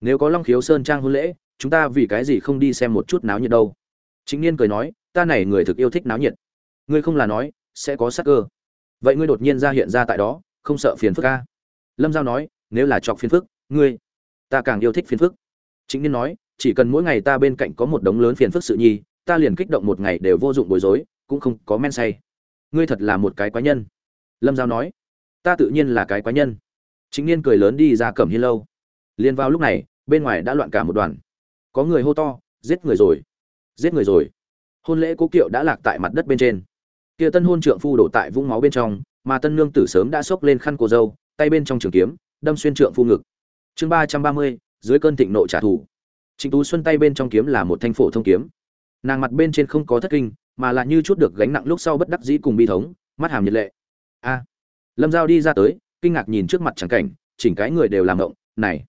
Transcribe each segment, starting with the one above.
nếu có long khiếu sơn trang hôn lễ, chúng ta vì cái gì không đi xem một chút náo nhiệt đâu? Chính niên cười nói, ta này người thực yêu thích náo nhiệt. Ngươi không là nói, sẽ có sắc cơ. Vậy ngươi đột nhiên ra hiện ra tại đó, không sợ phiền phức ca lâm giao nói, nếu là chọc phiền phức, ngươi, ta càng yêu thích phiền phức. Chính niên nói, chỉ cần mỗi ngày ta bên cạnh có một đống lớn phiền phức sự nhi, ta liền kích động một ngày đều vô dụng bối rối, cũng không có men say. Ngươi thật là một cái quái nhân. Lâm giao nói, ta tự nhiên là cái quái nhân. Chính niên cười lớn đi ra cẩm hiên lâu. Liền vào lúc này bên ngoài đã loạn cả một đoàn. Có người hô to, giết người rồi! Giết người rồi! Hôn lễ cố kiệu đã lạc tại mặt đất bên trên. Kia tân hôn trượng phu đổ tại vũng máu bên trong, mà tân nương tử sớm đã xốc lên khăn cô dâu, tay bên trong trường kiếm, đâm xuyên trượng phu ngực. Chương ba trăm ba mươi, dưới cơn thịnh nộ trả thù. Trịnh tú xuân tay bên trong kiếm là một thanh phổ thông kiếm. Nàng mặt bên trên không có thất kinh, mà là như chút được gánh nặng lúc sau bất đắc dĩ cùng bi thống, mắt hàm nhiệt lệ. A! Lâm giao đi ra tới, kinh ngạc nhìn trước mặt trắng cảnh, chỉnh cái người đều làm động, này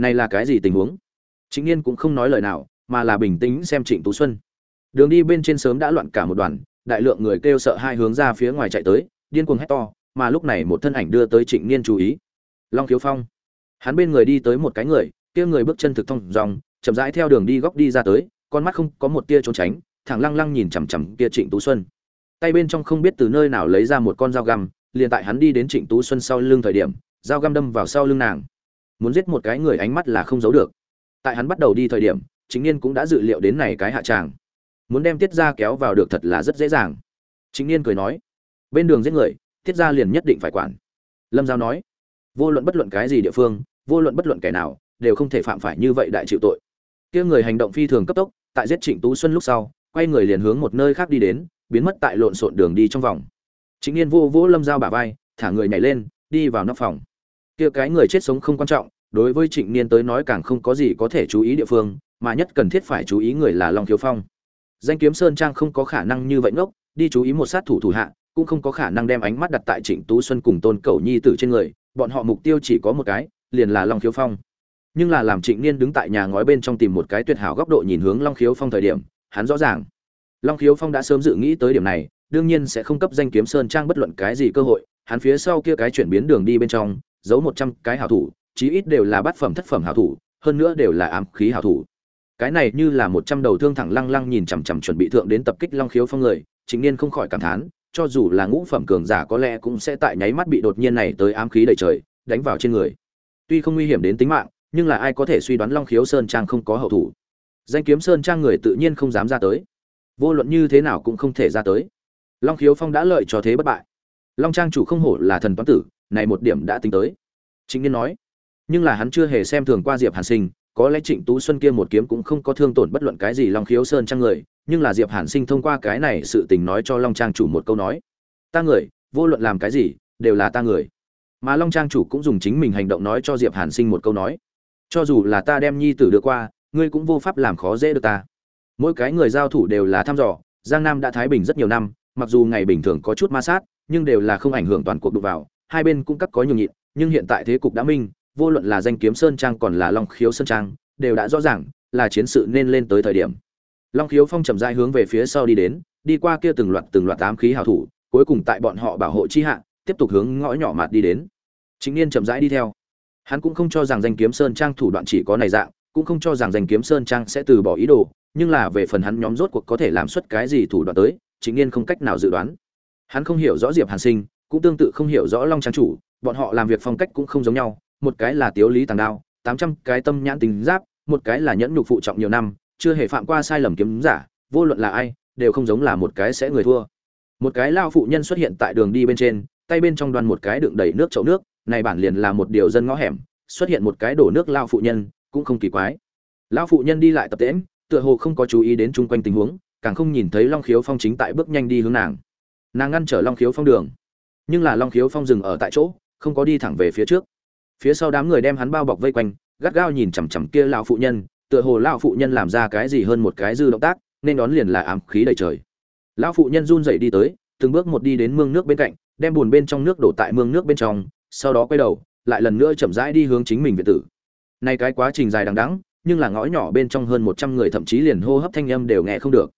này là cái gì tình huống? Chính niên cũng không nói lời nào, mà là bình tĩnh xem trịnh tú xuân. Đường đi bên trên sớm đã loạn cả một đoàn, đại lượng người kêu sợ hai hướng ra phía ngoài chạy tới, điên cuồng hét to, mà lúc này một thân ảnh đưa tới trịnh niên chú ý. Long khiếu phong. Hắn bên người đi tới một cái người, kia người bước chân thực thông dòng, chậm rãi theo đường đi góc đi ra tới, con mắt không có một tia trốn tránh, thẳng lăng lăng nhìn chằm chằm kia trịnh tú xuân. Tay bên trong không biết từ nơi nào lấy ra một con dao găm, liền tại hắn đi đến trịnh tú xuân sau lưng thời điểm, dao găm đâm vào sau lưng nàng muốn giết một cái người ánh mắt là không giấu được. Tại hắn bắt đầu đi thời điểm, chính niên cũng đã dự liệu đến này cái hạ tràng. Muốn đem tiết ra kéo vào được thật là rất dễ dàng. Chính niên cười nói, bên đường giết người, tiết ra liền nhất định phải quản. Lâm giao nói, vô luận bất luận cái gì địa phương, vô luận bất luận kẻ nào, đều không thể phạm phải như vậy đại chịu tội. Kia người hành động phi thường cấp tốc, tại giết trịnh tú xuân lúc sau, quay người liền hướng một nơi khác đi đến, biến mất tại lộn xộn đường đi trong vòng. Chính niên vô vỗ lâm giao bả vai, thả người nhảy lên, đi vào nóc phòng kia cái người chết sống không quan trọng, đối với trịnh niên tới nói càng không có gì có thể chú ý địa phương, mà nhất cần thiết phải chú ý người là long thiếu phong. Danh kiếm sơn trang không có khả năng như vậy ngốc, đi chú ý một sát thủ thủ hạ, cũng không có khả năng đem ánh mắt đặt tại trịnh tú xuân cùng tôn cầu nhi tử trên người, bọn họ mục tiêu chỉ có một cái, liền là long thiếu phong. Nhưng là làm trịnh niên đứng tại nhà ngói bên trong tìm một cái tuyệt hảo góc độ nhìn hướng long khiếu phong thời điểm, hắn rõ ràng. Long khiếu phong đã sớm dự nghĩ tới điểm này, đương nhiên sẽ không cấp danh kiếm sơn trang bất luận cái gì cơ hội, hắn phía sau kia cái chuyển biến đường đi bên trong giấu một trăm cái hảo thủ, chí ít đều là bát phẩm thất phẩm hảo thủ, hơn nữa đều là ám khí hảo thủ. Cái này như là một trăm đầu thương thẳng lăng lăng nhìn chằm chằm chuẩn bị thượng đến tập kích long khiếu phong người chính niên không khỏi cảm thán, cho dù là ngũ phẩm cường giả có lẽ cũng sẽ tại nháy mắt bị đột nhiên này tới ám khí đầy trời, đánh vào trên người. Tuy không nguy hiểm đến tính mạng, nhưng là ai có thể suy đoán long khiếu sơn trang không có hậu thủ? Danh kiếm sơn trang người tự nhiên không dám ra tới. Vô luận như thế nào cũng không thể ra tới. Long khiếu phong đã lợi cho thế bất bại. Long trang chủ không hổ là thần toán tử này một điểm đã tính tới. Chính niên nói, nhưng là hắn chưa hề xem thường qua diệp hàn sinh, có lẽ trịnh tú xuân kia một kiếm cũng không có thương tổn bất luận cái gì long khiếu sơn trang người, nhưng là diệp hàn sinh thông qua cái này sự tình nói cho long trang chủ một câu nói, ta người, vô luận làm cái gì, đều là ta người. Mà long trang chủ cũng dùng chính mình hành động nói cho diệp hàn sinh một câu nói, cho dù là ta đem nhi tử đưa qua, ngươi cũng vô pháp làm khó dễ được ta. Mỗi cái người giao thủ đều là thăm dò, giang nam đã thái bình rất nhiều năm, mặc dù ngày bình thường có chút ma sát, nhưng đều là không ảnh hưởng toàn cuộc đụng vào hai bên cũng cắt có nhường nhịn, nhưng hiện tại thế cục đã minh, vô luận là danh kiếm sơn trang còn là long khiếu sơn trang, đều đã rõ ràng là chiến sự nên lên tới thời điểm. Long khiếu phong chậm rãi hướng về phía sau đi đến, đi qua kia từng loạt từng loạt ám khí hào thủ, cuối cùng tại bọn họ bảo hộ chi hạ, tiếp tục hướng ngõ nhỏ mạt đi đến. Chính niên chậm rãi đi theo. Hắn cũng không cho rằng danh kiếm sơn trang thủ đoạn chỉ có này dạng, cũng không cho rằng danh kiếm sơn trang sẽ từ bỏ ý đồ, nhưng là về phần hắn nhóm rốt cuộc có thể làm xuất cái gì thủ đoạn tới, chính niên không cách nào dự đoán. Hắn không hiểu rõ diệp hàn sinh cũng tương tự không hiểu rõ long trang chủ, bọn họ làm việc phong cách cũng không giống nhau, một cái là tiếu lý tàng đao, tám trăm cái tâm nhãn tính giáp, một cái là nhẫn nhục phụ trọng nhiều năm, chưa hề phạm qua sai lầm kiếm giả, vô luận là ai, đều không giống là một cái sẽ người thua. Một cái lao phụ nhân xuất hiện tại đường đi bên trên, tay bên trong đoan một cái đựng đầy nước chậu nước, này bản liền là một điều dân ngõ hẻm, xuất hiện một cái đổ nước lao phụ nhân, cũng không kỳ quái. Lao phụ nhân đi lại tập tễm tựa hồ không có chú ý đến chung quanh tình huống, càng không nhìn thấy long khiếu phong chính tại bước nhanh đi hướng nàng. Nàng ngăn trở long khiếu phong đường nhưng là long khiếu phong dừng ở tại chỗ, không có đi thẳng về phía trước. Phía sau đám người đem hắn bao bọc vây quanh, gắt gao nhìn chằm chằm kia lão phụ nhân, tựa hồ lão phụ nhân làm ra cái gì hơn một cái dư động tác, nên đón liền là ám khí đầy trời. Lão phụ nhân run dậy đi tới, từng bước một đi đến mương nước bên cạnh, đem bùn bên trong nước đổ tại mương nước bên trong, sau đó quay đầu, lại lần nữa chậm rãi đi hướng chính mình viện tử. Nay cái quá trình dài đằng đẵng, nhưng là ngõ nhỏ bên trong hơn một trăm người thậm chí liền hô hấp thanh âm đều nghe không được.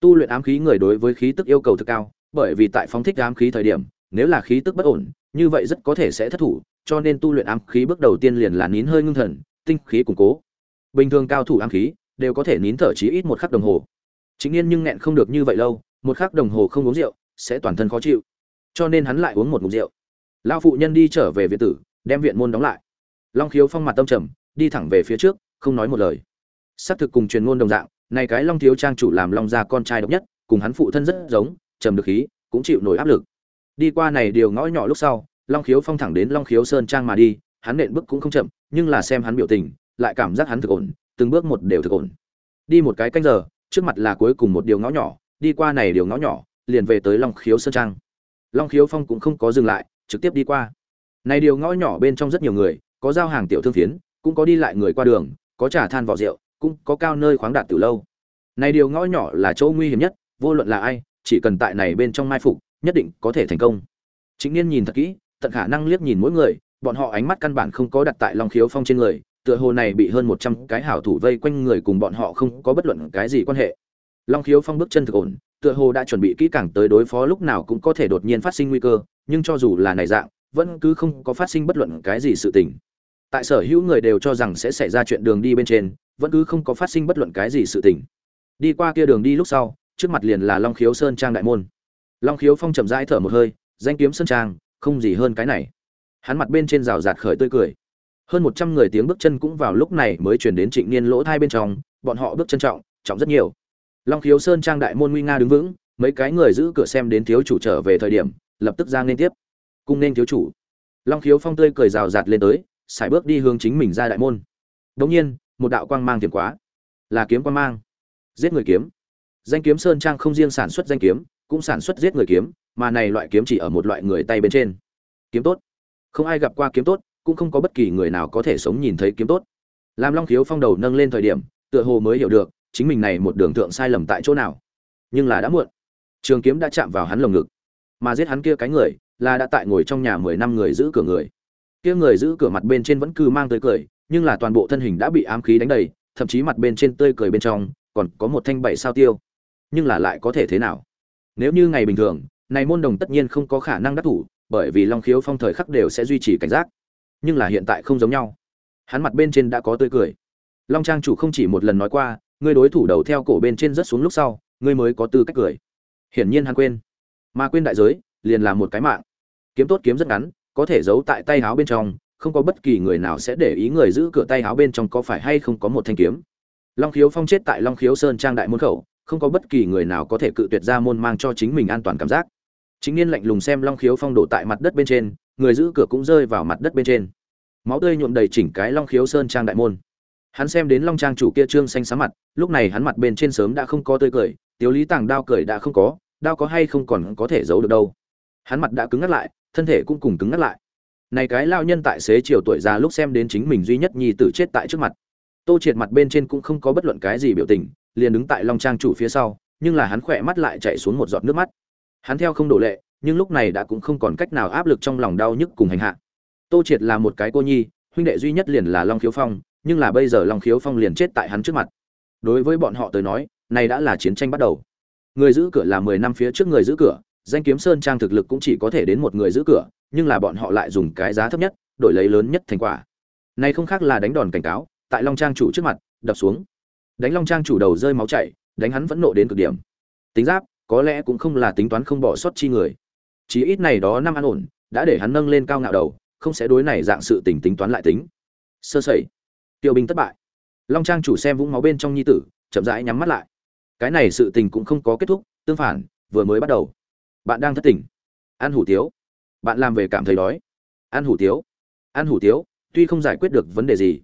Tu luyện ám khí người đối với khí tức yêu cầu thực cao, bởi vì tại phóng thích ám khí thời điểm nếu là khí tức bất ổn, như vậy rất có thể sẽ thất thủ, cho nên tu luyện ám khí bước đầu tiên liền là nín hơi ngưng thần, tinh khí củng cố. Bình thường cao thủ ám khí đều có thể nín thở chí ít một khắc đồng hồ. Chính nhiên nhưng nghẹn không được như vậy lâu, một khắc đồng hồ không uống rượu, sẽ toàn thân khó chịu. Cho nên hắn lại uống một ngụm rượu. Lão phụ nhân đi trở về viện tử, đem viện môn đóng lại. Long khiếu phong mặt tâm trầm, đi thẳng về phía trước, không nói một lời. Sát thực cùng truyền ngôn đồng dạng, này cái long thiếu trang chủ làm long gia con trai độc nhất, cùng hắn phụ thân rất giống, trầm được khí, cũng chịu nổi áp lực đi qua này điều ngõ nhỏ lúc sau, long khiếu phong thẳng đến long khiếu sơn trang mà đi, hắn nện bước cũng không chậm, nhưng là xem hắn biểu tình, lại cảm giác hắn thực ổn, từng bước một đều thực ổn. Đi một cái canh giờ, trước mặt là cuối cùng một điều ngõ nhỏ, đi qua này điều ngõ nhỏ, liền về tới long khiếu sơn trang. Long khiếu phong cũng không có dừng lại, trực tiếp đi qua. Này điều ngõ nhỏ bên trong rất nhiều người, có giao hàng tiểu thương phiến, cũng có đi lại người qua đường, có trả than vỏ rượu, cũng có cao nơi khoáng đạt từ lâu. Này điều ngõ nhỏ là chỗ nguy hiểm nhất, vô luận là ai, chỉ cần tại này bên trong mai phục nhất định có thể thành công. Chính niên nhìn thật kỹ, tận khả năng liếc nhìn mỗi người, bọn họ ánh mắt căn bản không có đặt tại long khiếu phong trên người, tựa hồ này bị hơn một trăm cái hảo thủ vây quanh người cùng bọn họ không có bất luận cái gì quan hệ. Long khiếu phong bước chân thực ổn, tựa hồ đã chuẩn bị kỹ càng tới đối phó lúc nào cũng có thể đột nhiên phát sinh nguy cơ, nhưng cho dù là này dạng, vẫn cứ không có phát sinh bất luận cái gì sự tình. Tại sở hữu người đều cho rằng sẽ xảy ra chuyện đường đi bên trên, vẫn cứ không có phát sinh bất luận cái gì sự tình. Đi qua kia đường đi lúc sau, trước mặt liền là long khiếu sơn trang đại môn long khiếu phong chậm rãi thở một hơi, danh kiếm sơn trang, không gì hơn cái này. Hắn mặt bên trên rào rạt khởi tươi cười. Hơn một trăm người tiếng bước chân cũng vào lúc này mới chuyển đến trịnh niên lỗ thai bên trong, bọn họ bước chân trọng trọng rất nhiều. Long khiếu sơn trang đại môn nguy nga đứng vững, mấy cái người giữ cửa xem đến thiếu chủ trở về thời điểm, lập tức ra nên tiếp. Cung nên thiếu chủ. Long khiếu phong tươi cười rào rạt lên tới, sải bước đi hướng chính mình ra đại môn. Đống nhiên, một đạo quang mang tiềm quá. Là kiếm quang mang. Giết người kiếm. Danh kiếm sơn trang không riêng sản xuất danh kiếm cũng sản xuất giết người kiếm, mà này loại kiếm chỉ ở một loại người tay bên trên. Kiếm tốt. Không ai gặp qua kiếm tốt, cũng không có bất kỳ người nào có thể sống nhìn thấy kiếm tốt. Làm long khiếu phong đầu nâng lên thời điểm, tựa hồ mới hiểu được, chính mình này một đường thượng sai lầm tại chỗ nào. Nhưng là đã muộn. Trường kiếm đã chạm vào hắn lồng ngực. Mà giết hắn kia cái người, là đã tại ngồi trong nhà mười năm người giữ cửa người. Kia người giữ cửa mặt bên trên vẫn cứ mang tới cười, nhưng là toàn bộ thân hình đã bị ám khí đánh đầy, thậm chí mặt bên trên tươi cười bên trong, còn có một thanh bảy sao tiêu. Nhưng là lại có thể thế nào? Nếu như ngày bình thường, này môn đồng tất nhiên không có khả năng đắc thủ, bởi vì long khiếu phong thời khắc đều sẽ duy trì cảnh giác. Nhưng là hiện tại không giống nhau. Hắn mặt bên trên đã có tươi cười. Long trang chủ không chỉ một lần nói qua, ngươi đối thủ đầu theo cổ bên trên rất xuống lúc sau, ngươi mới có tư cách cười. Hiển nhiên hắn quên. Mà quên đại giới, liền là một cái mạng. Kiếm tốt kiếm rất ngắn, có thể giấu tại tay áo bên trong, không có bất kỳ người nào sẽ để ý người giữ cửa tay áo bên trong có phải hay không có một thanh kiếm. Long khiếu phong chết tại long khiếu sơn trang đại môn khẩu không có bất kỳ người nào có thể cự tuyệt ra môn mang cho chính mình an toàn cảm giác. Chính niên lạnh lùng xem long khiếu phong đổ tại mặt đất bên trên, người giữ cửa cũng rơi vào mặt đất bên trên. Máu tươi nhuộm đầy chỉnh cái long khiếu sơn trang đại môn. Hắn xem đến long trang chủ kia trương xanh xám mặt, lúc này hắn mặt bên trên sớm đã không có tươi cười tiếu lý tàng đao cười đã không có, đao có hay không còn có thể giấu được đâu. Hắn mặt đã cứng ngắt lại, thân thể cũng cùng cứng ngắt lại. Này cái lao nhân tại xế chiều tuổi già lúc xem đến chính mình duy nhất nhi tử chết tại trước mặt. Tô triệt mặt bên trên cũng không có bất luận cái gì biểu tình liền đứng tại long trang chủ phía sau, nhưng là hắn khỏe mắt lại chạy xuống một giọt nước mắt. Hắn theo không đổ lệ, nhưng lúc này đã cũng không còn cách nào áp lực trong lòng đau nhức cùng hành hạ. Tô triệt là một cái cô nhi, huynh đệ duy nhất liền là long khiếu phong, nhưng là bây giờ long khiếu phong liền chết tại hắn trước mặt. Đối với bọn họ tới nói, này đã là chiến tranh bắt đầu. Người giữ cửa là mười năm phía trước người giữ cửa, danh kiếm sơn trang thực lực cũng chỉ có thể đến một người giữ cửa, nhưng là bọn họ lại dùng cái giá thấp nhất, đổi lấy lớn nhất thành quả. Này không khác là đánh đòn cảnh cáo, tại long trang chủ trước mặt, đập xuống đánh long trang chủ đầu rơi máu chảy, đánh hắn vẫn nộ đến cực điểm. Tính giáp, có lẽ cũng không là tính toán không bỏ sót chi người. Chí ít này đó năm an ổn, đã để hắn nâng lên cao ngạo đầu, không sẽ đối này dạng sự tình tính toán lại tính. Sơ sẩy. Tiêu binh thất bại. Long trang chủ xem vũng máu bên trong nhi tử, chậm rãi nhắm mắt lại. Cái này sự tình cũng không có kết thúc, tương phản, vừa mới bắt đầu. Bạn đang thất tỉnh. Ăn hủ tiếu. Bạn làm về cảm thấy đói. Ăn hủ tiếu. Ăn hủ tiếu, tuy không giải quyết được vấn đề gì,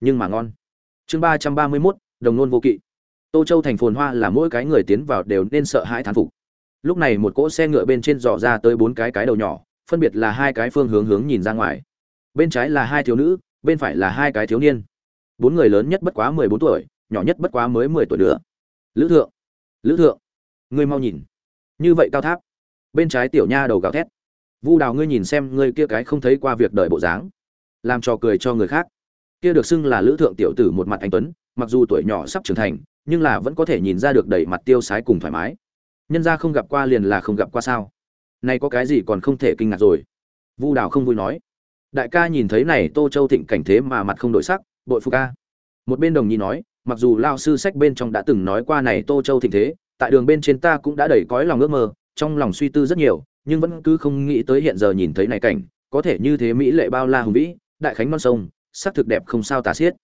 nhưng mà ngon. Chương ba trăm ba mươi mốt đồng nôn vô kỵ. Tô châu thành phồn hoa là mỗi cái người tiến vào đều nên sợ hãi thán phục. Lúc này một cỗ xe ngựa bên trên dò ra tới bốn cái cái đầu nhỏ, phân biệt là hai cái phương hướng hướng nhìn ra ngoài. Bên trái là hai thiếu nữ, bên phải là hai cái thiếu niên. Bốn người lớn nhất bất quá mười bốn tuổi, nhỏ nhất bất quá mới mười tuổi nữa. Lữ thượng lữ thượng, ngươi mau nhìn. Như vậy cao tháp. Bên trái tiểu nha đầu gào thét. Vu đào ngươi nhìn xem ngươi kia cái không thấy qua việc đợi bộ dáng. Làm trò cười cho người khác kia được xưng là lữ thượng tiểu tử một mặt anh tuấn, mặc dù tuổi nhỏ sắp trưởng thành, nhưng là vẫn có thể nhìn ra được đầy mặt tiêu sái cùng thoải mái. Nhân ra không gặp qua liền là không gặp qua sao? Nay có cái gì còn không thể kinh ngạc rồi? Vu đào không vui nói. Đại ca nhìn thấy này tô châu thịnh cảnh thế mà mặt không đổi sắc, bội phụ ca một bên đồng nhi nói, mặc dù lao sư sách bên trong đã từng nói qua này tô châu thịnh thế, tại đường bên trên ta cũng đã đầy cõi lòng ước mơ, trong lòng suy tư rất nhiều, nhưng vẫn cứ không nghĩ tới hiện giờ nhìn thấy này cảnh, có thể như thế mỹ lệ bao la hùng vĩ, đại khánh non sông sắc thực đẹp không sao tả xiết.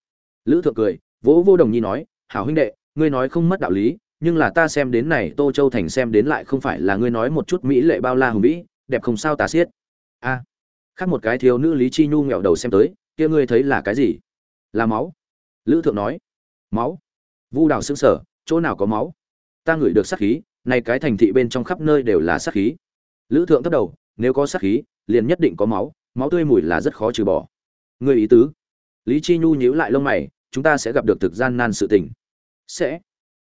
Lữ thượng cười, vỗ vô đồng nhi nói, hảo huynh đệ, ngươi nói không mất đạo lý, nhưng là ta xem đến này tô châu thành xem đến lại không phải là ngươi nói một chút mỹ lệ bao la hùng vĩ, đẹp không sao tả xiết. A. Khác một cái thiếu nữ lý chi nhu nghẹo đầu xem tới, kia ngươi thấy là cái gì? Là máu. Lữ thượng nói, máu? Vu đào xương sở chỗ nào có máu? Ta ngửi được sát khí, này cái thành thị bên trong khắp nơi đều là sát khí. Lữ thượng thấp đầu, nếu có sát khí, liền nhất định có máu máu tươi mùi là rất khó trừ bỏ. Người ý tứ? Lý chi nhu nhíu lại lông mày, chúng ta sẽ gặp được thực gian nan sự tình. Sẽ.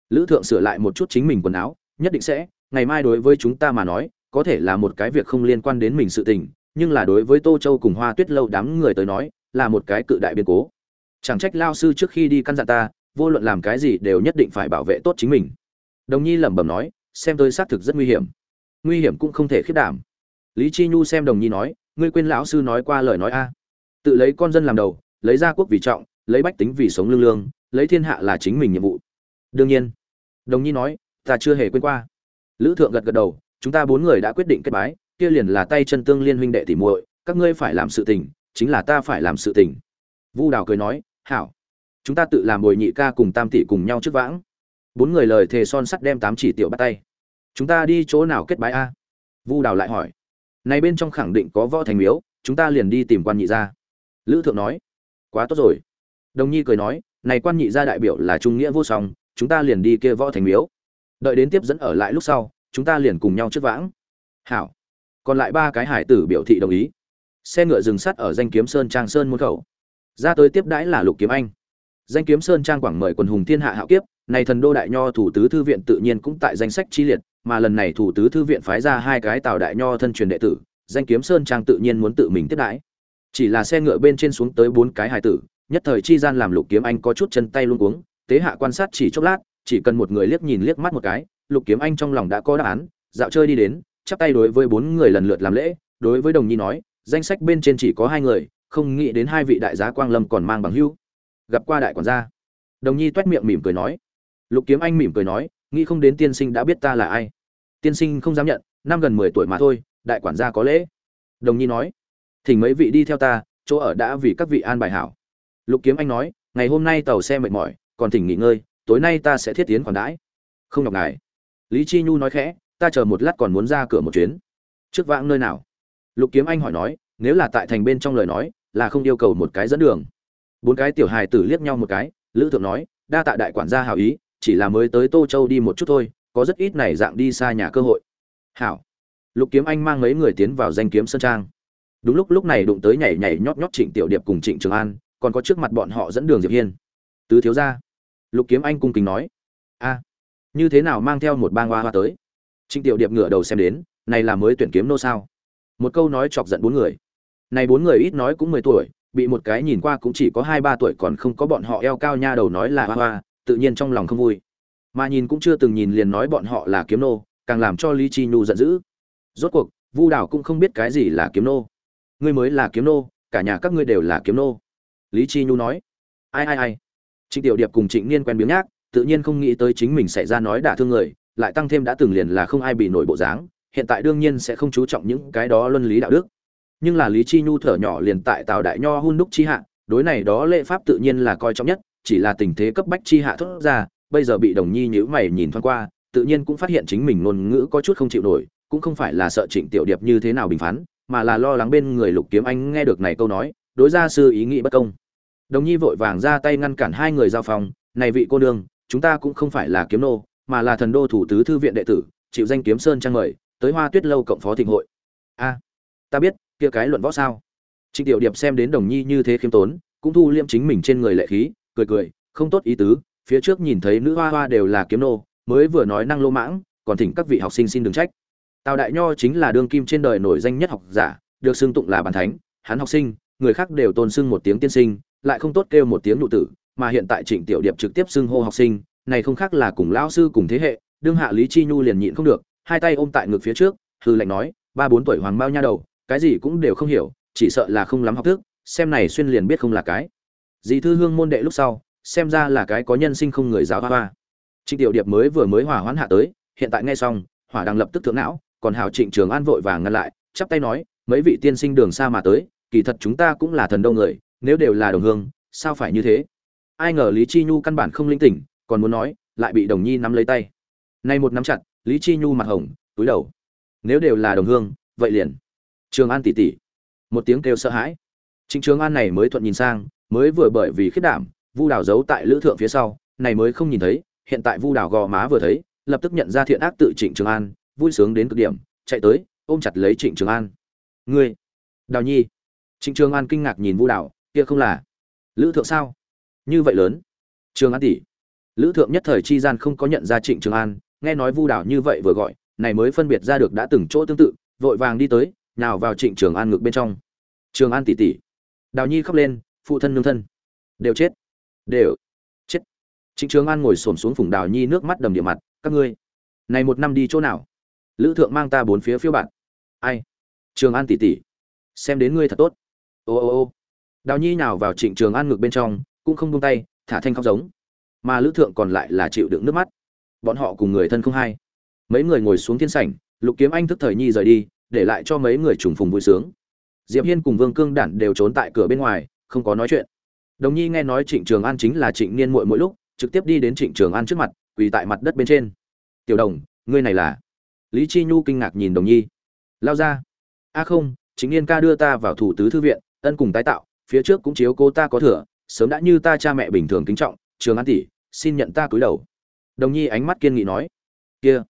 Lữ thượng sửa lại một chút chính mình quần áo, nhất định sẽ. Ngày mai đối với chúng ta mà nói, có thể là một cái việc không liên quan đến mình sự tình, nhưng là đối với tô châu cùng hoa tuyết lâu đám người tới nói, là một cái cự đại biến cố. Chẳng trách lao sư trước khi đi căn dặn ta, vô luận làm cái gì đều nhất định phải bảo vệ tốt chính mình. Đồng nhi lẩm bẩm nói, xem tôi xác thực rất nguy hiểm. Nguy hiểm cũng không thể khiết đảm. Lý chi nhu xem đồng nhi nói, ngươi quên lão sư nói qua lời nói a. Tự lấy con dân làm đầu lấy gia quốc vì trọng, lấy bách tính vì sống lương lương, lấy thiên hạ là chính mình nhiệm vụ. Đương nhiên, đồng nhi nói, ta chưa hề quên qua. Lữ thượng gật gật đầu, chúng ta bốn người đã quyết định kết bái, kia liền là tay chân tương liên huynh đệ tỉ muội, các ngươi phải làm sự tình, chính là ta phải làm sự tình. Vu đào cười nói, hảo, chúng ta tự làm bồi nhị ca cùng tam tỷ cùng nhau trước vãng. Bốn người lời thề son sắt đem tám chỉ tiểu bắt tay. Chúng ta đi chỗ nào kết bái a? Vu đào lại hỏi. Này bên trong khẳng định có võ thành miếu, chúng ta liền đi tìm quan nhị gia. Lữ thượng nói quá tốt rồi. Đồng nhi cười nói, này quan nhị gia đại biểu là trung nghĩa vô song, chúng ta liền đi kia võ thành miếu. Đợi đến tiếp dẫn ở lại lúc sau, chúng ta liền cùng nhau trước vãng. Hảo. Còn lại ba cái hải tử biểu thị đồng ý. Xe ngựa dừng sắt ở danh kiếm sơn trang sơn môn khẩu. Ra tới tiếp đãi là lục kiếm anh. Danh kiếm sơn trang quảng mời quần hùng thiên hạ hạo kiếp, này thần đô đại nho thủ tứ thư viện tự nhiên cũng tại danh sách chi liệt, mà lần này thủ tứ thư viện phái ra hai cái tào đại nho thân truyền đệ tử, danh kiếm sơn trang tự nhiên muốn tự mình tiếp đãi chỉ là xe ngựa bên trên xuống tới bốn cái hài tử, nhất thời chi gian làm lục kiếm anh có chút chân tay luôn cuống, tế hạ quan sát chỉ chốc lát, chỉ cần một người liếc nhìn liếc mắt một cái, lục kiếm anh trong lòng đã có đáp án, dạo chơi đi đến, chắp tay đối với bốn người lần lượt làm lễ, đối với đồng nhi nói, danh sách bên trên chỉ có hai người, không nghĩ đến hai vị đại giá quang lâm còn mang bằng hưu. Gặp qua đại quản gia. Đồng nhi toét miệng mỉm cười nói. Lục kiếm anh mỉm cười nói, nghĩ không đến tiên sinh đã biết ta là ai. Tiên sinh không dám nhận, năm gần mười tuổi mà thôi, đại quản gia có lễ. Đồng nhi nói thỉnh mấy vị đi theo ta, chỗ ở đã vì các vị an bài hảo. Lục kiếm anh nói, ngày hôm nay tàu xe mệt mỏi, còn thỉnh nghỉ ngơi, tối nay ta sẽ thiết tiến khoản đãi. Không nhọc ngài. Lý chi nhu nói khẽ, ta chờ một lát còn muốn ra cửa một chuyến. Trước vãng nơi nào? Lục kiếm anh hỏi nói, nếu là tại thành bên trong lời nói, là không yêu cầu một cái dẫn đường. Bốn cái tiểu hài tử liếc nhau một cái, lữ thượng nói, đa tạ đại quản gia hảo ý, chỉ là mới tới tô châu đi một chút thôi, có rất ít này dạng đi xa nhà cơ hội. Hảo. Lục kiếm anh mang mấy người tiến vào danh kiếm sơn trang đúng lúc lúc này đụng tới nhảy nhảy nhót nhót trịnh tiểu điệp cùng trịnh trường an, còn có trước mặt bọn họ dẫn đường diệp hiên. Tứ thiếu gia. Lục kiếm anh cung kính nói. A, như thế nào mang theo một bang hoa hoa tới? Trịnh tiểu điệp ngửa đầu xem đến, này là mới tuyển kiếm nô sao? Một câu nói chọc giận bốn người. Này bốn người ít nói cũng mười tuổi, bị một cái nhìn qua cũng chỉ có hai ba tuổi còn không có bọn họ eo cao nha đầu nói là hoa hoa, tự nhiên trong lòng không vui. Mà nhìn cũng chưa từng nhìn liền nói bọn họ là kiếm nô, càng làm cho lý chi nhu giận dữ. Rốt cuộc, vu đảo cũng không biết cái gì là kiếm nô ngươi mới là kiếm nô, cả nhà các ngươi đều là kiếm nô. Lý chi nhu nói. Ai ai ai? Trịnh tiểu điệp cùng trịnh niên quen biếng nhác, tự nhiên không nghĩ tới chính mình xảy ra nói đả thương người, lại tăng thêm đã từng liền là không ai bị nổi bộ dáng, hiện tại đương nhiên sẽ không chú trọng những cái đó luân lý đạo đức. Nhưng là lý chi nhu thở nhỏ liền tại tào đại nho hun đúc chi hạ, đối này đó lễ pháp tự nhiên là coi trọng nhất, chỉ là tình thế cấp bách chi hạ thốt ra, bây giờ bị đồng nhi nhữ mày nhìn thoáng qua, tự nhiên cũng phát hiện chính mình ngôn ngữ có chút không chịu nổi, cũng không phải là sợ trịnh tiểu điệp như thế nào bình phán mà là lo lắng bên người lục kiếm anh nghe được này câu nói, đối ra sư ý nghĩ bất công. Đồng nhi vội vàng ra tay ngăn cản hai người giao phòng, này vị cô đương chúng ta cũng không phải là kiếm nô, mà là thần đô thủ tứ thư viện đệ tử, chịu danh kiếm sơn trang mời, tới hoa tuyết lâu cộng phó thịnh hội. A, ta biết, kia cái luận võ sao? Trịnh tiểu điệp xem đến đồng nhi như thế khiêm tốn, cũng thu liêm chính mình trên người lệ khí, cười cười, không tốt ý tứ, phía trước nhìn thấy nữ hoa hoa đều là kiếm nô, mới vừa nói năng lô mãng, còn thỉnh các vị học sinh xin đừng trách tào đại nho chính là đương kim trên đời nổi danh nhất học giả, được xưng tụng là bản thánh, hắn học sinh, người khác đều tôn xưng một tiếng tiên sinh, lại không tốt kêu một tiếng nụ tử, mà hiện tại trịnh tiểu điệp trực tiếp xưng hô học sinh, này không khác là cùng lão sư cùng thế hệ, đương hạ lý chi nhu liền nhịn không được, hai tay ôm tại ngực phía trước hừ lệnh nói, ba bốn tuổi hoàng bao nha đầu, cái gì cũng đều không hiểu, chỉ sợ là không lắm học thức, xem này xuyên liền biết không là cái. Dì thư hương môn đệ lúc sau, xem ra là cái có nhân sinh không người giáo hoa trịnh tiểu điệp mới vừa mới hòa hoãn hạ tới, hiện tại nghe xong, hỏa đang lập tức thượng não còn hào trịnh trường an vội vàng ngăn lại, chắp tay nói, mấy vị tiên sinh đường xa mà tới, kỳ thật chúng ta cũng là thần đông người, nếu đều là đồng hương, sao phải như thế? Ai ngờ lý chi nhu căn bản không linh tỉnh, còn muốn nói, lại bị đồng nhi nắm lấy tay. Nay một nắm chặt, lý chi nhu mặt hồng, túi đầu. Nếu đều là đồng hương, vậy liền. Trường an tỉ tỉ. Một tiếng kêu sợ hãi. Trịnh trường an này mới thuận nhìn sang, mới vừa bởi vì khiết đảm, vu đào giấu tại lữ thượng phía sau, này mới không nhìn thấy, hiện tại vu đào gò má vừa thấy, lập tức nhận ra thiện ác tự trịnh trường an vui sướng đến cực điểm, chạy tới, ôm chặt lấy trịnh trường an. Ngươi, đào nhi. Trịnh trường an kinh ngạc nhìn vu đào, kia không là lữ thượng sao? Như vậy lớn? Trường an tỷ. Lữ thượng nhất thời chi gian không có nhận ra trịnh trường an, nghe nói vu đào như vậy vừa gọi, này mới phân biệt ra được đã từng chỗ tương tự, vội vàng đi tới nào vào trịnh trường an ngực bên trong. Trường an tỷ tỷ. Đào nhi khóc lên, phụ thân nương thân. Đều chết. Đều chết. Trịnh trường an ngồi xổm xuống phùng đào nhi nước mắt đầm địa mặt, các ngươi, này một năm đi chỗ nào? Lữ thượng mang ta bốn phía phiêu bạn. Ai? Trường an tỷ tỷ xem đến ngươi thật tốt. Ô ô ô. Đào nhi nào vào trịnh trường an ngực bên trong, cũng không buông tay, thả thanh khóc giống. Mà lữ thượng còn lại là chịu đựng nước mắt. Bọn họ cùng người thân không hay. Mấy người ngồi xuống thiên sảnh, lục kiếm anh thức thời nhi rời đi, để lại cho mấy người trùng phùng vui sướng. Diệp hiên cùng vương cương đản đều trốn tại cửa bên ngoài, không có nói chuyện. Đồng nhi nghe nói trịnh trường an chính là trịnh niên muội mỗi lúc, trực tiếp đi đến trịnh trường an trước mặt, quỳ tại mặt đất bên trên. Tiểu đồng, ngươi này là lý chi nhu kinh ngạc nhìn đồng nhi. Lao ra. A không, chính niên ca đưa ta vào thủ tứ thư viện, ân cùng tái tạo, phía trước cũng chiếu cô ta có thừa, sớm đã như ta cha mẹ bình thường kính trọng, trường an tỷ, xin nhận ta cúi đầu. Đồng nhi ánh mắt kiên nghị nói. Kia.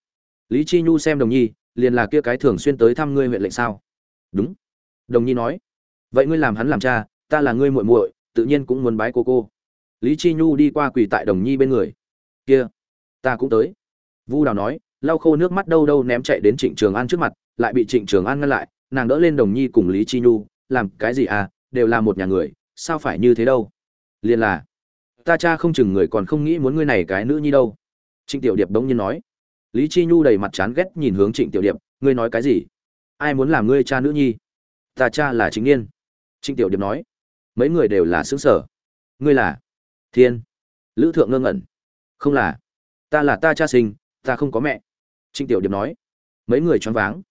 Lý chi nhu xem đồng nhi, liền là kia cái thường xuyên tới thăm ngươi huyện lệnh sao? Đúng. Đồng nhi nói. Vậy ngươi làm hắn làm cha, ta là ngươi muội muội, tự nhiên cũng muốn bái cô cô. Lý chi nhu đi qua quỳ tại đồng nhi bên người. Kia. Ta cũng tới. Vu đào nói lau khô nước mắt đâu đâu ném chạy đến trịnh trường an trước mặt, lại bị trịnh trường an ngăn lại, nàng đỡ lên đồng nhi cùng lý chi nhu, làm cái gì à đều là một nhà người, sao phải như thế đâu? Liền là, ta cha không chừng người còn không nghĩ muốn ngươi này cái nữ nhi đâu. Trịnh tiểu điệp đống nhiên nói. Lý chi nhu đầy mặt chán ghét nhìn hướng trịnh tiểu điệp, ngươi nói cái gì? Ai muốn làm ngươi cha nữ nhi? Ta cha là chính niên trịnh tiểu điệp nói. Mấy người đều là sướng sở. Ngươi là thiên, lữ thượng ngơ ngẩn. Không là, ta là ta cha sinh ta không có mẹ. Trịnh tiểu điệp nói. Mấy người choáng váng.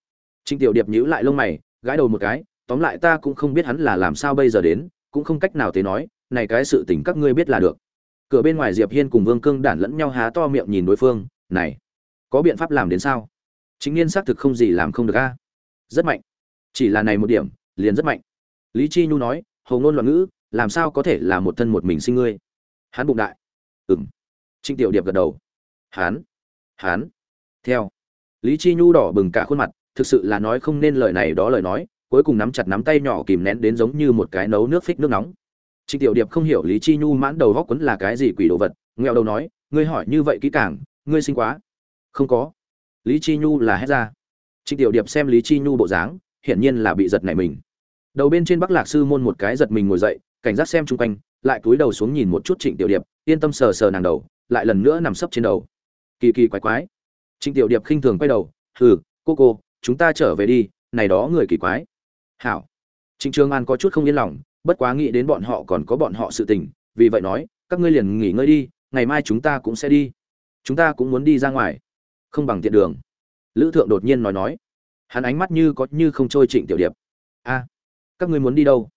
Trịnh tiểu điệp nhíu lại lông mày, gãi đầu một cái, tóm lại ta cũng không biết hắn là làm sao bây giờ đến, cũng không cách nào thế nói, này cái sự tình các ngươi biết là được. Cửa bên ngoài diệp hiên cùng vương cương đản lẫn nhau há to miệng nhìn đối phương, này, có biện pháp làm đến sao? Chính niên xác thực không gì làm không được a. Rất mạnh. Chỉ là này một điểm, liền rất mạnh. Lý chi nhu nói hầu ngôn loạn ngữ, làm sao có thể là một thân một mình sinh ngươi? Hắn bụng đại. Ừm. Trịnh tiểu điệp gật đầu. Hắn hắn theo. Lý chi nhu đỏ bừng cả khuôn mặt, thực sự là nói không nên lời này đó lời nói, cuối cùng nắm chặt nắm tay nhỏ kìm nén đến giống như một cái nấu nước phích nước nóng. Trịnh tiểu điệp không hiểu lý chi nhu mãn đầu góc quấn là cái gì quỷ đồ vật nghèo đầu nói, ngươi hỏi như vậy kỹ càng, ngươi sinh quá. Không có. Lý chi nhu là hét ra. Trịnh tiểu điệp xem lý chi nhu bộ dáng, hiển nhiên là bị giật nảy mình. Đầu bên trên bắc lạc sư môn một cái giật mình ngồi dậy, cảnh giác xem chung quanh, lại cúi đầu xuống nhìn một chút trịnh tiểu điệp, yên tâm sờ sờ nàng đầu, lại lần nữa nằm sấp trên đầu kỳ kỳ quái quái. Trịnh tiểu điệp khinh thường quay đầu, hừ, cô cô, chúng ta trở về đi, này đó người kỳ quái. Hảo. Trịnh trường an có chút không yên lòng, bất quá nghĩ đến bọn họ còn có bọn họ sự tình, vì vậy nói, các ngươi liền nghỉ ngơi đi, ngày mai chúng ta cũng sẽ đi. Chúng ta cũng muốn đi ra ngoài. Không bằng tiện đường. Lữ thượng đột nhiên nói nói. Hắn ánh mắt như có như không trôi trịnh tiểu điệp. A, các ngươi muốn đi đâu?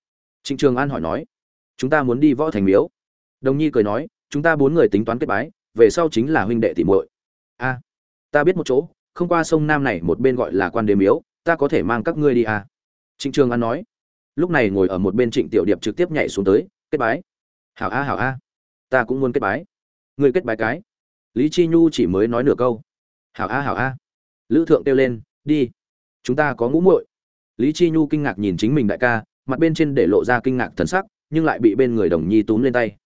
Trịnh trường an hỏi nói. Chúng ta muốn đi võ thành miếu. Đồng nhi cười nói, chúng ta bốn người tính toán kết bái về sau chính là huynh đệ tỷ muội. A à, ta biết một chỗ, không qua sông nam này một bên gọi là quan đế miếu, ta có thể mang các ngươi đi à. Trịnh trường an nói. Lúc này ngồi ở một bên trịnh tiểu điệp trực tiếp nhảy xuống tới, kết bái. Hảo a hảo a. Ta cũng muốn kết bái. Ngươi kết bái cái. Lý chi nhu chỉ mới nói nửa câu. Hảo a hảo a. Lữ thượng kêu lên, đi. Chúng ta có ngũ muội. Lý chi nhu kinh ngạc nhìn chính mình đại ca, mặt bên trên để lộ ra kinh ngạc thần sắc, nhưng lại bị bên người đồng nhi túm lên tay.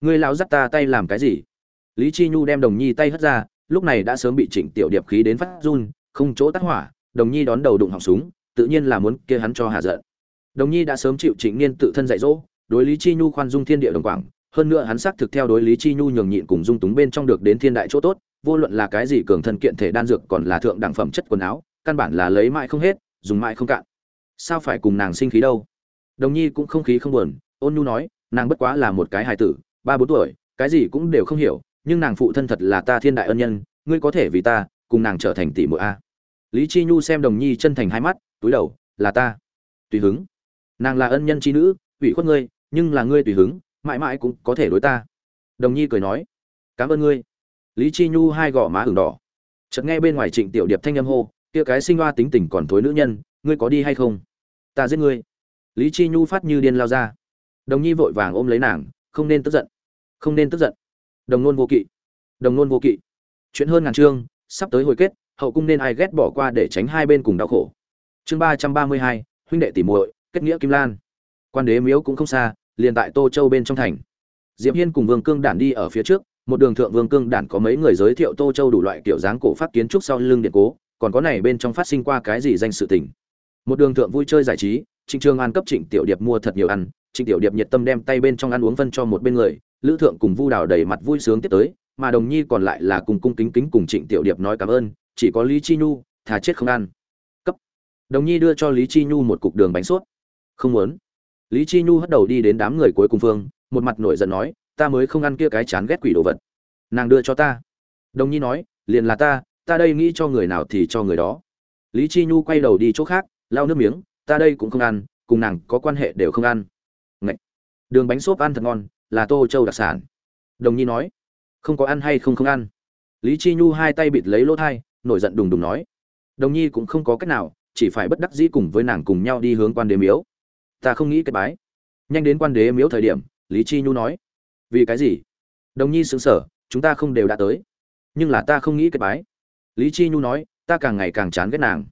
Ngươi lão dắt ta tay làm cái gì? Lý chi nhu đem đồng nhi tay hất ra, lúc này đã sớm bị trịnh tiểu điệp khí đến phát run, không chỗ tắt hỏa, đồng nhi đón đầu đụng họng súng, tự nhiên là muốn kia hắn cho hạ giận. Đồng nhi đã sớm chịu trịnh niên tự thân dạy dỗ, đối lý chi nhu khoan dung thiên địa đồng quảng, hơn nữa hắn xác thực theo đối lý chi nhu nhường nhịn cùng dung túng bên trong được đến thiên đại chỗ tốt, vô luận là cái gì cường thân kiện thể đan dược còn là thượng đẳng phẩm chất quần áo, căn bản là lấy mãi không hết, dùng mãi không cạn. Sao phải cùng nàng sinh khí đâu? Đồng nhi cũng không khí không buồn, ôn nhu nói, nàng bất quá là một cái hài tử, ba bốn tuổi, cái gì cũng đều không hiểu nhưng nàng phụ thân thật là ta thiên đại ân nhân, ngươi có thể vì ta, cùng nàng trở thành tỷ muội a. Lý chi nhu xem đồng nhi chân thành hai mắt, túi đầu, là ta. Tùy hứng. Nàng là ân nhân chi nữ, ủy khuất ngươi, nhưng là ngươi tùy hứng, mãi mãi cũng có thể đối ta. Đồng nhi cười nói. Cảm ơn ngươi. Lý chi nhu hai gò má ửng đỏ. Chợt nghe bên ngoài trịnh tiểu điệp thanh âm hô, kia cái sinh hoa tính tình còn thối nữ nhân, ngươi có đi hay không? Ta giết ngươi. Lý chi nhu phát như điên lao ra. Đồng nhi vội vàng ôm lấy nàng, không nên tức giận. Không nên tức giận đồng nôn vô kỵ. Đồng nôn vô kỵ. Chuyện hơn ngàn chương, sắp tới hồi kết, hậu cung nên ai ghét bỏ qua để tránh hai bên cùng đau khổ. Chương ba trăm ba mươi hai, huynh đệ tỷ muội, kết nghĩa kim lan. Quan đế miếu cũng không xa, liền tại tô châu bên trong thành. Diệp hiên cùng vương cương đản đi ở phía trước, một đường thượng vương cương đản có mấy người giới thiệu tô châu đủ loại kiểu dáng cổ phát kiến trúc sau lưng điện cố, còn có này bên trong phát sinh qua cái gì danh sự tình. Một đường thượng vui chơi giải trí, trịnh trường an cấp trịnh tiểu điệp mua thật nhiều ăn, trịnh tiểu điệp nhiệt tâm đem tay bên trong ăn uống phân cho một bên người lữ thượng cùng vu đào đầy mặt vui sướng tiếp tới, mà đồng nhi còn lại là cùng cung kính kính cùng trịnh tiểu điệp nói cảm ơn, chỉ có lý chi nhu, thà chết không ăn. Cấp. Đồng nhi đưa cho lý chi nhu một cục đường bánh suốt không muốn. Lý chi nhu hất đầu đi đến đám người cuối cùng phương, một mặt nổi giận nói, ta mới không ăn kia cái chán ghét quỷ đồ vật. Nàng đưa cho ta. Đồng nhi nói, liền là ta ta đây nghĩ cho người nào thì cho người đó. Lý chi nhu quay đầu đi chỗ khác, lau nước miếng, ta đây cũng không ăn, cùng nàng có quan hệ đều không ăn. Ngậy! đường bánh xốp ăn thật ngon là tô châu đặc sản. Đồng nhi nói, không có ăn hay không không ăn. Lý chi nhu hai tay bịt lấy lỗ thai, nổi giận đùng đùng nói, đồng nhi cũng không có cách nào, chỉ phải bất đắc dĩ cùng với nàng cùng nhau đi hướng quan đế miếu. Ta không nghĩ kết bái. Nhanh đến quan đế miếu thời điểm, lý chi nhu nói, vì cái gì? Đồng nhi sững sở chúng ta không đều đã tới, nhưng là ta không nghĩ kết bái. Lý chi nhu nói, ta càng ngày càng chán ghét nàng.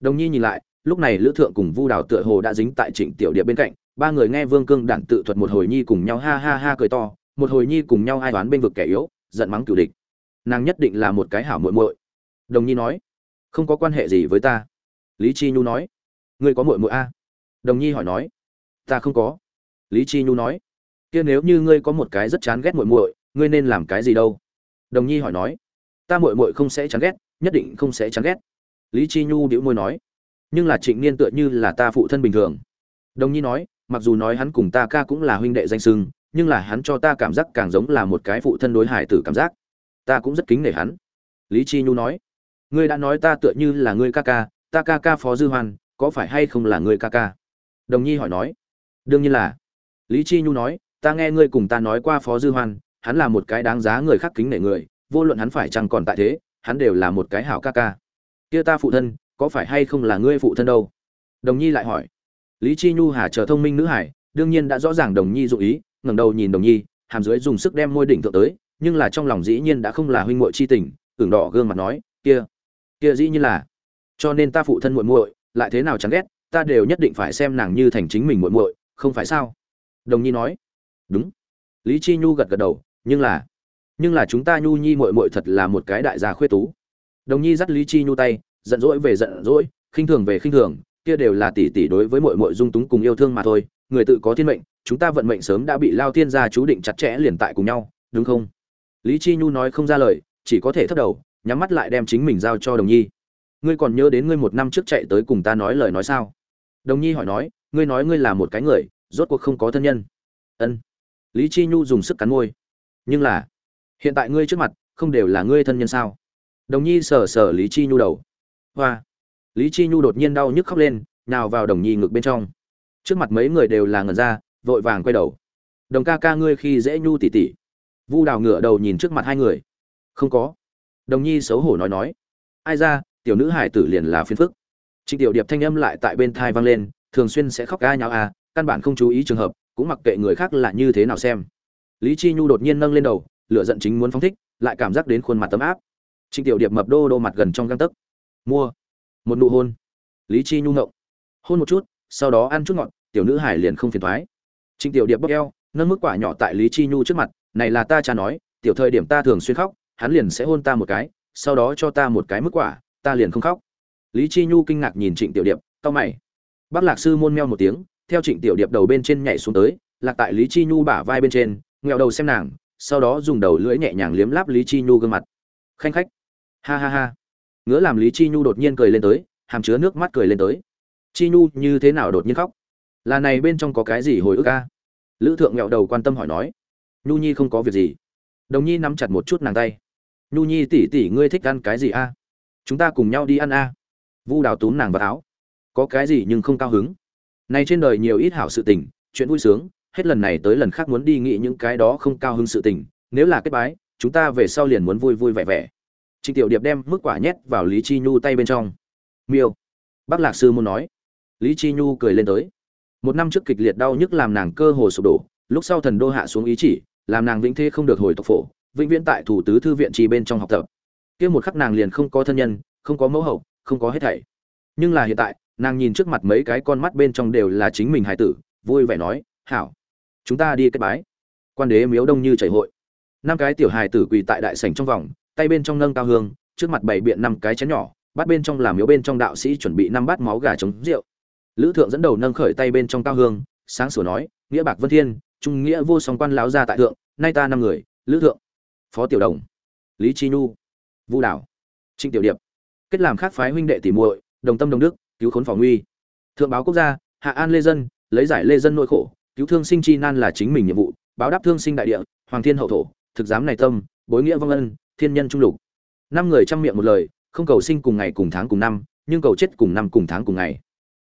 Đồng nhi nhìn lại, lúc này lữ thượng cùng vu đào tựa hồ đã dính tại trịnh tiểu Điệp bên cạnh ba người nghe vương cương đản tự thuật một hồi nhi cùng nhau ha ha ha cười to, một hồi nhi cùng nhau ai đoán bên vực kẻ yếu, giận mắng cửu địch. Nàng nhất định là một cái hảo muội muội. Đồng nhi nói, không có quan hệ gì với ta. Lý chi nhu nói, ngươi có muội muội a? Đồng nhi hỏi nói, ta không có. Lý chi nhu nói, kia nếu như ngươi có một cái rất chán ghét muội muội, ngươi nên làm cái gì đâu? Đồng nhi hỏi nói, ta muội muội không sẽ chán ghét, nhất định không sẽ chán ghét. Lý chi nhu bĩu môi nói, nhưng là trịnh niên tựa như là ta phụ thân bình thường. Đồng nhi nói mặc dù nói hắn cùng ta ca cũng là huynh đệ danh sưng nhưng là hắn cho ta cảm giác càng giống là một cái phụ thân đối hải tử cảm giác. Ta cũng rất kính nể hắn. Lý chi nhu nói. Ngươi đã nói ta tựa như là ngươi ca ca, ta ca ca phó dư hoan, có phải hay không là ngươi ca ca? Đồng nhi hỏi nói. Đương nhiên là. Lý chi nhu nói. Ta nghe ngươi cùng ta nói qua phó dư hoan, hắn là một cái đáng giá người khác kính nể người, vô luận hắn phải chăng còn tại thế, hắn đều là một cái hảo ca ca. Kia ta phụ thân, có phải hay không là ngươi phụ thân đâu? Đồng nhi lại hỏi lý chi nhu hà chờ thông minh nữ hải, đương nhiên đã rõ ràng đồng nhi dụ ý, ngẩng đầu nhìn đồng nhi, hàm dưới dùng sức đem môi đỉnh thượng tới, nhưng là trong lòng dĩ nhiên đã không là huynh muội chi tình tưởng đỏ gương mặt nói, kia kia dĩ nhiên là. Cho nên ta phụ thân muội muội, lại thế nào chẳng ghét, ta đều nhất định phải xem nàng như thành chính mình muội muội, không phải sao? Đồng nhi nói, đúng. Lý chi nhu gật gật đầu, nhưng là nhưng là chúng ta nhu nhi muội muội thật là một cái đại gia khuyết tú. Đồng nhi dắt lý chi nhu tay, giận dỗi về giận dỗi, khinh thường về khinh thường kia đều là tỷ tỷ đối với muội muội dung túng cùng yêu thương mà thôi, người tự có thiên mệnh, chúng ta vận mệnh sớm đã bị lao thiên gia chú định chặt chẽ liền tại cùng nhau, đúng không? Lý chi nhu nói không ra lời, chỉ có thể thấp đầu, nhắm mắt lại đem chính mình giao cho đồng nhi. Ngươi còn nhớ đến ngươi một năm trước chạy tới cùng ta nói lời nói sao? Đồng nhi hỏi nói, ngươi nói ngươi là một cái người, rốt cuộc không có thân nhân. Ân. Lý chi nhu dùng sức cắn môi. Nhưng là, hiện tại ngươi trước mặt, không đều là ngươi thân nhân sao? Đồng nhi sờ sờ lý chi nhu đầu. Hoa lý chi nhu đột nhiên đau nhức khóc lên, nào vào đồng nhi ngực bên trong. Trước mặt mấy người đều là ngẩn ra, vội vàng quay đầu. Đồng ca ca ngươi khi dễ nhu tỉ tỉ vu đào ngửa đầu nhìn trước mặt hai người. Không có. Đồng nhi xấu hổ nói nói. Ai ra, tiểu nữ hải tử liền là phiền phức. Trịnh tiểu điệp thanh âm lại tại bên thai vang lên, thường xuyên sẽ khóc ca nháo à căn bản không chú ý trường hợp, cũng mặc kệ người khác là như thế nào xem. Lý chi nhu đột nhiên nâng lên đầu, lửa giận chính muốn phóng thích, lại cảm giác đến khuôn mặt tấm áp. Trịnh tiểu điệp mập đô đô mặt gần trong găng tấc. Mua một nụ hôn. Lý chi nhu ngộng. Hôn một chút, sau đó ăn chút ngọt, tiểu nữ hải liền không phiền thoái. Trịnh tiểu điệp bóp eo, nâng mức quả nhỏ tại lý chi nhu trước mặt, này là ta cha nói, tiểu thời điểm ta thường xuyên khóc, hắn liền sẽ hôn ta một cái, sau đó cho ta một cái mức quả, ta liền không khóc. Lý chi nhu kinh ngạc nhìn trịnh tiểu điệp, cau mày. Bác lạc sư môn meo một tiếng, theo trịnh tiểu điệp đầu bên trên nhảy xuống tới, lạc tại lý chi nhu bả vai bên trên, nghẹo đầu xem nàng, sau đó dùng đầu lưỡi nhẹ nhàng liếm láp lý chi nhu gương mặt. Khanh khách. Ha ha ha ngứa làm lý chi nhu đột nhiên cười lên tới, hàm chứa nước mắt cười lên tới. Chi nhu như thế nào đột nhiên khóc? Là này bên trong có cái gì hồi ức a? Lữ thượng nghẹo đầu quan tâm hỏi nói. Nhu nhi không có việc gì. Đồng nhi nắm chặt một chút nàng tay. Nhu nhi tỉ tỉ ngươi thích ăn cái gì a? Chúng ta cùng nhau đi ăn a. Vu đào túm nàng vào áo. Có cái gì nhưng không cao hứng. Này trên đời nhiều ít hảo sự tình, chuyện vui sướng, hết lần này tới lần khác muốn đi nghĩ những cái đó không cao hứng sự tình, nếu là kết bái, chúng ta về sau liền muốn vui vui vẻ vẻ trịnh tiểu điệp đem mức quả nhét vào lý chi nhu tay bên trong. Miêu. Bác lạc sư muốn nói. Lý chi nhu cười lên tới. Một năm trước kịch liệt đau nhức làm nàng cơ hồ sụp đổ, lúc sau thần đô hạ xuống ý chỉ, làm nàng vĩnh thế không được hồi tộc phổ, vĩnh viễn tại thủ tứ thư viện trì bên trong học tập. Kia một khắc nàng liền không có thân nhân, không có mẫu hậu, không có hết thảy. Nhưng là hiện tại, nàng nhìn trước mặt mấy cái con mắt bên trong đều là chính mình hải tử, vui vẻ nói, hảo, chúng ta đi kết bái. Quan đế miếu đông như chảy hội. Năm cái tiểu hài tử quỳ tại đại sảnh trong vòng tay bên trong nâng cao hương, trước mặt bảy biện năm cái chén nhỏ, bát bên trong làm miếu bên trong đạo sĩ chuẩn bị năm bát máu gà chống rượu. Lữ thượng dẫn đầu nâng khởi tay bên trong cao hương, sáng sủa nói, nghĩa bạc vân thiên, trung nghĩa vô song quan láo ra tại thượng, nay ta năm người, lữ thượng, phó tiểu đồng, lý chi nhu, vu đảo, trịnh tiểu điệp, kết làm khác phái huynh đệ tỷ muội, đồng tâm đồng đức, cứu khốn phòng nguy. Thượng báo quốc gia, hạ an lê dân, lấy giải lê dân nỗi khổ, cứu thương sinh chi nan là chính mình nhiệm vụ, báo đáp thương sinh đại địa, hoàng thiên hậu thổ, thực giám này tâm, bối nghĩa vong ân thiên nhân trung lục. Năm người chăm miệng một lời, không cầu sinh cùng ngày cùng tháng cùng năm, nhưng cầu chết cùng năm cùng tháng cùng ngày.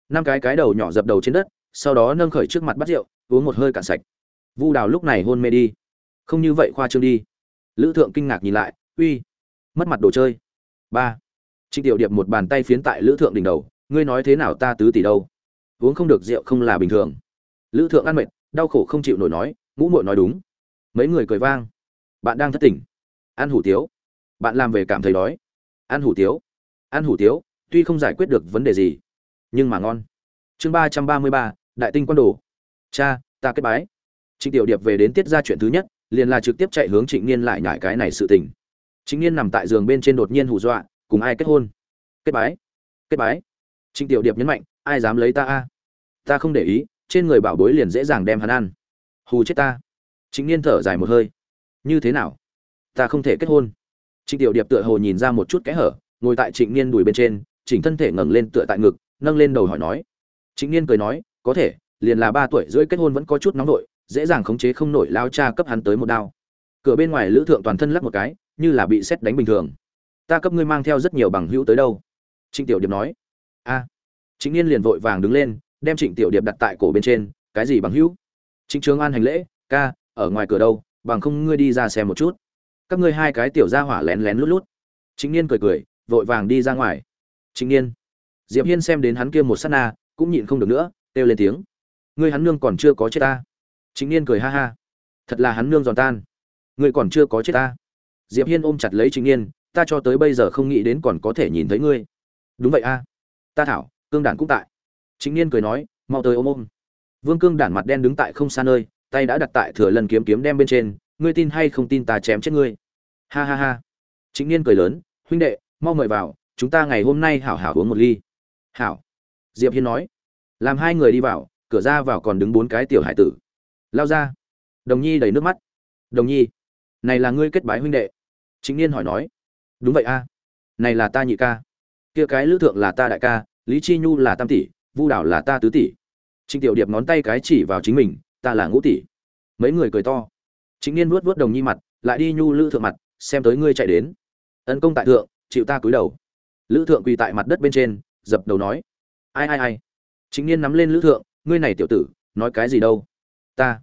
Năm cái cái đầu nhỏ dập đầu trên đất, sau đó nâng khởi trước mặt bắt rượu, uống một hơi cạn sạch. Vu đào lúc này hôn mê đi. Không như vậy khoa trương đi. Lữ thượng kinh ngạc nhìn lại, uy, mất mặt đồ chơi. Ba, trịnh tiểu điệp một bàn tay phiến tại lữ thượng đỉnh đầu, ngươi nói thế nào ta tứ tỷ đâu? Uống không được rượu không là bình thường. Lữ thượng ăn mệt, đau khổ không chịu nổi nói, ngũ muội nói đúng. Mấy người cười vang. Bạn đang thất tỉnh ăn hủ tiếu. Bạn làm về cảm thấy đói. Ăn hủ tiếu. Ăn hủ tiếu, tuy không giải quyết được vấn đề gì, nhưng mà ngon. Chương ba trăm ba mươi ba, đại tinh quan đồ. Cha, ta kết bái. Trịnh tiểu điệp về đến tiết ra chuyện thứ nhất, liền là trực tiếp chạy hướng trịnh niên lại nhải cái này sự tình. Trịnh niên nằm tại giường bên trên đột nhiên hù dọa, cùng ai kết hôn? Kết bái. Kết bái. Trịnh tiểu điệp nhấn mạnh, ai dám lấy ta a? Ta không để ý, trên người bảo bối liền dễ dàng đem hắn ăn. Hù chết ta. Trịnh niên thở dài một hơi. Như thế nào? Ta không thể kết hôn. Trịnh tiểu điệp tựa hồ nhìn ra một chút kẽ hở, ngồi tại trịnh niên đùi bên trên, chỉnh thân thể ngẩng lên tựa tại ngực, nâng lên đầu hỏi nói. Trịnh niên cười nói, có thể, liền là ba tuổi rưỡi kết hôn vẫn có chút nóng nổi dễ dàng khống chế không nổi lao cha cấp hắn tới một đao. Cửa bên ngoài lữ thượng toàn thân lắc một cái, như là bị xét đánh bình thường. Ta cấp ngươi mang theo rất nhiều bằng hữu tới đâu? Trịnh tiểu điệp nói. A. À. trịnh niên liền vội vàng đứng lên, đem trịnh tiểu điệp đặt tại cổ bên trên, cái gì bằng hữu? Trịnh trường an hành lễ, ca, ở ngoài cửa đâu, bằng không ngươi đi ra xem một chút các ngươi hai cái tiểu gia hỏa lén lén lút lút. Chính niên cười cười, vội vàng đi ra ngoài. Chính niên. Diệp hiên xem đến hắn kia một sát na, cũng nhịn không được nữa, kêu lên tiếng. Ngươi hắn nương còn chưa có chết ta. Chính niên cười ha ha. Thật là hắn nương giòn tan. Ngươi còn chưa có chết ta. Diệp hiên ôm chặt lấy chính niên, ta cho tới bây giờ không nghĩ đến còn có thể nhìn thấy ngươi. Đúng vậy a. Ta thảo, cương đản cũng tại. Chính niên cười nói, mau tới ôm ôm. Vương cương đản mặt đen đứng tại không xa nơi, tay đã đặt tại thừa lần kiếm kiếm đem bên trên ngươi tin hay không tin ta chém chết ngươi? Ha ha ha. Chính niên cười lớn, huynh đệ, mau mời vào, chúng ta ngày hôm nay hảo hảo uống một ly. Hảo. Diệp hiên nói. Làm hai người đi vào, cửa ra vào còn đứng bốn cái tiểu hải tử. Lao ra. Đồng nhi đầy nước mắt. Đồng nhi, này là ngươi kết bái huynh đệ. Chính niên hỏi nói. Đúng vậy a. Này là ta nhị ca. Kia cái lữ thượng là ta đại ca, lý chi nhu là tam tỷ, vu đảo là ta tứ tỷ. Trịnh tiểu điệp ngón tay cái chỉ vào chính mình, ta là ngũ tỷ. Mấy người cười to chính niên vuốt vuốt đồng nhi mặt, lại đi nhu lữ thượng mặt, xem tới ngươi chạy đến. Tấn công tại thượng, chịu ta cúi đầu. Lữ thượng quỳ tại mặt đất bên trên, dập đầu nói. Ai ai ai. Chính niên nắm lên lữ thượng, ngươi này tiểu tử, nói cái gì đâu? Ta.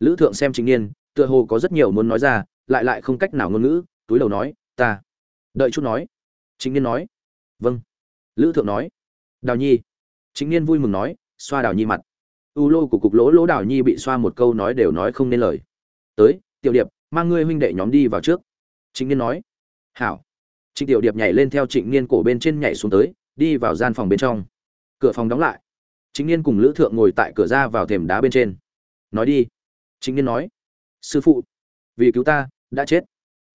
Lữ thượng xem chính niên, tựa hồ có rất nhiều muốn nói ra, lại lại không cách nào ngôn ngữ, túi đầu nói, ta. Đợi chút nói. Chính niên nói. Vâng. Lữ thượng nói. Đào nhi. Chính niên vui mừng nói, xoa đào nhi mặt. U lô của cục lỗ lỗ đào nhi bị xoa một câu nói đều nói không nên lời tới, tiểu điệp, mang ngươi huynh đệ nhóm đi vào trước. Trịnh niên nói. Hảo. Trịnh tiểu điệp nhảy lên theo trịnh niên cổ bên trên nhảy xuống tới, đi vào gian phòng bên trong. Cửa phòng đóng lại. Trịnh niên cùng lữ thượng ngồi tại cửa ra vào thềm đá bên trên. Nói đi. Trịnh niên nói. Sư phụ, vì cứu ta, đã chết.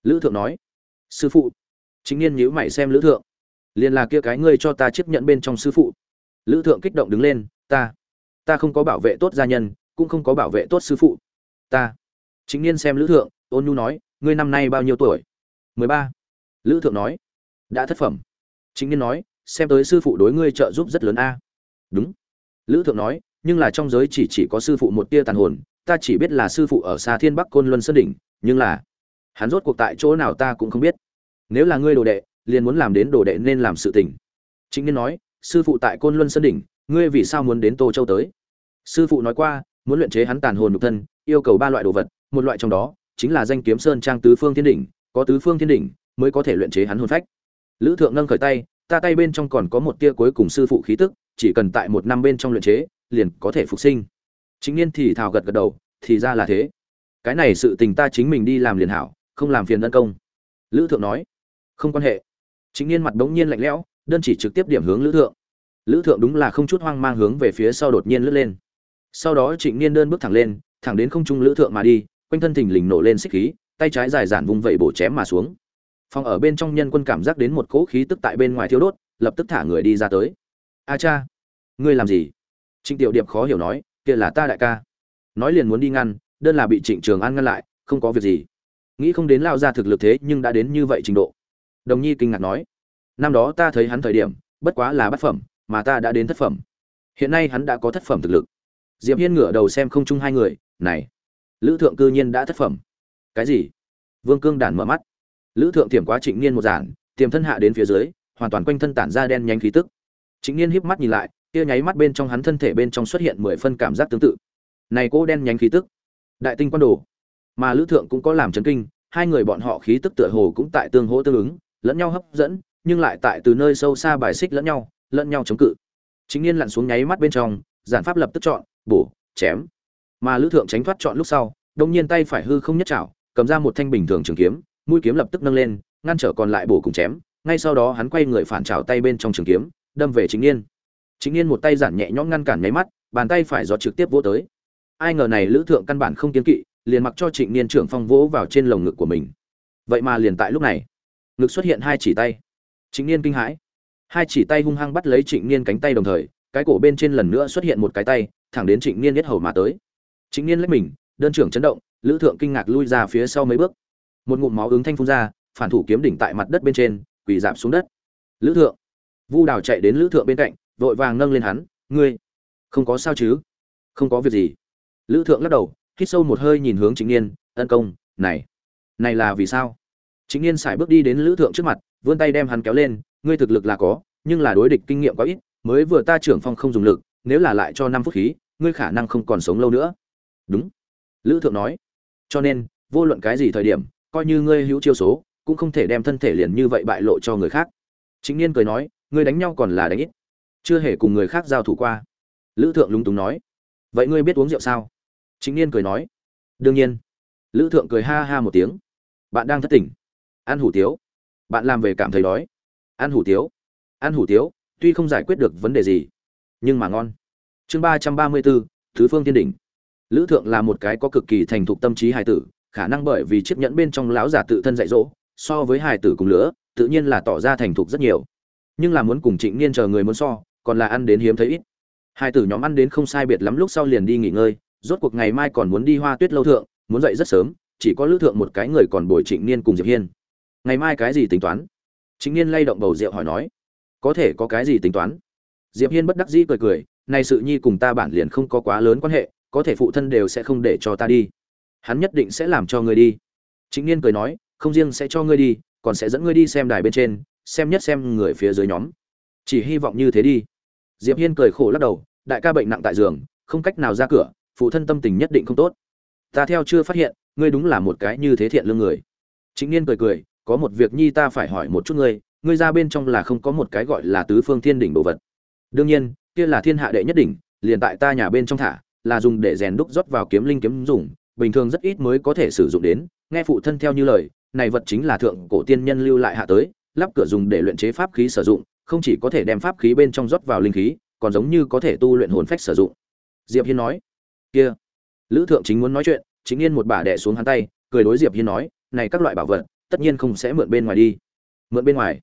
Lữ thượng nói. Sư phụ. Trịnh niên nhíu mày xem lữ thượng. Liền là kia cái ngươi cho ta chấp nhận bên trong sư phụ. Lữ thượng kích động đứng lên. Ta ta không có bảo vệ tốt gia nhân, cũng không có bảo vệ tốt sư phụ. Ta chính niên xem lữ thượng, ôn nhu nói, ngươi năm nay bao nhiêu tuổi? Mười ba. Lữ thượng nói, đã thất phẩm. Chính niên nói, xem tới sư phụ đối ngươi trợ giúp rất lớn a. Đúng. Lữ thượng nói, nhưng là trong giới chỉ chỉ có sư phụ một tia tàn hồn, ta chỉ biết là sư phụ ở xa thiên bắc côn luân sơn đỉnh, nhưng là hắn rốt cuộc tại chỗ nào ta cũng không biết. Nếu là ngươi đồ đệ, liền muốn làm đến đồ đệ nên làm sự tình. Chính niên nói, sư phụ tại côn luân sơn đỉnh, ngươi vì sao muốn đến tô châu tới? Sư phụ nói qua, muốn luyện chế hắn tàn hồn nhục thân, yêu cầu ba loại đồ vật một loại trong đó chính là danh kiếm sơn trang tứ phương thiên đỉnh, có tứ phương thiên đỉnh mới có thể luyện chế hắn hồn phách. Lữ thượng nâng khởi tay, ta tay bên trong còn có một tia cuối cùng sư phụ khí tức, chỉ cần tại một năm bên trong luyện chế, liền có thể phục sinh. Chính niên thì thào gật gật đầu, thì ra là thế. Cái này sự tình ta chính mình đi làm liền hảo, không làm phiền đơn công. Lữ thượng nói, không quan hệ. Chính niên mặt đống nhiên lạnh lẽo, đơn chỉ trực tiếp điểm hướng lữ thượng. Lữ thượng đúng là không chút hoang mang hướng về phía sau đột nhiên lướt lên. Sau đó trịnh niên đơn bước thẳng lên, thẳng đến không trung lữ thượng mà đi quanh thân thình lình nổ lên xích khí, tay trái dài giản vung vẩy bổ chém mà xuống. Phòng ở bên trong nhân quân cảm giác đến một cỗ khí tức tại bên ngoài thiếu đốt, lập tức thả người đi ra tới. A cha, ngươi làm gì? Trịnh tiểu điệp khó hiểu nói, kia là ta đại ca. Nói liền muốn đi ngăn, đơn là bị trịnh trường an ngăn lại, không có việc gì. Nghĩ không đến lao ra thực lực thế nhưng đã đến như vậy trình độ. Đồng nhi kinh ngạc nói, năm đó ta thấy hắn thời điểm, bất quá là bát phẩm, mà ta đã đến thất phẩm. Hiện nay hắn đã có thất phẩm thực lực. Diệp hiên ngửa đầu xem không chung hai người, này lữ thượng cư nhiên đã thất phẩm. Cái gì? Vương cương đản mở mắt. Lữ thượng tiềm quá trịnh niên một giản, tiềm thân hạ đến phía dưới, hoàn toàn quanh thân tản ra đen nhanh khí tức. Trịnh niên híp mắt nhìn lại, kia nháy mắt bên trong hắn thân thể bên trong xuất hiện mười phân cảm giác tương tự. Này cô đen nhánh khí tức, đại tinh quan đồ. Mà lữ thượng cũng có làm chấn kinh, hai người bọn họ khí tức tựa hồ cũng tại tương hỗ tương ứng, lẫn nhau hấp dẫn, nhưng lại tại từ nơi sâu xa bài xích lẫn nhau lẫn nhau chống cự. Chính niên lặn xuống nháy mắt bên trong, giản pháp lập tức chọn, bổ, chém mà lữ thượng tránh thoát chọn lúc sau, đông nhiên tay phải hư không nhất chảo, cầm ra một thanh bình thường trường kiếm, mũi kiếm lập tức nâng lên, ngăn trở còn lại bổ cùng chém, ngay sau đó hắn quay người phản trào tay bên trong trường kiếm, đâm về chính niên. Chính niên một tay giản nhẹ nhõm ngăn cản nháy mắt, bàn tay phải giọt trực tiếp vỗ tới. Ai ngờ này lữ thượng căn bản không kiến kỵ, liền mặc cho trịnh niên trưởng phong vỗ vào trên lồng ngực của mình. Vậy mà liền tại lúc này, ngực xuất hiện hai chỉ tay. Trịnh niên kinh hãi. Hai chỉ tay hung hăng bắt lấy trịnh niên cánh tay đồng thời, cái cổ bên trên lần nữa xuất hiện một cái tay, thẳng đến trịnh niên nhất hầu mà tới chính niên lách mình, đơn trưởng chấn động, lữ thượng kinh ngạc lui ra phía sau mấy bước. Một ngụm máu ứng thanh phun ra, phản thủ kiếm đỉnh tại mặt đất bên trên, quỳ dạp xuống đất. Lữ thượng. Vu đào chạy đến lữ thượng bên cạnh, vội vàng nâng lên hắn, ngươi, không có sao chứ? Không có việc gì. Lữ thượng lắc đầu, hít sâu một hơi nhìn hướng chính niên ân công, này này là vì sao? Chính niên sải bước đi đến lữ thượng trước mặt, vươn tay đem hắn kéo lên, ngươi thực lực là có, nhưng là đối địch kinh nghiệm quá ít, mới vừa ta trưởng phong không dùng lực, nếu là lại cho năm phút khí, ngươi khả năng không còn sống lâu nữa đúng. Lữ thượng nói. Cho nên, vô luận cái gì thời điểm, coi như ngươi hữu chiêu số, cũng không thể đem thân thể liền như vậy bại lộ cho người khác. Chính niên cười nói, ngươi đánh nhau còn là đánh ít. Chưa hề cùng người khác giao thủ qua. Lữ thượng lúng túng nói. Vậy ngươi biết uống rượu sao? Chính niên cười nói. Đương nhiên. Lữ thượng cười ha ha một tiếng. Bạn đang thất tỉnh ăn hủ tiếu. Bạn làm về cảm thấy đói. Ăn hủ tiếu. Ăn hủ tiếu, tuy không giải quyết được vấn đề gì, nhưng mà ngon. Chương ba trăm ba mươi bốn, thứ phương tiên đỉnh lữ thượng là một cái có cực kỳ thành thục tâm trí hài tử, khả năng bởi vì chiếc nhẫn bên trong lão giả tự thân dạy dỗ, so với hài tử cùng lứa tự nhiên là tỏ ra thành thục rất nhiều. Nhưng là muốn cùng trịnh niên chờ người muốn so, còn là ăn đến hiếm thấy ít. Hai tử nhóm ăn đến không sai biệt lắm lúc sau liền đi nghỉ ngơi, rốt cuộc ngày mai còn muốn đi hoa tuyết lâu thượng, muốn dậy rất sớm, chỉ có lữ thượng một cái người còn bồi trịnh niên cùng diệp hiên. Ngày mai cái gì tính toán? Trịnh niên lay động bầu rượu hỏi nói. Có thể có cái gì tính toán? Diệp hiên bất đắc dĩ cười cười, này sự nhi cùng ta bản liền không có quá lớn quan hệ có thể phụ thân đều sẽ không để cho ta đi. Hắn nhất định sẽ làm cho ngươi đi. Chính niên cười nói, không riêng sẽ cho ngươi đi, còn sẽ dẫn ngươi đi xem đài bên trên, xem nhất xem người phía dưới nhóm. Chỉ hy vọng như thế đi. Diệp hiên cười khổ lắc đầu, đại ca bệnh nặng tại giường, không cách nào ra cửa, phụ thân tâm tình nhất định không tốt. Ta theo chưa phát hiện, ngươi đúng là một cái như thế thiện lương người. Chính niên cười cười, có một việc nhi ta phải hỏi một chút ngươi ngươi ra bên trong là không có một cái gọi là tứ phương thiên đỉnh đồ vật. Đương nhiên, kia là thiên hạ đệ nhất đỉnh, liền tại ta nhà bên trong thả là dùng để rèn đúc rót vào kiếm linh kiếm dùng, bình thường rất ít mới có thể sử dụng đến. Nghe phụ thân theo như lời, này vật chính là thượng cổ tiên nhân lưu lại hạ tới, lắp cửa dùng để luyện chế pháp khí sử dụng, không chỉ có thể đem pháp khí bên trong rót vào linh khí, còn giống như có thể tu luyện hồn phách sử dụng. Diệp hiên nói, kia. Lữ thượng chính muốn nói chuyện, chính yên một bà đè xuống hắn tay, cười đối diệp hiên nói, này các loại bảo vật, tất nhiên không sẽ mượn bên ngoài đi. Mượn bên ngoài?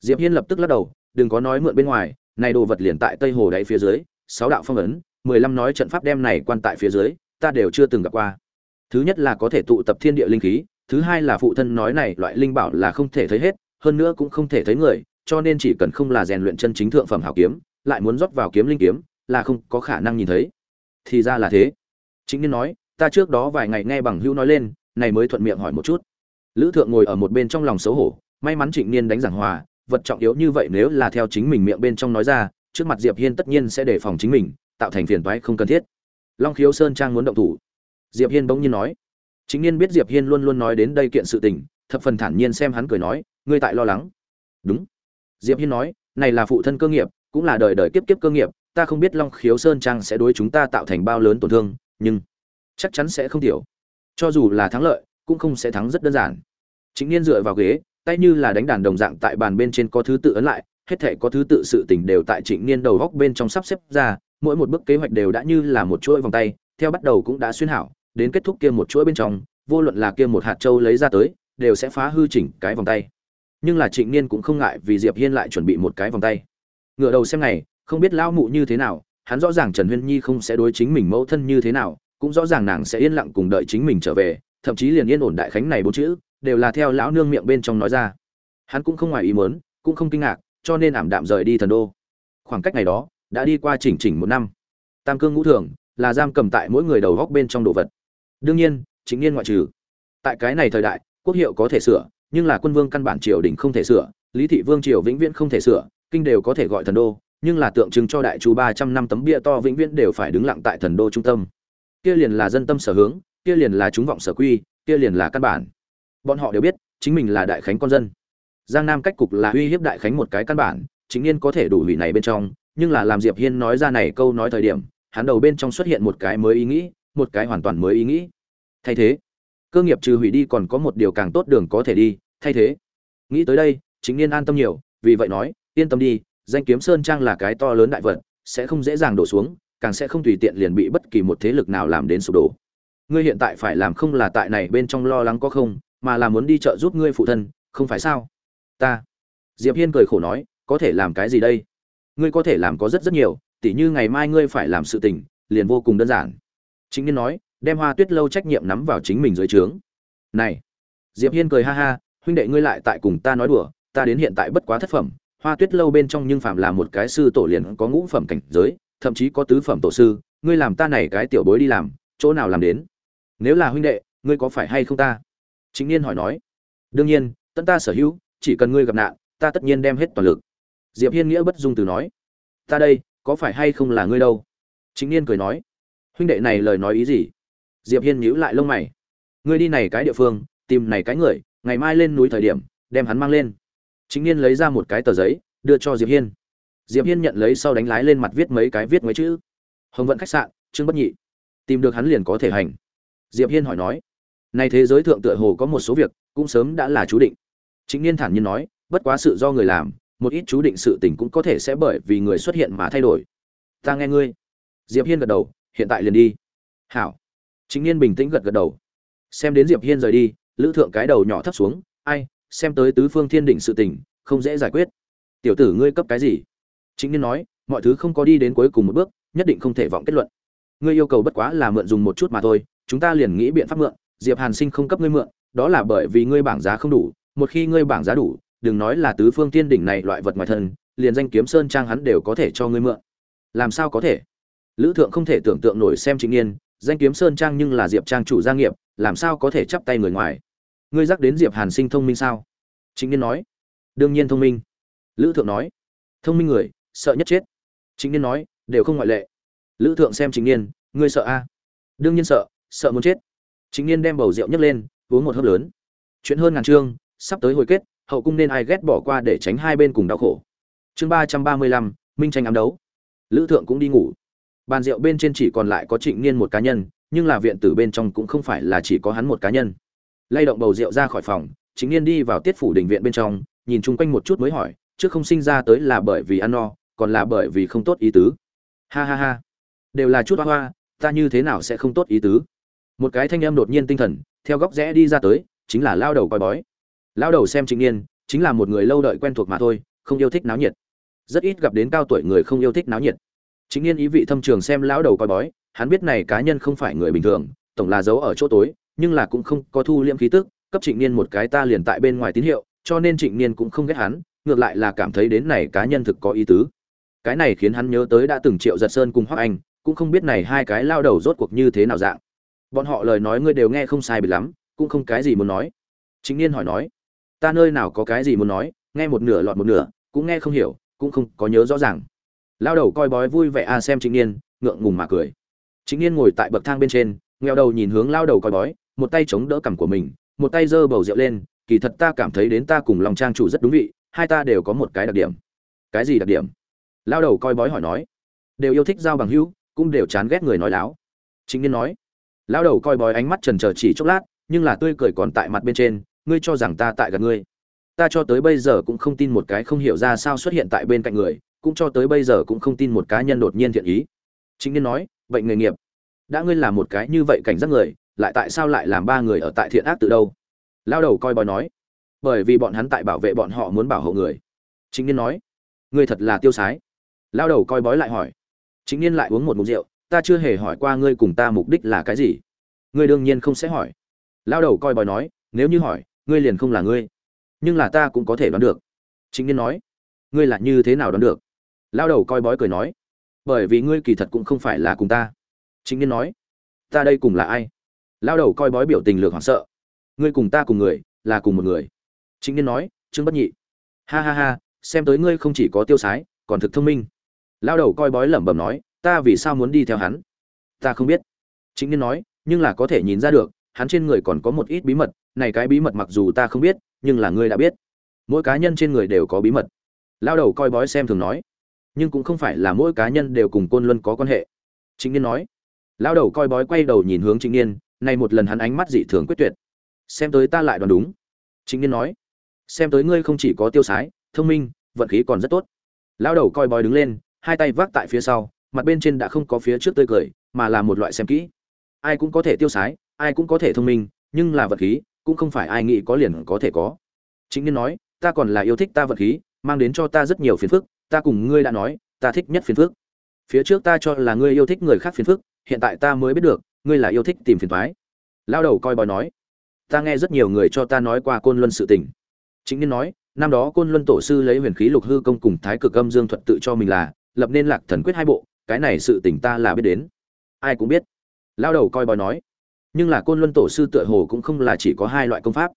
Diệp hiên lập tức lắc đầu, đừng có nói mượn bên ngoài, này đồ vật liền tại tây hồ đáy phía dưới, sáu đạo phong ấn mười lăm nói trận pháp đem này quan tại phía dưới, ta đều chưa từng gặp qua. Thứ nhất là có thể tụ tập thiên địa linh khí, thứ hai là phụ thân nói này loại linh bảo là không thể thấy hết, hơn nữa cũng không thể thấy người, cho nên chỉ cần không là rèn luyện chân chính thượng phẩm hảo kiếm, lại muốn rót vào kiếm linh kiếm, là không có khả năng nhìn thấy. Thì ra là thế. Chính nên nói, ta trước đó vài ngày nghe bằng hữu nói lên, này mới thuận miệng hỏi một chút. Lữ thượng ngồi ở một bên trong lòng xấu hổ, may mắn trịnh niên đánh giảng hòa, vật trọng yếu như vậy nếu là theo chính mình miệng bên trong nói ra, trước mặt diệp hiên tất nhiên sẽ đề phòng chính mình tạo thành phiền toái không cần thiết. Long khiếu sơn trang muốn động thủ. Diệp hiên bỗng nhiên nói. Chính niên biết diệp hiên luôn luôn nói đến đây kiện sự tình, thập phần thản nhiên xem hắn cười nói, ngươi tại lo lắng. Đúng. Diệp hiên nói, này là phụ thân cơ nghiệp, cũng là đời đời kiếp kiếp cơ nghiệp, ta không biết long khiếu sơn trang sẽ đối chúng ta tạo thành bao lớn tổn thương, nhưng chắc chắn sẽ không tiểu. Cho dù là thắng lợi, cũng không sẽ thắng rất đơn giản. Chính niên dựa vào ghế, tay như là đánh đàn đồng dạng tại bàn bên trên có thứ tự ấn lại, hết thể có thứ tự sự tình đều tại trịnh niên đầu góc bên trong sắp xếp ra mỗi một bước kế hoạch đều đã như là một chuỗi vòng tay, theo bắt đầu cũng đã xuyên hảo, đến kết thúc kia một chuỗi bên trong, vô luận là kia một hạt châu lấy ra tới, đều sẽ phá hư chỉnh cái vòng tay. Nhưng là trịnh niên cũng không ngại vì diệp hiên lại chuẩn bị một cái vòng tay. Ngựa đầu xem này không biết lão mụ như thế nào, hắn rõ ràng trần huyên nhi không sẽ đối chính mình mẫu thân như thế nào, cũng rõ ràng nàng sẽ yên lặng cùng đợi chính mình trở về, thậm chí liền yên ổn đại khánh này bốn chữ, đều là theo lão nương miệng bên trong nói ra. Hắn cũng không ngoài ý muốn, cũng không kinh ngạc, cho nên ảm đạm rời đi thần đô. Khoảng cách này đó đã đi qua chỉnh chỉnh một năm. Tam cương ngũ thường là giam cầm tại mỗi người đầu góc bên trong đồ vật. Đương nhiên, chính niên ngoại trừ. Tại cái này thời đại, quốc hiệu có thể sửa, nhưng là quân vương căn bản triều đình không thể sửa, lý thị vương triều vĩnh viễn không thể sửa, kinh đều có thể gọi thần đô, nhưng là tượng trưng cho đại chú ba trăm năm tấm bia to vĩnh viễn đều phải đứng lặng tại thần đô trung tâm. Kia liền là dân tâm sở hướng, kia liền là chúng vọng sở quy, kia liền là căn bản. Bọn họ đều biết, chính mình là đại khánh con dân. Giang nam cách cục là uy hiếp đại khánh một cái căn bản, chính niên có thể đủ hủy này bên trong nhưng là làm diệp hiên nói ra này câu nói thời điểm, hắn đầu bên trong xuất hiện một cái mới ý nghĩ, một cái hoàn toàn mới ý nghĩ. Thay thế. Cơ nghiệp trừ hủy đi còn có một điều càng tốt đường có thể đi, thay thế. Nghĩ tới đây, chính niên an tâm nhiều, vì vậy nói, yên tâm đi, danh kiếm sơn trang là cái to lớn đại vật, sẽ không dễ dàng đổ xuống, càng sẽ không tùy tiện liền bị bất kỳ một thế lực nào làm đến sụp đổ. Ngươi hiện tại phải làm không là tại này bên trong lo lắng có không, mà là muốn đi chợ giúp ngươi phụ thân, không phải sao? Ta. Diệp hiên cười khổ nói, có thể làm cái gì đây? Ngươi có thể làm có rất rất nhiều, tỉ như ngày mai ngươi phải làm sự tình, liền vô cùng đơn giản. Chính niên nói, đem hoa tuyết lâu trách nhiệm nắm vào chính mình dưới trướng. Này. Diệp hiên cười ha ha, huynh đệ ngươi lại tại cùng ta nói đùa, ta đến hiện tại bất quá thất phẩm, hoa tuyết lâu bên trong nhưng phạm là một cái sư tổ liền có ngũ phẩm cảnh giới, thậm chí có tứ phẩm tổ sư, ngươi làm ta này cái tiểu bối đi làm, chỗ nào làm đến? Nếu là huynh đệ, ngươi có phải hay không ta? Chính niên hỏi nói. Đương nhiên tận ta sở hữu, chỉ cần ngươi gặp nạn, ta tất nhiên đem hết toàn lực diệp hiên nghĩa bất dung từ nói, ta đây, có phải hay không là ngươi đâu? Chính niên cười nói, huynh đệ này lời nói ý gì? Diệp hiên nhíu lại lông mày, ngươi đi này cái địa phương, tìm này cái người, ngày mai lên núi thời điểm, đem hắn mang lên. Chính niên lấy ra một cái tờ giấy, đưa cho diệp hiên. Diệp hiên nhận lấy sau đánh lái lên mặt viết mấy cái viết mấy chữ. Hồng vận khách sạn, trương bất nhị. Tìm được hắn liền có thể hành. Diệp hiên hỏi nói, này thế giới thượng tựa hồ có một số việc, cũng sớm đã là chú định. Chính niên thản nhiên nói, bất quá sự do người làm một ít chú định sự tình cũng có thể sẽ bởi vì người xuất hiện mà thay đổi. Ta nghe ngươi. Diệp hiên gật đầu, hiện tại liền đi. Hảo. Chính niên bình tĩnh gật gật đầu. Xem đến diệp hiên rời đi, lữ thượng cái đầu nhỏ thấp xuống, ai, xem tới tứ phương thiên định sự tình, không dễ giải quyết. Tiểu tử ngươi cấp cái gì? Chính niên nói, mọi thứ không có đi đến cuối cùng một bước, nhất định không thể vọng kết luận. Ngươi yêu cầu bất quá là mượn dùng một chút mà thôi, chúng ta liền nghĩ biện pháp mượn. Diệp hàn sinh không cấp ngươi mượn, đó là bởi vì ngươi bảng giá không đủ, một khi ngươi bảng giá đủ đừng nói là tứ phương tiên đỉnh này loại vật ngoài thân, liền danh kiếm sơn trang hắn đều có thể cho ngươi mượn. Làm sao có thể? Lữ thượng không thể tưởng tượng nổi xem chính niên danh kiếm sơn trang nhưng là diệp trang chủ gia nghiệp, làm sao có thể chắp tay người ngoài? Ngươi dắt đến diệp hàn sinh thông minh sao? Chính niên nói. Đương nhiên thông minh. Lữ thượng nói. Thông minh người, sợ nhất chết. Chính niên nói, đều không ngoại lệ. Lữ thượng xem chính niên ngươi sợ a? Đương nhiên sợ sợ muốn chết. Chính niên đem bầu rượu nhấc lên, uống một hớp lớn. Chuyện hơn ngàn chương, sắp tới hồi kết hậu cung nên ai ghét bỏ qua để tránh hai bên cùng đau khổ. Chương ba trăm ba mươi lăm, minh tranh ám đấu. Lữ thượng cũng đi ngủ. Bàn rượu bên trên chỉ còn lại có trịnh niên một cá nhân, nhưng là viện tử bên trong cũng không phải là chỉ có hắn một cá nhân. Lay động bầu rượu ra khỏi phòng chính niên đi vào tiết phủ đình viện bên trong, nhìn chung quanh một chút mới hỏi, trước không sinh ra tới là bởi vì ăn no, còn là bởi vì không tốt ý tứ. Ha ha ha. Đều là chút hoa hoa, ta như thế nào sẽ không tốt ý tứ? Một cái thanh em đột nhiên tinh thần, theo góc rẽ đi ra tới, chính là lao đầu coi bói lao đầu xem trịnh niên, chính là một người lâu đợi quen thuộc mà thôi, không yêu thích náo nhiệt. Rất ít gặp đến cao tuổi người không yêu thích náo nhiệt. Chính niên ý vị thâm trường xem lão đầu coi bói, hắn biết này cá nhân không phải người bình thường, tổng là giấu ở chỗ tối, nhưng là cũng không có thu liễm khí tức, cấp trịnh niên một cái ta liền tại bên ngoài tín hiệu, cho nên trịnh niên cũng không ghét hắn, ngược lại là cảm thấy đến này cá nhân thực có ý tứ. Cái này khiến hắn nhớ tới đã từng triệu giật sơn cùng hoắc anh, cũng không biết này hai cái lao đầu rốt cuộc như thế nào dạng. Bọn họ lời nói ngươi đều nghe không sai bị lắm, cũng không cái gì muốn nói. Chính niên hỏi nói ta nơi nào có cái gì muốn nói, nghe một nửa lọt một nửa, cũng nghe không hiểu, cũng không có nhớ rõ ràng. Lao đầu coi bói vui vẻ a xem chính niên, ngượng ngùng mà cười. Chính niên ngồi tại bậc thang bên trên ngheo đầu nhìn hướng lao đầu coi bói, một tay chống đỡ cằm của mình, một tay giơ bầu rượu lên, kỳ thật ta cảm thấy đến ta cùng lòng trang chủ rất đúng vị, hai ta đều có một cái đặc điểm. Cái gì đặc điểm? Lao đầu coi bói hỏi nói. Đều yêu thích giao bằng hữu, cũng đều chán ghét người nói láo. Chính niên nói. Lao đầu coi bói ánh mắt trần trờ chỉ chốc lát, nhưng là tươi cười còn tại mặt bên trên ngươi cho rằng ta tại gần ngươi. Ta cho tới bây giờ cũng không tin một cái không hiểu ra sao xuất hiện tại bên cạnh người, cũng cho tới bây giờ cũng không tin một cá nhân đột nhiên thiện ý. Chính niên nói, bệnh nghề nghiệp. Đã ngươi là một cái như vậy cảnh giác người, lại tại sao lại làm ba người ở tại thiện ác từ đâu? Lao đầu coi bói nói, bởi vì bọn hắn tại bảo vệ bọn họ muốn bảo hộ người. Chính niên nói, ngươi thật là tiêu sái. Lao đầu coi bói lại hỏi, chính niên lại uống một mục rượu, ta chưa hề hỏi qua ngươi cùng ta mục đích là cái gì. Ngươi đương nhiên không sẽ hỏi. Lao đầu coi bói nói, nếu như hỏi ngươi liền không là ngươi. Nhưng là ta cũng có thể đoán được. Chính niên nói, ngươi là như thế nào đoán được? Lao đầu coi bói cười nói, bởi vì ngươi kỳ thật cũng không phải là cùng ta. Chính niên nói, ta đây cùng là ai? Lao đầu coi bói biểu tình lược hoảng sợ, ngươi cùng ta cùng người, là cùng một người. Chính niên nói, trương bất nhị, ha ha ha, xem tới ngươi không chỉ có tiêu sái, còn thực thông minh. Lao đầu coi bói lẩm bẩm nói, ta vì sao muốn đi theo hắn? Ta không biết. Chính niên nói, nhưng là có thể nhìn ra được, hắn trên người còn có một ít bí mật này cái bí mật mặc dù ta không biết, nhưng là ngươi đã biết. Mỗi cá nhân trên người đều có bí mật. Lao đầu coi bói xem thường nói. Nhưng cũng không phải là mỗi cá nhân đều cùng côn luân có quan hệ. Chính niên nói. Lao đầu coi bói quay đầu nhìn hướng chính niên nay một lần hắn ánh mắt dị thường quyết tuyệt. Xem tới ta lại đoán đúng. Chính niên nói. Xem tới ngươi không chỉ có tiêu sái, thông minh, vận khí còn rất tốt. Lao đầu coi bói đứng lên, hai tay vác tại phía sau, mặt bên trên đã không có phía trước tươi cười, mà là một loại xem kỹ. Ai cũng có thể tiêu sái, ai cũng có thể thông minh, nhưng là vật khí cũng không phải ai nghĩ có liền có thể có. Chính niên nói, ta còn là yêu thích ta vật khí, mang đến cho ta rất nhiều phiền phức, ta cùng ngươi đã nói, ta thích nhất phiền phức. Phía trước ta cho là ngươi yêu thích người khác phiền phức, hiện tại ta mới biết được, ngươi là yêu thích tìm phiền thoái lao đầu coi bói nói, ta nghe rất nhiều người cho ta nói qua côn luân sự tình. Chính niên nói, năm đó côn luân tổ sư lấy huyền khí lục hư công cùng thái cực âm dương thuật tự cho mình là, lập nên lạc thần quyết hai bộ, cái này sự tình ta là biết đến. Ai cũng biết. Lao đầu coi bói nói nhưng là côn luân tổ sư tựa hồ cũng không là chỉ có hai loại công pháp.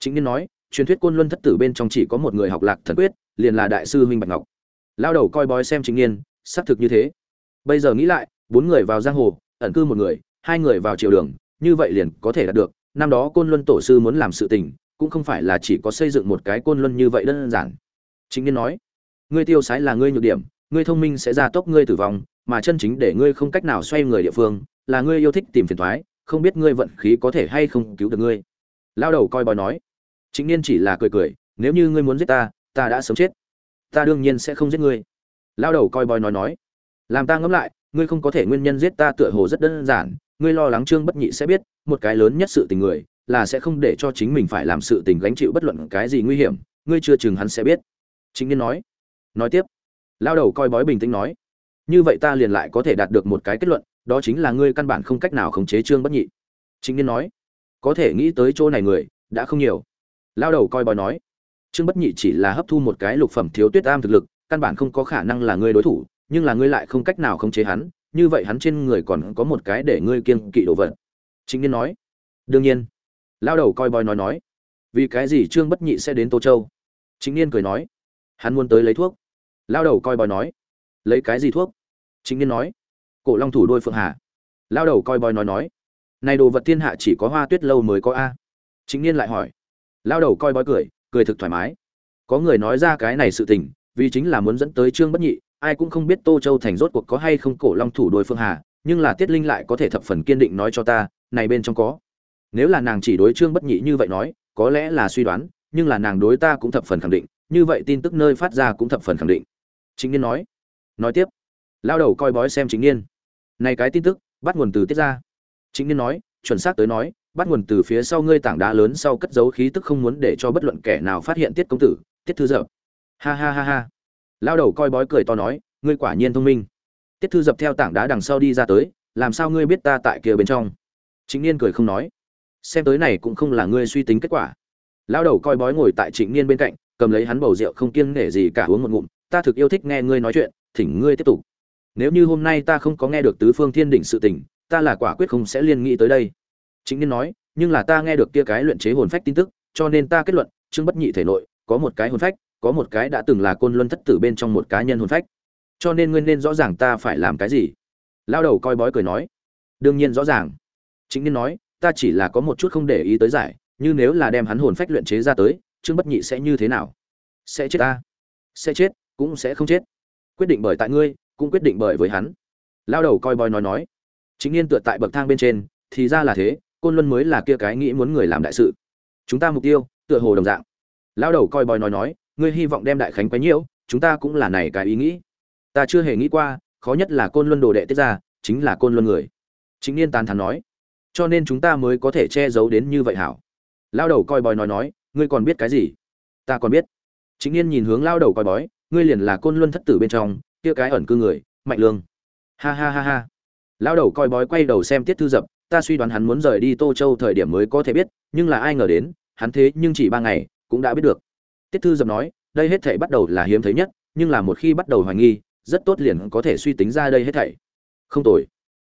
Chính niên nói, truyền thuyết côn luân thất tử bên trong chỉ có một người học lạc thần quyết, liền là đại sư huynh bạch ngọc. Lao đầu coi bói xem chính niên, xác thực như thế. Bây giờ nghĩ lại, bốn người vào giang hồ, ẩn cư một người, hai người vào triều đường, như vậy liền có thể đạt được, năm đó côn luân tổ sư muốn làm sự tình, cũng không phải là chỉ có xây dựng một cái côn luân như vậy đơn giản. Chính niên nói, ngươi tiêu sái là ngươi nhược điểm, ngươi thông minh sẽ gia tốc ngươi tử vong, mà chân chính để ngươi không cách nào xoay người địa phương, là ngươi yêu thích tìm phiền toái không biết ngươi vận khí có thể hay không cứu được ngươi. Lao đầu coi bói nói. Chính niên chỉ là cười cười, nếu như ngươi muốn giết ta ta đã sống chết. Ta đương nhiên sẽ không giết ngươi. Lao đầu coi bói nói nói. Làm ta ngẫm lại, ngươi không có thể nguyên nhân giết ta tựa hồ rất đơn giản. Ngươi lo lắng trương bất nhị sẽ biết, một cái lớn nhất sự tình người, là sẽ không để cho chính mình phải làm sự tình gánh chịu bất luận cái gì nguy hiểm. Ngươi chưa chừng hắn sẽ biết. Chính niên nói. Nói tiếp. Lao đầu coi bói bình tĩnh nói. Như vậy ta liền lại có thể đạt được một cái kết luận đó chính là ngươi căn bản không cách nào khống chế trương bất nhị. Chính niên nói, có thể nghĩ tới chỗ này người, đã không nhiều. Lao đầu coi bói nói, trương bất nhị chỉ là hấp thu một cái lục phẩm thiếu tuyết am thực lực, căn bản không có khả năng là ngươi đối thủ, nhưng là ngươi lại không cách nào khống chế hắn, như vậy hắn trên người còn có một cái để ngươi kiêng kỵ đồ vật. Chính niên nói, đương nhiên. Lao đầu coi bói nói nói, vì cái gì trương bất nhị sẽ đến tô châu? Chính niên cười nói, hắn muốn tới lấy thuốc. Lao đầu coi bói nói, lấy cái gì thuốc? Chính niên nói cổ long thủ đôi phượng hà. Lao đầu coi bói nói nói, này đồ vật thiên hạ chỉ có hoa tuyết lâu mới có a. Chính niên lại hỏi. Lao đầu coi bói cười cười thực thoải mái. Có người nói ra cái này sự tình, vì chính là muốn dẫn tới trương bất nhị, ai cũng không biết tô châu thành rốt cuộc có hay không cổ long thủ đôi phương hà, nhưng là tiết linh lại có thể thập phần kiên định nói cho ta, này bên trong có. Nếu là nàng chỉ đối trương bất nhị như vậy nói, có lẽ là suy đoán, nhưng là nàng đối ta cũng thập phần khẳng định, như vậy tin tức nơi phát ra cũng thập phần khẳng định. Chính niên nói. Nói tiếp. Lao đầu coi bói xem chính niên này cái tin tức, bắt nguồn từ tiết ra. Chính niên nói, chuẩn xác tới nói, bắt nguồn từ phía sau ngươi tảng đá lớn sau cất giấu khí tức không muốn để cho bất luận kẻ nào phát hiện tiết công tử, tiết thư dập. Ha ha ha ha. Lao đầu coi bói cười to nói, ngươi quả nhiên thông minh. Tiết thư dập theo tảng đá đằng sau đi ra tới, làm sao ngươi biết ta tại kia bên trong? Chính niên cười không nói. Xem tới này cũng không là ngươi suy tính kết quả. Lao đầu coi bói ngồi tại trịnh niên bên cạnh, cầm lấy hắn bầu rượu không kiêng nể gì cả uống một ngụm, ta thực yêu thích nghe ngươi nói chuyện, thỉnh ngươi tiếp tục nếu như hôm nay ta không có nghe được tứ phương thiên đỉnh sự tình, ta là quả quyết không sẽ liên nghĩ tới đây. Chính niên nói, nhưng là ta nghe được kia cái luyện chế hồn phách tin tức, cho nên ta kết luận, trương bất nhị thể nội, có một cái hồn phách, có một cái đã từng là côn luân thất tử bên trong một cá nhân hồn phách. Cho nên nguyên nên rõ ràng ta phải làm cái gì? Lao đầu coi bói cười nói. Đương nhiên rõ ràng. Chính nên nói, ta chỉ là có một chút không để ý tới giải, như nếu là đem hắn hồn phách luyện chế ra tới, trương bất nhị sẽ như thế nào? Sẽ chết ta? Sẽ chết, cũng sẽ không chết. Quyết định bởi tại ngươi cũng quyết định bởi với hắn. Lao đầu coi bói nói nói, chính niên tựa tại bậc thang bên trên, thì ra là thế, côn luân mới là kia cái nghĩ muốn người làm đại sự. Chúng ta mục tiêu, tựa hồ đồng dạng. Lao đầu coi bói nói nói, ngươi hy vọng đem đại khánh quấy nhiễu, chúng ta cũng là này cái ý nghĩ. Ta chưa hề nghĩ qua, khó nhất là côn luân đồ đệ tiết ra, chính là côn luân người. Chính niên tán thắn nói, cho nên chúng ta mới có thể che giấu đến như vậy hảo. Lao đầu coi bói nói nói, ngươi còn biết cái gì? Ta còn biết. Chính niên nhìn hướng lao đầu coi bói, ngươi liền là côn luân thất tử bên trong kia cái ẩn cư người, mạnh lương. Ha ha ha ha. Lão đầu coi bói quay đầu xem tiết thư dập, ta suy đoán hắn muốn rời đi tô châu thời điểm mới có thể biết, nhưng là ai ngờ đến, hắn thế nhưng chỉ ba ngày, cũng đã biết được. Tiết thư dập nói, đây hết thể bắt đầu là hiếm thấy nhất, nhưng là một khi bắt đầu hoài nghi, rất tốt liền có thể suy tính ra đây hết thảy. Không tồi.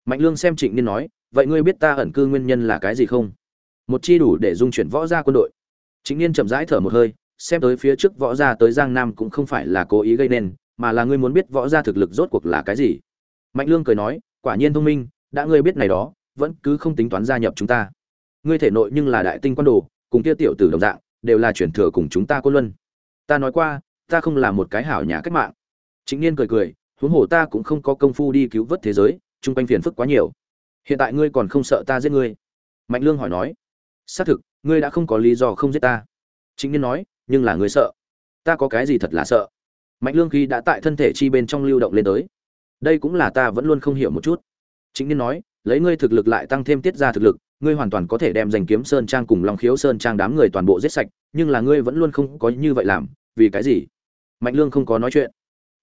Mạnh lương xem trịnh niên nói, vậy ngươi biết ta ẩn cư nguyên nhân là cái gì không? Một chi đủ để dung chuyển võ gia quân đội. Trịnh niên chậm rãi thở một hơi, xem tới phía trước võ gia tới giang nam cũng không phải là cố ý gây nên mà là ngươi muốn biết võ gia thực lực rốt cuộc là cái gì? Mạnh lương cười nói, quả nhiên thông minh, đã ngươi biết này đó, vẫn cứ không tính toán gia nhập chúng ta. Ngươi thể nội nhưng là đại tinh quan đồ, cùng kia tiểu tử đồng dạng, đều là chuyển thừa cùng chúng ta quân luân. Ta nói qua, ta không là một cái hảo nhà cách mạng. Chính niên cười cười, huống hồ ta cũng không có công phu đi cứu vớt thế giới, chung quanh phiền phức quá nhiều. Hiện tại ngươi còn không sợ ta giết ngươi? Mạnh lương hỏi nói. Xác thực, ngươi đã không có lý do không giết ta. Chính niên nói, nhưng là ngươi sợ. Ta có cái gì thật là sợ? Mạnh lương khi đã tại thân thể chi bên trong lưu động lên tới. Đây cũng là ta vẫn luôn không hiểu một chút. Chính niên nói, lấy ngươi thực lực lại tăng thêm tiết ra thực lực, ngươi hoàn toàn có thể đem giành kiếm sơn trang cùng lòng khiếu sơn trang đám người toàn bộ giết sạch, nhưng là ngươi vẫn luôn không có như vậy làm, vì cái gì? Mạnh lương không có nói chuyện.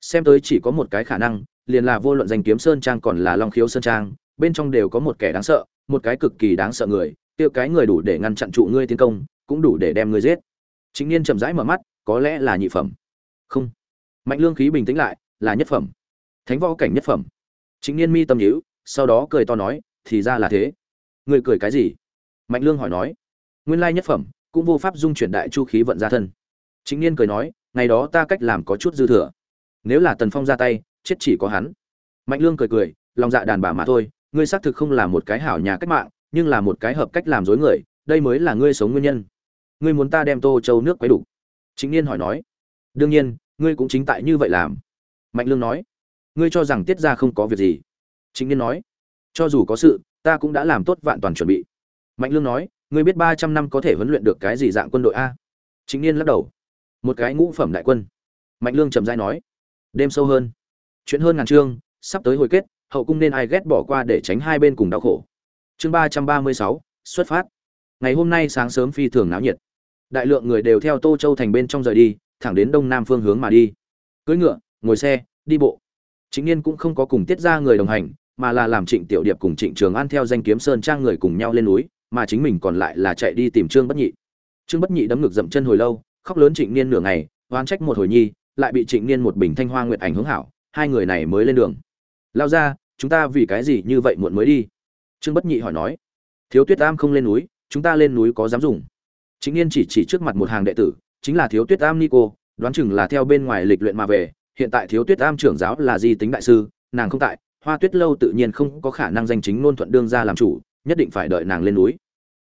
Xem tới chỉ có một cái khả năng, liền là vô luận giành kiếm sơn trang còn là long khiếu sơn trang, bên trong đều có một kẻ đáng sợ, một cái cực kỳ đáng sợ người, tiêu cái người đủ để ngăn chặn trụ ngươi tiến công, cũng đủ để đem ngươi giết. Chính niên chậm rãi mở mắt, có lẽ là nhị phẩm. Không mạnh lương khí bình tĩnh lại, là nhất phẩm. Thánh võ cảnh nhất phẩm. Chính niên mi tâm nhíu, sau đó cười to nói, thì ra là thế. Ngươi cười cái gì? Mạnh lương hỏi nói. Nguyên lai nhất phẩm, cũng vô pháp dung chuyển đại chu khí vận ra thân. Chính niên cười nói, ngày đó ta cách làm có chút dư thừa. Nếu là tần phong ra tay, chết chỉ có hắn. Mạnh lương cười cười, lòng dạ đàn bà mà thôi, ngươi xác thực không là một cái hảo nhà cách mạng, nhưng là một cái hợp cách làm dối người, đây mới là ngươi sống nguyên nhân. Ngươi muốn ta đem tô châu nước quấy đủ. Chính niên hỏi nói. Đương nhiên ngươi cũng chính tại như vậy làm. Mạnh lương nói, ngươi cho rằng tiết ra không có việc gì. Chính niên nói, cho dù có sự, ta cũng đã làm tốt vạn toàn chuẩn bị. Mạnh lương nói, ngươi biết ba trăm năm có thể huấn luyện được cái gì dạng quân đội a? Chính niên lắc đầu, một cái ngũ phẩm đại quân. Mạnh lương trầm dai nói, đêm sâu hơn, chuyện hơn ngàn chương, sắp tới hồi kết, hậu cung nên ai ghét bỏ qua để tránh hai bên cùng đau khổ. Chương ba trăm ba mươi sáu, xuất phát. Ngày hôm nay sáng sớm phi thường náo nhiệt. Đại lượng người đều theo tô châu thành bên trong rời đi thẳng đến đông nam phương hướng mà đi. Cưỡi ngựa, ngồi xe, đi bộ. Chính n cũng không có cùng tiết ra người đồng hành, mà là làm trịnh tiểu điệp cùng trịnh trường an theo danh kiếm sơn trang người cùng nhau lên núi, mà chính mình còn lại là chạy đi tìm trương bất nhị. Trương bất nhị đấm ngực dậm chân hồi lâu, khóc lớn trịnh niên nửa ngày, oán trách một hồi nhi, lại bị trịnh niên một bình thanh hoa nguyệt ảnh hướng hảo, hai người này mới lên đường. Lao ra, chúng ta vì cái gì như vậy muộn mới đi? Trương bất nhị hỏi nói. Thiếu tuyết tam không lên núi, chúng ta lên núi có dám dùng. Chính niên chỉ chỉ trước mặt một hàng đệ tử chính là thiếu tuyết am nico, đoán chừng là theo bên ngoài lịch luyện mà về, hiện tại thiếu tuyết am trưởng giáo là di tính đại sư, nàng không tại, hoa tuyết lâu tự nhiên không có khả năng danh chính ngôn thuận đương ra làm chủ, nhất định phải đợi nàng lên núi.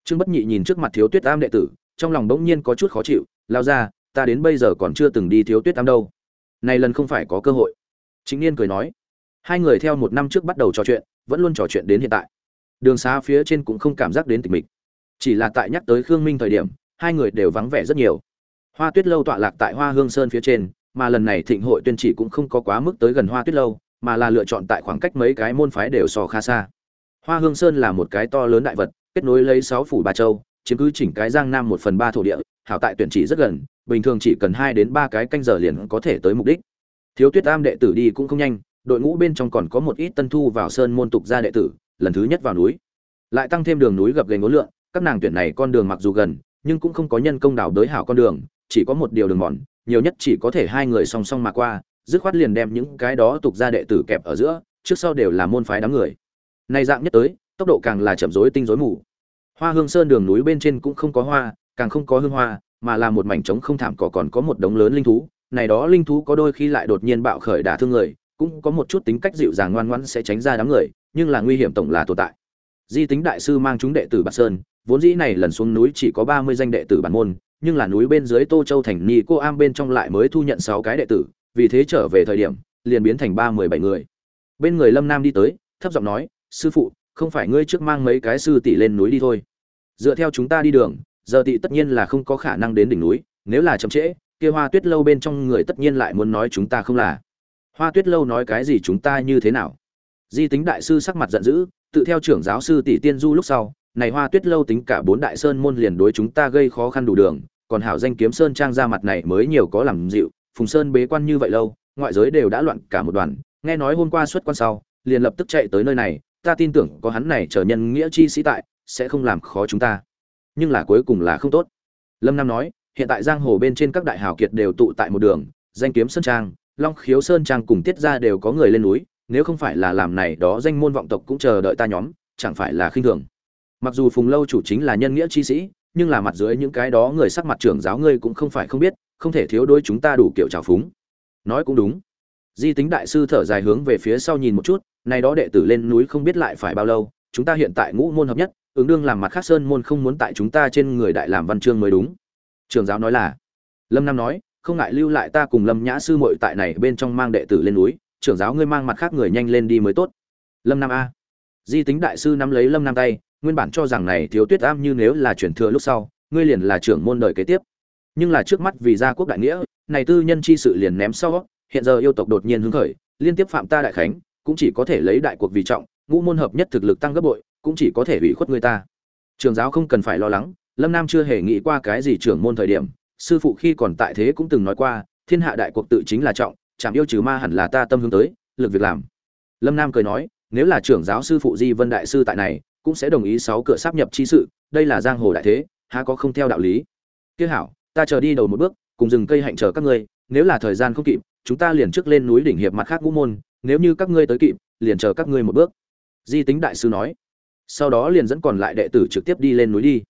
Trương bất nhị nhìn trước mặt thiếu tuyết am đệ tử, trong lòng bỗng nhiên có chút khó chịu, lao ra, ta đến bây giờ còn chưa từng đi thiếu tuyết am đâu. Này lần không phải có cơ hội. Chính niên cười nói. Hai người theo một năm trước bắt đầu trò chuyện, vẫn luôn trò chuyện đến hiện tại. Đường xá phía trên cũng không cảm giác đến tịch mịch. Chỉ là tại nhắc tới khương minh thời điểm, hai người đều vắng vẻ rất nhiều hoa tuyết lâu tọa lạc tại hoa hương sơn phía trên, mà lần này thịnh hội tuyên chỉ cũng không có quá mức tới gần hoa tuyết lâu, mà là lựa chọn tại khoảng cách mấy cái môn phái đều so khá xa. Hoa hương sơn là một cái to lớn đại vật, kết nối lấy sáu phủ ba châu, chiếm cứ chỉnh cái giang nam một phần ba thổ địa, hảo tại tuyển chỉ rất gần, bình thường chỉ cần hai đến ba cái canh giờ liền có thể tới mục đích. Thiếu tuyết am đệ tử đi cũng không nhanh, đội ngũ bên trong còn có một ít tân thu vào sơn môn tục gia đệ tử, lần thứ nhất vào núi. Lại tăng thêm đường núi gập ghềnh ngố lượng, các nàng tuyển này con đường mặc dù gần, nhưng cũng không có nhân công đào đới hảo con đường chỉ có một điều đường mòn, nhiều nhất chỉ có thể hai người song song mà qua, dứt khoát liền đem những cái đó tục ra đệ tử kẹp ở giữa, trước sau đều là môn phái đám người. Nay dạng nhất tới, tốc độ càng là chậm rối tinh rối mù. Hoa hương sơn đường núi bên trên cũng không có hoa, càng không có hương hoa, mà là một mảnh trống không thảm cỏ còn có một đống lớn linh thú. Này đó linh thú có đôi khi lại đột nhiên bạo khởi đả thương người, cũng có một chút tính cách dịu dàng ngoan ngoãn sẽ tránh ra đám người, nhưng là nguy hiểm tổng là tồn tại. Di tính đại sư mang chúng đệ tử bạc sơn, vốn dĩ này lần xuống núi chỉ có ba mươi danh đệ tử bản môn nhưng là núi bên dưới tô châu thành ni cô am bên trong lại mới thu nhận sáu cái đệ tử, vì thế trở về thời điểm, liền biến thành ba mười bảy người. Bên người lâm nam đi tới, thấp giọng nói, sư phụ, không phải ngươi trước mang mấy cái sư tỷ lên núi đi thôi. Dựa theo chúng ta đi đường, giờ tỷ tất nhiên là không có khả năng đến đỉnh núi, nếu là chậm trễ, kia hoa tuyết lâu bên trong người tất nhiên lại muốn nói chúng ta không là. Hoa tuyết lâu nói cái gì chúng ta như thế nào? Di tính đại sư sắc mặt giận dữ, tự theo trưởng giáo sư tỷ tiên du lúc sau, này hoa tuyết lâu tính cả bốn đại sơn môn liền đối chúng ta gây khó khăn đủ đường còn hảo danh kiếm sơn trang ra mặt này mới nhiều có làm dịu, phùng sơn bế quan như vậy lâu, ngoại giới đều đã loạn cả một đoàn. Nghe nói hôm qua xuất quan sau, liền lập tức chạy tới nơi này, ta tin tưởng có hắn này trở nhân nghĩa chi sĩ tại, sẽ không làm khó chúng ta. Nhưng là cuối cùng là không tốt. Lâm nam nói, hiện tại giang hồ bên trên các đại hào kiệt đều tụ tại một đường, danh kiếm sơn trang, long khiếu sơn trang cùng tiết ra đều có người lên núi, nếu không phải là làm này đó danh môn vọng tộc cũng chờ đợi ta nhóm, chẳng phải là khinh thường. Mặc dù phùng lâu chủ chính là nhân nghĩa chi sĩ nhưng là mặt dưới những cái đó người sắc mặt trưởng giáo ngươi cũng không phải không biết, không thể thiếu đôi chúng ta đủ kiểu trào phúng. Nói cũng đúng. Di tính đại sư thở dài hướng về phía sau nhìn một chút, này đó đệ tử lên núi không biết lại phải bao lâu, chúng ta hiện tại ngũ môn hợp nhất, ứng đương làm mặt khác sơn môn không muốn tại chúng ta trên người đại làm văn chương mới đúng. Trường giáo nói là, lâm nam nói, không ngại lưu lại ta cùng lâm nhã sư muội tại này bên trong mang đệ tử lên núi, trưởng giáo ngươi mang mặt khác người nhanh lên đi mới tốt. Lâm nam a. Di tính đại sư nắm lấy lâm nam tay nguyên bản cho rằng này thiếu tuyết am như nếu là chuyển thừa lúc sau, ngươi liền là trưởng môn đời kế tiếp. Nhưng là trước mắt vì gia quốc đại nghĩa, này tư nhân chi sự liền ném sau, hiện giờ yêu tộc đột nhiên hứng khởi, liên tiếp phạm ta đại khánh, cũng chỉ có thể lấy đại cuộc vì trọng, ngũ môn hợp nhất thực lực tăng gấp bội, cũng chỉ có thể ủy khuất người ta. Trường giáo không cần phải lo lắng, lâm nam chưa hề nghĩ qua cái gì trưởng môn thời điểm, sư phụ khi còn tại thế cũng từng nói qua, thiên hạ đại cuộc tự chính là trọng chạm yêu trừ ma hẳn là ta tâm hướng tới, lực việc làm. Lâm nam cười nói, nếu là trưởng giáo sư phụ di vân đại sư tại này cũng sẽ đồng ý sáu cửa sắp nhập chi sự, đây là giang hồ đại thế, há có không theo đạo lý. Kiếc hảo, ta chờ đi đầu một bước, cùng rừng cây hạnh chờ các ngươi, nếu là thời gian không kịp, chúng ta liền trước lên núi đỉnh hiệp mặt khác ngũ môn, nếu như các ngươi tới kịp, liền chờ các ngươi một bước. Di tính đại sư nói. Sau đó liền dẫn còn lại đệ tử trực tiếp đi lên núi đi.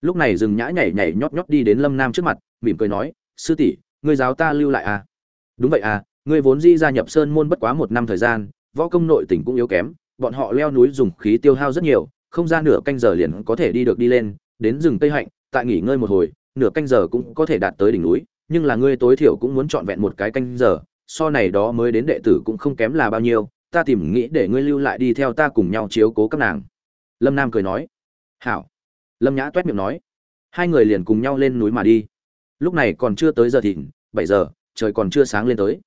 Lúc này rừng nhã nhảy nhảy nhót nhót đi đến lâm nam trước mặt, mỉm cười nói, sư tỷ, ngươi giáo ta lưu lại à? Đúng vậy à ngươi vốn di gia nhập sơn môn bất quá một năm thời gian, võ công nội tình cũng yếu kém, bọn họ leo núi dùng khí tiêu hao rất nhiều không ra nửa canh giờ liền có thể đi được đi lên, đến rừng tây hạnh, tại nghỉ ngơi một hồi, nửa canh giờ cũng có thể đạt tới đỉnh núi, nhưng là ngươi tối thiểu cũng muốn trọn vẹn một cái canh giờ, so này đó mới đến đệ tử cũng không kém là bao nhiêu, ta tìm nghĩ để ngươi lưu lại đi theo ta cùng nhau chiếu cố các nàng. Lâm nam cười nói. Hảo. Lâm nhã toét miệng nói. Hai người liền cùng nhau lên núi mà đi. Lúc này còn chưa tới giờ thìn, bảy giờ, trời còn chưa sáng lên tới.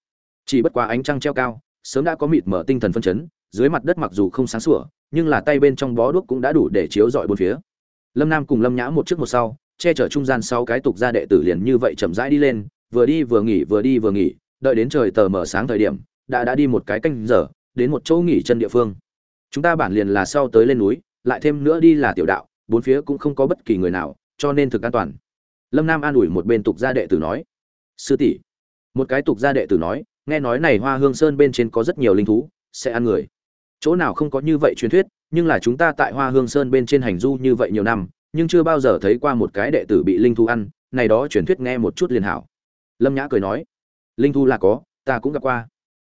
Chỉ bất quá ánh trăng treo cao, sớm đã có mịt mở tinh thần phân chấn, dưới mặt đất mặc dù không sáng sủa nhưng là tay bên trong bó đuốc cũng đã đủ để chiếu rọi bốn phía. Lâm nam cùng lâm nhã một trước một sau, che chở trung gian sau cái tục gia đệ tử liền như vậy chậm rãi đi lên, vừa đi vừa nghỉ, vừa đi vừa nghỉ, đợi đến trời tờ mở sáng thời điểm, đã đã đi một cái canh giờ, đến một chỗ nghỉ chân địa phương. Chúng ta bản liền là sau tới lên núi, lại thêm nữa đi là tiểu đạo, bốn phía cũng không có bất kỳ người nào, cho nên thực an toàn. Lâm nam an ủi một bên tục gia đệ tử nói, sư tỷ. Một cái tục gia đệ tử nói, nghe nói này hoa hương sơn bên trên có rất nhiều linh thú, sẽ ăn người chỗ nào không có như vậy truyền thuyết, nhưng là chúng ta tại hoa hương sơn bên trên hành du như vậy nhiều năm, nhưng chưa bao giờ thấy qua một cái đệ tử bị linh thú ăn, này đó truyền thuyết nghe một chút liền hảo. Lâm nhã cười nói, linh thú là có, ta cũng gặp qua.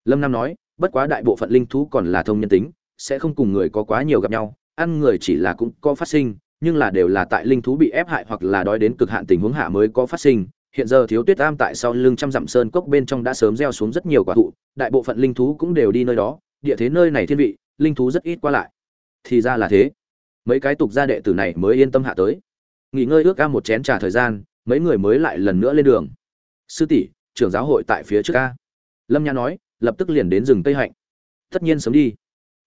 Lâm nam nói, bất quá đại bộ phận linh thú còn là thông nhân tính, sẽ không cùng người có quá nhiều gặp nhau, ăn người chỉ là cũng có phát sinh, nhưng là đều là tại linh thú bị ép hại hoặc là đói đến cực hạn tình huống hạ mới có phát sinh. Hiện giờ thiếu tuyết am tại sau lưng trăm dặm sơn cốc bên trong đã sớm gieo xuống rất nhiều quả thụ, đại bộ phận linh thú cũng đều đi nơi đó địa thế nơi này thiên vị, linh thú rất ít qua lại. Thì ra là thế. Mấy cái tục gia đệ tử này mới yên tâm hạ tới. Nghỉ ngơi ước ca một chén trà thời gian, mấy người mới lại lần nữa lên đường. Sư tỷ, trưởng giáo hội tại phía trước ca. Lâm nha nói, lập tức liền đến rừng tây hạnh. Tất nhiên sớm đi.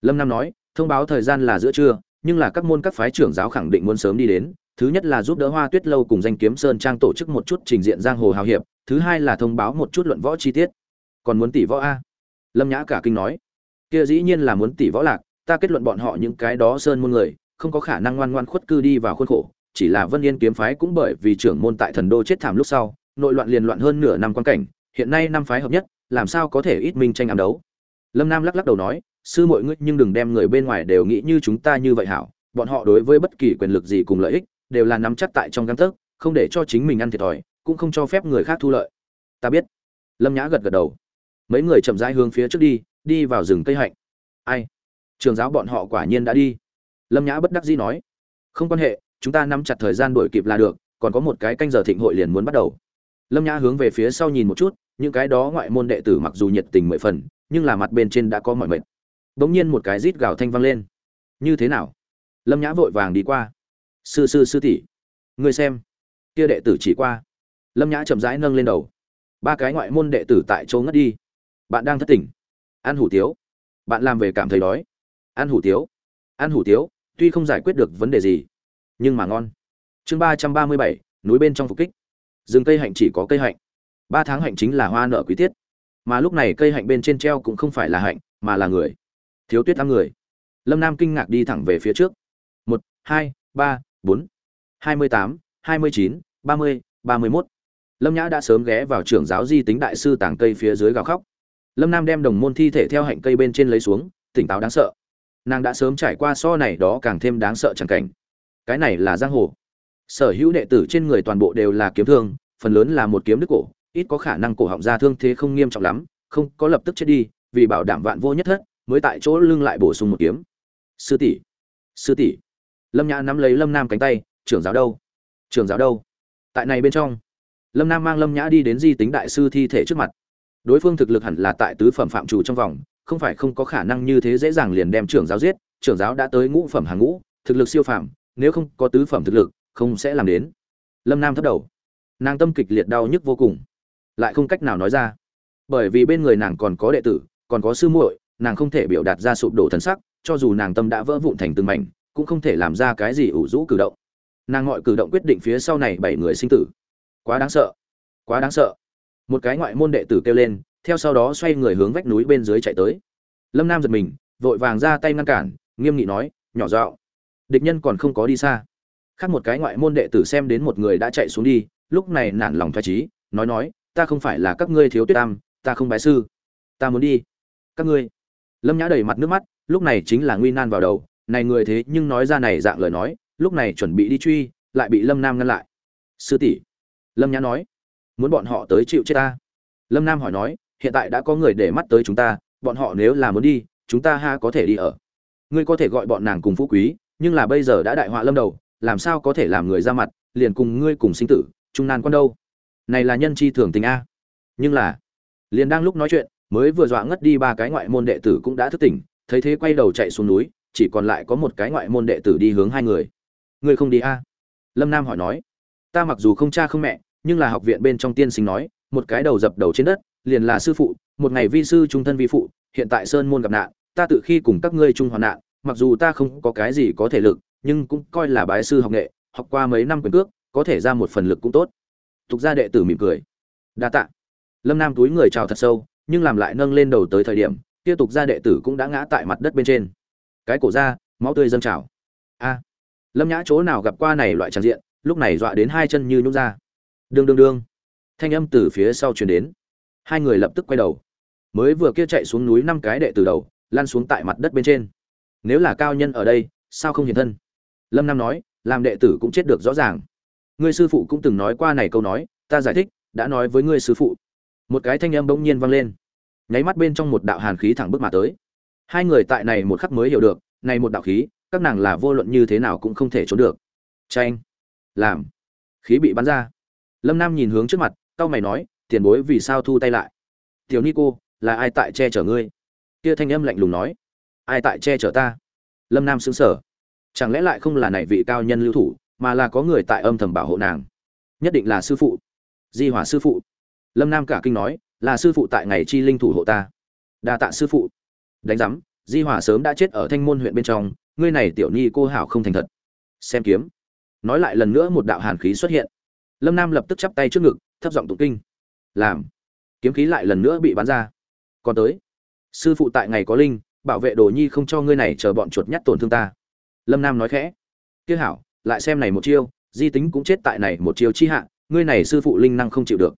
Lâm nam nói, thông báo thời gian là giữa trưa, nhưng là các môn các phái trưởng giáo khẳng định muốn sớm đi đến. Thứ nhất là giúp đỡ hoa tuyết lâu cùng danh kiếm sơn trang tổ chức một chút trình diện giang hồ hào hiệp. Thứ hai là thông báo một chút luận võ chi tiết. Còn muốn tỷ võ a? Lâm nhã cả kinh nói kia dĩ nhiên là muốn tỷ võ lạc, ta kết luận bọn họ những cái đó sơn môn người, không có khả năng ngoan ngoan khuất cư đi vào khuôn khổ, chỉ là vân yên kiếm phái cũng bởi vì trưởng môn tại thần đô chết thảm lúc sau, nội loạn liền loạn hơn nửa năm quan cảnh, hiện nay năm phái hợp nhất, làm sao có thể ít minh tranh ám đấu? Lâm nam lắc lắc đầu nói, sư mọi ngươi nhưng đừng đem người bên ngoài đều nghĩ như chúng ta như vậy hảo, bọn họ đối với bất kỳ quyền lực gì cùng lợi ích, đều là nắm chắc tại trong găng tấc, không để cho chính mình ăn thiệt thòi, cũng không cho phép người khác thu lợi. Ta biết. Lâm nhã gật gật đầu. Mấy người chậm rãi hướng phía trước đi đi vào rừng cây hạnh. Ai? Trường giáo bọn họ quả nhiên đã đi. Lâm nhã bất đắc dĩ nói. Không quan hệ, chúng ta nắm chặt thời gian đuổi kịp là được, còn có một cái canh giờ thịnh hội liền muốn bắt đầu. Lâm nhã hướng về phía sau nhìn một chút, những cái đó ngoại môn đệ tử mặc dù nhiệt tình mười phần, nhưng là mặt bên trên đã có mọi mệt. Bỗng nhiên một cái rít gào thanh vang lên. Như thế nào? Lâm nhã vội vàng đi qua. Sư sư sư tỷ người xem. Kia đệ tử chỉ qua. Lâm nhã chậm rãi nâng lên đầu. Ba cái ngoại môn đệ tử tại chỗ ngất đi. Bạn đang thất tỉnh ăn hủ tiếu. Bạn làm về cảm thấy đói. Ăn hủ tiếu. Ăn hủ tiếu, tuy không giải quyết được vấn đề gì, nhưng mà ngon. Chương ba trăm ba mươi bảy, núi bên trong phục kích. Rừng cây hạnh chỉ có cây hạnh. Ba tháng hạnh chính là hoa nợ quý tiết. Mà lúc này cây hạnh bên trên treo cũng không phải là hạnh, mà là người. Thiếu tuyết ăn người. Lâm nam kinh ngạc đi thẳng về phía trước. Một, hai, ba, bốn. Hai mươi tám, hai mươi chín, ba mươi ba mươi mốt. Lâm nhã đã sớm ghé vào trưởng giáo di tính đại sư tàng cây phía dưới gào khóc lâm nam đem đồng môn thi thể theo hạnh cây bên trên lấy xuống, tỉnh táo đáng sợ. Nàng đã sớm trải qua so này đó càng thêm đáng sợ chẳng cảnh. Cái này là giang hồ. Sở hữu đệ tử trên người toàn bộ đều là kiếm thương, phần lớn là một kiếm đứt cổ, ít có khả năng cổ họng ra thương thế không nghiêm trọng lắm, không có lập tức chết đi, vì bảo đảm vạn vô nhất thất, mới tại chỗ lưng lại bổ sung một kiếm. Sư tỷ sư tỷ. Lâm nhã nắm lấy lâm nam cánh tay, trưởng giáo đâu? Trưởng giáo đâu? Tại này bên trong, lâm nam mang lâm nhã đi đến di tính đại sư thi thể trước mặt đối phương thực lực hẳn là tại tứ phẩm phạm chủ trong vòng, không phải không có khả năng như thế dễ dàng liền đem trưởng giáo giết, trưởng giáo đã tới ngũ phẩm hàng ngũ, thực lực siêu phàm, nếu không có tứ phẩm thực lực, không sẽ làm đến. Lâm nam thất đầu. Nàng tâm kịch liệt đau nhức vô cùng. Lại không cách nào nói ra. Bởi vì bên người nàng còn có đệ tử, còn có sư muội, nàng không thể biểu đạt ra sụp đổ thần sắc, cho dù nàng tâm đã vỡ vụn thành từng mảnh, cũng không thể làm ra cái gì ủ rũ cử động. Nàng mọi cử động quyết định phía sau này bảy người sinh tử. Quá đáng sợ. Quá đáng sợ một cái ngoại môn đệ tử kêu lên, theo sau đó xoay người hướng vách núi bên dưới chạy tới. Lâm nam giật mình, vội vàng ra tay ngăn cản, nghiêm nghị nói, nhỏ dạo địch nhân còn không có đi xa. Khác một cái ngoại môn đệ tử xem đến một người đã chạy xuống đi, lúc này nản lòng thoải trí nói nói, ta không phải là các ngươi thiếu tuyết tam, ta không bái sư. Ta muốn đi. Các ngươi. Lâm nhã đầy mặt nước mắt, lúc này chính là nguy nan vào đầu. Này người thế nhưng nói ra này dạng lời nói, lúc này chuẩn bị đi truy, lại bị lâm nam ngăn lại. Sư tỷ. Lâm nhã nói muốn bọn họ tới chịu chết ta. Lâm nam hỏi nói, hiện tại đã có người để mắt tới chúng ta, bọn họ nếu là muốn đi, chúng ta ha có thể đi ở. Ngươi có thể gọi bọn nàng cùng phú quý, nhưng là bây giờ đã đại họa lâm đầu, làm sao có thể làm người ra mặt, liền cùng ngươi cùng sinh tử trung nan con đâu. Này là nhân chi thường tình a. Nhưng là, liền đang lúc nói chuyện, mới vừa dọa ngất đi ba cái ngoại môn đệ tử cũng đã thức tỉnh, thấy thế quay đầu chạy xuống núi, chỉ còn lại có một cái ngoại môn đệ tử đi hướng hai người. Ngươi không đi a? Lâm nam hỏi nói. Ta mặc dù không cha không mẹ nhưng là học viện bên trong tiên sinh nói, một cái đầu dập đầu trên đất, liền là sư phụ, một ngày vi sư trung thân vi phụ, hiện tại sơn môn gặp nạn, ta tự khi cùng các ngươi chung hoạn nạn, mặc dù ta không có cái gì có thể lực, nhưng cũng coi là bái sư học nghệ, học qua mấy năm quyền cước, có thể ra một phần lực cũng tốt. Tục gia đệ tử mỉm cười. Đa tạ. Lâm nam túi người chào thật sâu, nhưng làm lại nâng lên đầu tới thời điểm, kia tục gia đệ tử cũng đã ngã tại mặt đất bên trên. Cái cổ ra, máu tươi dâng trào. A. Lâm nhã chỗ nào gặp qua này loại tràn diện, lúc này dọa đến hai chân như nhúc ra đương đương đương. Thanh âm từ phía sau truyền đến. Hai người lập tức quay đầu. Mới vừa kia chạy xuống núi năm cái đệ từ đầu, lăn xuống tại mặt đất bên trên. Nếu là cao nhân ở đây, sao không hiện thân? Lâm nam nói, làm đệ tử cũng chết được rõ ràng. Ngươi sư phụ cũng từng nói qua này câu nói, ta giải thích, đã nói với ngươi sư phụ. Một cái thanh âm bỗng nhiên vang lên. Nháy mắt bên trong một đạo hàn khí thẳng bước mà tới. Hai người tại này một khắc mới hiểu được, này một đạo khí, các nàng là vô luận như thế nào cũng không thể trốn được. Tranh làm. Khí bị bắn ra lâm nam nhìn hướng trước mặt cao mày nói, tiền bối vì sao thu tay lại? Tiểu ni cô, là ai tại che chở ngươi? Kia thanh âm lạnh lùng nói. Ai tại che chở ta? Lâm nam xứng sở chẳng lẽ lại không là này vị cao nhân lưu thủ, mà là có người tại âm thầm bảo hộ nàng? Nhất định là sư phụ. Di hỏa sư phụ. Lâm nam cả kinh nói, là sư phụ tại ngày chi linh thủ hộ ta. Đa tạ sư phụ. Đánh giám, di hỏa sớm đã chết ở thanh môn huyện bên trong, ngươi này tiểu ni cô hảo không thành thật. Xem kiếm. Nói lại lần nữa một đạo hàn khí xuất hiện lâm nam lập tức chắp tay trước ngực, thấp giọng tụng kinh. Làm. Kiếm khí lại lần nữa bị bắn ra. Còn tới. Sư phụ tại ngày có linh, bảo vệ đồ nhi không cho ngươi này chờ bọn chuột nhắt tổn thương ta. Lâm nam nói khẽ. Kiếc hảo, lại xem này một chiêu, di tính cũng chết tại này một chiêu chi hạ, ngươi này sư phụ linh năng không chịu được.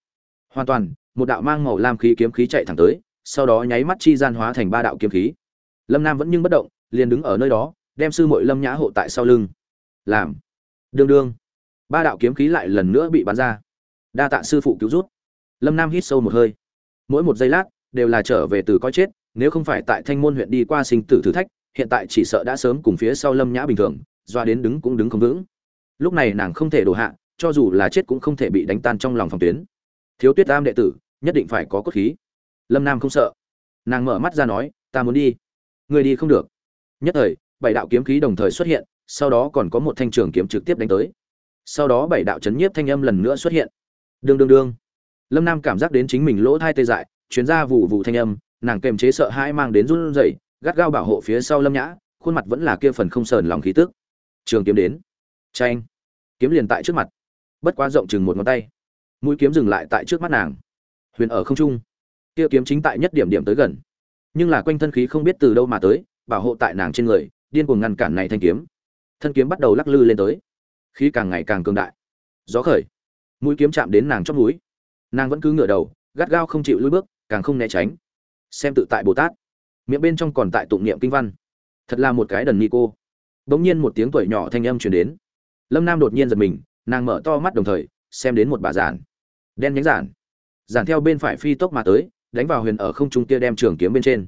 Hoàn toàn, một đạo mang màu lam khí kiếm khí chạy thẳng tới, sau đó nháy mắt chi gian hóa thành ba đạo kiếm khí. Lâm nam vẫn nhưng bất động, liền đứng ở nơi đó, đem sư mội lâm nhã hộ tại sau lưng. Làm. Đương đương ba đạo kiếm khí lại lần nữa bị bắn ra. Đa tạ sư phụ cứu rút lâm nam hít sâu một hơi. Mỗi một giây lát, đều là trở về từ coi chết, nếu không phải tại thanh môn huyện đi qua sinh tử thử thách, hiện tại chỉ sợ đã sớm cùng phía sau lâm nhã bình thường, doa đến đứng cũng đứng không vững. Lúc này nàng không thể đổ hạ, cho dù là chết cũng không thể bị đánh tan trong lòng phòng tuyến. Thiếu tuyết tam đệ tử, nhất định phải có cốt khí. Lâm nam không sợ. Nàng mở mắt ra nói, ta muốn đi. Người đi không được. Nhất thời, bảy đạo kiếm khí đồng thời xuất hiện, sau đó còn có một thanh trường kiếm trực tiếp đánh tới sau đó bảy đạo chấn nhiếp thanh âm lần nữa xuất hiện. Đương đương đương. Lâm nam cảm giác đến chính mình lỗ thai tê dại chuyến ra vụ vụ thanh âm, nàng kềm chế sợ hãi mang đến run rẩy, gắt gao bảo hộ phía sau lâm nhã, khuôn mặt vẫn là kia phần không sờn lòng khí tức. Trường kiếm đến. Tranh kiếm liền tại trước mặt. Bất quá rộng chừng một ngón tay. Mũi kiếm dừng lại tại trước mắt nàng. Huyền ở không trung. Kia kiếm chính tại nhất điểm điểm tới gần. Nhưng là quanh thân khí không biết từ đâu mà tới, bảo hộ tại nàng trên người, điên cuồng ngăn cản này thanh kiếm. Thân kiếm bắt đầu lắc lư lên tới khí càng ngày càng cường đại. Gió khởi, mũi kiếm chạm đến nàng chót núi nàng vẫn cứ ngửa đầu, gắt gao không chịu lùi bước, càng không né tránh. Xem tự tại bồ tát. Miệng bên trong còn tại tụng niệm kinh văn. Thật là một cái đần ni cô. Bỗng nhiên một tiếng tuổi nhỏ thanh âm truyền đến. Lâm nam đột nhiên giật mình, nàng mở to mắt đồng thời, xem đến một bà giản. Đen nhánh giản. Giản theo bên phải phi tốc mà tới, đánh vào huyền ở không trung kia đem trường kiếm bên trên.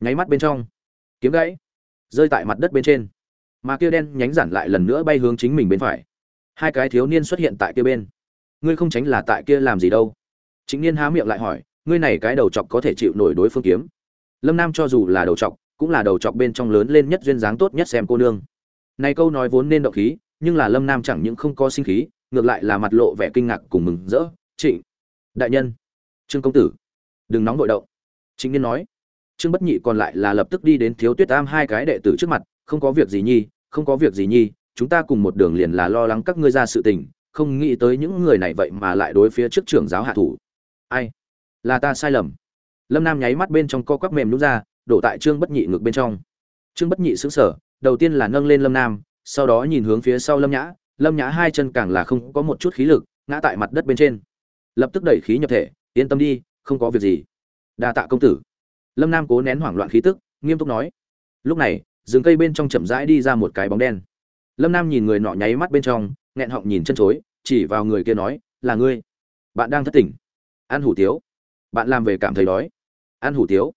Nháy mắt bên trong. Kiếm gãy. Rơi tại mặt đất bên trên mà kia đen nhánh giản lại lần nữa bay hướng chính mình bên phải. Hai cái thiếu niên xuất hiện tại kia bên. Ngươi không tránh là tại kia làm gì đâu. Chính niên há miệng lại hỏi, ngươi này cái đầu chọc có thể chịu nổi đối phương kiếm. Lâm nam cho dù là đầu chọc, cũng là đầu chọc bên trong lớn lên nhất duyên dáng tốt nhất xem cô nương. Này câu nói vốn nên động khí, nhưng là lâm nam chẳng những không có sinh khí, ngược lại là mặt lộ vẻ kinh ngạc cùng mừng rỡ. Trịnh, đại nhân, trương công tử, đừng nóng vội động. Chính niên nói, trương bất nhị còn lại là lập tức đi đến thiếu tuyết tam hai cái đệ tử trước mặt, không có việc gì nhi không có việc gì nhi, chúng ta cùng một đường liền là lo lắng các ngươi ra sự tình, không nghĩ tới những người này vậy mà lại đối phía trước trưởng giáo hạ thủ. Ai? Là ta sai lầm. Lâm nam nháy mắt bên trong co quắp mềm nhún ra, đổ tại trương bất nhị ngược bên trong. Trương bất nhị xứng sở đầu tiên là nâng lên lâm nam, sau đó nhìn hướng phía sau lâm nhã. Lâm nhã hai chân càng là không có một chút khí lực, ngã tại mặt đất bên trên. Lập tức đẩy khí nhập thể, yên tâm đi, không có việc gì. Đa tạ công tử. Lâm nam cố nén hoảng loạn khí tức, nghiêm túc nói. Lúc này rừng cây bên trong chậm rãi đi ra một cái bóng đen. Lâm nam nhìn người nọ nháy mắt bên trong, nghẹn họng nhìn chân chối, chỉ vào người kia nói, là ngươi. Bạn đang thất tỉnh ăn hủ tiếu. Bạn làm về cảm thấy đói. Ăn hủ tiếu.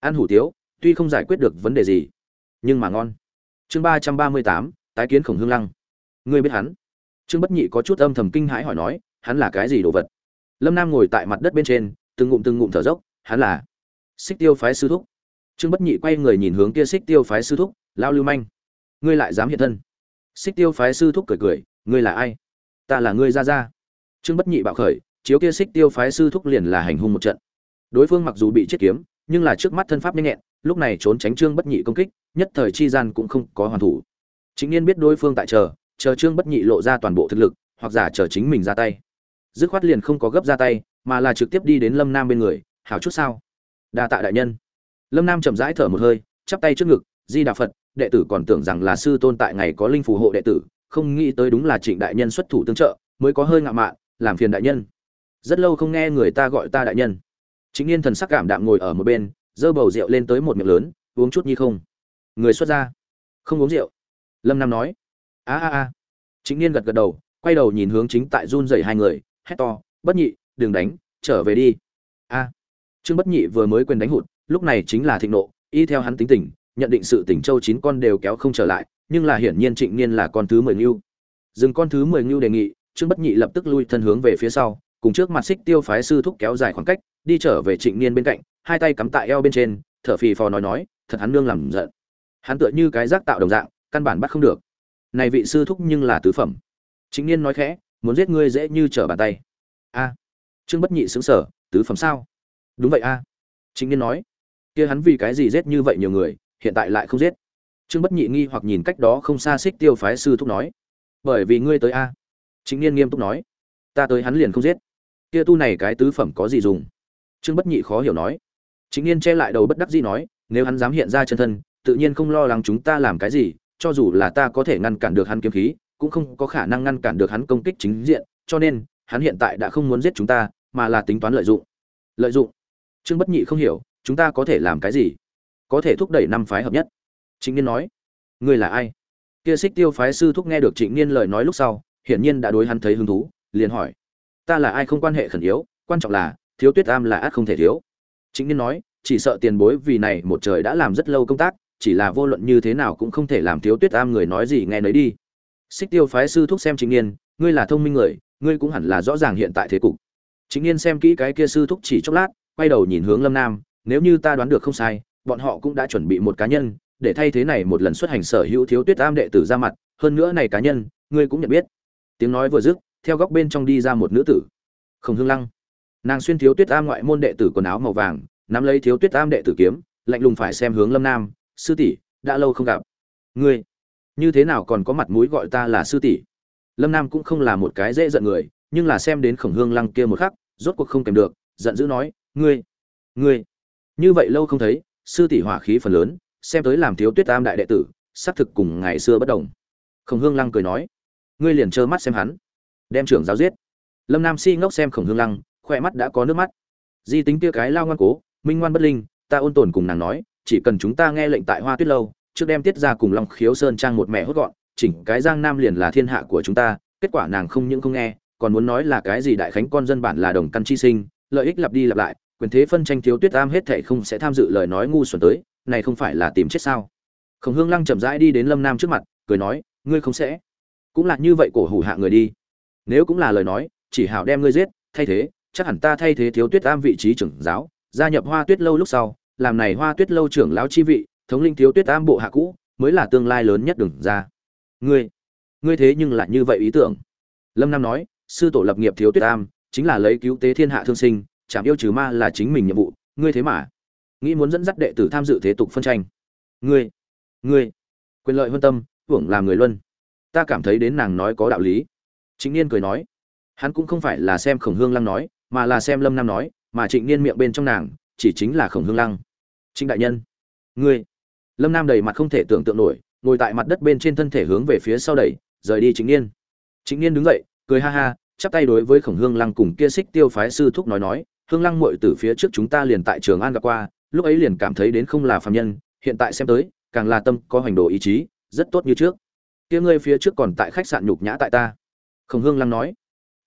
Ăn hủ tiếu, tuy không giải quyết được vấn đề gì, nhưng mà ngon. Chương ba trăm ba mươi tám, tái kiến khổng hương lăng. Ngươi biết hắn? Trương bất nhị có chút âm thầm kinh hãi hỏi nói, hắn là cái gì đồ vật? Lâm nam ngồi tại mặt đất bên trên, từng ngụm từng ngụm thở dốc, hắn là xích tiêu phái sư thúc trương bất nhị quay người nhìn hướng kia xích tiêu phái sư thúc lao lưu manh, ngươi lại dám hiện thân? Xích tiêu phái sư thúc cười cười, ngươi là ai? Ta là ngươi ra ra trương bất nhị bạo khởi, chiếu kia xích tiêu phái sư thúc liền là hành hung một trận. Đối phương mặc dù bị chết kiếm, nhưng là trước mắt thân pháp nhanh nhẹn, lúc này trốn tránh trương bất nhị công kích, nhất thời chi gian cũng không có hoàn thủ. Chính nhiên biết đối phương tại chờ chờ trương bất nhị lộ ra toàn bộ thực lực, hoặc giả chờ chính mình ra tay. Dứt khoát liền không có gấp ra tay, mà là trực tiếp đi đến lâm nam bên người, hảo chút sao? Đa tạ đại nhân lâm nam chậm rãi thở một hơi, chắp tay trước ngực, di đà phật, đệ tử còn tưởng rằng là sư tôn tại ngày có linh phù hộ đệ tử, không nghĩ tới đúng là trịnh đại nhân xuất thủ tương trợ, mới có hơi ngạo mạn, làm phiền đại nhân. Rất lâu không nghe người ta gọi ta đại nhân. Chính yên thần sắc cảm đạm ngồi ở một bên dơ bầu rượu lên tới một miệng lớn, uống chút nhi không? Người xuất ra không uống rượu. Lâm nam nói. A a a. Chính yên gật gật đầu, quay đầu nhìn hướng chính tại run rẩy hai người, hét to, bất nhị, đừng đánh, trở về đi. A. Trương bất nhị vừa mới quên đánh hụt lúc này chính là thịnh nộ, y theo hắn tính tình, nhận định sự tỉnh châu chín con đều kéo không trở lại, nhưng là hiển nhiên trịnh niên là con thứ mười ngưu. Dừng con thứ mười ngưu đề nghị, trương bất nhị lập tức lui thân hướng về phía sau, cùng trước mặt xích tiêu phái sư thúc kéo dài khoảng cách, đi trở về trịnh niên bên cạnh, hai tay cắm tại eo bên trên, thở phì phò nói nói, thật hắn nương làm giận. Hắn tựa như cái giác tạo đồng dạng, căn bản bắt không được. Này vị sư thúc nhưng là tứ phẩm. Trịnh niên nói khẽ, muốn giết ngươi dễ như trở bàn tay. A. Trương bất nhị xứng sở tứ phẩm sao? Đúng vậy a. Trịnh niên nói kia hắn vì cái gì giết như vậy nhiều người, hiện tại lại không giết. Trương bất nhị nghi hoặc nhìn cách đó không xa xích tiêu phái sư thúc nói, bởi vì ngươi tới a. Chính niên nghiêm túc nói, ta tới hắn liền không giết. Kia tu này cái tứ phẩm có gì dùng? Trương bất nhị khó hiểu nói. Chính niên che lại đầu bất đắc dĩ nói, nếu hắn dám hiện ra chân thân, tự nhiên không lo lắng chúng ta làm cái gì, cho dù là ta có thể ngăn cản được hắn kiếm khí, cũng không có khả năng ngăn cản được hắn công kích chính diện, cho nên, hắn hiện tại đã không muốn giết chúng ta, mà là tính toán lợi dụng. Lợi dụng? Trương bất nhị không hiểu chúng ta có thể làm cái gì? Có thể thúc đẩy năm phái hợp nhất. Trịnh niên nói. Ngươi là ai? Kia xích tiêu phái sư thúc nghe được trịnh niên lời nói lúc sau, hiển nhiên đã đối hắn thấy hứng thú, liền hỏi. Ta là ai không quan hệ khẩn yếu, quan trọng là, thiếu tuyết am là át không thể thiếu. Chính niên nói, chỉ sợ tiền bối vì này một trời đã làm rất lâu công tác, chỉ là vô luận như thế nào cũng không thể làm thiếu tuyết am người nói gì nghe nấy đi. Xích tiêu phái sư thúc xem chính niên, ngươi là thông minh người, ngươi cũng hẳn là rõ ràng hiện tại thế cục. Chính niên xem kỹ cái kia sư thúc chỉ chốc lát, quay đầu nhìn hướng lâm nam nếu như ta đoán được không sai, bọn họ cũng đã chuẩn bị một cá nhân, để thay thế này một lần xuất hành sở hữu thiếu tuyết am đệ tử ra mặt, hơn nữa này cá nhân, ngươi cũng nhận biết. Tiếng nói vừa dứt, theo góc bên trong đi ra một nữ tử. Không hương lăng. Nàng xuyên thiếu tuyết am ngoại môn đệ tử quần áo màu vàng, nắm lấy thiếu tuyết am đệ tử kiếm, lạnh lùng phải xem hướng lâm nam. Sư tỷ, đã lâu không gặp. Ngươi, như thế nào còn có mặt mũi gọi ta là sư tỷ? Lâm nam cũng không là một cái dễ giận người, nhưng là xem đến khổng hương lăng kia một khắc, rốt cuộc không kèm được, giận dữ nói, ngươi ngươi như vậy lâu không thấy, sư tỷ hỏa khí phần lớn, xem tới làm thiếu tuyết tam đại đệ tử, xác thực cùng ngày xưa bất đồng. Khổng hương lăng cười nói, ngươi liền trơ mắt xem hắn. Đem trưởng giáo giết. Lâm nam si ngốc xem khổng hương lăng khoe mắt đã có nước mắt. Di tính kia cái lao ngoan cố, minh ngoan bất linh, ta ôn tồn cùng nàng nói, chỉ cần chúng ta nghe lệnh tại hoa tuyết lâu, trước đem tiết ra cùng long khiếu sơn trang một mẹ hốt gọn, chỉnh cái giang nam liền là thiên hạ của chúng ta, kết quả nàng không những không nghe, còn muốn nói là cái gì đại khánh con dân bản là đồng căn chi sinh, lợi ích lặp đi lặp lại quyền thế phân tranh thiếu tuyết am hết thệ không sẽ tham dự lời nói ngu xuẩn tới, này không phải là tìm chết sao? Khổng hương lăng chậm rãi đi đến lâm nam trước mặt, cười nói, ngươi không sẽ. Cũng là như vậy cổ hủ hạ người đi. Nếu cũng là lời nói, chỉ hảo đem ngươi giết, thay thế, chắc hẳn ta thay thế thiếu tuyết am vị trí trưởng giáo, gia nhập hoa tuyết lâu lúc sau, làm này hoa tuyết lâu trưởng lão chi vị, thống linh thiếu tuyết am bộ hạ cũ, mới là tương lai lớn nhất đừng ra. Ngươi ngươi thế nhưng lại như vậy ý tưởng. Lâm nam nói, sư tổ lập nghiệp thiếu tuyết am chính là lấy cứu tế thiên hạ thương sinh chạm yêu trừ ma là chính mình nhiệm vụ, ngươi thế mà nghĩ muốn dẫn dắt đệ tử tham dự thế tục phân tranh. Ngươi ngươi, quyền lợi hơn tâm, hưởng làm người luân. Ta cảm thấy đến nàng nói có đạo lý. Chính niên cười nói. Hắn cũng không phải là xem khổng hương lăng nói, mà là xem lâm nam nói, mà trịnh niên miệng bên trong nàng, chỉ chính là khổng hương lăng. Trịnh đại nhân, ngươi. Lâm nam đầy mặt không thể tưởng tượng nổi, ngồi tại mặt đất bên trên thân thể hướng về phía sau đẩy, rời đi trịnh niên. Trịnh niên đứng dậy, cười ha ha, chắp tay đối với khổng hương lăng cùng kia xích tiêu phái sư thúc nói nói hương lăng muội từ phía trước chúng ta liền tại trường an gặp qua, lúc ấy liền cảm thấy đến không là phàm nhân, hiện tại xem tới, càng là tâm có hành đồ ý chí, rất tốt như trước. Kia ngươi phía trước còn tại khách sạn nhục nhã tại ta. Khổng hương lăng nói.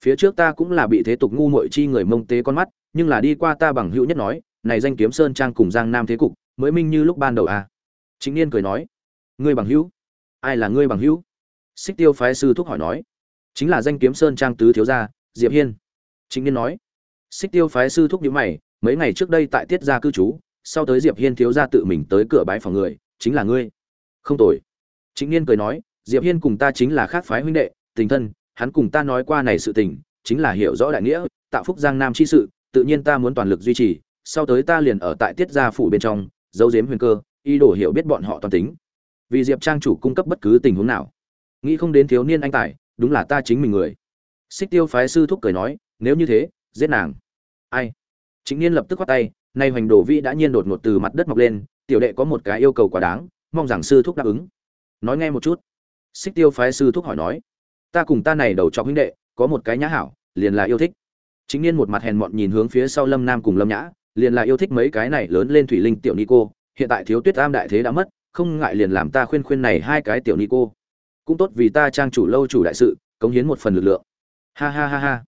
Phía trước ta cũng là bị thế tục ngu muội chi người mông tế con mắt, nhưng là đi qua ta bằng hữu nhất nói, này danh kiếm sơn trang cùng giang nam thế cục, mới minh như lúc ban đầu à. Chính niên cười nói. Ngươi bằng hữu? Ai là ngươi bằng hữu? Xích tiêu phái sư thúc hỏi nói. Chính là danh kiếm sơn trang tứ thiếu gia, diệp hiên. Chính niên nói xích tiêu phái sư thúc nhíu mày, mấy ngày trước đây tại tiết gia cư trú, sau tới diệp hiên thiếu gia tự mình tới cửa bái phòng người, chính là ngươi. Không tồi. Chính niên cười nói, diệp hiên cùng ta chính là khác phái huynh đệ, tình thân, hắn cùng ta nói qua này sự tình, chính là hiểu rõ đại nghĩa, tạo phúc giang nam chi sự, tự nhiên ta muốn toàn lực duy trì, sau tới ta liền ở tại tiết gia phủ bên trong, giấu giếm huyền cơ y đổ hiểu biết bọn họ toàn tính. Vì diệp trang chủ cung cấp bất cứ tình huống nào. Nghĩ không đến thiếu niên anh tài, đúng là ta chính mình người. Xích tiêu phái sư thúc cười nói, nếu như thế giết nàng. Ai? Chính niên lập tức quát tay, nay hoành đồ vĩ đã nhiên đột ngột từ mặt đất mọc lên, tiểu đệ có một cái yêu cầu quá đáng, mong rằng sư thúc đáp ứng. Nói nghe một chút. Xích tiêu phái sư thúc hỏi nói, ta cùng ta này đầu cho huynh đệ, có một cái nhã hảo, liền là yêu thích. Chính niên một mặt hèn mọn nhìn hướng phía sau lâm nam cùng lâm nhã, liền là yêu thích mấy cái này lớn lên thủy linh tiểu ni cô, hiện tại thiếu tuyết am đại thế đã mất, không ngại liền làm ta khuyên khuyên này hai cái tiểu ni cô. Cũng tốt vì ta trang chủ lâu chủ đại sự, cống hiến một phần lực lượng. Ha ha ha ha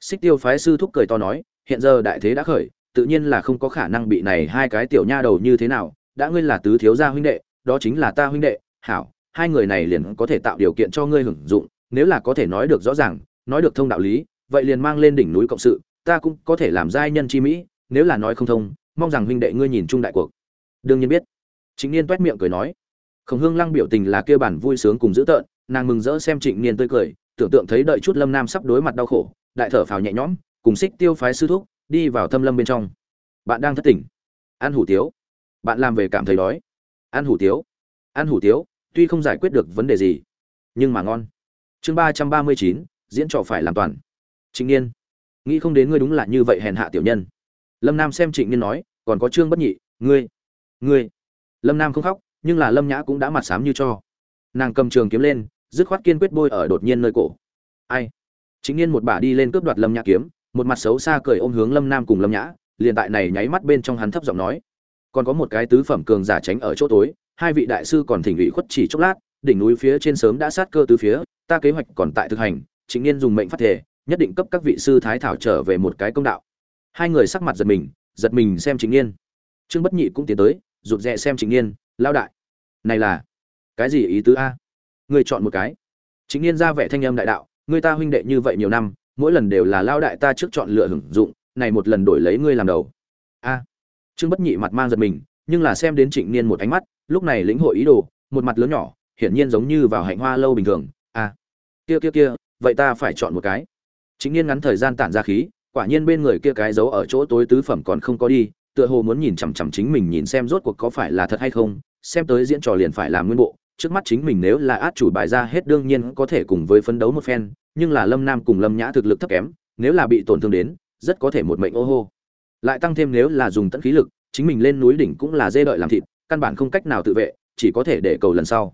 xích tiêu phái sư thúc cười to nói, hiện giờ đại thế đã khởi, tự nhiên là không có khả năng bị này hai cái tiểu nha đầu như thế nào, đã ngươi là tứ thiếu gia huynh đệ, đó chính là ta huynh đệ, hảo, hai người này liền có thể tạo điều kiện cho ngươi hưởng dụng, nếu là có thể nói được rõ ràng, nói được thông đạo lý, vậy liền mang lên đỉnh núi cộng sự, ta cũng có thể làm giai nhân chi mỹ, nếu là nói không thông, mong rằng huynh đệ ngươi nhìn chung đại cuộc. Đương nhiên biết. Chính niên toét miệng cười nói. Khổng hương lăng biểu tình là kêu bản vui sướng cùng dữ tợn, nàng mừng rỡ xem trịnh niên tươi cười, tưởng tượng thấy đợi chút lâm nam sắp đối mặt đau khổ đại thở phào nhẹ nhõm, cùng xích tiêu phái sư thúc đi vào thâm lâm bên trong. Bạn đang thất tỉnh. Ăn hủ tiếu. Bạn làm về cảm thấy đói. Ăn hủ tiếu. Ăn hủ tiếu, tuy không giải quyết được vấn đề gì, nhưng mà ngon. Chương ba trăm ba mươi chín, diễn trò phải làm toàn. Trịnh niên nghĩ không đến ngươi đúng là như vậy hèn hạ tiểu nhân. Lâm nam xem trịnh niên nói, còn có trương bất nhị, ngươi ngươi. Lâm nam không khóc, nhưng là lâm nhã cũng đã mặt sám như cho. Nàng cầm trường kiếm lên, dứt khoát kiên quyết bôi ở đột nhiên nơi cổ. Ai? Chính niên một bà đi lên cướp đoạt lâm nhã kiếm, một mặt xấu xa cười ôm hướng lâm nam cùng lâm nhã, liền tại này nháy mắt bên trong hắn thấp giọng nói, còn có một cái tứ phẩm cường giả tránh ở chỗ tối, hai vị đại sư còn thỉnh ủy khuất chỉ chốc lát, đỉnh núi phía trên sớm đã sát cơ tứ phía, ta kế hoạch còn tại thực hành, chính niên dùng mệnh phát thể nhất định cấp các vị sư thái thảo trở về một cái công đạo. Hai người sắc mặt giật mình giật mình xem chính niên. Trương bất nhị cũng tiến tới, rụt rè xem chính niên lao đại, này là cái gì ý tứ a? Người chọn một cái. Chính niên ra vẻ thanh âm đại đạo người ta huynh đệ như vậy nhiều năm, mỗi lần đều là lao đại ta trước chọn lựa hưởng dụng, này một lần đổi lấy ngươi làm đầu. A. Trương bất nhị mặt mang giật mình, nhưng là xem đến trịnh niên một ánh mắt, lúc này lĩnh hội ý đồ, một mặt lớn nhỏ, hiển nhiên giống như vào hạnh hoa lâu bình thường. A. Kia kia kia, vậy ta phải chọn một cái. Chính niên ngắn thời gian tản ra khí, quả nhiên bên người kia cái giấu ở chỗ tối tứ phẩm còn không có đi, tựa hồ muốn nhìn chằm chằm chính mình nhìn xem rốt cuộc có phải là thật hay không, xem tới diễn trò liền phải làm nguyên bộ, trước mắt chính mình nếu là át chủ bài ra hết đương nhiên có thể cùng với phấn đấu một phen nhưng là lâm nam cùng lâm nhã thực lực thấp kém, nếu là bị tổn thương đến, rất có thể một mệnh ô hô. Lại tăng thêm nếu là dùng tận khí lực, chính mình lên núi đỉnh cũng là dê đợi làm thịt, căn bản không cách nào tự vệ, chỉ có thể để cầu lần sau.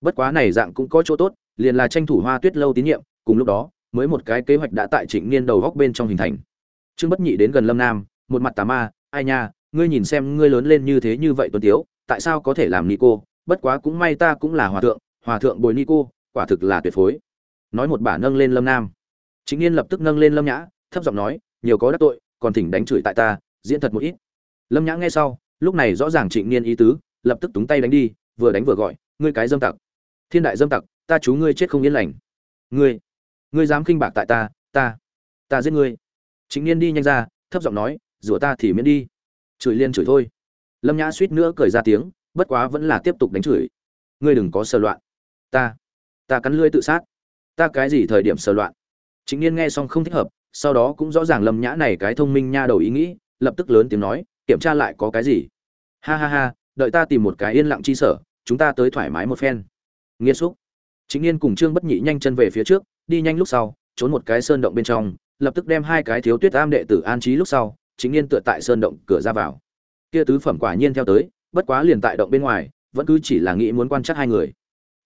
Bất quá này dạng cũng có chỗ tốt, liền là tranh thủ hoa tuyết lâu tín nhiệm, cùng lúc đó, mới một cái kế hoạch đã tại trịnh niên đầu góc bên trong hình thành. Trương bất nhị đến gần lâm nam, một mặt tà ma, ai nha, ngươi nhìn xem ngươi lớn lên như thế như vậy tuấn tiếu, tại sao có thể làm ni cô? Bất quá cũng may ta cũng là hòa thượng hòa thượng bồi ni cô, quả thực là tuyệt phối nói một bà nâng lên lâm nam. Chính niên lập tức nâng lên lâm nhã, thấp giọng nói, nhiều có đắc tội, còn thỉnh đánh chửi tại ta, diễn thật một ít. Lâm nhã nghe sau, lúc này rõ ràng trịnh niên ý tứ, lập tức túng tay đánh đi, vừa đánh vừa gọi, ngươi cái dâm tặc! Thiên đại dâm tặc, ta chú ngươi chết không yên lành. Ngươi ngươi dám khinh bạc tại ta ta ta giết ngươi. Chính niên đi nhanh ra, thấp giọng nói, rủa ta thì miễn đi. Chửi liên chửi thôi. Lâm nhã suýt nữa cười ra tiếng, bất quá vẫn là tiếp tục đánh chửi. Ngươi đừng có sờ loạn. Ta ta cắn lưỡi tự sát ta cái gì thời điểm sờ loạn? Chính niên nghe xong không thích hợp, sau đó cũng rõ ràng lâm nhã này cái thông minh nha đầu ý nghĩ, lập tức lớn tiếng nói, kiểm tra lại có cái gì? Ha ha ha, đợi ta tìm một cái yên lặng chi sở, chúng ta tới thoải mái một phen. Nghiêm xúc. Chính niên cùng trương bất nhị nhanh chân về phía trước, đi nhanh lúc sau, trốn một cái sơn động bên trong, lập tức đem hai cái thiếu tuyết am đệ tử an trí lúc sau, chính niên tựa tại sơn động cửa ra vào. Kia tứ phẩm quả nhiên theo tới, bất quá liền tại động bên ngoài, vẫn cứ chỉ là nghĩ muốn quan sát hai người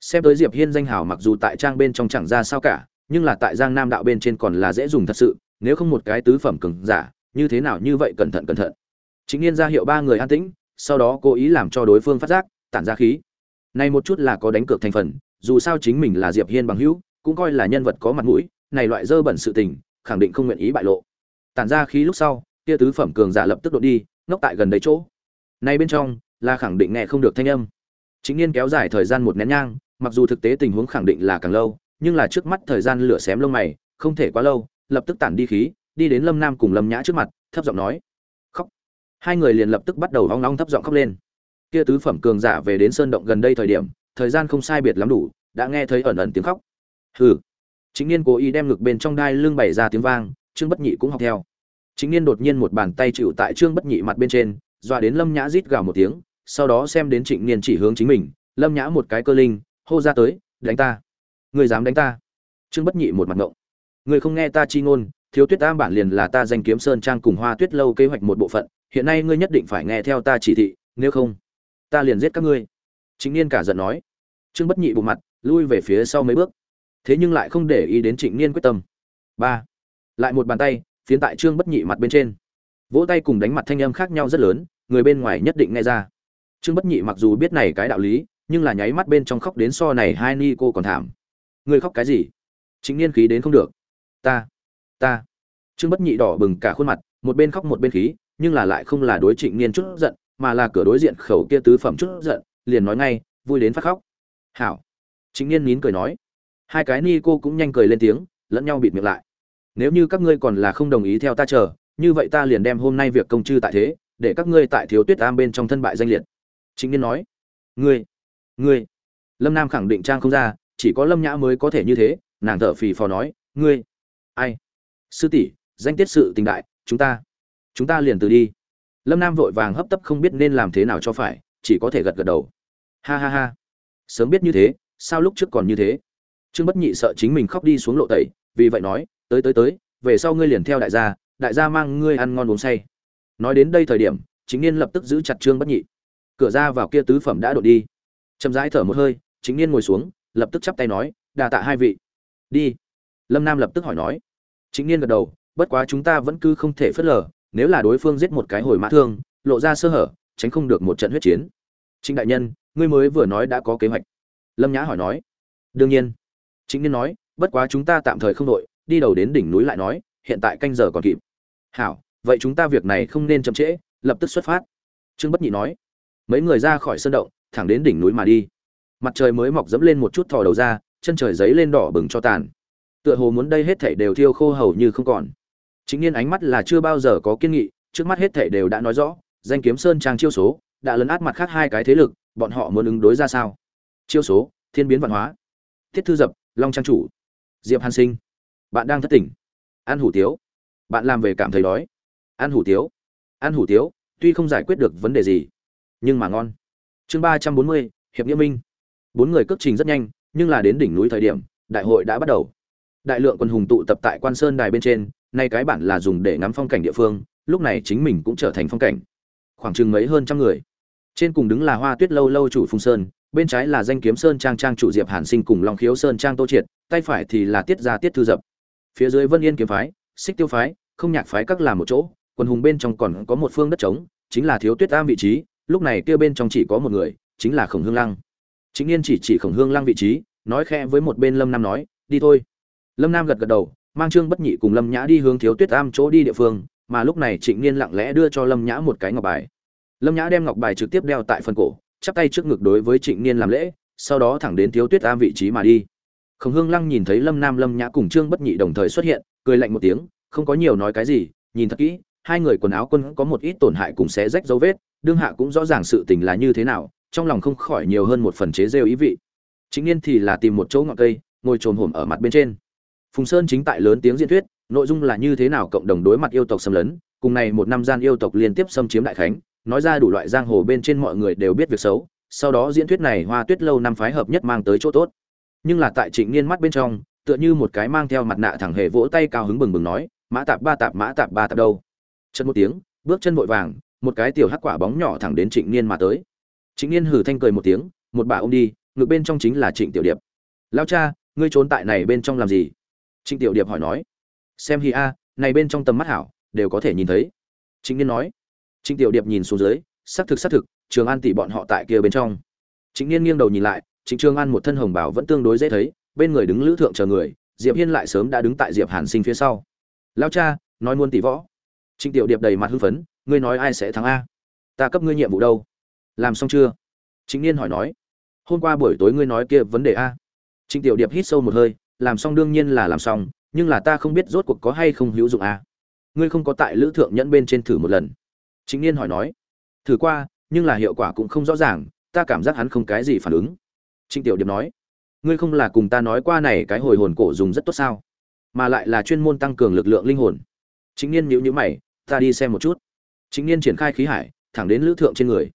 xem tới diệp hiên danh hào mặc dù tại trang bên trong chẳng ra sao cả, nhưng là tại giang nam đạo bên trên còn là dễ dùng thật sự, nếu không một cái tứ phẩm cường giả, như thế nào như vậy cẩn thận cẩn thận. Chính niên ra hiệu ba người an tĩnh, sau đó cố ý làm cho đối phương phát giác, tản ra khí. Này một chút là có đánh cược thành phần, dù sao chính mình là diệp hiên bằng hữu, cũng coi là nhân vật có mặt mũi, này loại dơ bẩn sự tình, khẳng định không nguyện ý bại lộ. Tản ra khí lúc sau, kia tứ phẩm cường giả lập tức đột đi, ngốc tại gần đấy chỗ. Này bên trong, là khẳng định nghe không được thanh âm. Chính niên kéo dài thời gian một nén nhang mặc dù thực tế tình huống khẳng định là càng lâu, nhưng là trước mắt thời gian lửa xém lông mày, không thể quá lâu, lập tức tản đi khí, đi đến lâm nam cùng lâm nhã trước mặt, thấp giọng nói, khóc. Hai người liền lập tức bắt đầu hoang long thấp giọng khóc lên. Kia tứ phẩm cường giả về đến sơn động gần đây thời điểm, thời gian không sai biệt lắm đủ, đã nghe thấy ẩn ẩn tiếng khóc. Hừ. Chính niên cố ý đem ngực bên trong đai lưng bày ra tiếng vang, trương bất nhị cũng học theo. Chính niên đột nhiên một bàn tay chịu tại trương bất nhị mặt bên trên, dọa đến lâm nhã rít gào một tiếng, sau đó xem đến trịnh niên chỉ hướng chính mình, lâm nhã một cái cơ linh hô ra tới, đánh ta! Người dám đánh ta! Trương bất nhị một mặt ngộng. Người không nghe ta chi ngôn, thiếu tuyết tam bản liền là ta danh kiếm sơn trang cùng hoa tuyết lâu kế hoạch một bộ phận, hiện nay ngươi nhất định phải nghe theo ta chỉ thị, nếu không, ta liền giết các ngươi. Chính niên cả giận nói. Trương bất nhị bộ mặt, lui về phía sau mấy bước. Thế nhưng lại không để ý đến trịnh niên quyết tâm. Ba. Lại một bàn tay, phiến tại trương bất nhị mặt bên trên. Vỗ tay cùng đánh mặt thanh âm khác nhau rất lớn, người bên ngoài nhất định nghe ra. Trương bất nhị mặc dù biết này cái đạo lý nhưng là nháy mắt bên trong khóc đến so này hai ni cô còn thảm. Người khóc cái gì? Chính niên khí đến không được. Ta ta. Trương bất nhị đỏ bừng cả khuôn mặt, một bên khóc một bên khí, nhưng là lại không là đối trịnh niên chút giận, mà là cửa đối diện khẩu kia tứ phẩm chút giận, liền nói ngay, vui đến phát khóc. Hảo. Trịnh niên nín cười nói. Hai cái ni cô cũng nhanh cười lên tiếng, lẫn nhau bịt miệng lại. Nếu như các ngươi còn là không đồng ý theo ta chờ, như vậy ta liền đem hôm nay việc công chư tại thế, để các ngươi tại thiếu tuyết am bên trong thân bại danh liệt. Chính niên nói. Ngươi ngươi. Lâm nam khẳng định trang không ra, chỉ có lâm nhã mới có thể như thế, nàng thở phì phò nói, ngươi. Ai? Sư tỷ, danh tiết sự tình đại, chúng ta. Chúng ta liền từ đi. Lâm nam vội vàng hấp tấp không biết nên làm thế nào cho phải, chỉ có thể gật gật đầu. Ha ha ha. Sớm biết như thế, sao lúc trước còn như thế? Trương bất nhị sợ chính mình khóc đi xuống lộ tẩy, vì vậy nói, tới tới tới, về sau ngươi liền theo đại gia đại gia mang ngươi ăn ngon uống say. Nói đến đây thời điểm, chính niên lập tức giữ chặt trương bất nhị. Cửa ra vào kia tứ phẩm đã đột đi chậm rãi thở một hơi, chính niên ngồi xuống, lập tức chắp tay nói đà tạ hai vị. Đi. Lâm nam lập tức hỏi nói. Chính niên gật đầu, bất quá chúng ta vẫn cứ không thể phớt lờ, nếu là đối phương giết một cái hồi mã thương, lộ ra sơ hở, tránh không được một trận huyết chiến. Chính đại nhân, ngươi mới vừa nói đã có kế hoạch. Lâm nhã hỏi nói. Đương nhiên. Chính niên nói, bất quá chúng ta tạm thời không đội, đi đầu đến đỉnh núi lại nói, hiện tại canh giờ còn kịp. Hảo, vậy chúng ta việc này không nên chậm trễ, lập tức xuất phát. Trương bất nhị nói. Mấy người ra khỏi sân động thẳng đến đỉnh núi mà đi. Mặt trời mới mọc dẫm lên một chút thò đầu ra, chân trời giấy lên đỏ bừng cho tàn. Tựa hồ muốn đây hết thảy đều thiêu khô hầu như không còn. Chính niên ánh mắt là chưa bao giờ có kiên nghị, trước mắt hết thảy đều đã nói rõ, danh kiếm sơn trang chiêu số, đã lấn át mặt khác hai cái thế lực, bọn họ muốn ứng đối ra sao? Chiêu số, thiên biến văn hóa. Thiết thư dập, long trang chủ. Diệp hàn sinh. Bạn đang thất tỉnh. Ăn hủ tiếu. Bạn làm về cảm thấy đói. Ăn hủ tiếu. Ăn hủ tiếu, tuy không giải quyết được vấn đề gì, nhưng mà ngon chương ba trăm bốn mươi, hiệp nghĩa minh. Bốn người cước trình rất nhanh, nhưng là đến đỉnh núi thời điểm, đại hội đã bắt đầu. Đại lượng quân hùng tụ tập tại quan sơn đài bên trên, nay cái bản là dùng để ngắm phong cảnh địa phương, lúc này chính mình cũng trở thành phong cảnh. Khoảng chừng mấy hơn trăm người. Trên cùng đứng là hoa tuyết lâu lâu chủ phung sơn, bên trái là danh kiếm sơn trang trang chủ diệp hàn sinh cùng long khiếu sơn trang tô triệt, tay phải thì là tiết gia tiết thư dập. Phía dưới vân yên kiếm phái, xích tiêu phái, không nhạc phái các làm một chỗ quần hùng bên trong còn có một phương đất trống, chính là thiếu tuyết am vị trí lúc này kia bên trong chỉ có một người, chính là khổng hương lăng. Chính yên chỉ chỉ khổng hương lăng vị trí, nói khẽ với một bên lâm nam nói, đi thôi. Lâm nam gật gật đầu, mang trương bất nhị cùng lâm nhã đi hướng thiếu tuyết am chỗ đi địa phương, mà lúc này trịnh niên lặng lẽ đưa cho lâm nhã một cái ngọc bài. Lâm nhã đem ngọc bài trực tiếp đeo tại phần cổ, chắp tay trước ngực đối với trịnh niên làm lễ, sau đó thẳng đến thiếu tuyết am vị trí mà đi. Khổng hương lăng nhìn thấy lâm nam, lâm nhã cùng trương bất nhị đồng thời xuất hiện, cười lạnh một tiếng, không có nhiều nói cái gì, nhìn thật kỹ, hai người quần áo quân có một ít tổn hại cùng xé rách dấu vết đương hạ cũng rõ ràng sự tình là như thế nào, trong lòng không khỏi nhiều hơn một phần chế rêu ý vị. Chính niên thì là tìm một chỗ ngọn cây, ngồi trồm hổm ở mặt bên trên. Phùng sơn chính tại lớn tiếng diễn thuyết, nội dung là như thế nào cộng đồng đối mặt yêu tộc xâm lấn, cùng này một năm gian yêu tộc liên tiếp xâm chiếm đại khánh, nói ra đủ loại giang hồ bên trên mọi người đều biết việc xấu, sau đó diễn thuyết này hoa tuyết lâu năm phái hợp nhất mang tới chỗ tốt. Nhưng là tại trịnh niên mắt bên trong, tựa như một cái mang theo mặt nạ thẳng hề vỗ tay cao hứng bừng bừng nói, mã tạp ba tạp, mã tạp ba tạp đâu? Chân một tiếng, bước chân vội vàng một cái tiểu hắc quả bóng nhỏ thẳng đến trịnh niên mà tới. Trịnh niên hừ thanh cười một tiếng, một bà ôm đi ngược bên trong chính là trịnh tiểu điệp. Lão cha, ngươi trốn tại này bên trong làm gì? Trịnh tiểu điệp hỏi nói. Xem hi a, này bên trong tầm mắt hảo, đều có thể nhìn thấy. Trịnh niên nói. Trịnh tiểu điệp nhìn xuống dưới, xác thực xác thực, trường an tỷ bọn họ tại kia bên trong. Trịnh niên nghiêng đầu nhìn lại, trịnh trường an một thân hồng bảo vẫn tương đối dễ thấy, bên người đứng lữ thượng chờ người, diệp hiên lại sớm đã đứng tại diệp hàn sinh phía sau. Lão cha, nói muôn tỷ võ. Trịnh tiểu điệp đầy mặt hưng phấn ngươi nói ai sẽ thắng a? Ta cấp ngươi nhiệm vụ đâu? Làm xong chưa? Chính niên hỏi nói. Hôm qua buổi tối ngươi nói kia vấn đề a. Trịnh tiểu điệp hít sâu một hơi, làm xong đương nhiên là làm xong, nhưng là ta không biết rốt cuộc có hay không hữu dụng a. Ngươi không có tại lữ thượng nhẫn bên trên thử một lần. Chính niên hỏi nói. Thử qua, nhưng là hiệu quả cũng không rõ ràng, ta cảm giác hắn không cái gì phản ứng. Trịnh tiểu điệp nói. Ngươi không là cùng ta nói qua này cái hồi hồn cổ dùng rất tốt sao? Mà lại là chuyên môn tăng cường lực lượng linh hồn. Chính niên nhíu nhíu mày, ta đi xem một chút chính niên triển khai khí hải, thẳng đến lữ thượng trên người.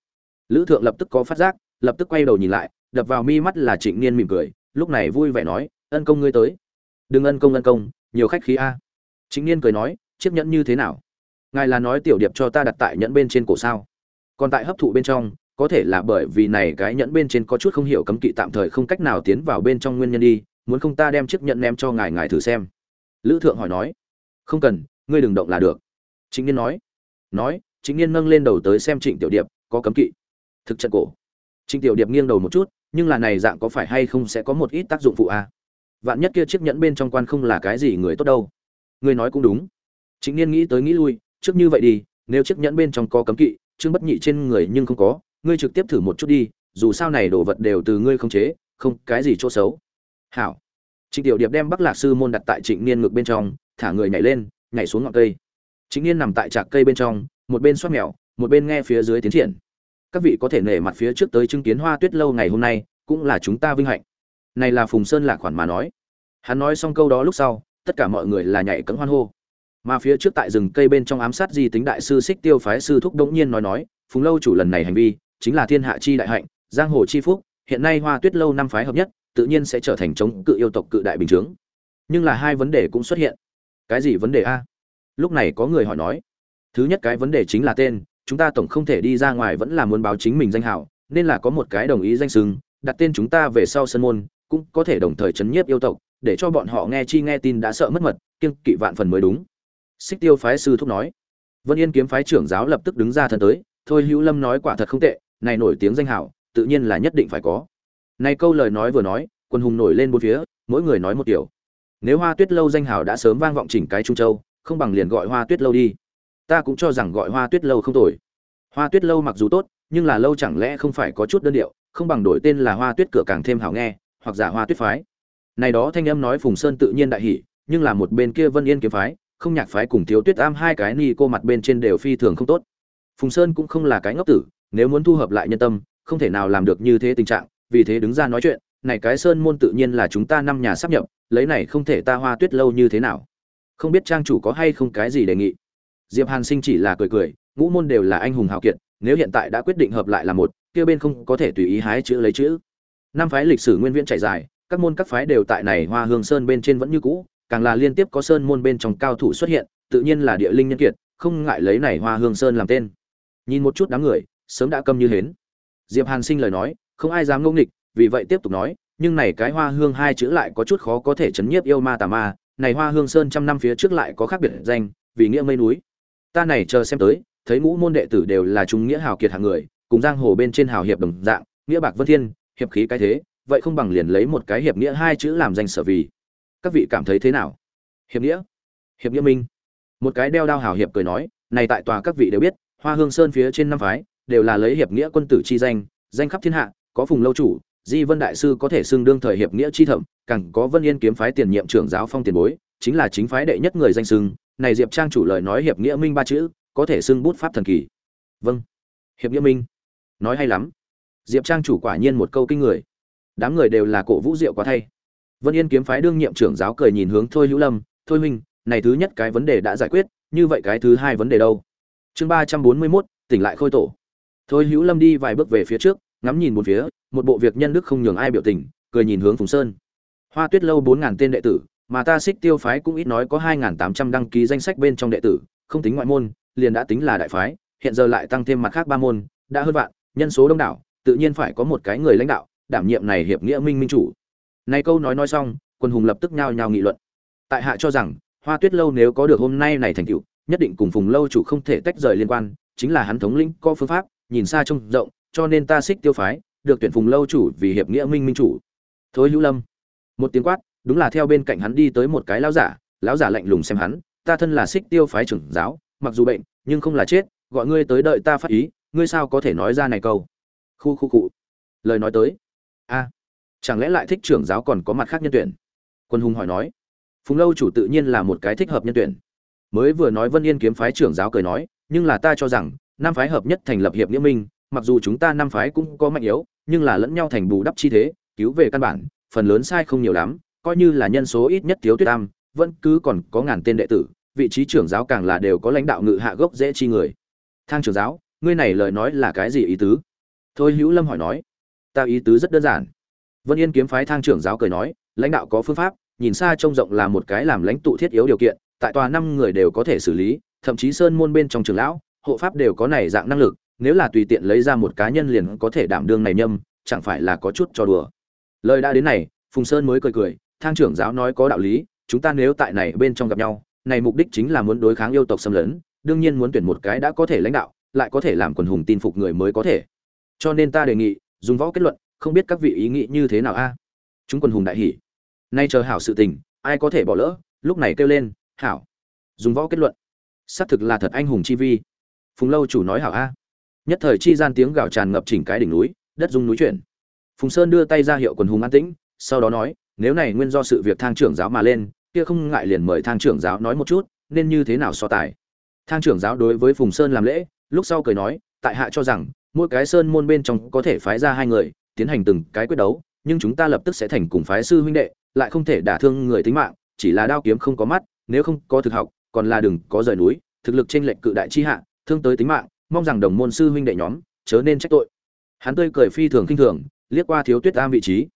Lữ thượng lập tức có phát giác, lập tức quay đầu nhìn lại, đập vào mi mắt là trịnh niên mỉm cười, lúc này vui vẻ nói, ân công ngươi tới. Đừng ân công ân công, nhiều khách khí a. Chính niên cười nói, chiếc nhẫn như thế nào? Ngài là nói tiểu điệp cho ta đặt tại nhẫn bên trên cổ sao? Còn tại hấp thụ bên trong, có thể là bởi vì này cái nhẫn bên trên có chút không hiểu cấm kỵ tạm thời không cách nào tiến vào bên trong nguyên nhân đi, muốn không ta đem chiếc nhẫn ném cho ngài ngài thử xem. Lữ thượng hỏi nói, không cần, ngươi đừng động là được. Chính niên nói nói chính niên nâng lên đầu tới xem trịnh tiểu điệp, có cấm kỵ. Thực trận cổ. Trịnh tiểu điệp nghiêng đầu một chút, nhưng là này dạng có phải hay không sẽ có một ít tác dụng phụ a à? vạn nhất kia chiếc nhẫn bên trong quan không là cái gì người tốt đâu. Ngươi nói cũng đúng. Chính niên nghĩ tới nghĩ lui, trước như vậy đi, nếu chiếc nhẫn bên trong có cấm kỵ chương bất nhị trên người nhưng không có, ngươi trực tiếp thử một chút đi, dù sao này đồ vật đều từ ngươi không chế, không, cái gì chỗ xấu. Hảo. Trịnh tiểu điệp đem bắc lạc sư môn đặt tại trịnh niên ngực bên trong, thả người nhảy lên, nhảy xuống ngọn cây chính niên nằm tại trạc cây bên trong, một bên xoát mèo, một bên nghe phía dưới tiến triển. Các vị có thể nể mặt phía trước tới chứng kiến hoa tuyết lâu ngày hôm nay, cũng là chúng ta vinh hạnh. Này là phùng sơn lạc khoản mà nói. Hắn nói xong câu đó lúc sau, tất cả mọi người là nhảy cẫng hoan hô. Mà phía trước tại rừng cây bên trong ám sát di tính đại sư xích tiêu phái sư thúc đống nhiên nói nói, phùng lâu chủ lần này hành vi, chính là thiên hạ chi đại hạnh, giang hồ chi phúc, hiện nay hoa tuyết lâu năm phái hợp nhất, tự nhiên sẽ trở thành chống cự yêu tộc cự đại bình chướng. Nhưng là hai vấn đề cũng xuất hiện. Cái gì vấn đề a? Lúc này có người hỏi nói, thứ nhất cái vấn đề chính là tên, chúng ta tổng không thể đi ra ngoài vẫn là muốn báo chính mình danh hảo nên là có một cái đồng ý danh sừng đặt tên chúng ta về sau sân môn, cũng có thể đồng thời chấn nhiếp yêu tộc, để cho bọn họ nghe chi nghe tin đã sợ mất mật, kiêng kỵ vạn phần mới đúng. Xích tiêu phái sư thúc nói. Vân yên kiếm phái trưởng giáo lập tức đứng ra thân tới, thôi hữu lâm nói quả thật không tệ, này nổi tiếng danh hảo tự nhiên là nhất định phải có. Này câu lời nói vừa nói, quân hùng nổi lên bốn phía, mỗi người nói một kiểu. Nếu hoa tuyết lâu danh hào đã sớm vang vọng chỉnh cái trung châu không bằng liền gọi hoa tuyết lâu đi. Ta cũng cho rằng gọi hoa tuyết lâu không tồi. Hoa tuyết lâu mặc dù tốt, nhưng là lâu chẳng lẽ không phải có chút đơn điệu, không bằng đổi tên là hoa tuyết cửa càng thêm hảo nghe, hoặc giả hoa tuyết phái. Này đó thanh âm nói phùng sơn tự nhiên đại hỉ, nhưng là một bên kia vân yên kiếm phái, không nhạc phái cùng thiếu tuyết am hai cái ni cô mặt bên trên đều phi thường không tốt. Phùng sơn cũng không là cái ngốc tử, nếu muốn thu hợp lại nhân tâm, không thể nào làm được như thế tình trạng, vì thế đứng ra nói chuyện, này cái sơn môn tự nhiên là chúng ta năm nhà sắp nhập, lấy này không thể ta hoa tuyết lâu như thế nào không biết trang chủ có hay không cái gì đề nghị. Diệp hàn sinh chỉ là cười cười, ngũ môn đều là anh hùng hào kiệt, nếu hiện tại đã quyết định hợp lại là một, kia bên không có thể tùy ý hái chữ lấy chữ. Năm phái lịch sử nguyên viễn chảy dài, các môn các phái đều tại này hoa hương sơn bên trên vẫn như cũ, càng là liên tiếp có sơn môn bên trong cao thủ xuất hiện, tự nhiên là địa linh nhân kiệt, không ngại lấy này hoa hương sơn làm tên. Nhìn một chút đám người, sớm đã câm như hến. Diệp hàn sinh lời nói, không ai dám ngẫu nghịch, vì vậy tiếp tục nói, nhưng này cái hoa hương hai chữ lại có chút khó có thể chấn nhiếp yêu ma tà ma này hoa hương sơn trăm năm phía trước lại có khác biệt danh, vì nghĩa mây núi. Ta này chờ xem tới, thấy ngũ môn đệ tử đều là chúng nghĩa hào kiệt hạng người, cùng giang hồ bên trên hào hiệp đồng dạng, nghĩa bạc vân thiên, hiệp khí cái thế, vậy không bằng liền lấy một cái hiệp nghĩa hai chữ làm danh sở vì. Các vị cảm thấy thế nào? Hiệp nghĩa? Hiệp nghĩa minh. Một cái đeo đao hào hiệp cười nói, này tại tòa các vị đều biết, hoa hương sơn phía trên năm phái, đều là lấy hiệp nghĩa quân tử chi danh danh khắp thiên hạ, có phùng lâu chủ di vân đại sư có thể xưng đương thời hiệp nghĩa chi thẩm, càng có vân yên kiếm phái tiền nhiệm trưởng giáo phong tiền bối, chính là chính phái đệ nhất người danh xưng. Này diệp trang chủ lời nói hiệp nghĩa minh ba chữ, có thể xưng bút pháp thần kỳ. Vâng. Hiệp nghĩa minh. Nói hay lắm. Diệp trang chủ quả nhiên một câu kinh người. Đám người đều là cổ vũ diệu quá thay. Vân yên kiếm phái đương nhiệm trưởng giáo cười nhìn hướng thôi hữu lâm, thôi huynh, này thứ nhất cái vấn đề đã giải quyết, như vậy cái thứ hai vấn đề đâu? Chương ba trăm bốn mươi mốt, tỉnh lại khôi tổ. Thôi hữu lâm đi vài bước về phía trước ngắm nhìn một phía, một bộ việc nhân đức không nhường ai biểu tình, cười nhìn hướng phùng sơn. Hoa tuyết lâu bốn ngàn tên đệ tử, mà ta xích tiêu phái cũng ít nói có hai ngàn tám trăm đăng ký danh sách bên trong đệ tử, không tính ngoại môn, liền đã tính là đại phái, hiện giờ lại tăng thêm mặt khác ba môn, đã hơn vạn, nhân số đông đảo, tự nhiên phải có một cái người lãnh đạo, đảm nhiệm này hiệp nghĩa minh minh chủ. Này câu nói nói xong, quân hùng lập tức nhao nhao nghị luận. Tại hạ cho rằng, hoa tuyết lâu nếu có được hôm nay này thành tựu, nhất định cùng phùng lâu chủ không thể tách rời liên quan, chính là hắn thống lĩnh có phương pháp, nhìn xa trông rộng cho nên ta xích tiêu phái, được tuyển phùng lâu chủ vì hiệp nghĩa minh minh chủ. Thôi hữu lâm. Một tiếng quát, đúng là theo bên cạnh hắn đi tới một cái lão giả lão giả lạnh lùng xem hắn, ta thân là xích tiêu phái trưởng giáo, mặc dù bệnh, nhưng không là chết, gọi ngươi tới đợi ta phát ý, ngươi sao có thể nói ra này câu? Khu khu cụ lời nói tới. A. Chẳng lẽ lại thích trưởng giáo còn có mặt khác nhân tuyển? Quân hùng hỏi nói. Phùng lâu chủ tự nhiên là một cái thích hợp nhân tuyển. Mới vừa nói vân yên kiếm phái trưởng giáo cười nói, nhưng là ta cho rằng, năm phái hợp nhất thành lập hiệp nghĩa minh mặc dù chúng ta năm phái cũng có mạnh yếu, nhưng là lẫn nhau thành bù đắp chi thế, cứu về căn bản, phần lớn sai không nhiều lắm, coi như là nhân số ít nhất thiếu tuyết tam vẫn cứ còn có ngàn tên đệ tử, vị trí trưởng giáo càng là đều có lãnh đạo ngự hạ gốc dễ chi người. Thang trưởng giáo, ngươi này lời nói là cái gì ý tứ? Thôi hữu lâm hỏi nói. Ta ý tứ rất đơn giản. Vân yên kiếm phái thang trưởng giáo cười nói, lãnh đạo có phương pháp, nhìn xa trông rộng là một cái làm lãnh tụ thiết yếu điều kiện, tại tòa năm người đều có thể xử lý, thậm chí sơn môn bên trong trường lão, hộ pháp đều có này dạng năng lực nếu là tùy tiện lấy ra một cá nhân liền có thể đảm đương này nhâm, chẳng phải là có chút cho đùa. Lời đã đến này, phùng sơn mới cười cười, thang trưởng giáo nói có đạo lý, chúng ta nếu tại này bên trong gặp nhau, này mục đích chính là muốn đối kháng yêu tộc xâm lấn, đương nhiên muốn tuyển một cái đã có thể lãnh đạo, lại có thể làm quần hùng tin phục người mới có thể. Cho nên ta đề nghị, dùng võ kết luận, không biết các vị ý nghĩ như thế nào a? Chúng quần hùng đại hỉ. Nay chờ hảo sự tình, ai có thể bỏ lỡ, lúc này kêu lên, hảo. Dùng võ kết luận. Xác thực là thật anh hùng chi vi. Phùng lâu chủ nói hảo a nhất thời chi gian tiếng gào tràn ngập chỉnh cái đỉnh núi, đất rung núi chuyển. Phùng sơn đưa tay ra hiệu quần hùng an tĩnh, sau đó nói, nếu này nguyên do sự việc thang trưởng giáo mà lên, kia không ngại liền mời thang trưởng giáo nói một chút, nên như thế nào so tài? Thang trưởng giáo đối với phùng sơn làm lễ, lúc sau cười nói, tại hạ cho rằng, mỗi cái sơn môn bên trong có thể phái ra hai người, tiến hành từng cái quyết đấu, nhưng chúng ta lập tức sẽ thành cùng phái sư huynh đệ, lại không thể đả thương người tính mạng, chỉ là đao kiếm không có mắt, nếu không có thực học, còn là đừng có rời núi, thực lực trên lệnh cự đại chi hạ, thương tới tính mạng mong rằng đồng môn sư huynh đệ nhóm chớ nên trách tội. Hắn tươi cười phi thường kinh thường, liếc qua thiếu tuyết am vị trí.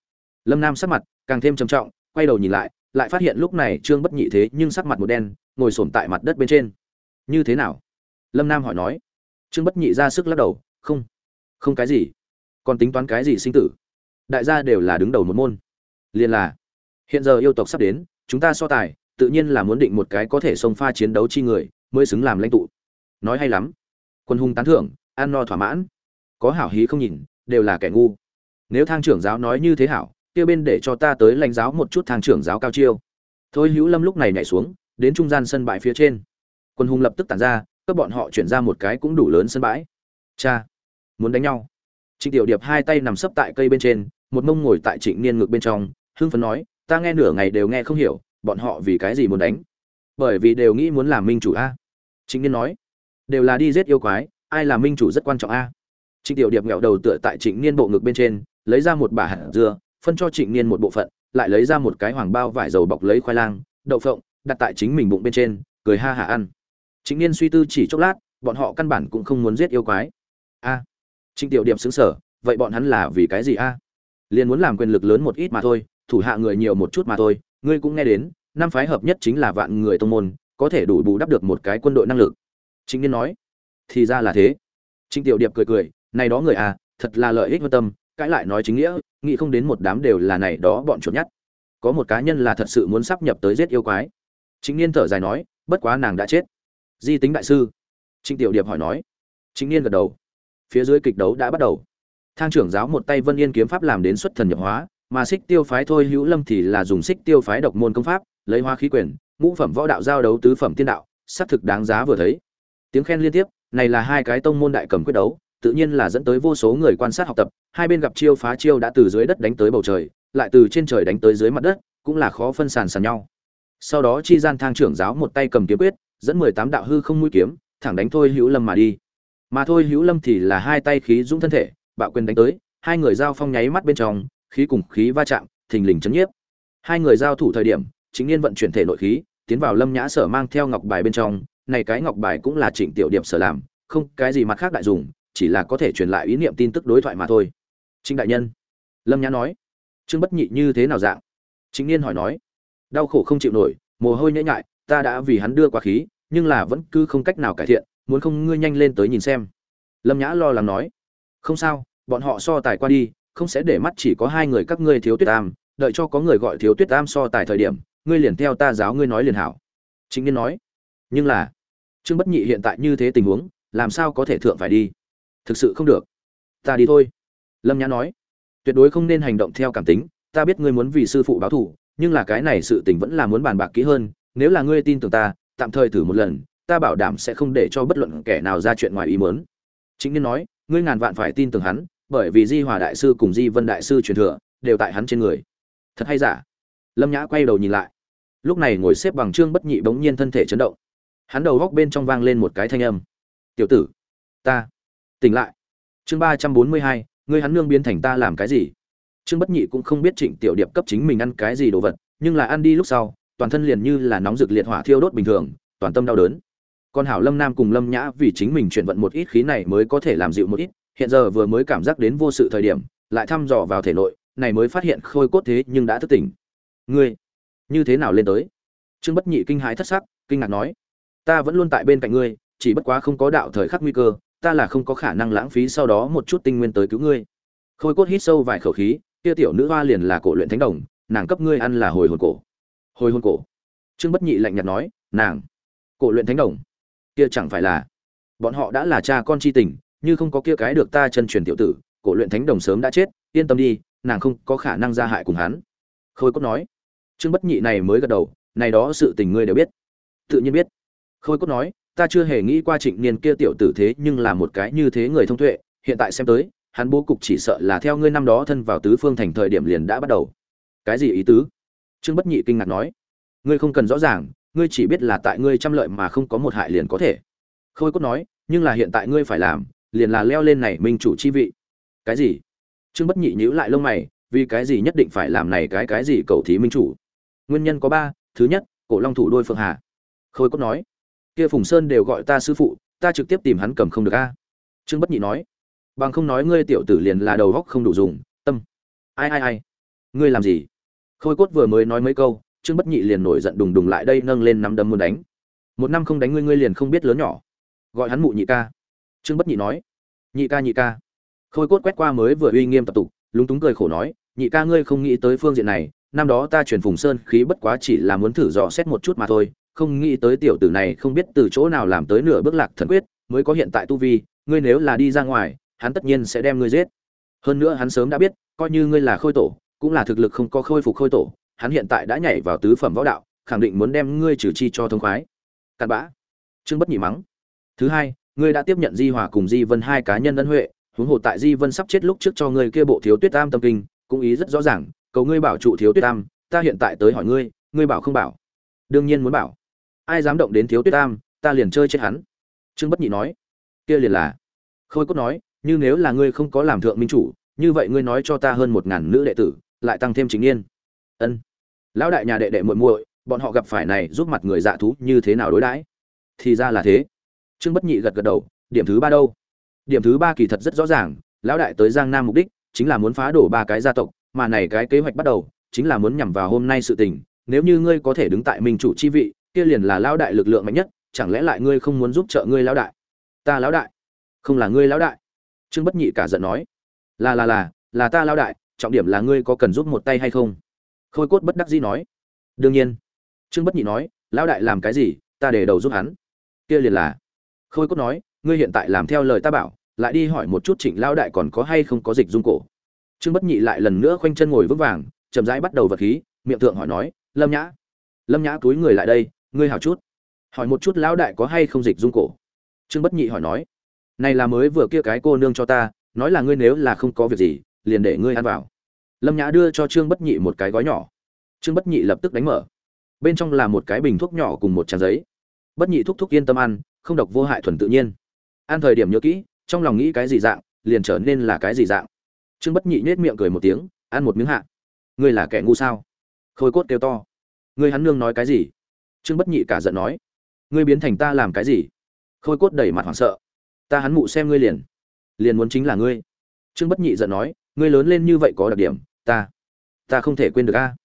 Lâm nam sắc mặt càng thêm trầm trọng, quay đầu nhìn lại lại phát hiện lúc này trương bất nhị thế nhưng sắc mặt một đen, ngồi xổm tại mặt đất bên trên. Như thế nào? Lâm nam hỏi nói. Trương bất nhị ra sức lắc đầu, không không cái gì. Còn tính toán cái gì sinh tử? Đại gia đều là đứng đầu một môn. Liền là, hiện giờ yêu tộc sắp đến, chúng ta so tài, tự nhiên là muốn định một cái có thể xông pha chiến đấu chi người, mới xứng làm lãnh tụ. Nói hay lắm quân hung tán thưởng, ăn no thỏa mãn. Có hảo hí không nhìn, đều là kẻ ngu. Nếu thang trưởng giáo nói như thế hảo, kia bên để cho ta tới lãnh giáo một chút thang trưởng giáo cao chiêu. Thôi hữu lâm lúc này nhảy xuống, đến trung gian sân bãi phía trên. Quân hùng lập tức tản ra các bọn họ chuyển ra một cái cũng đủ lớn sân bãi. Cha, muốn đánh nhau. Trịnh tiểu điệp hai tay nằm sấp tại cây bên trên, một mông ngồi tại trịnh niên ngực bên trong, hưng phấn nói, ta nghe nửa ngày đều nghe không hiểu, bọn họ vì cái gì muốn đánh? Bởi vì đều nghĩ muốn làm minh chủ a. Trịnh niên nói đều là đi giết yêu quái, ai là minh chủ rất quan trọng a. Trịnh tiểu điệp nghẹo đầu tựa tại trịnh niên bộ ngực bên trên, lấy ra một bả hạt dưa, phân cho trịnh niên một bộ phận, lại lấy ra một cái hoàng bao vải dầu bọc lấy khoai lang, đậu phộng, đặt tại chính mình bụng bên trên, cười ha hả ăn. Trịnh niên suy tư chỉ chốc lát, bọn họ căn bản cũng không muốn giết yêu quái. A. Trịnh tiểu điệp xứng sở vậy bọn hắn là vì cái gì a? Liền muốn làm quyền lực lớn một ít mà thôi, thủ hạ người nhiều một chút mà thôi, ngươi cũng nghe đến, năm phái hợp nhất chính là vạn người tông môn, có thể đủ bù đắp được một cái quân đội năng lực chính niên nói, thì ra là thế. Trịnh tiểu điệp cười cười, này đó người à thật là lợi ích vô tâm, cãi lại nói chính nghĩa, nghĩ không đến một đám đều là này đó bọn chuột nhắt. Có một cá nhân là thật sự muốn sắp nhập tới giết yêu quái. Chính niên thở dài nói, bất quá nàng đã chết. Di tính đại sư. Trịnh tiểu điệp hỏi nói. Chính niên gật đầu. Phía dưới kịch đấu đã bắt đầu. Thang trưởng giáo một tay vân yên kiếm pháp làm đến xuất thần nhập hóa, mà xích tiêu phái thôi hữu lâm thì là dùng xích tiêu phái độc môn công pháp, lấy hoa khí quyền, ngũ phẩm võ đạo giao đấu tứ phẩm tiên đạo, xác thực đáng giá vừa thấy tiếng khen liên tiếp, này là hai cái tông môn đại cầm quyết đấu, tự nhiên là dẫn tới vô số người quan sát học tập, hai bên gặp chiêu phá chiêu đã từ dưới đất đánh tới bầu trời, lại từ trên trời đánh tới dưới mặt đất, cũng là khó phân sàn sàn nhau. Sau đó chi gian thang trưởng giáo một tay cầm kiếm quyết, dẫn mười tám đạo hư không mũi kiếm, thẳng đánh thôi hữu lâm mà đi. Mà thôi hữu lâm thì là hai tay khí dũng thân thể, bạo quyền đánh tới, hai người giao phong nháy mắt bên trong, khí cùng khí va chạm, thình lình chấn nhiếp. Hai người giao thủ thời điểm chính niên vận chuyển thể nội khí, tiến vào lâm nhã sở mang theo ngọc bài bên trong này cái ngọc bài cũng là trịnh tiểu điểm sở làm, không, cái gì mặt khác đại dùng, chỉ là có thể truyền lại ý niệm tin tức đối thoại mà thôi. Trịnh đại nhân. Lâm nhã nói. Trương bất nhị như thế nào dạng? Chính niên hỏi nói. Đau khổ không chịu nổi, mồ hôi nhễ nhại, ta đã vì hắn đưa quá khí, nhưng là vẫn cứ không cách nào cải thiện, muốn không ngươi nhanh lên tới nhìn xem. Lâm nhã lo lắng nói. Không sao, bọn họ so tài qua đi, không sẽ để mắt chỉ có hai người các ngươi thiếu tuyết am đợi cho có người gọi thiếu tuyết am so tài thời điểm, ngươi liền theo ta giáo ngươi nói liền hảo. Chính niên nói. Nhưng là trương bất nhị hiện tại như thế tình huống, làm sao có thể thượng phải đi? Thực sự không được. Ta đi thôi. Lâm nhã nói. Tuyệt đối không nên hành động theo cảm tính. Ta biết ngươi muốn vì sư phụ báo thù, nhưng là cái này sự tình vẫn là muốn bàn bạc kỹ hơn. Nếu là ngươi tin tưởng ta, tạm thời thử một lần, ta bảo đảm sẽ không để cho bất luận kẻ nào ra chuyện ngoài ý muốn. Chính niên nói, ngươi ngàn vạn phải tin tưởng hắn, bởi vì di hòa đại sư cùng di vân đại sư truyền thừa, đều tại hắn trên người. Thật hay giả? Lâm nhã quay đầu nhìn lại. Lúc này ngồi xếp bằng trương bất nhị bỗng nhiên thân thể chấn động hắn đầu góc bên trong vang lên một cái thanh âm. Tiểu tử, ta, tỉnh lại. Chương ba trăm bốn mươi hai, ngươi hắn nương biến thành ta làm cái gì? Trương bất nhị cũng không biết trịnh tiểu điệp cấp chính mình ăn cái gì đồ vật, nhưng là ăn đi lúc sau, toàn thân liền như là nóng rực liệt hỏa thiêu đốt bình thường, toàn tâm đau đớn. Còn hảo lâm nam cùng lâm nhã vì chính mình chuyển vận một ít khí này mới có thể làm dịu một ít, hiện giờ vừa mới cảm giác đến vô sự thời điểm, lại thăm dò vào thể nội, này mới phát hiện khôi cốt thế nhưng đã thức tỉnh. Ngươi, như thế nào lên tới? Trương bất nhị kinh hãi thất sắc, kinh ngạc nói ta vẫn luôn tại bên cạnh ngươi, chỉ bất quá không có đạo thời khắc nguy cơ, ta là không có khả năng lãng phí sau đó một chút tinh nguyên tới cứu ngươi. Khôi cốt hít sâu vài khẩu khí, kia tiểu nữ hoa liền là cổ luyện thánh đồng, nàng cấp ngươi ăn là hồi hồn cổ. Hồi hồn cổ. Trương bất nhị lạnh nhạt nói, nàng, cổ luyện thánh đồng. Kia chẳng phải là, bọn họ đã là cha con chi tình, như không có kia cái được ta chân truyền tiểu tử, cổ luyện thánh đồng sớm đã chết, yên tâm đi, nàng không có khả năng ra hại cùng hắn. Khôi cốt nói. Trương bất nhị này mới gật đầu, này đó sự tình ngươi đều biết. Tự nhiên biết khôi cốt nói, ta chưa hề nghĩ qua trịnh niên kia tiểu tử thế, nhưng là một cái như thế người thông tuệ, hiện tại xem tới, hắn bố cục chỉ sợ là theo ngươi năm đó thân vào tứ phương thành thời điểm liền đã bắt đầu. Cái gì ý tứ? Trương bất nhị kinh ngạc nói. Ngươi không cần rõ ràng, ngươi chỉ biết là tại ngươi trăm lợi mà không có một hại liền có thể. Khôi cốt nói, nhưng là hiện tại ngươi phải làm, liền là leo lên này minh chủ chi vị. Cái gì? Trương bất nhị nhíu lại lông mày, vì cái gì nhất định phải làm này cái cái gì cầu thí minh chủ? Nguyên nhân có ba, thứ nhất, cổ long thủ đôi phượng hà. Khôi cốt nói kia phùng sơn đều gọi ta sư phụ, ta trực tiếp tìm hắn cầm không được a. Trương bất nhị nói, bằng không nói ngươi tiểu tử liền là đầu góc không đủ dùng, tâm. Ai ai ai? Ngươi làm gì? Khôi cốt vừa mới nói mấy câu, trương bất nhị liền nổi giận đùng đùng lại đây nâng lên nắm đấm muốn đánh. Một năm không đánh ngươi ngươi liền không biết lớn nhỏ. Gọi hắn mụ nhị ca. Trương bất nhị nói, nhị ca nhị ca. Khôi cốt quét qua mới vừa uy nghiêm tập tục, lúng túng cười khổ nói, nhị ca ngươi không nghĩ tới phương diện này, năm đó ta chuyển phùng sơn khí bất quá chỉ là muốn thử dò xét một chút mà thôi không nghĩ tới tiểu tử này không biết từ chỗ nào làm tới nửa bước lạc thần quyết, mới có hiện tại tu vi, ngươi nếu là đi ra ngoài, hắn tất nhiên sẽ đem ngươi giết. Hơn nữa hắn sớm đã biết, coi như ngươi là khôi tổ, cũng là thực lực không có khôi phục khôi tổ, hắn hiện tại đã nhảy vào tứ phẩm võ đạo, khẳng định muốn đem ngươi trừ chi cho thông khoái. Cặn bã. Trương bất nhị mắng. Thứ hai, ngươi đã tiếp nhận di hòa cùng di vân hai cá nhân ân huệ, huống hồ tại di vân sắp chết lúc trước cho ngươi kia bộ thiếu tuyết tam tâm kinh, cũng ý rất rõ ràng, cầu ngươi bảo trụ thiếu tuyết tam, ta hiện tại tới hỏi ngươi ngươi bảo không bảo? Đương nhiên muốn bảo ai dám động đến thiếu tuyết tam, ta liền chơi chết hắn. Trương bất nhị nói. Kia liền là. Khôi cốt nói, như nếu là ngươi không có làm thượng minh chủ, như vậy ngươi nói cho ta hơn một ngàn nữ đệ tử, lại tăng thêm chính niên. Ân. Lão đại nhà đệ đệ muội muội, bọn họ gặp phải này giúp mặt người dạ thú như thế nào đối đãi? Thì ra là thế. Trương bất nhị gật gật đầu, điểm thứ ba đâu? Điểm thứ ba kỳ thật rất rõ ràng, lão đại tới giang nam mục đích, chính là muốn phá đổ ba cái gia tộc, mà này cái kế hoạch bắt đầu, chính là muốn nhằm vào hôm nay sự tình, nếu như ngươi có thể đứng tại minh chủ chi vị kia liền là lão đại lực lượng mạnh nhất, chẳng lẽ lại ngươi không muốn giúp trợ ngươi lão đại? Ta lão đại? Không là ngươi lão đại. Trương bất nhị cả giận nói. Là là là là ta lão đại, trọng điểm là ngươi có cần giúp một tay hay không? Khôi cốt bất đắc dĩ nói. Đương nhiên. Trương bất nhị nói, lão đại làm cái gì, ta để đầu giúp hắn. Kia liền là. Khôi cốt nói, ngươi hiện tại làm theo lời ta bảo, lại đi hỏi một chút trịnh lão đại còn có hay không có dịch dung cổ. Trương bất nhị lại lần nữa khoanh chân ngồi vững vàng, chậm rãi bắt đầu vật khí, miệng thượng hỏi nói, lâm nhã lâm nhã túi người lại đây ngươi hảo chút. Hỏi một chút lão đại có hay không dịch dung cổ? Trương bất nhị hỏi nói. Này là mới vừa kia cái cô nương cho ta, nói là ngươi nếu là không có việc gì, liền để ngươi ăn vào. Lâm nhã đưa cho trương bất nhị một cái gói nhỏ. Trương bất nhị lập tức đánh mở. Bên trong là một cái bình thuốc nhỏ cùng một trang giấy. Bất nhị thúc thúc yên tâm ăn, không độc vô hại thuần tự nhiên. Ăn thời điểm nhớ kỹ, trong lòng nghĩ cái gì dạng, liền trở nên là cái gì dạng. Trương bất nhị nhếch miệng cười một tiếng, ăn một miếng hạ. Ngươi là kẻ ngu sao? Khôi cốt kêu to. Ngươi hắn nương nói cái gì? Trương bất nhị cả giận nói, ngươi biến thành ta làm cái gì? Khôi cốt đẩy mặt hoảng sợ, ta hắn mụ xem ngươi liền liền muốn chính là ngươi. Trương bất nhị giận nói, ngươi lớn lên như vậy có đặc điểm, ta ta không thể quên được a.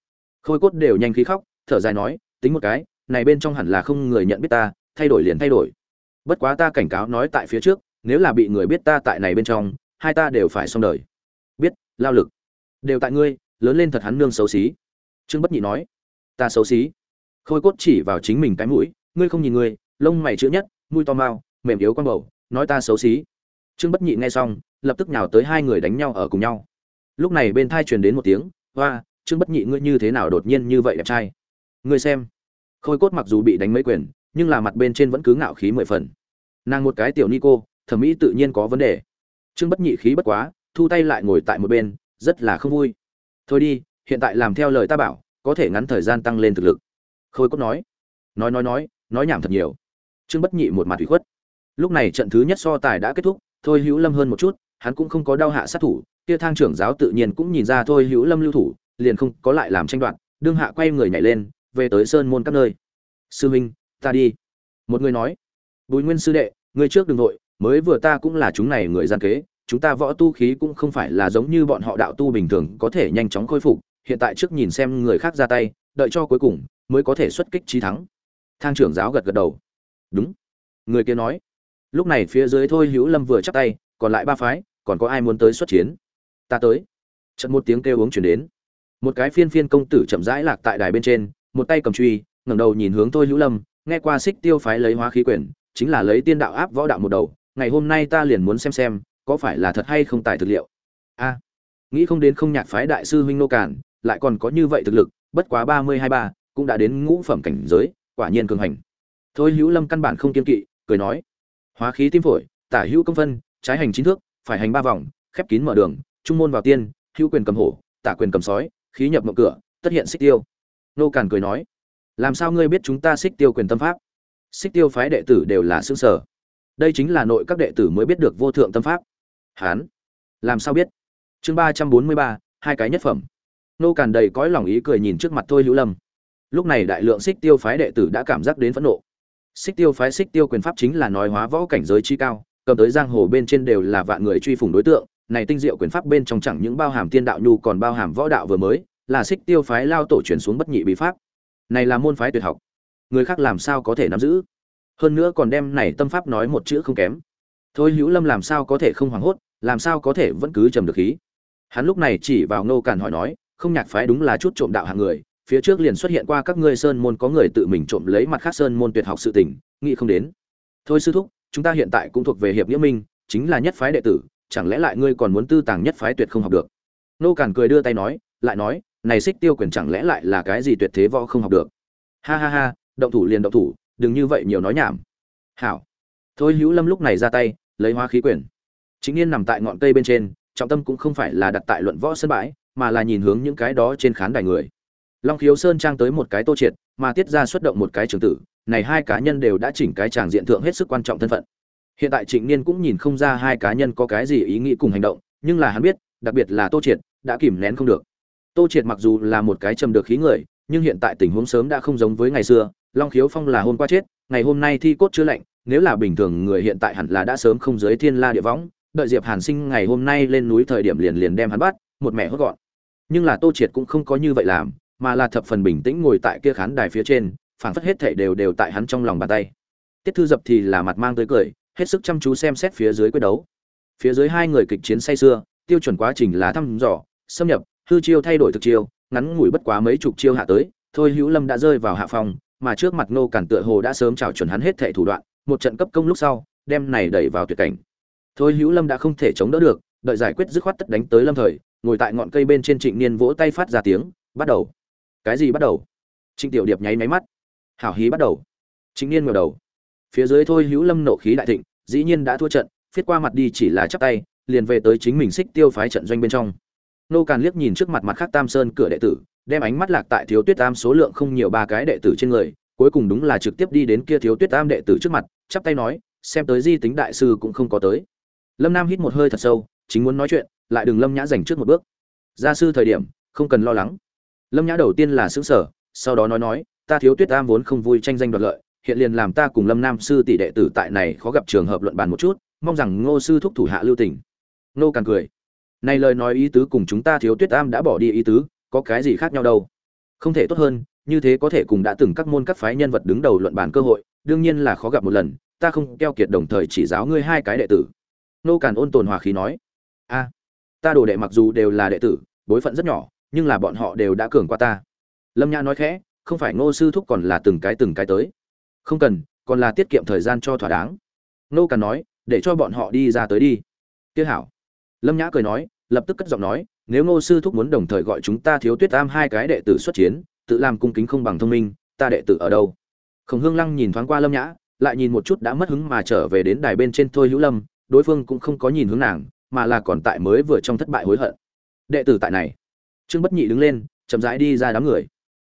Khôi cốt đều nhanh khí khóc, thở dài nói, tính một cái, này bên trong hẳn là không người nhận biết ta, thay đổi liền thay đổi. Bất quá ta cảnh cáo nói tại phía trước, nếu là bị người biết ta tại này bên trong, hai ta đều phải xong đời. Biết, lao lực, đều tại ngươi, lớn lên thật hắn nương xấu xí. Trương bất nhị nói, ta xấu xí khôi cốt chỉ vào chính mình cái mũi, ngươi không nhìn ngươi, lông mày chữ nhất, mũi to mao mềm yếu con bầu, nói ta xấu xí. Trương bất nhị nghe xong, lập tức nhào tới hai người đánh nhau ở cùng nhau. Lúc này bên thai truyền đến một tiếng, hoa, trương bất nhị, ngươi như thế nào đột nhiên như vậy đẹp trai? Ngươi xem. Khôi cốt mặc dù bị đánh mấy quyền, nhưng là mặt bên trên vẫn cứ ngạo khí mười phần. Nàng một cái tiểu ni cô, thẩm mỹ tự nhiên có vấn đề. Trương bất nhị khí bất quá, thu tay lại ngồi tại một bên, rất là không vui. Thôi đi, hiện tại làm theo lời ta bảo, có thể ngắn thời gian tăng lên thực lực khôi cốt nói. Nói nói nói nói nhảm thật nhiều. Trương bất nhị một mặt ủy khuất. Lúc này trận thứ nhất so tài đã kết thúc, thôi hữu lâm hơn một chút, hắn cũng không có đau hạ sát thủ, kia thang trưởng giáo tự nhiên cũng nhìn ra thôi hữu lâm lưu thủ, liền không có lại làm tranh đoạt, đương hạ quay người nhảy lên, về tới sơn môn các nơi. Sư huynh ta đi. Một người nói. Bùi nguyên sư đệ người trước đừng nội mới vừa ta cũng là chúng này người gian kế, chúng ta võ tu khí cũng không phải là giống như bọn họ đạo tu bình thường có thể nhanh chóng khôi phục hiện tại trước nhìn xem người khác ra tay, đợi cho cuối cùng mới có thể xuất kích trí thắng. Thang trưởng giáo gật gật đầu. Đúng. Người kia nói. Lúc này phía dưới thôi hữu lâm vừa chắc tay, còn lại ba phái, còn có ai muốn tới xuất chiến? Ta tới. Trận một tiếng kêu uống chuyển đến. Một cái phiên phiên công tử chậm rãi lạc tại đài bên trên, một tay cầm truy, ngẩng đầu nhìn hướng thôi hữu lâm, nghe qua xích tiêu phái lấy hóa khí quyển chính là lấy tiên đạo áp võ đạo một đầu, ngày hôm nay ta liền muốn xem xem, có phải là thật hay không tài thực liệu. A. Nghĩ không đến không nhạc phái đại sư huynh nô cản lại còn có như vậy thực lực, bất quá ba mươi hai ba, cũng đã đến ngũ phẩm cảnh giới, quả nhiên cường hành. Thôi hữu lâm căn bản không kiên kỵ, cười nói, hóa khí tim phổi, tả hữu công phân, trái hành chín thước, phải hành ba vòng, khép kín mở đường, trung môn vào tiên, hữu quyền cầm hổ, tả quyền cầm sói, khí nhập mộng cửa, tất hiện xích tiêu. Nô càn cười nói, làm sao ngươi biết chúng ta xích tiêu quyền tâm pháp? Xích tiêu phái đệ tử đều là xương sở. Đây chính là nội các đệ tử mới biết được vô thượng tâm pháp. Hán, làm sao biết? Chương ba trăm bốn mươi ba, hai cái nhất phẩm nô càn đầy cõi lòng ý cười nhìn trước mặt thôi hữu lâm. Lúc này đại lượng xích tiêu phái đệ tử đã cảm giác đến phẫn nộ. Xích tiêu phái xích tiêu quyền pháp chính là nói hóa võ cảnh giới chi cao, cầm tới giang hồ bên trên đều là vạn người truy phủng đối tượng, này tinh diệu quyền pháp bên trong chẳng những bao hàm tiên đạo nhu còn bao hàm võ đạo vừa mới, là xích tiêu phái lao tổ truyền xuống bất nhị bí pháp. Này là môn phái tuyệt học. Người khác làm sao có thể nắm giữ? Hơn nữa còn đem này tâm pháp nói một chữ không kém. Thôi hữu lâm làm sao có thể không hoảng hốt, làm sao có thể vẫn cứ trầm được khí? Hắn lúc này chỉ vào nô càn hỏi nói không nhạc phái đúng là chút trộm đạo hạng người, phía trước liền xuất hiện qua các ngươi sơn môn có người tự mình trộm lấy mặt khác sơn môn tuyệt học sự tình, nghĩ không đến. Thôi sư thúc, chúng ta hiện tại cũng thuộc về hiệp nghĩa minh, chính là nhất phái đệ tử, chẳng lẽ lại ngươi còn muốn tư tàng nhất phái tuyệt không học được? Nô cản cười đưa tay nói, lại nói, này xích tiêu quyền chẳng lẽ lại là cái gì tuyệt thế võ không học được? Ha ha ha, động thủ liền động thủ, đừng như vậy nhiều nói nhảm. Hảo. Thôi hữu lâm lúc này ra tay, lấy hoa khí quyền. Chính yên nằm tại ngọn cây bên trên, trọng tâm cũng không phải là đặt tại luận võ sân bãi mà là nhìn hướng những cái đó trên khán đài người. Long khiếu sơn trang tới một cái tô triệt, mà tiết ra xuất động một cái trường tử, này hai cá nhân đều đã chỉnh cái tràng diện thượng hết sức quan trọng thân phận. Hiện tại trịnh niên cũng nhìn không ra hai cá nhân có cái gì ý nghĩ cùng hành động, nhưng là hắn biết, đặc biệt là tô triệt, đã kìm nén không được. Tô triệt mặc dù là một cái trầm được khí người, nhưng hiện tại tình huống sớm đã không giống với ngày xưa, long khiếu phong là hôm qua chết, ngày hôm nay thi cốt chưa lạnh, nếu là bình thường người hiện tại hẳn là đã sớm không dưới thiên la địa võng, đợi diệp hàn sinh ngày hôm nay lên núi thời điểm liền liền đem hắn bắt, một mẹ hốt gọn nhưng là tô triệt cũng không có như vậy làm, mà là thập phần bình tĩnh ngồi tại kia khán đài phía trên, phảng phất hết thảy đều đều tại hắn trong lòng bàn tay. Tiết thư dập thì là mặt mang tới cười, hết sức chăm chú xem xét phía dưới quyết đấu. Phía dưới hai người kịch chiến say xưa tiêu chuẩn quá trình là thăm dò, xâm nhập, hư chiêu thay đổi thực chiêu, ngắn ngủi bất quá mấy chục chiêu hạ tới, thôi hữu lâm đã rơi vào hạ phòng, mà trước mặt nô cản tựa hồ đã sớm chào chuẩn hắn hết thảy thủ đoạn, một trận cấp công lúc sau, đem này đẩy vào tuyệt cảnh. Thôi hữu lâm đã không thể chống đỡ được, đợi giải quyết dứt khoát tất đánh tới lâm thời ngồi tại ngọn cây bên trên trịnh niên vỗ tay phát ra tiếng, bắt đầu. Cái gì bắt đầu? Trịnh tiểu điệp nháy máy mắt. Hảo hí bắt đầu. Trịnh niên ngẩng đầu. Phía dưới thôi hữu lâm nộ khí đại thịnh, dĩ nhiên đã thua trận, phiết qua mặt đi chỉ là chắp tay, liền về tới chính mình xích tiêu phái trận doanh bên trong. Nô càn liếc nhìn trước mặt mặt khác tam sơn cửa đệ tử, đem ánh mắt lạc tại thiếu tuyết tam số lượng không nhiều ba cái đệ tử trên người, cuối cùng đúng là trực tiếp đi đến kia thiếu tuyết tam đệ tử trước mặt, chắp tay nói, xem tới di tính đại sư cũng không có tới. Lâm nam hít một hơi thật sâu, chính muốn nói chuyện lại đừng lâm nhã dành trước một bước. Gia sư thời điểm, không cần lo lắng. Lâm nhã đầu tiên là xứng sở sau đó nói nói, ta thiếu tuyết tam vốn không vui tranh danh đoạt lợi, hiện liền làm ta cùng lâm nam sư tỷ đệ tử tại này khó gặp trường hợp luận bàn một chút, mong rằng ngô sư thúc thủ hạ lưu tình. Nô càng cười, này lời nói ý tứ cùng chúng ta thiếu tuyết tam đã bỏ đi ý tứ, có cái gì khác nhau đâu. Không thể tốt hơn, như thế có thể cùng đã từng các môn các phái nhân vật đứng đầu luận bàn cơ hội, đương nhiên là khó gặp một lần, ta không keo kiệt đồng thời chỉ giáo ngươi hai cái đệ tử. Nô càn ôn tồn hòa khí nói, a ta đồ đệ mặc dù đều là đệ tử, bối phận rất nhỏ, nhưng là bọn họ đều đã cường qua ta. Lâm nhã nói khẽ, không phải ngô sư thúc còn là từng cái từng cái tới. Không cần, còn là tiết kiệm thời gian cho thỏa đáng. Nô càn nói, để cho bọn họ đi ra tới đi. Tiếc hảo. Lâm nhã cười nói, lập tức cất giọng nói, nếu ngô sư thúc muốn đồng thời gọi chúng ta thiếu tuyết tam hai cái đệ tử xuất chiến, tự làm cung kính không bằng thông minh, ta đệ tử ở đâu? Khổng hương lăng nhìn thoáng qua lâm nhã, lại nhìn một chút đã mất hứng mà trở về đến đài bên trên thôi hữu lâm, đối phương cũng không có nhìn hướng nàng mà là còn tại mới vừa trong thất bại hối hận. Đệ tử tại này. Trương bất nhị đứng lên, chậm rãi đi ra đám người.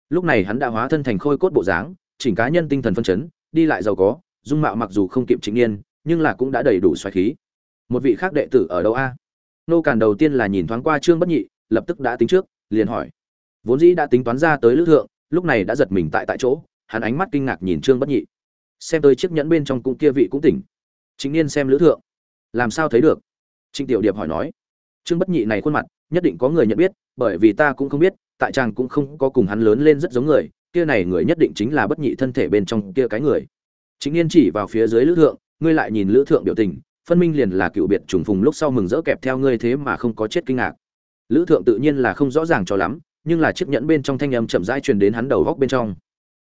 Lúc này hắn đã hóa thân thành khôi cốt bộ dáng, chỉnh cá nhân tinh thần phân chấn, đi lại giàu có, dung mạo mặc dù không kịp chính niên nhưng là cũng đã đầy đủ xoáy khí. Một vị khác đệ tử ở đâu a? Nô càn đầu tiên là nhìn thoáng qua trương bất nhị, lập tức đã tính trước, liền hỏi. Vốn dĩ đã tính toán ra tới lữ thượng, lúc này đã giật mình tại tại chỗ, hắn ánh mắt kinh ngạc nhìn trương bất nhị. Xem tới chiếc nhẫn bên trong cung kia vị cũng tỉnh. Chính niên xem lữ thượng. Làm sao thấy được? Trịnh tiểu điệp hỏi nói, trương bất nhị này khuôn mặt, nhất định có người nhận biết, bởi vì ta cũng không biết, tại chàng cũng không có cùng hắn lớn lên rất giống người, kia này người nhất định chính là bất nhị thân thể bên trong kia cái người. Chính Nghiên chỉ vào phía dưới lữ thượng, ngươi lại nhìn lữ thượng biểu tình, phân minh liền là cựu biệt trùng phùng lúc sau mừng rỡ kẹp theo ngươi thế mà không có chết kinh ngạc. Lữ thượng tự nhiên là không rõ ràng cho lắm, nhưng là chiếc nhẫn bên trong thanh âm chậm rãi truyền đến hắn đầu góc bên trong.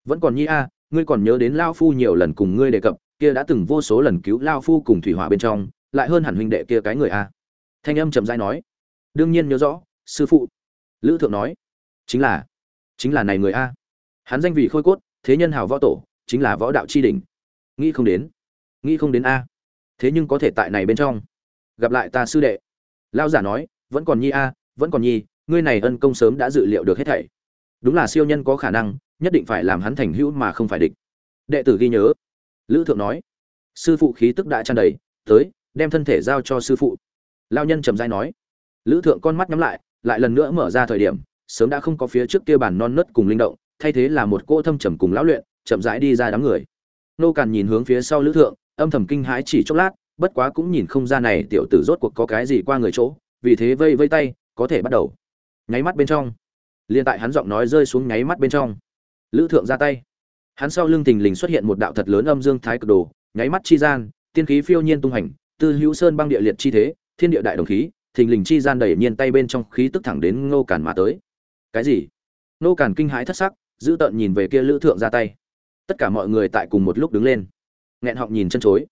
Vẫn còn nhi a, ngươi còn nhớ đến Lão phu nhiều lần cùng ngươi đề cập, kia đã từng vô số lần cứu Lão phu cùng thủy hỏa bên trong lại hơn hẳn huynh đệ kia cái người a. Thanh âm trầm dai nói. Đương nhiên nhớ rõ, sư phụ. Lữ thượng nói. Chính là chính là này người a. Hắn danh vị khôi cốt, thế nhân hào võ tổ, chính là võ đạo chi đỉnh. Nghĩ không đến, nghĩ không đến a. Thế nhưng có thể tại này bên trong. Gặp lại ta sư đệ. Lao giả nói, vẫn còn nhi a, vẫn còn nhi, ngươi này ân công sớm đã dự liệu được hết thảy. Đúng là siêu nhân có khả năng, nhất định phải làm hắn thành hữu mà không phải địch. Đệ tử ghi nhớ. Lữ thượng nói. Sư phụ khí tức đã tràn đầy, tới đem thân thể giao cho sư phụ. Lao nhân trầm dai nói. Lữ thượng con mắt nhắm lại lại lần nữa mở ra thời điểm, sớm đã không có phía trước kia bàn non nớt cùng linh động, thay thế là một cô thâm trầm cùng lão luyện, chậm rãi đi ra đám người. Nô càn nhìn hướng phía sau lữ thượng, âm thầm kinh hãi chỉ chốc lát, bất quá cũng nhìn không ra này tiểu tử rốt cuộc có cái gì qua người chỗ, vì thế vây vây tay, có thể bắt đầu. Nháy mắt bên trong. Liên tại hắn giọng nói rơi xuống nháy mắt bên trong. Lữ thượng ra tay. Hắn sau lưng thình lình xuất hiện một đạo thật lớn âm dương thái cực đồ, nháy mắt chi gian, tiên khí phiêu nhiên tung hành tư hữu sơn băng địa liệt chi thế, thiên địa đại đồng khí, thình lình chi gian đẩy nhiên tay bên trong khí tức thẳng đến ngô cản mà tới. Cái gì? Ngô cản kinh hãi thất sắc, giữ tợn nhìn về kia lữ thượng ra tay. Tất cả mọi người tại cùng một lúc đứng lên. Nghẹn họng nhìn chân chối.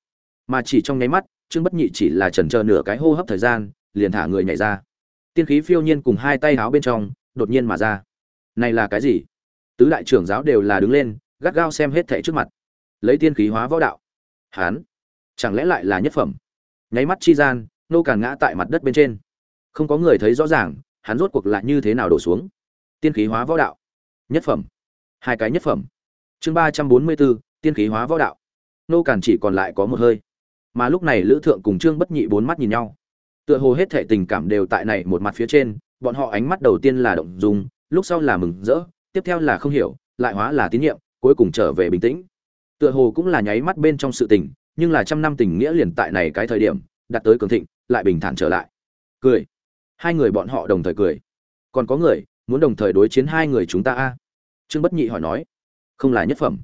Mà chỉ trong nháy mắt, trương bất nhị chỉ là chần chờ nửa cái hô hấp thời gian, liền thả người nhảy ra. Tiên khí phiêu nhiên cùng hai tay háo bên trong, đột nhiên mà ra. Này là cái gì? Tứ đại trưởng giáo đều là đứng lên, gắt gao xem hết thảy trước mặt. Lấy tiên khí hóa võ đạo. Hán. Chẳng lẽ lại là nhất phẩm? Nháy mắt chi gian, nô càn ngã tại mặt đất bên trên. Không có người thấy rõ ràng, hắn rốt cuộc lại như thế nào đổ xuống. Tiên khí hóa võ đạo. Nhất phẩm. Hai cái nhất phẩm. Chương ba trăm bốn mươi bốn tiên khí hóa võ đạo. Nô càn chỉ còn lại có một hơi. Mà lúc này lữ thượng cùng trương bất nhị bốn mắt nhìn nhau. Tựa hồ hết thệ tình cảm đều tại này một mặt phía trên, bọn họ ánh mắt đầu tiên là động dung, lúc sau là mừng rỡ, tiếp theo là không hiểu, lại hóa là tín nhiệm, cuối cùng trở về bình tĩnh. Tựa hồ cũng là nháy mắt bên trong sự tình nhưng là trăm năm tình nghĩa liền tại này cái thời điểm, đặt tới cường thịnh, lại bình thản trở lại. Cười. Hai người bọn họ đồng thời cười. Còn có người, muốn đồng thời đối chiến hai người chúng ta a? Trương bất nhị hỏi nói. Không là nhất phẩm.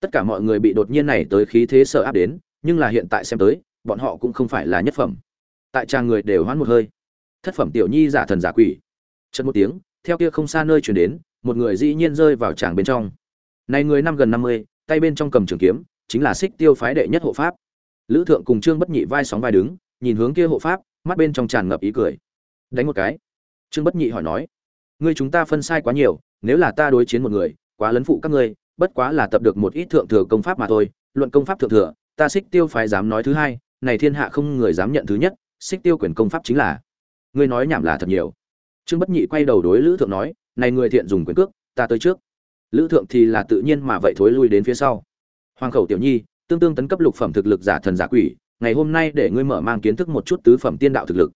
Tất cả mọi người bị đột nhiên này tới khí thế sợ áp đến, nhưng là hiện tại xem tới, bọn họ cũng không phải là nhất phẩm. Tại trang người đều hoán một hơi. Thất phẩm tiểu nhi giả thần giả quỷ. Chân một tiếng, theo kia không xa nơi chuyển đến, một người dĩ nhiên rơi vào tràng bên trong. Này người năm gần năm mươi, tay bên trong cầm trường kiếm chính là xích tiêu phái đệ nhất hộ pháp. Lữ thượng cùng trương bất nhị vai sóng vai đứng, nhìn hướng kia hộ pháp, mắt bên trong tràn ngập ý cười. Đánh một cái. Trương bất nhị hỏi nói, ngươi chúng ta phân sai quá nhiều, nếu là ta đối chiến một người, quá lấn phụ các ngươi, bất quá là tập được một ít thượng thừa công pháp mà thôi, luận công pháp thượng thừa, ta xích tiêu phái dám nói thứ hai, này thiên hạ không người dám nhận thứ nhất, xích tiêu quyền công pháp chính là ngươi nói nhảm là thật nhiều. Trương bất nhị quay đầu đối lữ thượng nói, này người thiện dùng quyền cước, ta tới trước. Lữ thượng thì là tự nhiên mà vậy thối lui đến phía sau hoàng khẩu tiểu nhi, tương tương tấn cấp lục phẩm thực lực giả thần giả quỷ, ngày hôm nay để ngươi mở mang kiến thức một chút tứ phẩm tiên đạo thực lực.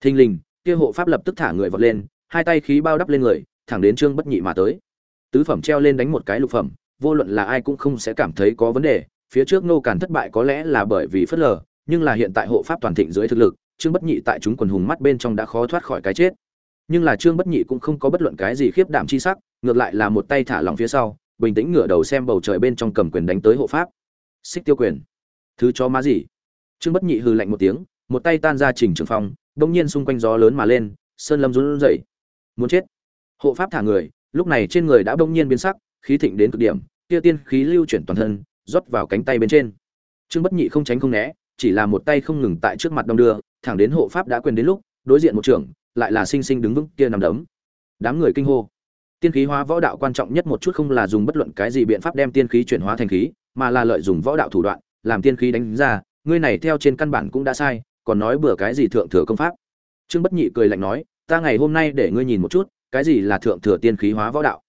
Thình lình, kia hộ pháp lập tức thả người vọt lên, hai tay khí bao đắp lên người, thẳng đến trương bất nhị mà tới. Tứ phẩm treo lên đánh một cái lục phẩm, vô luận là ai cũng không sẽ cảm thấy có vấn đề, phía trước nô càn thất bại có lẽ là bởi vì phất lờ, nhưng là hiện tại hộ pháp toàn thịnh dưới thực lực, trương bất nhị tại chúng quần hùng mắt bên trong đã khó thoát khỏi cái chết. Nhưng là trương bất nhị cũng không có bất luận cái gì khiếp đảm chi sắc, ngược lại là một tay thả lòng phía sau bình tĩnh ngửa đầu xem bầu trời bên trong cầm quyền đánh tới hộ pháp. Xích tiêu quyền, thứ cho má gì? Trương bất nhị hư lạnh một tiếng, một tay tan ra trình trường phong đông nhiên xung quanh gió lớn mà lên, sơn lâm run rẩy. Muốn chết. Hộ pháp thả người, lúc này trên người đã đông nhiên biến sắc, khí thịnh đến cực điểm, kia tiên khí lưu chuyển toàn thân, rót vào cánh tay bên trên. Trương bất nhị không tránh không né, chỉ là một tay không ngừng tại trước mặt đông đưa, thẳng đến hộ pháp đã quyền đến lúc, đối diện một trưởng, lại là sinh sinh đứng vững kia nằm đấm. Đám người kinh hô tiên khí hóa võ đạo quan trọng nhất một chút không là dùng bất luận cái gì biện pháp đem tiên khí chuyển hóa thành khí, mà là lợi dụng võ đạo thủ đoạn, làm tiên khí đánh ra, ngươi này theo trên căn bản cũng đã sai, còn nói bừa cái gì thượng thừa công pháp. Trương bất nhị cười lạnh nói, ta ngày hôm nay để ngươi nhìn một chút, cái gì là thượng thừa tiên khí hóa võ đạo?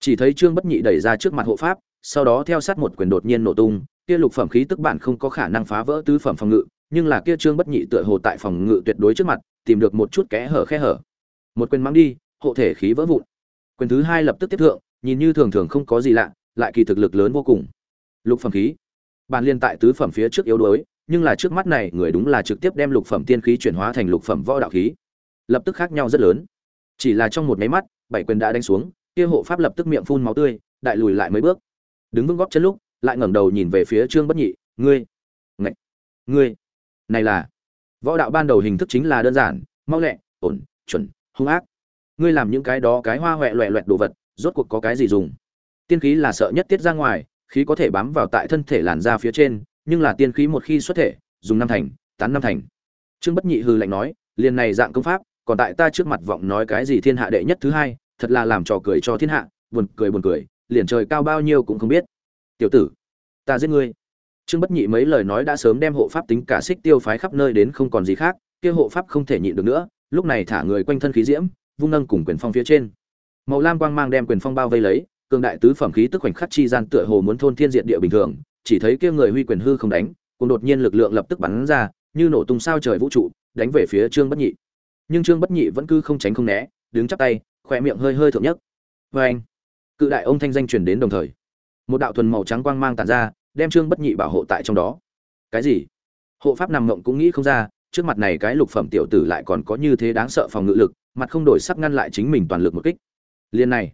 Chỉ thấy trương bất nhị đẩy ra trước mặt hộ pháp, sau đó theo sát một quyền đột nhiên nổ tung, kia lục phẩm khí tức bản không có khả năng phá vỡ tứ phẩm phòng ngự, nhưng là kia trương bất nhị tựa hồ tại phòng ngự tuyệt đối trước mặt, tìm được một chút kẽ hở khe hở. Một quyền mang đi, hộ thể khí vỡ vụn quyền thứ hai lập tức tiếp thượng, nhìn như thường thường không có gì lạ, lại kỳ thực lực lớn vô cùng. Lục phẩm khí. Bản liên tại tứ phẩm phía trước yếu đuối, nhưng là trước mắt này, người đúng là trực tiếp đem lục phẩm tiên khí chuyển hóa thành lục phẩm võ đạo khí. Lập tức khác nhau rất lớn. Chỉ là trong một máy mắt, bảy quyền đã đánh xuống, kia hộ pháp lập tức miệng phun máu tươi, đại lùi lại mấy bước. Đứng vững góp chân lúc, lại ngẩng đầu nhìn về phía trương bất nhị, ngươi, ngạch, ngươi, này là võ đạo ban đầu hình thức chính là đơn giản, mau lẹ, ổn, chuẩn, hung ác ngươi làm những cái đó cái hoa hoẹ loẹ loẹt đồ vật, rốt cuộc có cái gì dùng? Tiên khí là sợ nhất tiết ra ngoài, khí có thể bám vào tại thân thể làn da phía trên, nhưng là tiên khí một khi xuất thể, dùng năm thành, tán năm thành. Trương bất nhị hư lạnh nói, liền này dạng công pháp, còn tại ta trước mặt vọng nói cái gì thiên hạ đệ nhất thứ hai, thật là làm trò cười cho thiên hạ, buồn cười buồn cười, liền trời cao bao nhiêu cũng không biết. Tiểu tử, ta giết ngươi. Trương bất nhị mấy lời nói đã sớm đem hộ pháp tính cả xích tiêu phái khắp nơi đến không còn gì khác, kia hộ pháp không thể nhịn được nữa, lúc này thả người quanh thân khí diễm vung nâng cùng quyền phong phía trên. Màu lam quang mang đem quyền phong bao vây lấy, cường đại tứ phẩm khí tức khoảnh khắc chi gian tựa hồ muốn thôn thiên diệt địa bình thường, chỉ thấy kia người huy quyền hư không đánh, cùng đột nhiên lực lượng lập tức bắn ra, như nổ tung sao trời vũ trụ, đánh về phía trương bất nhị. Nhưng trương bất nhị vẫn cứ không tránh không né, đứng chắp tay khỏe miệng hơi hơi thượng nhất vê anh cự đại ông thanh danh truyền đến đồng thời. Một đạo thuần màu trắng quang mang tản ra, đem trương bất nhị bảo hộ tại trong đó. Cái gì? Hộ pháp nằm mộng cũng nghĩ không ra, trước mặt này cái lục phẩm tiểu tử lại còn có như thế đáng sợ phòng ngự lực mặt không đổi sắc ngăn lại chính mình toàn lực một kích. Liên này,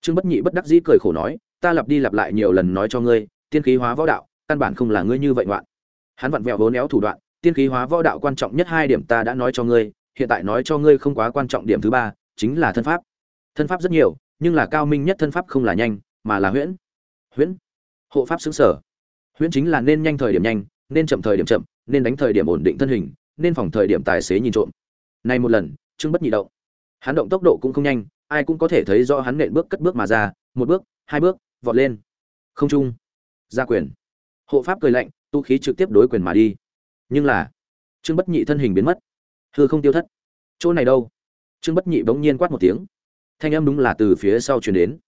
trương bất nhị bất đắc dĩ cười khổ nói, ta lặp đi lặp lại nhiều lần nói cho ngươi, tiên khí hóa võ đạo, căn bản không là ngươi như vậy ngoạn. Hắn vặn vẹo vốn éo thủ đoạn, tiên khí hóa võ đạo quan trọng nhất hai điểm ta đã nói cho ngươi, hiện tại nói cho ngươi không quá quan trọng điểm thứ ba, chính là thân pháp. Thân pháp rất nhiều, nhưng là cao minh nhất thân pháp không là nhanh, mà là huyễn. Huyễn. Hộ pháp xứng sở. Huyễn chính là nên nhanh thời điểm nhanh, nên chậm thời điểm chậm, nên đánh thời điểm ổn định thân hình, nên phòng thời điểm tài xế nhìn trộm. Này một lần, trương bất nhị động hắn động tốc độ cũng không nhanh, ai cũng có thể thấy rõ hắn nện bước cất bước mà ra, một bước, hai bước, vọt lên. Không trung gia quyền. Hộ pháp cười lạnh, tu khí trực tiếp đối quyền mà đi. Nhưng là, trương bất nhị thân hình biến mất. Hư không tiêu thất. Chỗ này đâu? Trương bất nhị bỗng nhiên quát một tiếng. Thanh âm đúng là từ phía sau truyền đến.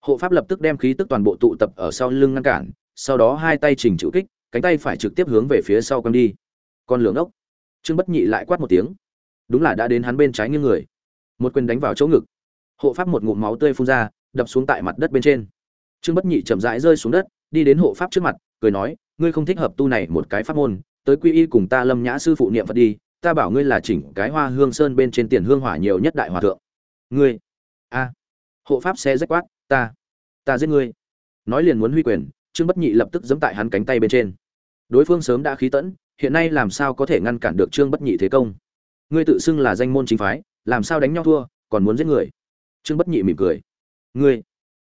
Hộ pháp lập tức đem khí tức toàn bộ tụ tập ở sau lưng ngăn cản, sau đó hai tay chỉnh chữ kích, cánh tay phải trực tiếp hướng về phía sau quăng đi. Con lưỡng ốc. Trương bất nhị lại quát một tiếng. Đúng là đã đến hắn bên trái nghiêng người một quyền đánh vào chỗ ngực. Hộ pháp một ngụm máu tươi phun ra, đập xuống tại mặt đất bên trên. Trương bất nhị chậm rãi rơi xuống đất, đi đến hộ pháp trước mặt, cười nói, ngươi không thích hợp tu này một cái pháp môn, tới quy y cùng ta lâm nhã sư phụ niệm phật đi, ta bảo ngươi là chỉnh cái hoa hương sơn bên trên tiền hương hỏa nhiều nhất đại hòa thượng. Ngươi? A. Hộ pháp xe rách quát, ta ta giết ngươi. Nói liền muốn huy quyền, trương bất nhị lập tức giẫm tại hắn cánh tay bên trên. Đối phương sớm đã khí tẫn, hiện nay làm sao có thể ngăn cản được trương bất nhị thế công? Ngươi tự xưng là danh môn chính phái làm sao đánh nhau thua, còn muốn giết người. Trương bất nhị mỉm cười. Ngươi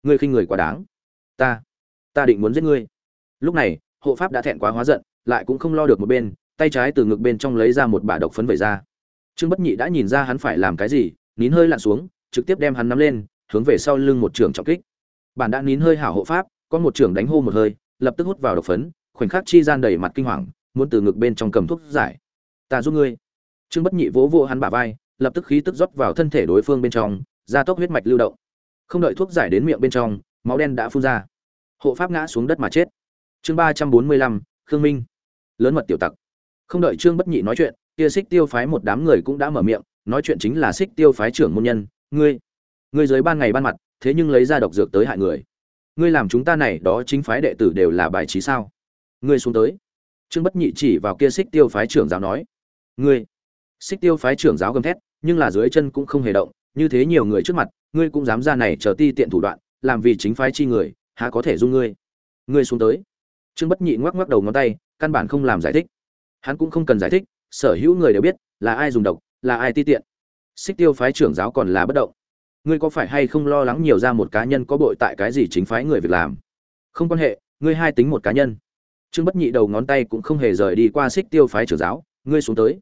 ngươi khinh người quá đáng. Ta ta định muốn giết ngươi. Lúc này, hộ pháp đã thẹn quá hóa giận, lại cũng không lo được một bên, tay trái từ ngực bên trong lấy ra một bả độc phấn vẩy ra. Trương bất nhị đã nhìn ra hắn phải làm cái gì, nín hơi lặn xuống, trực tiếp đem hắn nắm lên, hướng về sau lưng một trường trọng kích. Bản đã nín hơi hảo hộ pháp, có một trường đánh hô một hơi, lập tức hút vào độc phấn, khoảnh khắc chi gian đầy mặt kinh hoàng, muốn từ ngực bên trong cầm thuốc giải. Ta giúp ngươi. Trương bất nhị vỗ vỗ hắn bả vai lập tức khí tức rót vào thân thể đối phương bên trong, gia tốc huyết mạch lưu động. Không đợi thuốc giải đến miệng bên trong, máu đen đã phun ra. Hộ pháp ngã xuống đất mà chết. Chương ba trăm bốn mươi lăm, khương minh. Lớn mật tiểu tặc. Không đợi trương bất nhị nói chuyện, kia xích tiêu phái một đám người cũng đã mở miệng, nói chuyện chính là xích tiêu phái trưởng môn nhân, ngươi ngươi dưới ban ngày ban mặt, thế nhưng lấy ra độc dược tới hại người. Ngươi làm chúng ta này, đó chính phái đệ tử đều là bài trí sao? Ngươi xuống tới. Trương bất nhị chỉ vào kia xích tiêu phái trưởng giáo nói, ngươi. Xích tiêu phái trưởng giáo gầm thét nhưng là dưới chân cũng không hề động, như thế nhiều người trước mặt, ngươi cũng dám ra này chờ ti tiện thủ đoạn, làm vì chính phái chi người, há có thể dung ngươi? Ngươi xuống tới. Trương bất nhị ngoắc ngoắc đầu ngón tay, căn bản không làm giải thích. Hắn cũng không cần giải thích, sở hữu người đều biết, là ai dùng độc, là ai ti tiện. Xích tiêu phái trưởng giáo còn là bất động. Ngươi có phải hay không lo lắng nhiều ra một cá nhân có bội tại cái gì chính phái người việc làm? Không quan hệ, ngươi hai tính một cá nhân. Trương bất nhị đầu ngón tay cũng không hề rời đi qua xích tiêu phái trưởng giáo, ngươi xuống tới.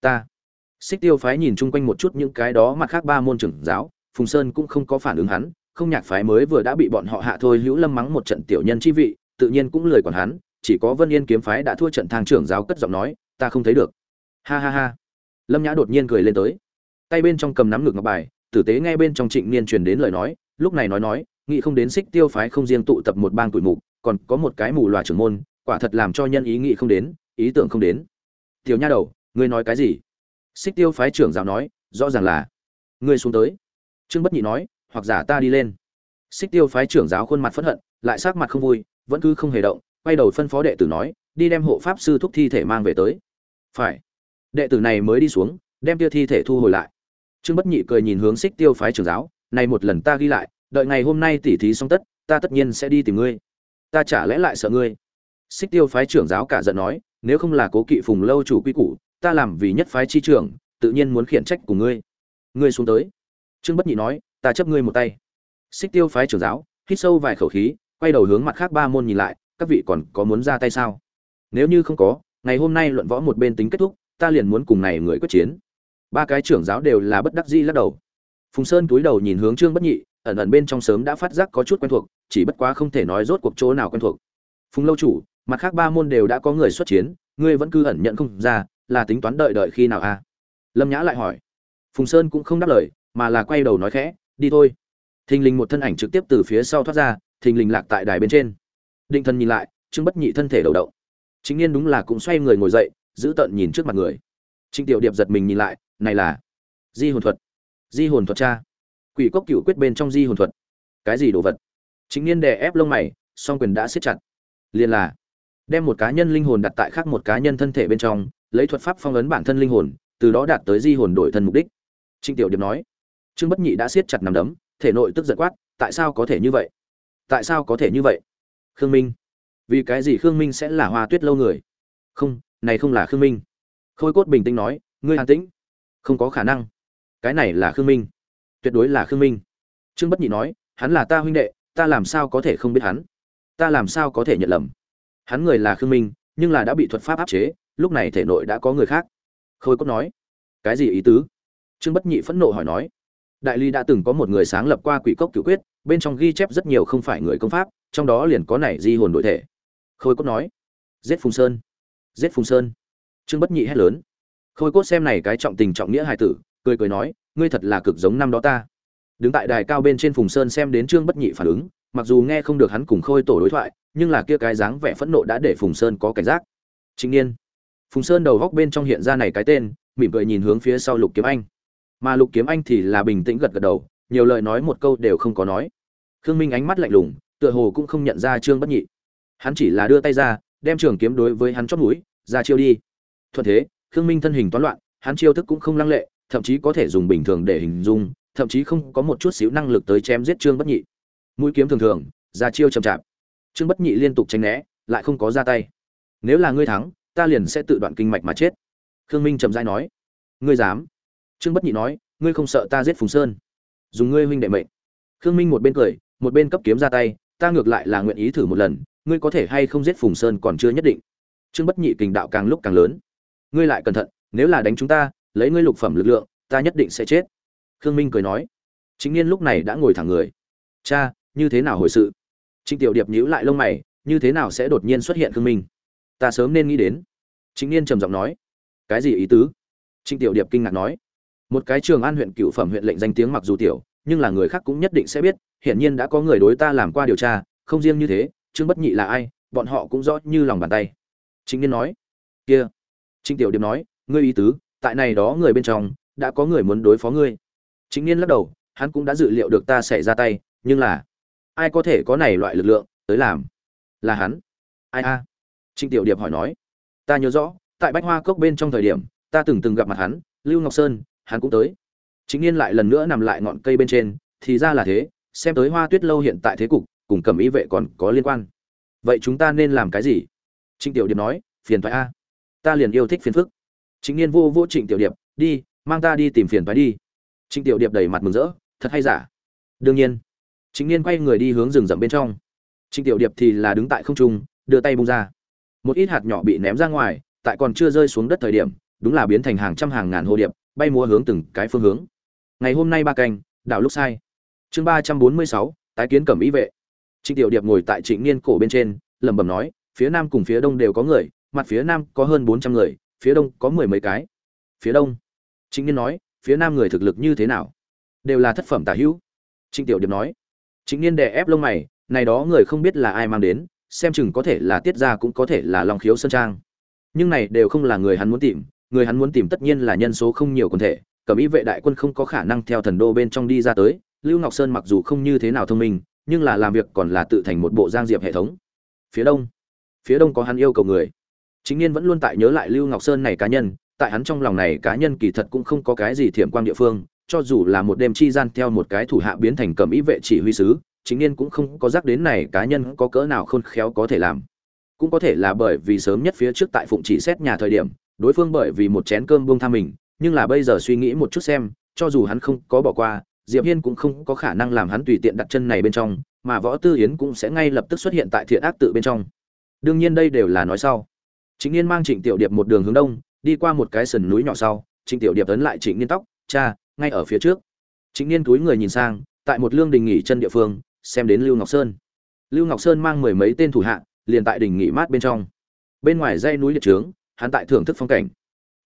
Ta xích tiêu phái nhìn chung quanh một chút những cái đó mặt khác ba môn trưởng giáo, phùng sơn cũng không có phản ứng hắn, không nhạc phái mới vừa đã bị bọn họ hạ thôi hữu lâm mắng một trận tiểu nhân chi vị, tự nhiên cũng lười còn hắn, chỉ có vân yên kiếm phái đã thua trận thang trưởng giáo cất giọng nói, ta không thấy được. Ha ha ha. Lâm nhã đột nhiên cười lên tới. Tay bên trong cầm nắm ngực ngọc bài, tử tế nghe bên trong trịnh niên truyền đến lời nói, lúc này nói nói, nghĩ không đến xích tiêu phái không riêng tụ tập một bang tuổi mục, còn có một cái mù loà trưởng môn, quả thật làm cho nhân ý nghĩ không đến, ý tưởng không đến. Tiểu nha đầu, ngươi nói cái gì? Xích tiêu phái trưởng giáo nói, rõ ràng là, ngươi xuống tới. Trương bất nhị nói, hoặc giả ta đi lên. Xích tiêu phái trưởng giáo khuôn mặt phẫn hận, lại sắc mặt không vui, vẫn cứ không hề động, quay đầu phân phó đệ tử nói, đi đem hộ pháp sư thúc thi thể mang về tới. Phải. Đệ tử này mới đi xuống, đem tiêu thi thể thu hồi lại. Trương bất nhị cười nhìn hướng xích tiêu phái trưởng giáo, này một lần ta ghi lại, đợi ngày hôm nay tỉ thí xong tất, ta tất nhiên sẽ đi tìm ngươi. Ta chả lẽ lại sợ ngươi. Xích tiêu phái trưởng giáo cả giận nói, nếu không là cố kỵ phùng lâu chủ quy củ ta làm vì nhất phái chi trưởng, tự nhiên muốn khiển trách của ngươi. Ngươi xuống tới. Trương bất nhị nói, ta chấp ngươi một tay. Xích tiêu phái trưởng giáo, hít sâu vài khẩu khí, quay đầu hướng mặt khác ba môn nhìn lại, các vị còn có muốn ra tay sao? Nếu như không có, ngày hôm nay luận võ một bên tính kết thúc, ta liền muốn cùng này người quyết chiến. Ba cái trưởng giáo đều là bất đắc dĩ lắc đầu. Phùng sơn túi đầu nhìn hướng trương bất nhị, ẩn ẩn bên trong sớm đã phát giác có chút quen thuộc, chỉ bất quá không thể nói rốt cuộc chỗ nào quen thuộc. Phùng lâu chủ, mặt khác ba môn đều đã có người xuất chiến, ngươi vẫn cứ ẩn nhận không ra là tính toán đợi đợi khi nào a à? lâm nhã lại hỏi. Phùng sơn cũng không đáp lời mà là quay đầu nói khẽ đi thôi. Thình lình một thân ảnh trực tiếp từ phía sau thoát ra thình lình lạc tại đài bên trên. Định thần nhìn lại trương bất nhị thân thể đầu đậu, chính niên đúng là cũng xoay người ngồi dậy giữ tợn nhìn trước mặt người. Trịnh tiểu điệp giật mình nhìn lại này là di hồn thuật. Di hồn thuật cha. Quỷ cốc cựu quyết bên trong di hồn thuật. Cái gì đồ vật? Chính niên đè ép lông mày song quyền đã siết chặt. Liền là đem một cá nhân linh hồn đặt tại khác một cá nhân thân thể bên trong lấy thuật pháp phong ấn bản thân linh hồn, từ đó đạt tới di hồn đổi thân mục đích. Trịnh tiểu điệp nói, trương bất nhị đã siết chặt nằm đấm, thể nội tức giận quát, tại sao có thể như vậy? Tại sao có thể như vậy? Khương minh. Vì cái gì khương minh sẽ là hoa tuyết lâu người? Không, này không là khương minh. Khôi cốt bình tĩnh nói, ngươi an tĩnh. Không có khả năng. Cái này là khương minh. Tuyệt đối là khương minh. Trương bất nhị nói, hắn là ta huynh đệ, ta làm sao có thể không biết hắn? Ta làm sao có thể nhận lầm? Hắn người là khương minh, nhưng là đã bị thuật pháp áp chế lúc này thể nội đã có người khác. Khôi cốt nói, cái gì ý tứ? Trương bất nhị phẫn nộ hỏi nói, đại ly đã từng có một người sáng lập qua quỷ cốc cựu quyết, bên trong ghi chép rất nhiều không phải người công pháp, trong đó liền có này di hồn đội thể. Khôi cốt nói, giết phùng sơn, giết phùng sơn. Trương bất nhị hét lớn, khôi cốt xem này cái trọng tình trọng nghĩa hài tử, cười cười nói, ngươi thật là cực giống năm đó ta. Đứng tại đài cao bên trên phùng sơn xem đến trương bất nhị phản ứng, mặc dù nghe không được hắn cùng khôi tổ đối thoại, nhưng là kia cái dáng vẻ phẫn nộ đã để phùng sơn có cảnh giác. Chính niên phùng sơn đầu góc bên trong hiện ra này cái tên, mỉm cười nhìn hướng phía sau lục kiếm anh. Mà lục kiếm anh thì là bình tĩnh gật gật đầu, nhiều lời nói một câu đều không có nói. Khương minh ánh mắt lạnh lùng, tựa hồ cũng không nhận ra trương bất nhị. Hắn chỉ là đưa tay ra, đem trường kiếm đối với hắn chót mũi, ra chiêu đi. Thuận thế, khương minh thân hình toán loạn, hắn chiêu thức cũng không lăng lệ, thậm chí có thể dùng bình thường để hình dung, thậm chí không có một chút xíu năng lực tới chém giết trương bất nhị. Mũi kiếm thường thường, ra chiêu chậm chạp. Trương bất nhị liên tục tránh né, lại không có ra tay. Nếu là ngươi thắng ta liền sẽ tự đoạn kinh mạch mà chết. Khương minh trầm dai nói. Ngươi dám? Trương bất nhị nói, ngươi không sợ ta giết phùng sơn? Dùng ngươi huynh đệ mệnh. Khương minh một bên cười, một bên cấp kiếm ra tay, ta ngược lại là nguyện ý thử một lần, ngươi có thể hay không giết phùng sơn còn chưa nhất định. Trương bất nhị kình đạo càng lúc càng lớn. Ngươi lại cẩn thận, nếu là đánh chúng ta, lấy ngươi lục phẩm lực lượng, ta nhất định sẽ chết. Khương minh cười nói. Chính niên lúc này đã ngồi thẳng người. Cha, như thế nào hồi sự? Trịnh tiểu điệp nhíu lại lông mày, như thế nào sẽ đột nhiên xuất hiện khương minh? Ta sớm nên nghĩ đến chính niên trầm giọng nói, cái gì ý tứ? Trịnh tiểu điệp kinh ngạc nói, một cái trường an huyện cựu phẩm huyện lệnh danh tiếng mặc dù tiểu, nhưng là người khác cũng nhất định sẽ biết, hiển nhiên đã có người đối ta làm qua điều tra, không riêng như thế, trương bất nhị là ai, bọn họ cũng rõ như lòng bàn tay. Chính niên nói, kia. Trịnh tiểu điệp nói, ngươi ý tứ, tại này đó người bên trong, đã có người muốn đối phó ngươi. Chính niên lắc đầu, hắn cũng đã dự liệu được ta sẽ ra tay, nhưng là, ai có thể có này loại lực lượng tới làm? Là hắn. Ai a? Trịnh tiểu điệp hỏi nói ta nhớ rõ, tại bách hoa cốc bên trong thời điểm, ta từng từng gặp mặt hắn, lưu ngọc sơn, hắn cũng tới. Chính niên lại lần nữa nằm lại ngọn cây bên trên, thì ra là thế, xem tới hoa tuyết lâu hiện tại thế cục, cùng cầm ý vệ còn có liên quan. Vậy chúng ta nên làm cái gì? Trịnh tiểu điệp nói, phiền thoái a. Ta liền yêu thích phiền phức. Chính niên vô vô trịnh tiểu điệp, đi, mang ta đi tìm phiền thoái đi. Trịnh tiểu điệp đầy mặt mừng rỡ, thật hay giả? Đương nhiên. Chính niên quay người đi hướng rừng rậm bên trong. Trịnh tiểu điệp thì là đứng tại không trung, đưa tay bung ra một ít hạt nhỏ bị ném ra ngoài, tại còn chưa rơi xuống đất thời điểm, đúng là biến thành hàng trăm hàng ngàn hồ điệp, bay múa hướng từng cái phương hướng. Ngày hôm nay ba canh, đảo lúc sai. Chương ba trăm bốn mươi sáu, tái kiến cẩm ý vệ. Trịnh tiểu điệp ngồi tại trịnh niên cổ bên trên, lẩm bẩm nói, phía nam cùng phía đông đều có người, mặt phía nam có hơn bốn trăm người, phía đông có mười mấy cái. Phía đông. Trịnh niên nói, phía nam người thực lực như thế nào? Đều là thất phẩm tả hữu. Trịnh tiểu điệp nói. Trịnh niên đè ép lông mày, này đó người không biết là ai mang đến xem chừng có thể là tiết gia cũng có thể là long khiếu sơn trang. Nhưng này đều không là người hắn muốn tìm, người hắn muốn tìm tất nhiên là nhân số không nhiều quần thể, cẩm ý vệ đại quân không có khả năng theo thần đô bên trong đi ra tới, lưu ngọc sơn mặc dù không như thế nào thông minh, nhưng là làm việc còn là tự thành một bộ giang diệp hệ thống. Phía đông phía đông có hắn yêu cầu người. Chính niên vẫn luôn tại nhớ lại lưu ngọc sơn này cá nhân, tại hắn trong lòng này cá nhân kỳ thật cũng không có cái gì thiểm quang địa phương, cho dù là một đêm chi gian theo một cái thủ hạ biến thành cầm ý vệ chỉ huy sứ chính niên cũng không có giác đến này cá nhân có cỡ nào khôn khéo có thể làm. Cũng có thể là bởi vì sớm nhất phía trước tại phụng chỉ xét nhà thời điểm, đối phương bởi vì một chén cơm buông tha mình, nhưng là bây giờ suy nghĩ một chút xem, cho dù hắn không có bỏ qua, diệp hiên cũng không có khả năng làm hắn tùy tiện đặt chân này bên trong, mà võ tư yến cũng sẽ ngay lập tức xuất hiện tại thiện ác tự bên trong. Đương nhiên đây đều là nói sau. Chính niên mang trịnh tiểu điệp một đường hướng đông, đi qua một cái sườn núi nhỏ sau, trịnh tiểu điệp ấn lại trịnh niên tóc, cha, ngay ở phía trước. Trịnh niên túi người nhìn sang, tại một lương đình nghỉ chân địa phương xem đến lưu ngọc sơn. Lưu ngọc sơn mang mười mấy tên thủ hạ, liền tại đỉnh nghỉ mát bên trong. Bên ngoài dây núi liệt trướng, hắn tại thưởng thức phong cảnh.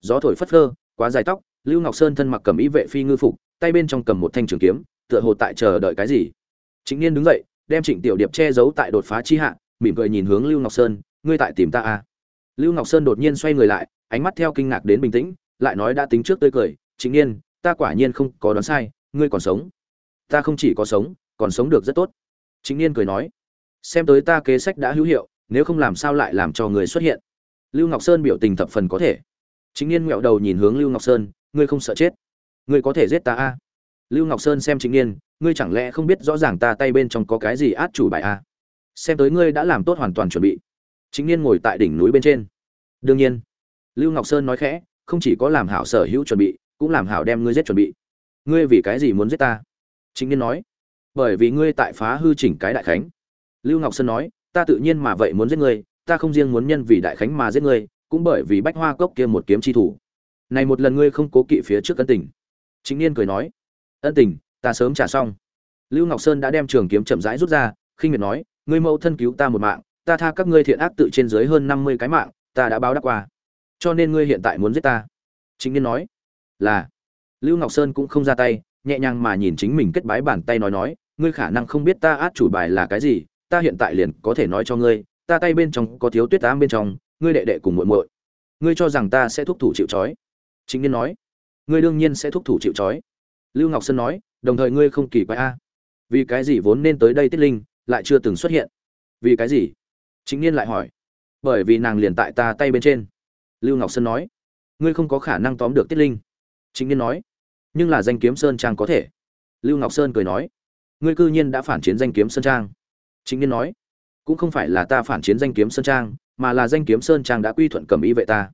Gió thổi phất phơ, quá dài tóc, lưu ngọc sơn thân mặc cầm ý vệ phi ngư phục, tay bên trong cầm một thanh trường kiếm, tựa hồ tại chờ đợi cái gì. Chính niên đứng dậy, đem trịnh tiểu điệp che giấu tại đột phá chi hạ, mỉm cười nhìn hướng lưu ngọc sơn, ngươi tại tìm ta à? Lưu ngọc sơn đột nhiên xoay người lại, ánh mắt theo kinh ngạc đến bình tĩnh, lại nói đã tính trước tươi cười chính niên, ta quả nhiên không có đoán sai, ngươi còn sống. Ta không chỉ có sống còn sống được rất tốt. Chính niên cười nói, xem tới ta kế sách đã hữu hiệu, nếu không làm sao lại làm cho người xuất hiện. Lưu ngọc sơn biểu tình thập phần có thể. Chính niên nghẹo đầu nhìn hướng lưu ngọc sơn, ngươi không sợ chết. Ngươi có thể giết ta a. À? lưu ngọc sơn xem chính niên, ngươi chẳng lẽ không biết rõ ràng ta tay bên trong có cái gì át chủ bài a? À? xem tới ngươi đã làm tốt hoàn toàn chuẩn bị. Chính niên ngồi tại đỉnh núi bên trên. Đương nhiên, lưu ngọc sơn nói khẽ, không chỉ có làm hảo sở hữu chuẩn bị, cũng làm hảo đem ngươi giết chuẩn bị. Ngươi vì cái gì muốn giết ta? Chính niên nói bởi vì ngươi tại phá hư chỉnh cái đại khánh. Lưu ngọc sơn nói, ta tự nhiên mà vậy muốn giết ngươi, ta không riêng muốn nhân vì đại khánh mà giết ngươi, cũng bởi vì bách hoa cốc kia một kiếm chi thủ. Này một lần ngươi không cố kỵ phía trước ân tình. Chính niên cười nói, ân tình, ta sớm trả xong. Lưu ngọc sơn đã đem trường kiếm chậm rãi rút ra, khinh miệt nói, ngươi mẫu thân cứu ta một mạng, ta tha các ngươi thiện ác tự trên dưới hơn năm mươi cái mạng, ta đã báo đáp qua. Cho nên ngươi hiện tại muốn giết ta. Chính niên nói, là. Lưu ngọc sơn cũng không ra tay, nhẹ nhàng mà nhìn chính mình kết bái bàn tay nói nói ngươi khả năng không biết ta át chủ bài là cái gì, ta hiện tại liền có thể nói cho ngươi, ta tay bên trong có thiếu tuyết ám bên trong, ngươi đệ đệ cùng muội muội. Ngươi cho rằng ta sẽ thúc thủ chịu trói. Chính niên nói. Ngươi đương nhiên sẽ thúc thủ chịu trói. Lưu ngọc sơn nói, đồng thời ngươi không kỳ quái a. Vì cái gì vốn nên tới đây tiết linh, lại chưa từng xuất hiện? Vì cái gì? Chính niên lại hỏi. Bởi vì nàng liền tại ta tay bên trên. Lưu ngọc sơn nói. Ngươi không có khả năng tóm được tiết linh. Chính niên nói. Nhưng là danh kiếm sơn trang có thể. Lưu ngọc sơn cười nói ngươi cư nhiên đã phản chiến danh kiếm sơn trang. Chính niên nói, cũng không phải là ta phản chiến danh kiếm sơn trang, mà là danh kiếm sơn trang đã quy thuận cầm ý vệ ta.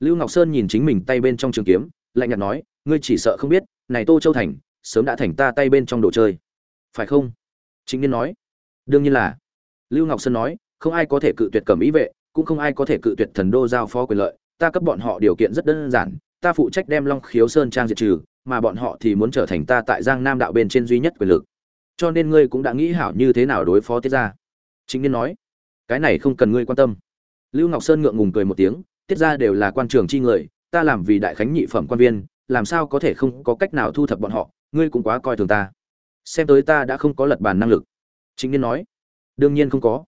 Lưu ngọc sơn nhìn chính mình tay bên trong trường kiếm, lạnh nhạt nói, ngươi chỉ sợ không biết, này tô châu thành, sớm đã thành ta tay bên trong đồ chơi. Phải không? Chính niên nói, đương nhiên là. Lưu ngọc sơn nói, không ai có thể cự tuyệt cầm ý vệ, cũng không ai có thể cự tuyệt thần đô giao phó quyền lợi, ta cấp bọn họ điều kiện rất đơn giản, ta phụ trách đem long khiếu sơn trang diệt trừ, mà bọn họ thì muốn trở thành ta tại giang nam đạo bên trên duy nhất quyền lực cho nên ngươi cũng đã nghĩ hảo như thế nào đối phó tiết ra chính niên nói, cái này không cần ngươi quan tâm. Lưu ngọc sơn ngượng ngùng cười một tiếng, tiết ra đều là quan trường chi người, ta làm vì đại khánh nhị phẩm quan viên, làm sao có thể không có cách nào thu thập bọn họ, ngươi cũng quá coi thường ta. Xem tới ta đã không có lật bàn năng lực. Chính niên nói, đương nhiên không có.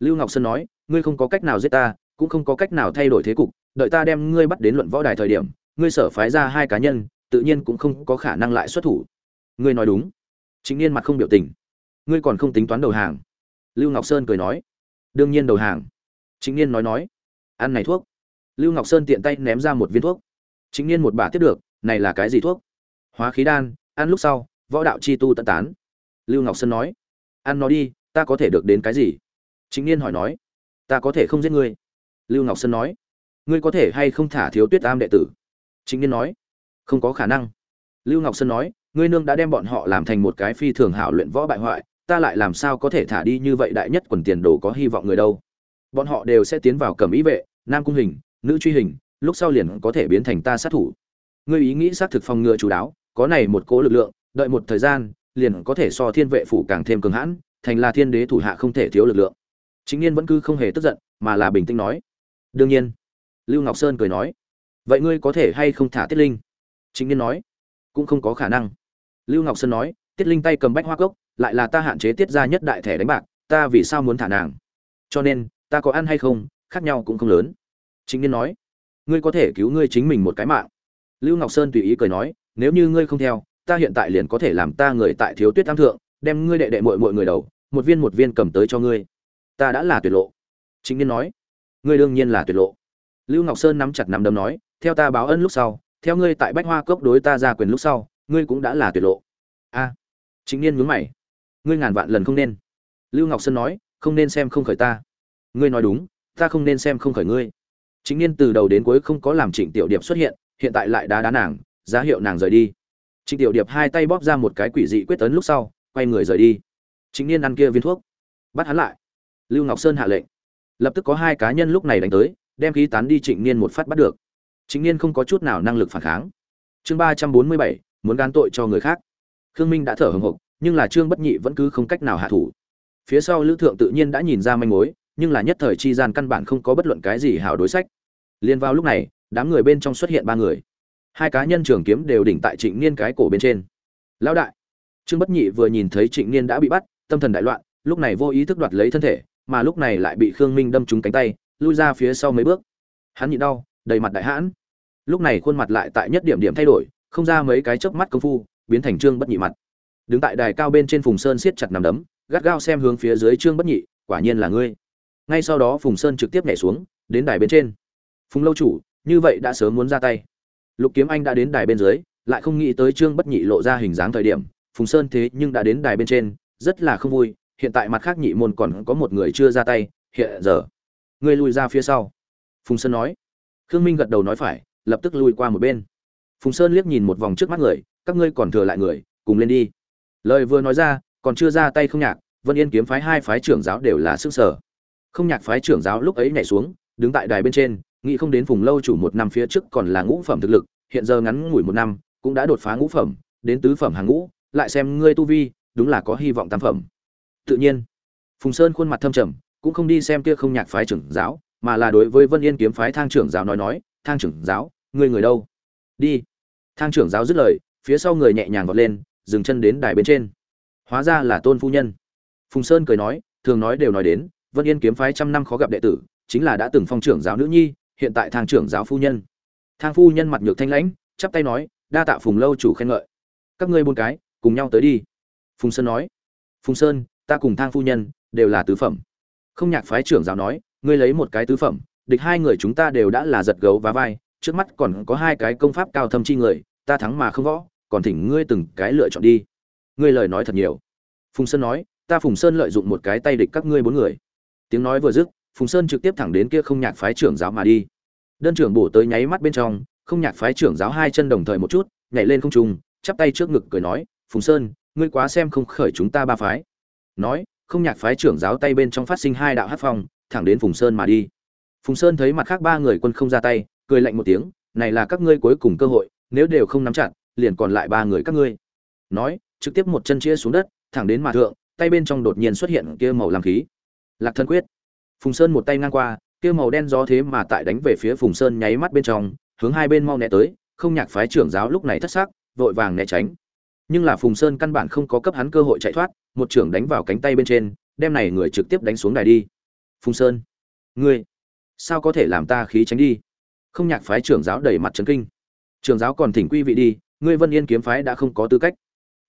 Lưu ngọc sơn nói, ngươi không có cách nào giết ta, cũng không có cách nào thay đổi thế cục, đợi ta đem ngươi bắt đến luận võ đài thời điểm, ngươi sở phái ra hai cá nhân, tự nhiên cũng không có khả năng lại xuất thủ. Ngươi nói đúng chính niên mặt không biểu tình. Ngươi còn không tính toán đầu hàng. Lưu ngọc sơn cười nói. Đương nhiên đầu hàng. Chính niên nói nói. Ăn này thuốc. Lưu ngọc sơn tiện tay ném ra một viên thuốc. Chính niên một bà tiếp được, này là cái gì thuốc? Hóa khí đan, ăn lúc sau, võ đạo chi tu tận tán. Lưu ngọc sơn nói. Ăn nó đi, ta có thể được đến cái gì? Chính niên hỏi nói. Ta có thể không giết ngươi. Lưu ngọc sơn nói. Ngươi có thể hay không thả thiếu tuyết am đệ tử? Chính niên nói. Không có khả năng. Lưu ngọc sơn nói ngươi nương đã đem bọn họ làm thành một cái phi thường hảo luyện võ bại hoại, ta lại làm sao có thể thả đi như vậy đại nhất quần tiền đồ có hy vọng người đâu. Bọn họ đều sẽ tiến vào cầm ý vệ, nam cung hình, nữ truy hình, lúc sau liền có thể biến thành ta sát thủ. Ngươi ý nghĩ xác thực phòng ngừa chú đáo, có này một cố lực lượng, đợi một thời gian, liền có thể so thiên vệ phủ càng thêm cường hãn, thành là thiên đế thủ hạ không thể thiếu lực lượng. Chính n vẫn cứ không hề tức giận, mà là bình tĩnh nói. Đương nhiên, lưu ngọc sơn cười nói. Vậy ngươi có thể hay không thả tiết linh? Chính n nói. Cũng không có khả năng lưu ngọc sơn nói, tiết linh tay cầm bách hoa cốc, lại là ta hạn chế tiết ra nhất đại thẻ đánh bạc, ta vì sao muốn thả nàng? Cho nên, ta có ăn hay không, khác nhau cũng không lớn. Chính niên nói, ngươi có thể cứu ngươi chính mình một cái mạng. Lưu ngọc sơn tùy ý cười nói, nếu như ngươi không theo, ta hiện tại liền có thể làm ta người tại thiếu tuyết tam thượng, đem ngươi đệ đệ mội mội người đầu, một viên một viên cầm tới cho ngươi. Ta đã là tuyệt lộ. Chính niên nói, ngươi đương nhiên là tuyệt lộ. Lưu ngọc sơn nắm chặt nắm đấm nói, theo ta báo ân lúc sau, theo ngươi tại bách hoa cốc đối ta ra quyền lúc sau ngươi cũng đã là tuyệt lộ. A, chính niên nhướng mày. Ngươi ngàn vạn lần không nên. Lưu ngọc sơn nói, không nên xem không khởi ta. Ngươi nói đúng, ta không nên xem không khởi ngươi. Chính niên từ đầu đến cuối không có làm trịnh tiểu điệp xuất hiện hiện tại lại đá đá nàng, giá hiệu nàng rời đi. Trịnh tiểu điệp hai tay bóp ra một cái quỷ dị quyết tấn lúc sau, quay người rời đi. Chính niên ăn kia viên thuốc, bắt hắn lại. Lưu ngọc sơn hạ lệnh. Lập tức có hai cá nhân lúc này đánh tới, đem khí tán đi trịnh niên một phát bắt được. Trịnh niên không có chút nào năng lực phản kháng. Chương ba trăm bốn mươi bảy muốn gán tội cho người khác. Khương minh đã thở hồng hộc, nhưng là trương bất nhị vẫn cứ không cách nào hạ thủ. Phía sau lữ thượng tự nhiên đã nhìn ra manh mối, nhưng là nhất thời chi gian căn bản không có bất luận cái gì hảo đối sách. Liên vào lúc này, đám người bên trong xuất hiện ba người. Hai cá nhân trường kiếm đều đỉnh tại trịnh niên cái cổ bên trên. Lão đại! Trương bất nhị vừa nhìn thấy trịnh niên đã bị bắt, tâm thần đại loạn, lúc này vô ý thức đoạt lấy thân thể, mà lúc này lại bị khương minh đâm trúng cánh tay, lui ra phía sau mấy bước. Hắn nhịn đau, đầy mặt đại hãn. Lúc này khuôn mặt lại tại nhất điểm điểm thay đổi không ra mấy cái chớp mắt công phu, biến thành trương bất nhị mặt. Đứng tại đài cao bên trên phùng sơn siết chặt nằm đấm, gắt gao xem hướng phía dưới trương bất nhị, quả nhiên là ngươi. Ngay sau đó phùng sơn trực tiếp nhảy xuống, đến đài bên trên. Phùng lâu chủ, như vậy đã sớm muốn ra tay. Lục kiếm anh đã đến đài bên dưới, lại không nghĩ tới trương bất nhị lộ ra hình dáng thời điểm. Phùng sơn thế nhưng đã đến đài bên trên, rất là không vui, hiện tại mặt khác nhị môn còn có một người chưa ra tay, hiện giờ. Ngươi lui ra phía sau. Phùng sơn nói. Khương minh gật đầu nói phải, lập tức lui qua một bên phùng sơn liếc nhìn một vòng trước mắt người, các ngươi còn thừa lại người, cùng lên đi. Lời vừa nói ra, còn chưa ra tay không nhạc, vân yên kiếm phái hai phái trưởng giáo đều là sức sở. Không nhạc phái trưởng giáo lúc ấy nhảy xuống, đứng tại đài bên trên, nghĩ không đến vùng lâu chủ một năm phía trước còn là ngũ phẩm thực lực, hiện giờ ngắn ngủi một năm, cũng đã đột phá ngũ phẩm, đến tứ phẩm hàng ngũ, lại xem ngươi tu vi, đúng là có hy vọng tam phẩm. Tự nhiên, phùng sơn khuôn mặt thâm trầm, cũng không đi xem kia không nhạc phái trưởng giáo, mà là đối với vân yên kiếm phái thang trưởng giáo nói nói, thang trưởng giáo, ngươi người đâu? Đi thang trưởng giáo dứt lời, phía sau người nhẹ nhàng vọt lên, dừng chân đến đài bên trên. Hóa ra là tôn phu nhân. Phùng sơn cười nói, thường nói đều nói đến, vân yên kiếm phái trăm năm khó gặp đệ tử, chính là đã từng phong trưởng giáo nữ nhi, hiện tại thang trưởng giáo phu nhân. Thang phu nhân mặt nhược thanh lãnh, chắp tay nói, đa tạ phùng lâu chủ khen ngợi. Các ngươi buôn cái, cùng nhau tới đi. Phùng sơn nói, phùng sơn, ta cùng thang phu nhân, đều là tứ phẩm. Không nhạc phái trưởng giáo nói, ngươi lấy một cái tứ phẩm, địch hai người chúng ta đều đã là giật gấu và vai, trước mắt còn có hai cái công pháp cao thâm chi người ta thắng mà không võ, còn thỉnh ngươi từng cái lựa chọn đi. Ngươi lời nói thật nhiều. Phùng sơn nói, ta phùng sơn lợi dụng một cái tay địch các ngươi bốn người. Tiếng nói vừa dứt, phùng sơn trực tiếp thẳng đến kia không nhạc phái trưởng giáo mà đi. Đơn trưởng bổ tới nháy mắt bên trong, không nhạc phái trưởng giáo hai chân đồng thời một chút, nhảy lên không trung, chắp tay trước ngực cười nói, phùng sơn, ngươi quá xem không khởi chúng ta ba phái. Nói, không nhạc phái trưởng giáo tay bên trong phát sinh hai đạo hát phong, thẳng đến phùng sơn mà đi. Phùng sơn thấy mặt khác ba người quân không ra tay, cười lạnh một tiếng, này là các ngươi cuối cùng cơ hội nếu đều không nắm chặt, liền còn lại ba người các ngươi. Nói, trực tiếp một chân chia xuống đất, thẳng đến mà thượng, tay bên trong đột nhiên xuất hiện kia màu làm khí. Lạc thân quyết. Phùng sơn một tay ngang qua, kia màu đen gió thế mà tại đánh về phía phùng sơn nháy mắt bên trong, hướng hai bên mau né tới, không nhạc phái trưởng giáo lúc này thất xác vội vàng né tránh. Nhưng là phùng sơn căn bản không có cấp hắn cơ hội chạy thoát, một trưởng đánh vào cánh tay bên trên, đem này người trực tiếp đánh xuống đài đi. Phùng sơn. Ngươi, sao có thể làm ta khí tránh đi? Không nhạc phái trưởng giáo đẩy mặt trấn kinh. Trường giáo còn thỉnh quy vị đi, ngươi vân yên kiếm phái đã không có tư cách.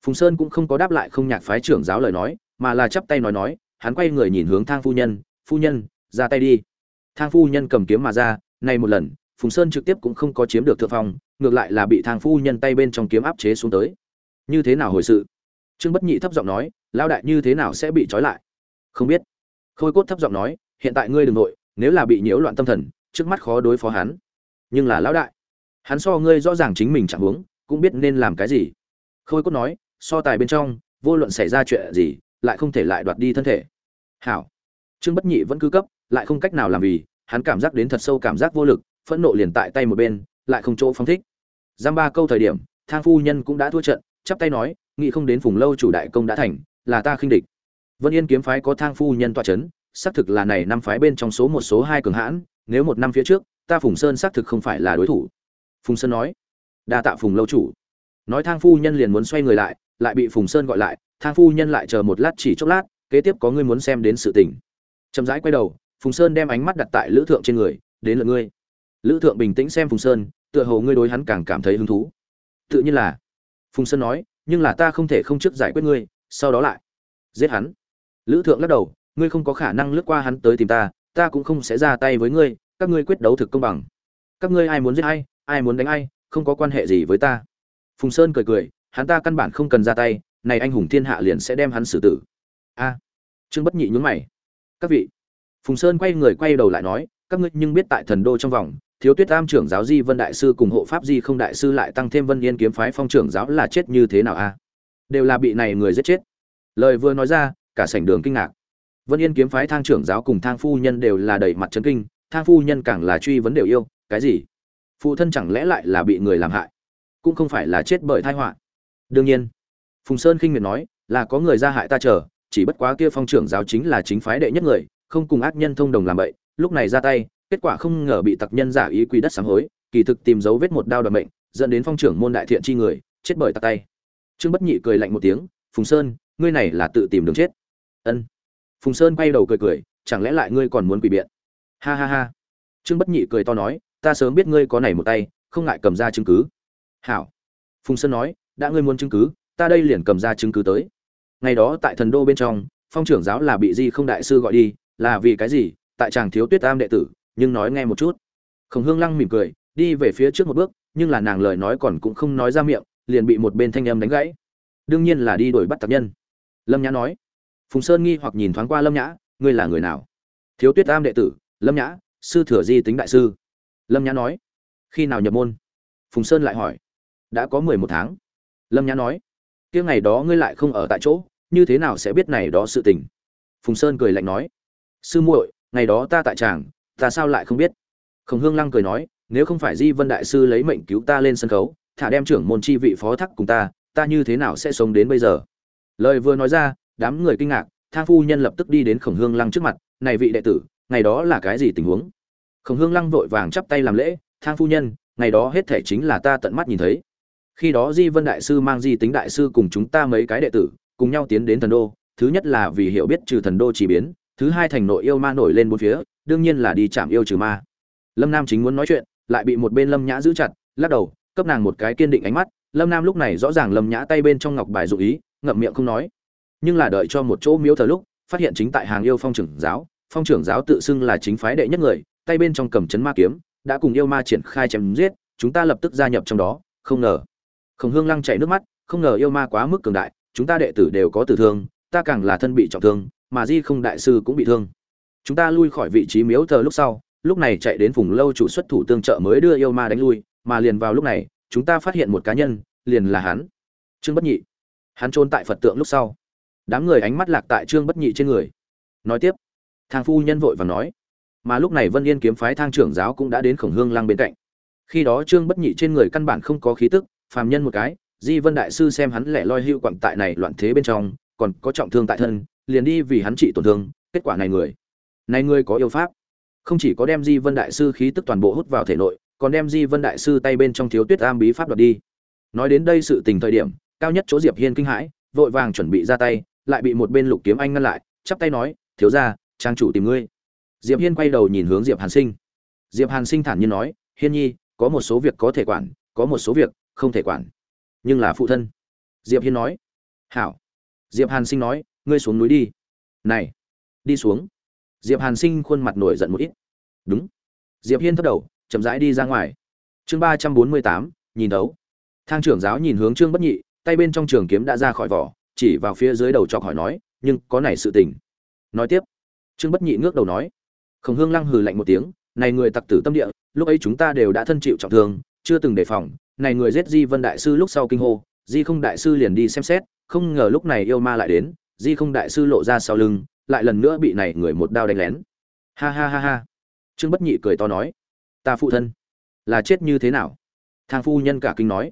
Phùng sơn cũng không có đáp lại không nhạc phái trưởng giáo lời nói, mà là chắp tay nói nói, hắn quay người nhìn hướng thang phu nhân phu nhân, ra tay đi. Thang phu nhân cầm kiếm mà ra, nay một lần, phùng sơn trực tiếp cũng không có chiếm được thượng phong, ngược lại là bị thang phu nhân tay bên trong kiếm áp chế xuống tới. Như thế nào hồi sự? Trương bất nhị thấp giọng nói lao đại như thế nào sẽ bị trói lại? Không biết. Khôi cốt thấp giọng nói, hiện tại ngươi đ ừ n g nội, nếu là bị nhiễu loạn tâm thần, trước mắt khó đối phó hắn. Nhưng là lão đại hắn so ngươi rõ ràng chính mình chẳng hướng cũng biết nên làm cái gì. Khôi cốt nói, so tài bên trong, vô luận xảy ra chuyện gì, lại không thể lại đoạt đi thân thể. Hảo. Trương bất nhị vẫn cứ cấp, lại không cách nào làm vì, hắn cảm giác đến thật sâu cảm giác vô lực, phẫn nộ liền tại tay một bên, lại không chỗ phóng thích. Giam ba câu thời điểm, thang phu nhân cũng đã thua trận, chắp tay nói, nghĩ không đến phùng lâu chủ đại công đã thành, là ta khinh địch. Vân yên kiếm phái có thang phu nhân tọa chấn, xác thực là này năm phái bên trong số một, số hai cường hãn, nếu một năm phía trước, ta phùng sơn xác thực không phải là đối thủ phùng sơn nói. Đa tạ phùng lâu chủ. Nói thang phu nhân liền muốn xoay người lại lại bị phùng sơn gọi lại. Thang phu nhân lại chờ một lát chỉ chốc lát, kế tiếp có ngươi muốn xem đến sự tình. Chậm rãi quay đầu, phùng sơn đem ánh mắt đặt tại lữ thượng trên người, đến lượt ngươi. Lữ thượng bình tĩnh xem phùng sơn, tựa hồ ngươi đối hắn càng cảm thấy hứng thú. Tự nhiên là. Phùng sơn nói, nhưng là ta không thể không trước giải quyết ngươi, sau đó lại giết hắn. Lữ thượng lắc đầu, ngươi không có khả năng lướt qua hắn tới tìm ta ta cũng không sẽ ra tay với ngươi, các ngươi quyết đấu thực công bằng. Các ngươi ai muốn giết ai ai muốn đánh ai, không có quan hệ gì với ta. Phùng sơn cười cười, hắn ta căn bản không cần ra tay, này anh hùng thiên hạ liền sẽ đem hắn xử tử. A. Trương bất nhị nhún mày. Các vị. Phùng sơn quay người quay đầu lại nói, các ngươi nhưng biết tại thần đô trong vòng, thiếu tuyết tam trưởng giáo di vân đại sư cùng hộ pháp di không đại sư lại tăng thêm vân yên kiếm phái phong trưởng giáo là chết như thế nào a? Đều là bị này người giết chết. Lời vừa nói ra, cả sảnh đường kinh ngạc. Vân yên kiếm phái thang trưởng giáo cùng thang phu nhân đều là đầy mặt trấn kinh, thang phu nhân càng là truy vấn đều yêu, cái gì? Phụ thân chẳng lẽ lại là bị người làm hại? Cũng không phải là chết bởi tai họa. Đương nhiên, phùng sơn khinh miệt nói, là có người ra hại ta chờ, chỉ bất quá kia phong trưởng giáo chính là chính phái đệ nhất người, không cùng ác nhân thông đồng làm vậy. lúc này ra tay, kết quả không ngờ bị tặc nhân giả ý quy đất sáng hối, kỳ thực tìm dấu vết một đao đoạt mệnh, dẫn đến phong trưởng môn đại thiện chi người, chết bởi tặc tay. Trương bất nhị cười lạnh một tiếng, phùng sơn, ngươi này là tự tìm đường chết. Ân. Phùng sơn quay đầu cười cười, chẳng lẽ lại ngươi còn muốn quỷ biện? Ha ha ha. Trương bất nhị cười to nói ta sớm biết ngươi có này một tay, không ngại cầm ra chứng cứ. Hảo. Phùng sơn nói, đã ngươi muốn chứng cứ, ta đây liền cầm ra chứng cứ tới. Ngày đó tại thần đô bên trong, phong trưởng giáo là bị di không đại sư gọi đi, là vì cái gì? Tại chàng thiếu tuyết tam đệ tử, nhưng nói nghe một chút. Khổng hương lăng mỉm cười, đi về phía trước một bước, nhưng là nàng lời nói còn cũng không nói ra miệng, liền bị một bên thanh âm đánh gãy. Đương nhiên là đi đuổi bắt tập nhân. Lâm nhã nói. Phùng sơn nghi hoặc nhìn thoáng qua lâm nhã, ngươi là người nào? Thiếu tuyết tam đệ tử, lâm nhã, sư thừa di tính đại sư lâm nhã nói. Khi nào nhập môn? Phùng sơn lại hỏi. Đã có mười một tháng. Lâm nhã nói. Kia ngày đó ngươi lại không ở tại chỗ, như thế nào sẽ biết này đó sự tình? Phùng sơn cười lạnh nói. Sư muội, ngày đó ta tại tràng, ta sao lại không biết? Khổng hương lăng cười nói. Nếu không phải di vân đại sư lấy mệnh cứu ta lên sân khấu, thả đem trưởng môn chi vị phó thắc cùng ta ta như thế nào sẽ sống đến bây giờ? Lời vừa nói ra, đám người kinh ngạc thang phu nhân lập tức đi đến khổng hương lăng trước mặt. Này vị đệ tử, ngày đó là cái gì tình huống? Khổng hương lăng vội vàng chắp tay làm lễ, thang phu nhân, ngày đó hết thể chính là ta tận mắt nhìn thấy. Khi đó di vân đại sư mang di tính đại sư cùng chúng ta mấy cái đệ tử, cùng nhau tiến đến thần đô, thứ nhất là vì hiểu biết trừ thần đô chỉ biến, thứ hai thành nội yêu ma nổi lên bốn phía, đương nhiên là đi chạm yêu trừ ma. Lâm nam chính muốn nói chuyện, lại bị một bên lâm nhã giữ chặt, lắc đầu, cấp nàng một cái kiên định ánh mắt. Lâm nam lúc này rõ ràng lâm nhã tay bên trong ngọc bài dụ ý, ngậm miệng không nói. Nhưng là đợi cho một chỗ miếu thờ lúc, phát hiện chính tại hàng yêu phong trưởng giáo, phong trưởng giáo tự xưng là chính phái đệ nhất người tay bên trong cầm chấn ma kiếm, đã cùng yêu ma triển khai chém giết, chúng ta lập tức gia nhập trong đó, không ngờ. Khổng hương lăng chảy nước mắt, không ngờ yêu ma quá mức cường đại, chúng ta đệ tử đều có tử thương, ta càng là thân bị trọng thương, mà di không đại sư cũng bị thương. Chúng ta lui khỏi vị trí miếu thờ lúc sau, lúc này chạy đến vùng lâu chủ xuất thủ tương trợ mới đưa yêu ma đánh lui, mà liền vào lúc này, chúng ta phát hiện một cá nhân, liền là hắn. Trương bất nhị. Hắn trôn tại phật tượng lúc sau. Đám người ánh mắt lạc tại trương bất nhị trên người. Nói tiếp. Thang phu nhân vội và nói mà lúc này vân yên kiếm phái thang trưởng giáo cũng đã đến khổng hương lăng bên cạnh. Khi đó trương bất nhị trên người căn bản không có khí tức, phàm nhân một cái, di vân đại sư xem hắn lẻ loi hưu quặng tại này loạn thế bên trong, còn có trọng thương tại thân, liền đi vì hắn trị tổn thương, kết quả này người này người có yêu pháp. Không chỉ có đem di vân đại sư khí tức toàn bộ hút vào thể nội, còn đem di vân đại sư tay bên trong thiếu tuyết am bí pháp đoạt đi. Nói đến đây sự tình thời điểm, cao nhất chỗ diệp hiên kinh hãi, vội vàng chuẩn bị ra tay, lại bị một bên lục kiếm anh ngăn lại, chắp tay nói, thiếu gia, trang chủ tìm ngươi diệp hiên quay đầu nhìn hướng diệp hàn sinh. Diệp hàn sinh thản nhiên nói, hiên nhi, có một số việc có thể quản, có một số việc không thể quản, nhưng là phụ thân. Diệp hiên nói, hảo. Diệp hàn sinh nói, ngươi xuống núi đi. Này, đi xuống. Diệp hàn sinh khuôn mặt nổi giận một ít. Đúng. Diệp hiên thất đầu, chậm rãi đi ra ngoài. Chương ba trăm bốn mươi tám, nhìn đấu. Thang trưởng giáo nhìn hướng trương bất nhị, tay bên trong trường kiếm đã ra khỏi vỏ, chỉ vào phía dưới đầu chọc hỏi nói, nhưng có này sự tình. Nói tiếp, trương bất nhị ngước đầu nói khổng hương lăng hừ lạnh một tiếng, này người tặc tử tâm địa, lúc ấy chúng ta đều đã thân chịu trọng thương, chưa từng đề phòng. Này người giết di vân đại sư lúc sau kinh hô, di không đại sư liền đi xem xét, không ngờ lúc này yêu ma lại đến, di không đại sư lộ ra sau lưng, lại lần nữa bị này người một đao đánh lén. Ha ha ha ha. Trương bất nhị cười to nói, ta phụ thân là chết như thế nào? Thang phu nhân cả kinh nói,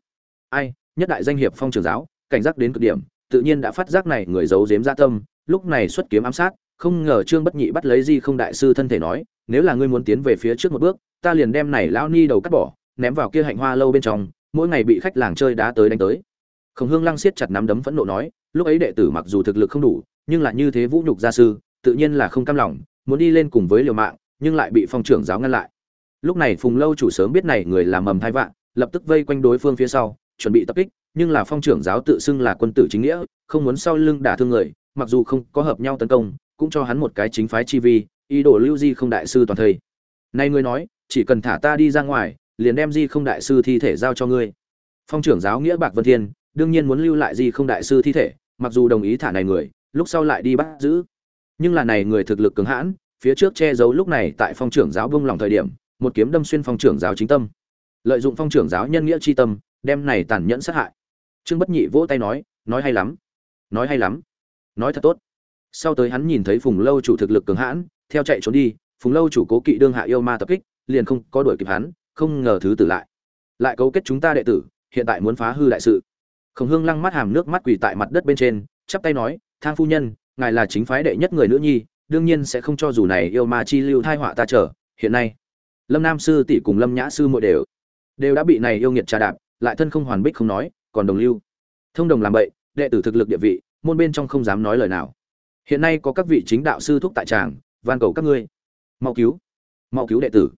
ai, nhất đại danh hiệp phong trường giáo, cảnh giác đến cực điểm, tự nhiên đã phát giác này người giấu giếm gia tâm, lúc này xuất kiếm ám sát không ngờ trương bất nhị bắt lấy di không đại sư thân thể nói, nếu là ngươi muốn tiến về phía trước một bước, ta liền đem này lão ni đầu cắt bỏ, ném vào kia hạnh hoa lâu bên trong, mỗi ngày bị khách làng chơi đá tới đánh tới. Khổng hương lăng siết chặt nắm đấm phẫn nộ nói, lúc ấy đệ tử mặc dù thực lực không đủ, nhưng là như thế vũ nhục gia sư, tự nhiên là không cam lòng, muốn đi lên cùng với liều mạng, nhưng lại bị phong trưởng giáo ngăn lại. Lúc này phùng lâu chủ sớm biết này người làm mầm thai vạn, lập tức vây quanh đối phương phía sau, chuẩn bị tập kích, nhưng là phong trưởng giáo tự xưng là quân tử chính nghĩa, không muốn sau lưng đả thương người, mặc dù không có hợp nhau tấn công cũng cho hắn một cái chính phái chi vi, ý đồ lưu di không đại sư toàn thây. Nay ngươi nói, chỉ cần thả ta đi ra ngoài, liền đem di không đại sư thi thể giao cho ngươi. Phong trưởng giáo nghĩa bạc vân thiên, đương nhiên muốn lưu lại di không đại sư thi thể, mặc dù đồng ý thả này người, lúc sau lại đi bắt giữ. Nhưng là này người thực lực cứng hãn, phía trước che giấu lúc này tại phong trưởng giáo bông lòng thời điểm, một kiếm đâm xuyên phong trưởng giáo chính tâm. Lợi dụng phong trưởng giáo nhân nghĩa chi tâm, đem này tàn nhẫn sát hại. Trương bất nhị vỗ tay nói nói hay lắm, nói hay lắm, nói thật tốt sau tới hắn nhìn thấy phùng lâu chủ thực lực cường hãn, theo chạy trốn đi, phùng lâu chủ cố kỵ đương hạ yêu ma tập kích, liền không có đuổi kịp hắn, không ngờ thứ tử lại. Lại cấu kết chúng ta đệ tử, hiện tại muốn phá hư đại sự. Khổng hương lăng mắt hàm nước mắt quỳ tại mặt đất bên trên, chắp tay nói, thang phu nhân, ngài là chính phái đệ nhất người nữ nhi, đương nhiên sẽ không cho dù này yêu ma chi lưu thai họa ta trở hiện nay. Lâm nam sư tỷ cùng lâm nhã sư muội đều đều đã bị này yêu nghiệt trà đạp, lại thân không hoàn bích không nói, còn đồng lưu. Thông đồng làm bậy, đệ tử thực lực địa vị, môn bên trong không dám nói lời nào hiện nay có các vị chính đạo sư thúc tại tràng, van cầu các ngươi. Mau cứu. Mau cứu đệ tử.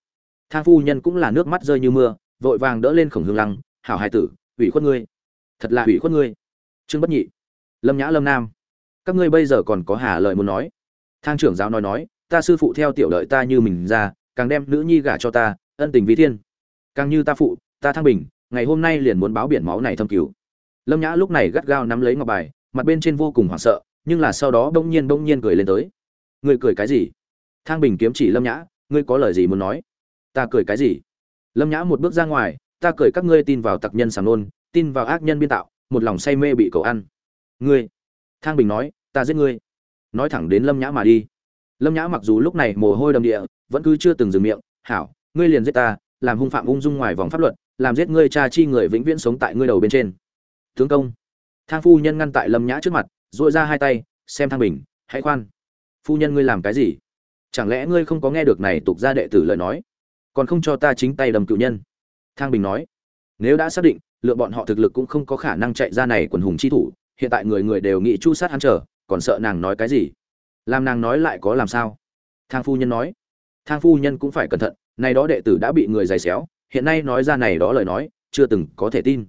Thang phu nhân cũng là nước mắt rơi như mưa, vội vàng đỡ lên khổng hương lăng, hảo hai tử, ủy khuất ngươi. Thật là ủy khuất ngươi. Trương bất nhị, lâm nhã lâm nam, các ngươi bây giờ còn có hà lời muốn nói. Thang trưởng giáo nói nói, ta sư phụ theo tiểu lợi ta như mình ra, càng đem nữ nhi gả cho ta, ân tình vi thiên. Càng như ta phụ, ta thăng bình, ngày hôm nay liền muốn báo biển máu này thâm cứu. Lâm nhã lúc này gắt gao nắm lấy ngọc bài, mặt bên trên vô cùng hoảng sợ nhưng là sau đó bỗng nhiên bỗng nhiên cười lên tới. Ngươi cười cái gì? Thang bình kiếm chỉ lâm nhã, ngươi có lời gì muốn nói? Ta cười cái gì? Lâm nhã một bước ra ngoài, ta cười các ngươi tin vào tặc nhân sàng nôn, tin vào ác nhân biên tạo, một lòng say mê bị cầu ăn. Ngươi! Thang bình nói, ta giết ngươi. Nói thẳng đến lâm nhã mà đi. Lâm nhã mặc dù lúc này mồ hôi đầm địa, vẫn cứ chưa từng dừng miệng, hảo, ngươi liền giết ta, làm hung phạm ung dung ngoài vòng pháp luật, làm giết ngươi cha chi người vĩnh viễn sống tại ngươi đầu bên trên. Tướng công. Thang phu nhân ngăn tại lâm nhã trước mặt dội ra hai tay, xem thang bình, hãy khoan. Phu nhân ngươi làm cái gì? Chẳng lẽ ngươi không có nghe được này tục gia đệ tử lời nói? Còn không cho ta chính tay đầm cựu nhân. Thang bình nói, nếu đã xác định, lựa bọn họ thực lực cũng không có khả năng chạy ra này quần hùng chi thủ, hiện tại người người đều nghĩ chu sát hắn trở còn sợ nàng nói cái gì? Làm nàng nói lại có làm sao? Thang phu nhân nói, thang phu nhân cũng phải cẩn thận nay đó đệ tử đã bị người giày xéo, hiện nay nói ra này đó lời nói, chưa từng có thể tin.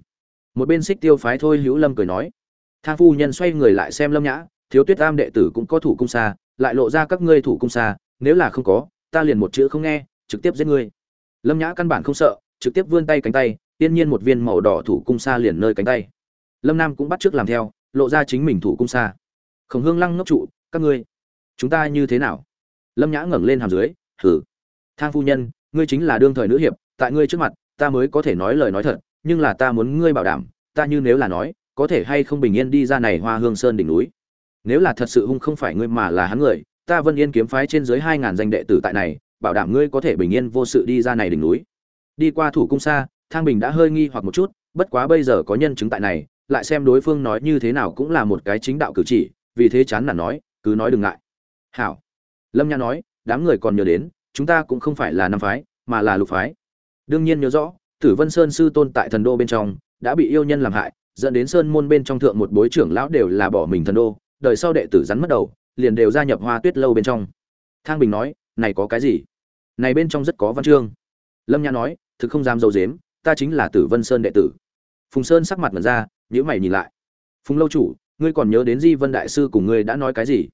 Một bên xích tiêu phái thôi hữu lâm cười nói thang phu nhân xoay người lại xem lâm nhã, thiếu tuyết tam đệ tử cũng có thủ cung xa, lại lộ ra các ngươi thủ cung xa, nếu là không có, ta liền một chữ không nghe, trực tiếp giết ngươi. Lâm nhã căn bản không sợ, trực tiếp vươn tay cánh tay, tiên nhiên một viên màu đỏ thủ cung xa liền nơi cánh tay. Lâm nam cũng bắt trước làm theo, lộ ra chính mình thủ cung xa. Khổng hương lăng ngốc trụ, các ngươi, chúng ta như thế nào? Lâm nhã ngẩng lên hàm dưới hử thang phu nhân, ngươi chính là đương thời nữ hiệp, tại ngươi trước mặt, ta mới có thể nói lời nói thật, nhưng là ta muốn ngươi bảo đảm, ta như nếu là nói có thể hay không bình yên đi ra này hoa hương sơn đỉnh núi. Nếu là thật sự hung không phải ngươi mà là hắn người, ta vân yên kiếm phái trên dưới hai ngàn danh đệ tử tại này, bảo đảm ngươi có thể bình yên vô sự đi ra này đỉnh núi. Đi qua thủ cung xa, thang bình đã hơi nghi hoặc một chút, bất quá bây giờ có nhân chứng tại này, lại xem đối phương nói như thế nào cũng là một cái chính đạo cử chỉ, vì thế chán nản nói, cứ nói đừng ngại. Hảo. Lâm nha nói, đám người còn nhớ đến, chúng ta cũng không phải là năm phái, mà là lục phái. Đương nhiên nhớ rõ, tử vân sơn sư tôn tại thần đô bên trong, đã bị yêu nhân làm hại dẫn đến sơn môn bên trong thượng một bối trưởng lão đều là bỏ mình thần đô, đời sau đệ tử rắn mất đầu, liền đều gia nhập hoa tuyết lâu bên trong. Thang bình nói, này có cái gì? Này bên trong rất có văn chương. Lâm nha nói, thực không dám dâu dếm, ta chính là tử vân sơn đệ tử. Phùng sơn sắc mặt mật ra nhữ mày nhìn lại. Phùng lâu chủ, ngươi còn nhớ đến di vân đại sư cùng ngươi đã nói cái gì?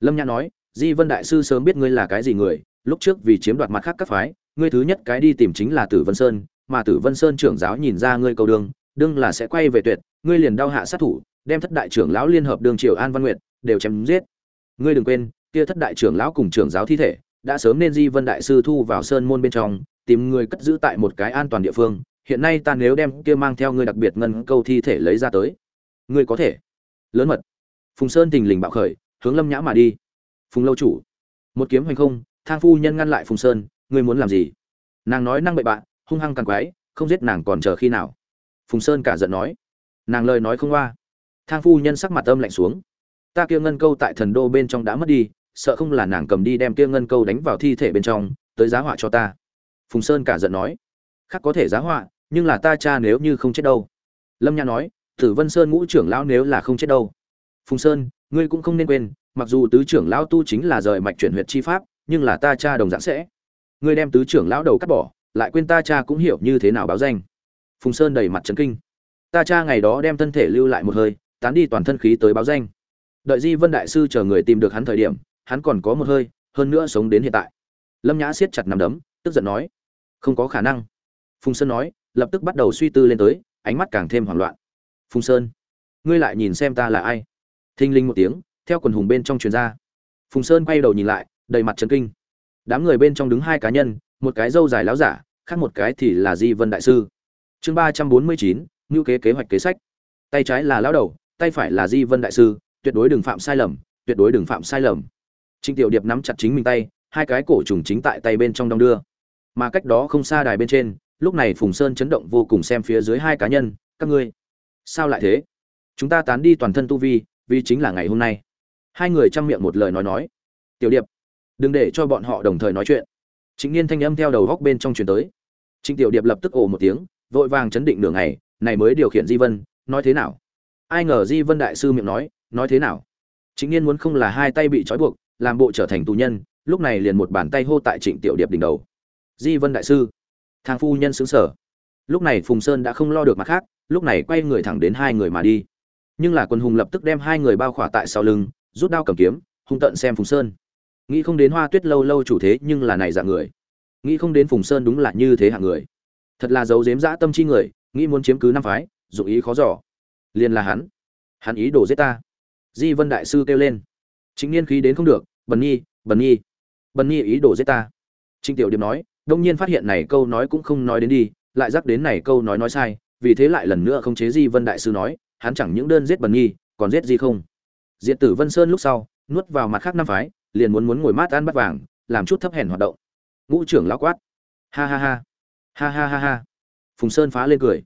Lâm nha nói, di vân đại sư sớm biết ngươi là cái gì người, lúc trước vì chiếm đoạt mặt khác các phái, ngươi thứ nhất cái đi tìm chính là tử vân sơn, mà tử vân sơn trưởng giáo nhìn ra ngươi cầu đường đương là sẽ quay về tuyệt, ngươi liền đau hạ sát thủ, đem thất đại trưởng lão liên hợp đường triều an văn nguyệt, đều chém giết. Ngươi đừng quên, kia thất đại trưởng lão cùng trưởng giáo thi thể, đã sớm nên di vân đại sư thu vào sơn môn bên trong, tìm người cất giữ tại một cái an toàn địa phương, hiện nay ta nếu đem kia mang theo ngươi đặc biệt ngân câu thi thể lấy ra tới, ngươi có thể. Lớn mật. Phùng sơn tình lình bạo khởi, hướng lâm nhã mà đi. Phùng lâu chủ. Một kiếm hoành không, thang phu nhân ngăn lại phùng sơn, ngươi muốn làm gì? Nàng nói năng bậy bạn hung hăng càng quái, không giết nàng còn chờ khi nào? Phùng sơn cả giận nói, nàng lời nói không qua thang phu nhân sắc mặt âm lạnh xuống, ta kia ngân câu tại thần đô bên trong đã mất đi, sợ không là nàng cầm đi đem kia ngân câu đánh vào thi thể bên trong, tới giá họa cho ta. Phùng sơn cả giận nói, khác có thể giá họa, nhưng là ta cha nếu như không chết đâu. Lâm nha nói, tử vân sơn ngũ trưởng lão nếu là không chết đâu. Phùng sơn, ngươi cũng không nên quên, mặc dù tứ trưởng lão tu chính là rời mạch chuyển huyệt chi pháp, nhưng là ta cha đồng dạng sẽ. Ngươi đem tứ trưởng lão đầu cắt bỏ, lại quên ta cha cũng hiểu như thế nào báo danh phùng sơn đầy mặt trấn kinh. Ta cha ngày đó đem thân thể lưu lại một hơi, tán đi toàn thân khí tới báo danh. Đợi di vân đại sư chờ người tìm được hắn thời điểm, hắn còn có một hơi, hơn nữa sống đến hiện tại. Lâm nhã siết chặt nằm đấm, tức giận nói, không có khả năng. Phùng sơn nói, lập tức bắt đầu suy tư lên tới, ánh mắt càng thêm hoảng loạn. Phùng sơn, ngươi lại nhìn xem ta là ai? Thinh linh một tiếng, theo quần hùng bên trong truyền ra. Phùng sơn quay đầu nhìn lại, đầy mặt trấn kinh. Đám người bên trong đứng hai cá nhân, một cái dâu dài láo giả, khác một cái thì là di vân đại sư chương ba trăm bốn mươi chín, ngữ kế kế hoạch kế sách. Tay trái là lão đầu, tay phải là di vân đại sư, tuyệt đối đừng phạm sai lầm, tuyệt đối đừng phạm sai lầm. Trịnh tiểu điệp nắm chặt chính mình tay, hai cái cổ trùng chính tại tay bên trong đong đưa. Mà cách đó không xa đài bên trên, lúc này phùng sơn chấn động vô cùng xem phía dưới hai cá nhân, các ngươi, sao lại thế? Chúng ta tán đi toàn thân tu vi, vì chính là ngày hôm nay. Hai người chăm miệng một lời nói nói. Tiểu điệp, đừng để cho bọn họ đồng thời nói chuyện. Chính niên thanh âm theo đầu góc bên trong truyền tới. Trịnh tiểu điệp lập tức ồ một tiếng vội vàng chấn định nửa ngày, này mới điều khiển di vân, nói thế nào? Ai ngờ di vân đại sư miệng nói nói thế nào? Chính n muốn không là hai tay bị trói buộc, làm bộ trở thành tù nhân, lúc này liền một bàn tay hô tại trịnh tiểu điệp đỉnh đầu. Di vân đại sư, thang phu nhân xứng sở. Lúc này phùng sơn đã không lo được mặt khác, lúc này quay người thẳng đến hai người mà đi. Nhưng là quân hùng lập tức đem hai người bao khỏa tại sau lưng, rút đao cầm kiếm, hung tận xem phùng sơn. Nghĩ không đến hoa tuyết lâu lâu chủ thế nhưng là này dạng người. Nghĩ không đến phùng sơn đúng là như thế hạng người thật là giấu dếm dã tâm chi người, nghĩ muốn chiếm cứ năm phái, dụng ý khó giỏ liền là hắn. Hắn ý đổ giết ta. Di vân đại sư kêu lên. Chính niên khí đến không được, bần nhi bần nhi. Bần nhi ý đổ giết ta. Trịnh tiểu điệp nói, đông nhiên phát hiện này câu nói cũng không nói đến đi, lại dắt đến này câu nói nói sai, vì thế lại lần nữa không chế di vân đại sư nói, hắn chẳng những đơn giết bần nhi, còn giết gì không? Diện tử vân sơn lúc sau, nuốt vào mặt khác năm phái, liền muốn muốn ngồi mát ăn bắt vàng, làm chút thấp hèn hoạt động. Ngũ trưởng lão quát. Ha ha ha ha ha ha ha. Phùng sơn phá lên cười.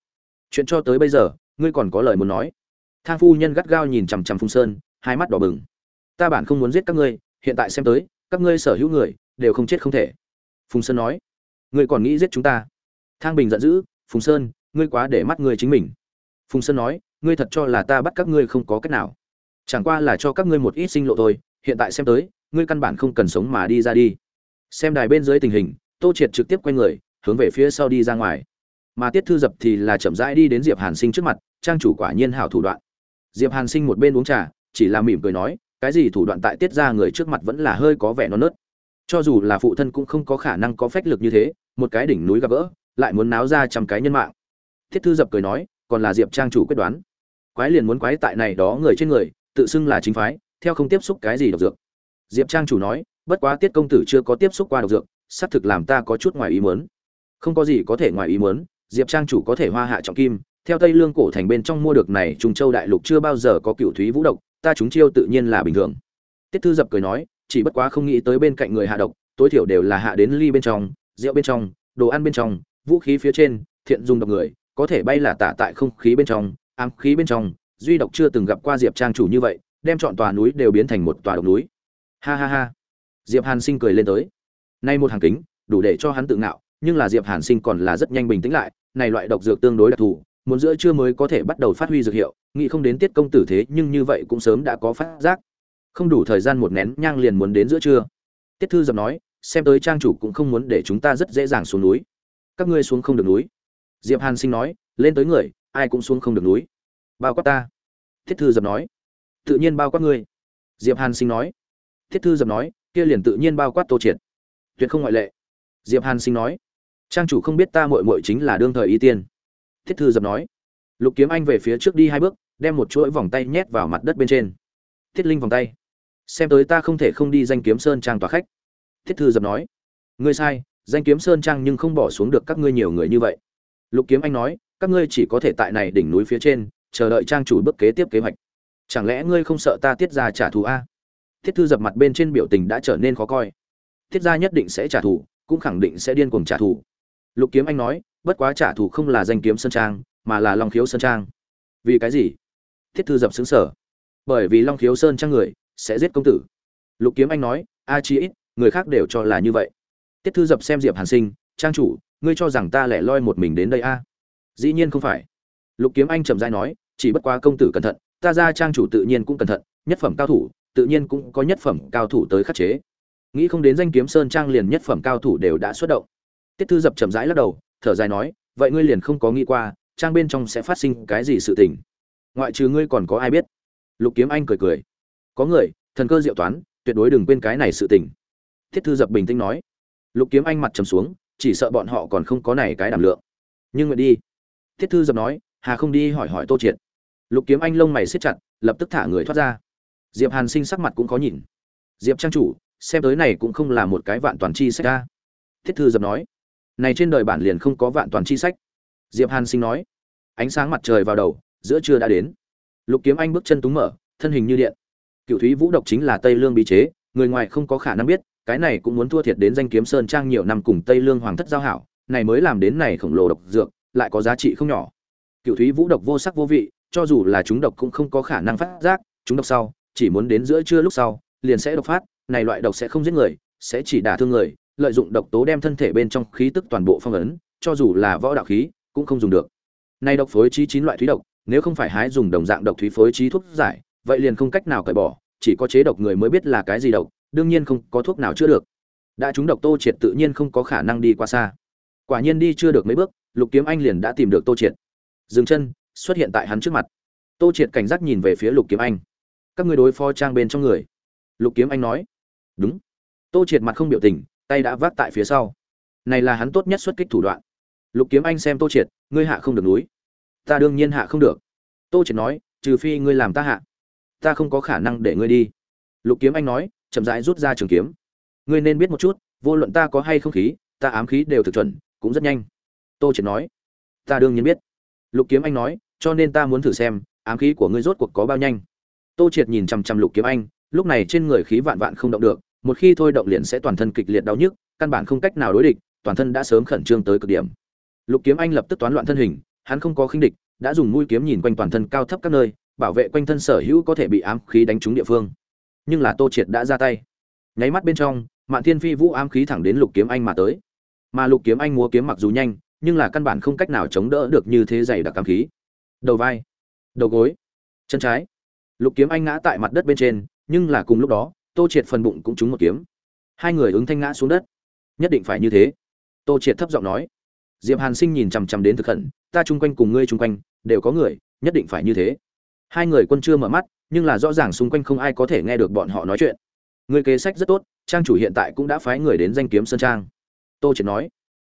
Chuyện cho tới bây giờ, ngươi còn có lời muốn nói. Thang phu nhân gắt gao nhìn chằm chằm phùng sơn, hai mắt đỏ bừng. Ta bản không muốn giết các ngươi, hiện tại xem tới, các ngươi sở hữu người, đều không chết không thể. Phùng sơn nói. Ngươi còn nghĩ giết chúng ta? Thang bình giận dữ. Phùng sơn, ngươi quá để mắt ngươi chính mình. Phùng sơn nói. Ngươi thật cho là ta bắt các ngươi không có cách nào. Chẳng qua là cho các ngươi một ít sinh lộ thôi. Hiện tại xem tới, ngươi căn bản không cần sống mà đi ra đi. Xem đài bên dưới tình hình, tô triệt trực tiếp quay người hướng về phía sau đi ra ngoài. Mà tiết thư dập thì là chậm rãi đi đến diệp hàn sinh trước mặt, trang chủ quả nhiên hảo thủ đoạn. Diệp hàn sinh một bên uống trà, chỉ là mỉm cười nói, cái gì thủ đoạn tại tiết ra người trước mặt vẫn là hơi có vẻ non nớt. Cho dù là phụ thân cũng không có khả năng có phách lực như thế, một cái đỉnh núi gặp gỡ, lại muốn náo ra trăm cái nhân mạng. Tiết thư dập cười nói, còn là diệp trang chủ quyết đoán. Quái liền muốn quái tại này đó người trên người, tự xưng là chính phái, theo không tiếp xúc cái gì độc dược. Diệp trang chủ nói, bất quá tiết công tử chưa có tiếp xúc qua độc dược, xác thực làm ta có chút ngoài ý muốn không có gì có thể ngoài ý muốn, diệp trang chủ có thể hoa hạ trọng kim, theo tây lương cổ thành bên trong mua được này trung châu đại lục chưa bao giờ có cựu thúy vũ độc, ta chúng chiêu tự nhiên là bình thường. Tiết thư dập cười nói, chỉ bất quá không nghĩ tới bên cạnh người hạ độc, tối thiểu đều là hạ đến ly bên trong, rượu bên trong, đồ ăn bên trong, vũ khí phía trên, thiện dùng độc người, có thể bay là tả tại không khí bên trong, ám khí bên trong, duy độc chưa từng gặp qua diệp trang chủ như vậy, đem chọn tòa núi đều biến thành một tòa độc núi. Ha ha ha. Diệp hàn sinh cười lên tới. Nay một hàng kính, đủ để cho hắn tự ngạo nhưng là diệp hàn sinh còn là rất nhanh bình tĩnh lại, này loại độc dược tương đối đặc thù, muốn giữa trưa mới có thể bắt đầu phát huy dược hiệu, nghĩ không đến tiết công tử thế nhưng như vậy cũng sớm đã có phát giác. Không đủ thời gian một nén nhang liền muốn đến giữa trưa. Tiết thư dập nói, xem tới trang chủ cũng không muốn để chúng ta rất dễ dàng xuống núi. Các ngươi xuống không được núi. Diệp hàn sinh nói, lên tới người, ai cũng xuống không được núi. Bao quát ta. Thiết thư dập nói, tự nhiên bao quát ngươi. Diệp hàn sinh nói thiết thư dập nói, kia liền tự nhiên bao quát tô triệt. Tuyệt không ngoại lệ. Diệp hàn sinh nói trang chủ không biết ta mội mội chính là đương thời ý tiên. Thiết thư dập nói. Lục kiếm anh về phía trước đi hai bước, đem một chuỗi vòng tay nhét vào mặt đất bên trên. Thiết linh vòng tay. Xem tới ta không thể không đi danh kiếm sơn trang tòa khách. Thiết thư dập nói. Ngươi sai, danh kiếm sơn trang nhưng không bỏ xuống được các ngươi nhiều người như vậy. Lục kiếm anh nói, các ngươi chỉ có thể tại này đỉnh núi phía trên, chờ đợi trang chủ bước kế tiếp kế hoạch. Chẳng lẽ ngươi không sợ ta tiết ra trả thù a? Thiết thư dập mặt bên trên biểu tình đã trở nên khó coi. Tiết ra nhất định sẽ trả thù, cũng khẳng định sẽ điên cuồng trả thù lục kiếm anh nói, bất quá trả thù không là danh kiếm sơn trang, mà là long khiếu sơn trang. Vì cái gì? Thiết thư dập xứng sở. Bởi vì long khiếu sơn trang người sẽ giết công tử. Lục kiếm anh nói, a chi ít, người khác đều cho là như vậy. Tiết thư dập xem diệp hàn sinh, trang chủ, ngươi cho rằng ta lẻ loi một mình đến đây a? Dĩ nhiên không phải. Lục kiếm anh trầm dai nói, chỉ bất quá công tử cẩn thận, ta ra trang chủ tự nhiên cũng cẩn thận, nhất phẩm cao thủ, tự nhiên cũng có nhất phẩm cao thủ tới khắc chế. Nghĩ không đến danh kiếm sơn trang liền nhất phẩm cao thủ đều đã xuất động tiết thư dập chậm rãi lắc đầu, thở dài nói, vậy ngươi liền không có nghĩ qua, trang bên trong sẽ phát sinh cái gì sự tình. Ngoại trừ ngươi còn có ai biết? Lục kiếm anh cười cười. Có người, thần cơ diệu toán, tuyệt đối đừng quên cái này sự tình. Thiết thư dập bình tĩnh nói. Lục kiếm anh mặt trầm xuống, chỉ sợ bọn họ còn không có này cái đảm lượng. Nhưng nguyện đi. Thiết thư dập nói, hà không đi hỏi hỏi tô triệt. Lục kiếm anh lông mày siết chặt, lập tức thả người thoát ra. Diệp hàn sinh sắc mặt cũng khó nhìn. Diệp trang chủ, xem tới này cũng không là một cái vạn toàn chi sách ra thiết thư dập nói này trên đời bản liền không có vạn toàn chi sách. Diệp hàn sinh nói, ánh sáng mặt trời vào đầu, giữa trưa đã đến. Lục kiếm anh bước chân túng mở, thân hình như điện. Cựu thúy vũ độc chính là tây lương bí chế, người ngoài không có khả năng biết, cái này cũng muốn thua thiệt đến danh kiếm sơn trang nhiều năm cùng tây lương hoàng thất giao hảo, này mới làm đến này khổng lồ độc dược, lại có giá trị không nhỏ. Cựu thúy vũ độc vô sắc vô vị, cho dù là chúng độc cũng không có khả năng phát giác, chúng độc sau, chỉ muốn đến giữa trưa lúc sau, liền sẽ độc phát, này loại độc sẽ không giết người, sẽ chỉ đả thương người lợi dụng độc tố đem thân thể bên trong khí tức toàn bộ phong ấn, cho dù là võ đạo khí, cũng không dùng được. Nay độc phối trí chín loại thúy độc, nếu không phải hái dùng đồng dạng độc thúy phối trí thuốc giải, vậy liền không cách nào cởi bỏ, chỉ có chế độc người mới biết là cái gì độc, đương nhiên không có thuốc nào chữa được. Đã chúng độc tô triệt tự nhiên không có khả năng đi qua xa. Quả nhiên đi chưa được mấy bước, lục kiếm anh liền đã tìm được tô triệt. Dừng chân, xuất hiện tại hắn trước mặt. Tô triệt cảnh giác nhìn về phía lục kiếm anh. Các ngươi đối phó trang bên trong người. Lục kiếm anh nói. Đúng. Tô triệt mặt không biểu tình tay đã vác tại phía sau. Này là hắn tốt nhất xuất kích thủ đoạn. Lục kiếm anh xem tô triệt, ngươi hạ không được núi. Ta đương nhiên hạ không được. Tô triệt nói, trừ phi ngươi làm ta hạ. Ta không có khả năng để ngươi đi. Lục kiếm anh nói, chậm rãi rút ra trường kiếm. Ngươi nên biết một chút, vô luận ta có hay không khí, ta ám khí đều thực chuẩn, cũng rất nhanh. Tô triệt nói, ta đương nhiên biết. Lục kiếm anh nói, cho nên ta muốn thử xem, ám khí của ngươi rốt cuộc có bao nhanh. Tô triệt nhìn chằm chằm lục kiếm anh, lúc này trên người khí vạn vạn không động được một khi thôi động liền sẽ toàn thân kịch liệt đau nhức, căn bản không cách nào đối địch, toàn thân đã sớm khẩn trương tới cực điểm. Lục kiếm anh lập tức toán loạn thân hình, hắn không có khinh địch, đã dùng mũi kiếm nhìn quanh toàn thân cao thấp các nơi, bảo vệ quanh thân sở hữu có thể bị ám khí đánh trúng địa phương. Nhưng là tô triệt đã ra tay. Nháy mắt bên trong, mạn thiên phi vũ ám khí thẳng đến lục kiếm anh mà tới. Mà lục kiếm anh múa kiếm mặc dù nhanh, nhưng là căn bản không cách nào chống đỡ được như thế dày đặc ám khí. Đầu vai, đầu gối, chân trái. Lục kiếm anh ngã tại mặt đất bên trên, nhưng là cùng lúc đó tô triệt phần bụng cũng trúng một kiếm. Hai người ứng thanh ngã xuống đất. Nhất định phải như thế. Tô triệt thấp giọng nói. Diệp hàn sinh nhìn chằm chằm đến thực khẩn ta chung quanh cùng ngươi chung quanh, đều có người, nhất định phải như thế. Hai người quân chưa mở mắt, nhưng là rõ ràng xung quanh không ai có thể nghe được bọn họ nói chuyện. Ngươi kế sách rất tốt, trang chủ hiện tại cũng đã phái người đến danh kiếm sơn trang. Tô triệt nói.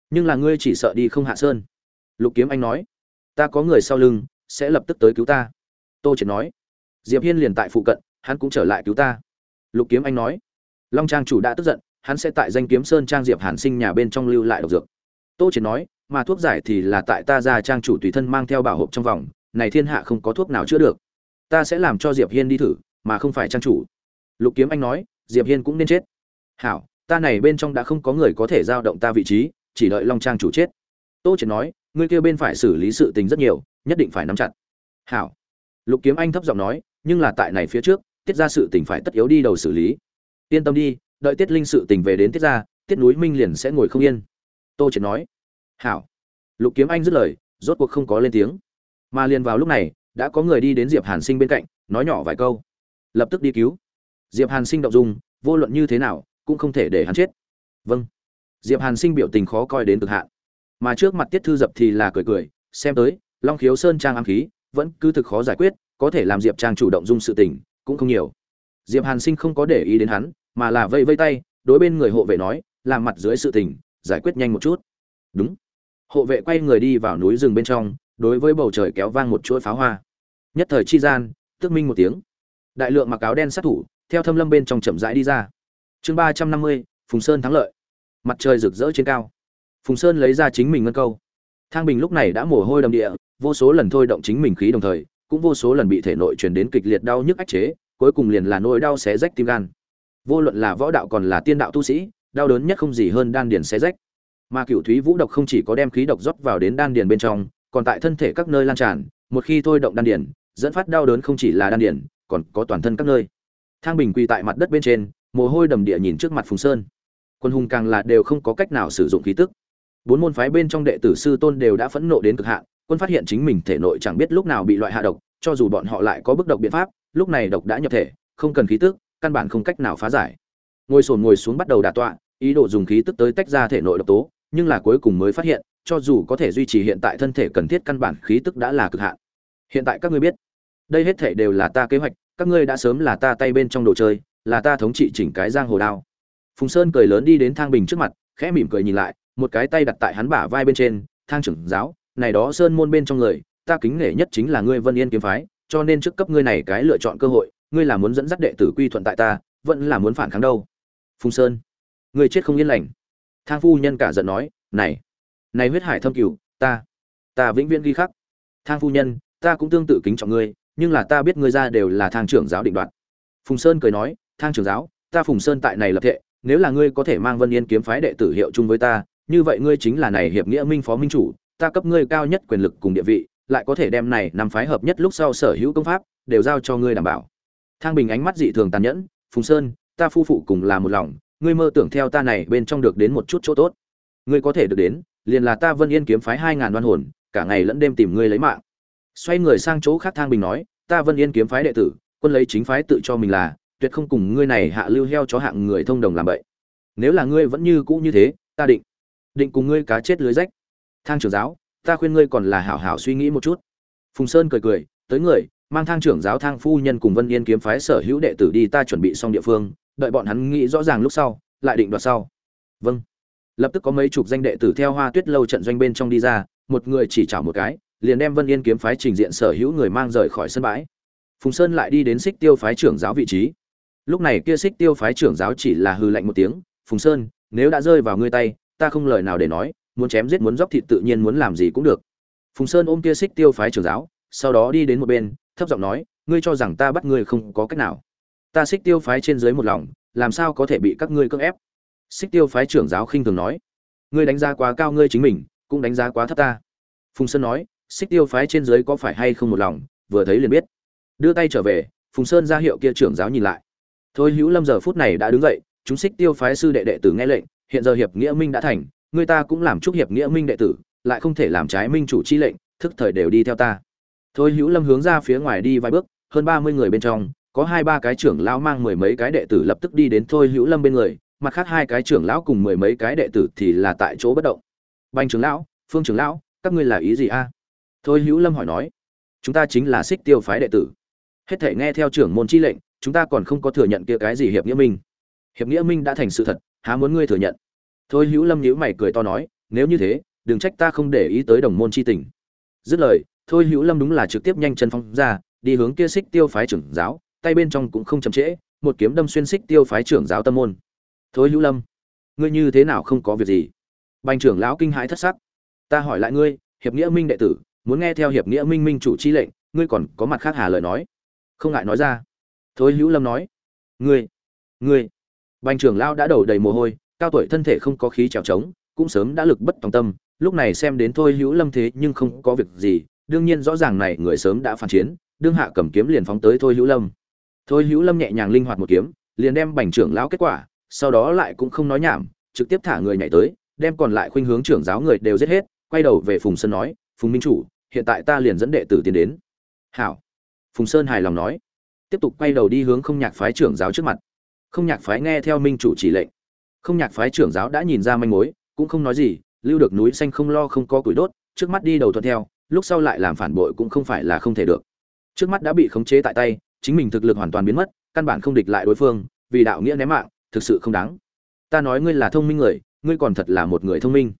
Nhưng là ngươi chỉ sợ đi không hạ sơn. Lục kiếm anh nói. Ta có người sau lưng, sẽ lập tức tới cứu ta. Tô triệt nói. Diệp hiên liền tại phụ cận, hắn cũng trở lại cứu ta lục kiếm anh nói, long trang chủ đã tức giận, hắn sẽ tại danh kiếm sơn trang diệp hàn sinh nhà bên trong lưu lại độc dược. Tô triệt nói, mà thuốc giải thì là tại ta ra trang chủ tùy thân mang theo bảo hộp trong vòng, này thiên hạ không có thuốc nào chữa được. Ta sẽ làm cho diệp hiên đi thử, mà không phải trang chủ. Lục kiếm anh nói, diệp hiên cũng nên chết. Hảo, ta này bên trong đã không có người có thể giao động ta vị trí, chỉ đợi long trang chủ chết. Tô triệt nói, ngươi kia bên phải xử lý sự tình rất nhiều, nhất định phải nắm chặt. Hảo. Lục kiếm anh thấp giọng nói, nhưng là tại này phía trước tiết ra sự tình phải tất yếu đi đầu xử lý. Yên tâm đi, đợi tiết linh sự tình về đến tiết ra, tiết núi minh liền sẽ ngồi không yên. Tô triệt nói. Hảo. Lục kiếm anh dứt lời, rốt cuộc không có lên tiếng. Mà liền vào lúc này, đã có người đi đến diệp hàn sinh bên cạnh, nói nhỏ vài câu. Lập tức đi cứu. Diệp hàn sinh động dung, vô luận như thế nào, cũng không thể để hắn chết. Vâng. Diệp hàn sinh biểu tình khó coi đến cực hạn. Mà trước mặt tiết thư dập thì là cười cười, xem tới, long khiếu sơn trang ám khí, vẫn cứ thực khó giải quyết, có thể làm diệp trang chủ động dung sự tình cũng không nhiều. Diệp hàn sinh không có để ý đến hắn, mà là vây vây tay, đối bên người hộ vệ nói, làm mặt dưới sự tình, giải quyết nhanh một chút. Đúng. Hộ vệ quay người đi vào núi rừng bên trong, đối với bầu trời kéo vang một chuỗi pháo hoa. Nhất thời chi gian, tức minh một tiếng. Đại lượng mặc áo đen sát thủ, theo thâm lâm bên trong chậm rãi đi ra. Chương ba trăm năm mươi, phùng sơn thắng lợi. Mặt trời rực rỡ trên cao. Phùng sơn lấy ra chính mình ngân câu. Thang bình lúc này đã mồ hôi đầm địa, vô số lần thôi động chính mình khí đồng thời cũng vô số lần bị thể nội truyền đến kịch liệt đau nhức ách chế, cuối cùng liền là nỗi đau xé rách tim gan. Vô luận là võ đạo còn là tiên đạo tu sĩ, đau đớn nhất không gì hơn đan điền xé rách. Mà cửu thúy vũ độc không chỉ có đem khí độc rót vào đến đan điền bên trong, còn tại thân thể các nơi lan tràn, một khi thôi động đan điền, dẫn phát đau đớn không chỉ là đan điền, còn có toàn thân các nơi. Thang bình quỳ tại mặt đất bên trên, mồ hôi đầm địa nhìn trước mặt phùng sơn. Quân hùng càng là đều không có cách nào sử dụng khí tức. Bốn môn phái bên trong đệ tử sư tôn đều đã phẫn nộ đến cực hạn quân phát hiện chính mình thể nội chẳng biết lúc nào bị loại hạ độc, cho dù bọn họ lại có bức độc biện pháp, lúc này độc đã nhập thể, không cần khí tức, căn bản không cách nào phá giải. Ngồi sồn ngồi xuống bắt đầu đả tọa, ý đồ dùng khí tức tới tách ra thể nội độc tố, nhưng là cuối cùng mới phát hiện, cho dù có thể duy trì hiện tại thân thể cần thiết căn bản khí tức đã là cực hạn. Hiện tại các ngươi biết, đây hết thể đều là ta kế hoạch, các ngươi đã sớm là ta tay bên trong đồ chơi, là ta thống trị chỉnh cái giang hồ đao. Phùng sơn cười lớn đi đến thang bình trước mặt, khẽ mỉm cười nhìn lại, một cái tay đặt tại hắn bả vai bên trên, thang trưởng giáo này đó sơn môn bên trong người, ta kính nể nhất chính là ngươi vân yên kiếm phái, cho nên trước cấp ngươi này cái lựa chọn cơ hội, ngươi là muốn dẫn dắt đệ tử quy thuận tại ta, vẫn là muốn phản kháng đâu. Phùng sơn, ngươi chết không yên lành. Thang phu nhân cả giận nói, này này huyết hải thâm cửu, ta ta vĩnh viễn ghi khắc. Thang phu nhân, ta cũng tương tự kính trọng ngươi, nhưng là ta biết ngươi ra đều là thang trưởng giáo định đoạt. Phùng sơn cười nói, thang trưởng giáo, ta phùng sơn tại này lập thệ, nếu là ngươi có thể mang vân yên kiếm phái đệ tử hiệu chung với ta, như vậy ngươi chính là này hiệp nghĩa minh phó minh chủ ta cấp ngươi cao nhất quyền lực cùng địa vị, lại có thể đem này năm phái hợp nhất lúc sau sở hữu công pháp, đều giao cho ngươi đảm bảo. Thang bình ánh mắt dị thường tàn nhẫn, phùng sơn, ta phu phụ cùng là một lòng, ngươi mơ tưởng theo ta này bên trong được đến một chút chỗ tốt. Ngươi có thể được đến, liền là ta vân yên kiếm phái hai ngàn đoan hồn, cả ngày lẫn đêm tìm ngươi lấy mạng. Xoay người sang chỗ khác thang bình nói, ta vân yên kiếm phái đệ tử, quân lấy chính phái tự cho mình là, tuyệt không cùng ngươi này hạ lưu heo chó hạng người thông đồng làm vậy nếu là ngươi vẫn như cũ như thế, ta định định cùng ngươi cá chết lưới rách thang trưởng giáo, ta khuyên ngươi còn là hảo hảo suy nghĩ một chút. Phùng sơn cười cười, tới người, mang thang trưởng giáo thang phu nhân cùng vân yên kiếm phái sở hữu đệ tử đi ta chuẩn bị xong địa phương, đợi bọn hắn nghĩ rõ ràng lúc sau, lại định đoạt sau. Vâng. Lập tức có mấy chục danh đệ tử theo hoa tuyết lâu trận doanh bên trong đi ra, một người chỉ chảo một cái, liền đem vân yên kiếm phái trình diện sở hữu người mang rời khỏi sân bãi. Phùng sơn lại đi đến xích tiêu phái trưởng giáo vị trí. Lúc này kia xích tiêu phái trưởng giáo chỉ là hư lạnh một tiếng, phùng sơn, nếu đã rơi vào ngươi tay, ta không lời nào để nói muốn chém giết muốn dốc thịt tự nhiên muốn làm gì cũng được. Phùng sơn ôm kia xích tiêu phái trưởng giáo, sau đó đi đến một bên, thấp giọng nói, ngươi cho rằng ta bắt ngươi không có cách nào. Ta xích tiêu phái trên dưới một lòng, làm sao có thể bị các ngươi cưỡng ép? Xích tiêu phái trưởng giáo khinh thường nói, ngươi đánh giá quá cao ngươi chính mình, cũng đánh giá quá thấp ta. Phùng sơn nói, xích tiêu phái trên dưới có phải hay không một lòng, vừa thấy liền biết. Đưa tay trở về, phùng sơn ra hiệu kia trưởng giáo nhìn lại. Thôi hữu lâm giờ phút này đã đứng dậy, chúng xích tiêu phái sư đệ đệ tử nghe lệnh, hiện giờ hiệp nghĩa minh đã thành người ta cũng làm chúc hiệp nghĩa minh đệ tử, lại không thể làm trái minh chủ chi lệnh, thức thời đều đi theo ta. Thôi hữu lâm hướng ra phía ngoài đi vài bước, hơn ba mươi người bên trong, có hai ba cái trưởng lão mang mười mấy cái đệ tử lập tức đi đến thôi hữu lâm bên người, mặt khác hai cái trưởng lão cùng mười mấy cái đệ tử thì là tại chỗ bất động. Banh trưởng lão, phương trưởng lão, các ngươi là ý gì a? Thôi hữu lâm hỏi nói. Chúng ta chính là xích tiêu phái đệ tử. Hết thể nghe theo trưởng môn chi lệnh, chúng ta còn không có thừa nhận kia cái gì hiệp nghĩa minh. Hiệp nghĩa minh đã thành sự thật, há muốn ngươi thừa nhận? Thôi hữu lâm nhữ mày cười to nói, nếu như thế, đừng trách ta không để ý tới đồng môn chi tình. Dứt lời, thôi hữu lâm đúng là trực tiếp nhanh chân phong ra, đi hướng kia xích tiêu phái trưởng giáo, tay bên trong cũng không chậm trễ, một kiếm đâm xuyên xích tiêu phái trưởng giáo tâm môn. Thôi hữu lâm, ngươi như thế nào không có việc gì? Bành trưởng lão kinh hãi thất sắc. Ta hỏi lại ngươi, hiệp nghĩa minh đệ tử, muốn nghe theo hiệp nghĩa minh minh chủ chi lệnh, ngươi còn có mặt khác hà lời nói? Không ngại nói ra. Thôi hữu lâm nói, ngươi ngươi. Bành trưởng lão đã đầu đầy mồ hôi cao tuổi thân thể không có khí trèo trống, cũng sớm đã lực bất tòng tâm, lúc này xem đến thôi hữu lâm thế nhưng không có việc gì, đương nhiên rõ ràng này người sớm đã phản chiến, đương hạ cầm kiếm liền phóng tới thôi hữu lâm. Thôi hữu lâm nhẹ nhàng linh hoạt một kiếm, liền đem bành trưởng lão kết quả, sau đó lại cũng không nói nhảm, trực tiếp thả người nhảy tới, đem còn lại khuynh hướng trưởng giáo người đều giết hết, quay đầu về phùng sơn nói, phùng minh chủ, hiện tại ta liền dẫn đệ tử tiến đến. Hảo. Phùng sơn hài lòng nói. Tiếp tục quay đầu đi hướng không nhạc phái trưởng giáo trước mặt. Không nhạc phái nghe theo minh chủ chỉ lệnh không nhạc phái trưởng giáo đã nhìn ra manh mối, cũng không nói gì, lưu được núi xanh không lo không có củi đốt, trước mắt đi đầu thuận theo, lúc sau lại làm phản bội cũng không phải là không thể được. Trước mắt đã bị khống chế tại tay, chính mình thực lực hoàn toàn biến mất, căn bản không địch lại đối phương, vì đạo nghĩa ném mạng, thực sự không đáng. Ta nói ngươi là thông minh người, ngươi còn thật là một người thông minh.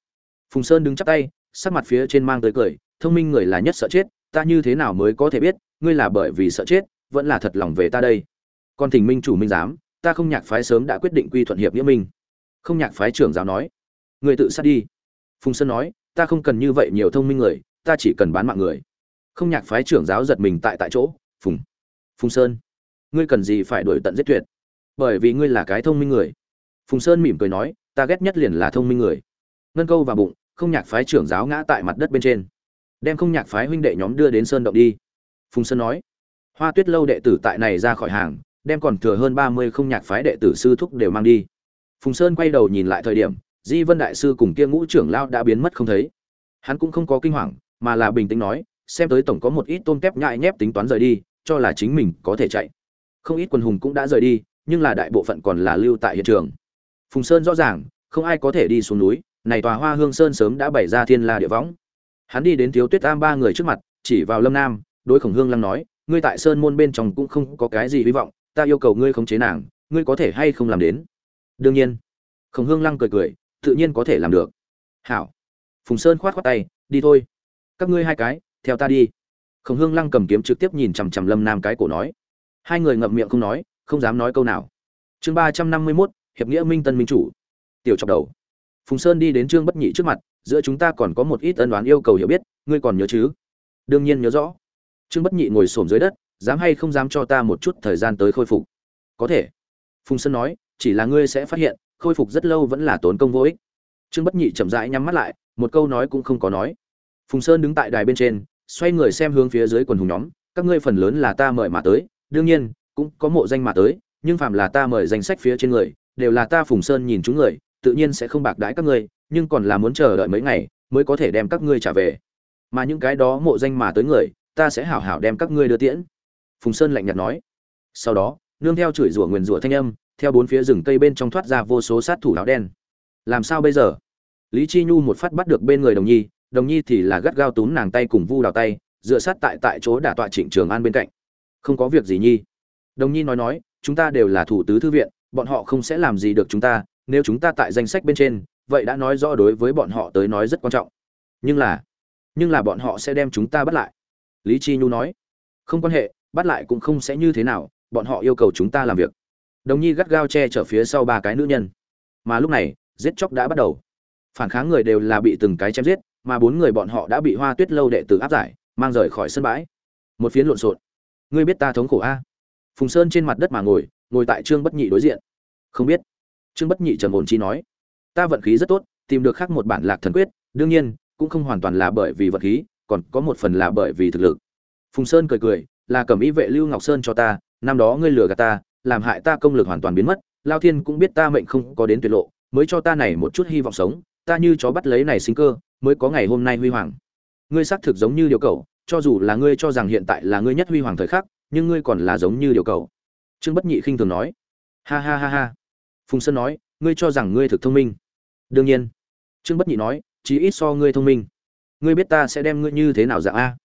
Phùng sơn đứng chắp tay, sắc mặt phía trên mang tới cười, thông minh người là nhất sợ chết, ta như thế nào mới có thể biết, ngươi là bởi vì sợ chết, vẫn là thật lòng về ta đây. Còn thỉnh minh chủ minh giám, ta không nhạc phái sớm đã quyết định quy thuận hiệp nghĩa minh không nhạc phái trưởng giáo nói. Ngươi tự sát đi. Phùng sơn nói, ta không cần như vậy nhiều thông minh người, ta chỉ cần bán mạng người. Không nhạc phái trưởng giáo giật mình tại tại chỗ, phùng. Phùng sơn. Ngươi cần gì phải đuổi tận giết tuyệt? Bởi vì ngươi là cái thông minh người. Phùng sơn mỉm cười nói, ta ghét nhất liền là thông minh người. Ngân câu vào bụng, không nhạc phái trưởng giáo ngã tại mặt đất bên trên. Đem không nhạc phái huynh đệ nhóm đưa đến sơn động đi. Phùng sơn nói, hoa tuyết lâu đệ tử tại này ra khỏi hàng, đem còn thừa hơn ba mươi không nhạc phái đệ tử sư thúc đều mang đi phùng sơn quay đầu nhìn lại thời điểm, di vân đại sư cùng kia ngũ trưởng lao đã biến mất không thấy. Hắn cũng không có kinh hoàng, mà là bình tĩnh nói, xem tới tổng có một ít tôm tép nhại nhép tính toán rời đi, cho là chính mình có thể chạy. Không ít quần hùng cũng đã rời đi, nhưng là đại bộ phận còn là lưu tại hiện trường. Phùng sơn rõ ràng, không ai có thể đi xuống núi, này tòa hoa hương sơn sớm đã bày ra thiên la địa võng. Hắn đi đến thiếu tuyết tam ba người trước mặt, chỉ vào lâm nam, đối khổng hương lăng nói, ngươi tại sơn môn bên trong cũng không có cái gì hy vọng, ta yêu cầu ngươi khống chế nàng, ngươi có thể hay không làm đến? Đương nhiên. Khổng hương lăng cười cười, tự nhiên có thể làm được. Hảo. Phùng sơn khoát khoát tay, đi thôi. Các ngươi hai cái, theo ta đi. Khổng hương lăng cầm kiếm trực tiếp nhìn chằm chằm lâm nam cái cổ nói. Hai người ngậm miệng không nói, không dám nói câu nào. Chương ba trăm năm mươi mốt, hiệp nghĩa minh tân minh chủ. Tiểu chọc đầu. Phùng sơn đi đến trương bất nhị trước mặt, giữa chúng ta còn có một ít ân đoán yêu cầu hiểu biết, ngươi còn nhớ chứ? Đương nhiên nhớ rõ. Trương bất nhị ngồi xổm dưới đất, dám hay không dám cho ta một chút thời gian tới khôi phục? Có thể. Phùng sơn nói chỉ là ngươi sẽ phát hiện, khôi phục rất lâu vẫn là tốn công vô ích. Trương bất nhị chậm rãi nhắm mắt lại, một câu nói cũng không có nói. Phùng sơn đứng tại đài bên trên, xoay người xem hướng phía dưới quần hùng nhóm, các ngươi phần lớn là ta mời mà tới, đương nhiên, cũng có mộ danh mà tới, nhưng phạm là ta mời danh sách phía trên người, đều là ta phùng sơn nhìn chúng người, tự nhiên sẽ không bạc đãi các ngươi, nhưng còn là muốn chờ đợi mấy ngày, mới có thể đem các ngươi trả về. Mà những cái đó mộ danh mà tới người, ta sẽ hảo hảo đem các ngươi đưa tiễn. Phùng sơn lạnh nhạt nói. Sau đó, nương theo chửi rủa nguyền rủa thanh âm theo bốn phía rừng cây bên trong thoát ra vô số sát thủ áo đen. Làm sao bây giờ? Lý chi nhu một phát bắt được bên người đồng nhi đồng nhi thì là gắt gao túm nàng tay cùng vu đào tay, dựa sát tại tại chỗ đả tọa trịnh trường an bên cạnh. Không có việc gì nhi. Đồng nhi nói nói, chúng ta đều là thủ tứ thư viện, bọn họ không sẽ làm gì được chúng ta, nếu chúng ta tại danh sách bên trên, vậy đã nói rõ đối với bọn họ tới nói rất quan trọng. Nhưng là nhưng là bọn họ sẽ đem chúng ta bắt lại. Lý chi nhu nói, không quan hệ, bắt lại cũng không sẽ như thế nào, bọn họ yêu cầu chúng ta làm việc đồng nhi gắt gao che chở phía sau ba cái nữ nhân. Mà lúc này, giết chóc đã bắt đầu. Phản kháng người đều là bị từng cái chém giết, mà bốn người bọn họ đã bị hoa tuyết lâu đệ tử áp giải, mang rời khỏi sân bãi. Một phiến lộn xộn. Ngươi biết ta thống khổ a? Phùng sơn trên mặt đất mà ngồi ngồi tại trương bất nhị đối diện. Không biết. Trương bất nhị trầm ổn chi nói. Ta vận khí rất tốt, tìm được khác một bản lạc thần quyết, đương nhiên, cũng không hoàn toàn là bởi vì vận khí, còn có một phần là bởi vì thực lực. Phùng sơn cười cười, là cầm ý vệ lưu ngọc sơn cho ta, năm đó ngươi lừa gạt ta làm hại ta công lực hoàn toàn biến mất, lao thiên cũng biết ta mệnh không có đến tuyệt lộ, mới cho ta này một chút hy vọng sống, ta như chó bắt lấy này sinh cơ, mới có ngày hôm nay huy hoàng. Ngươi xác thực giống như điều cầu cho dù là ngươi cho rằng hiện tại là ngươi nhất huy hoàng thời khắc, nhưng ngươi còn là giống như điều cầu trương bất nhị khinh thường nói. Ha ha ha ha. Phùng sơn nói, ngươi cho rằng ngươi thực thông minh. Đương nhiên. Trương bất nhị nói, chí ít so ngươi thông minh. Ngươi biết ta sẽ đem ngươi như thế nào dạng a?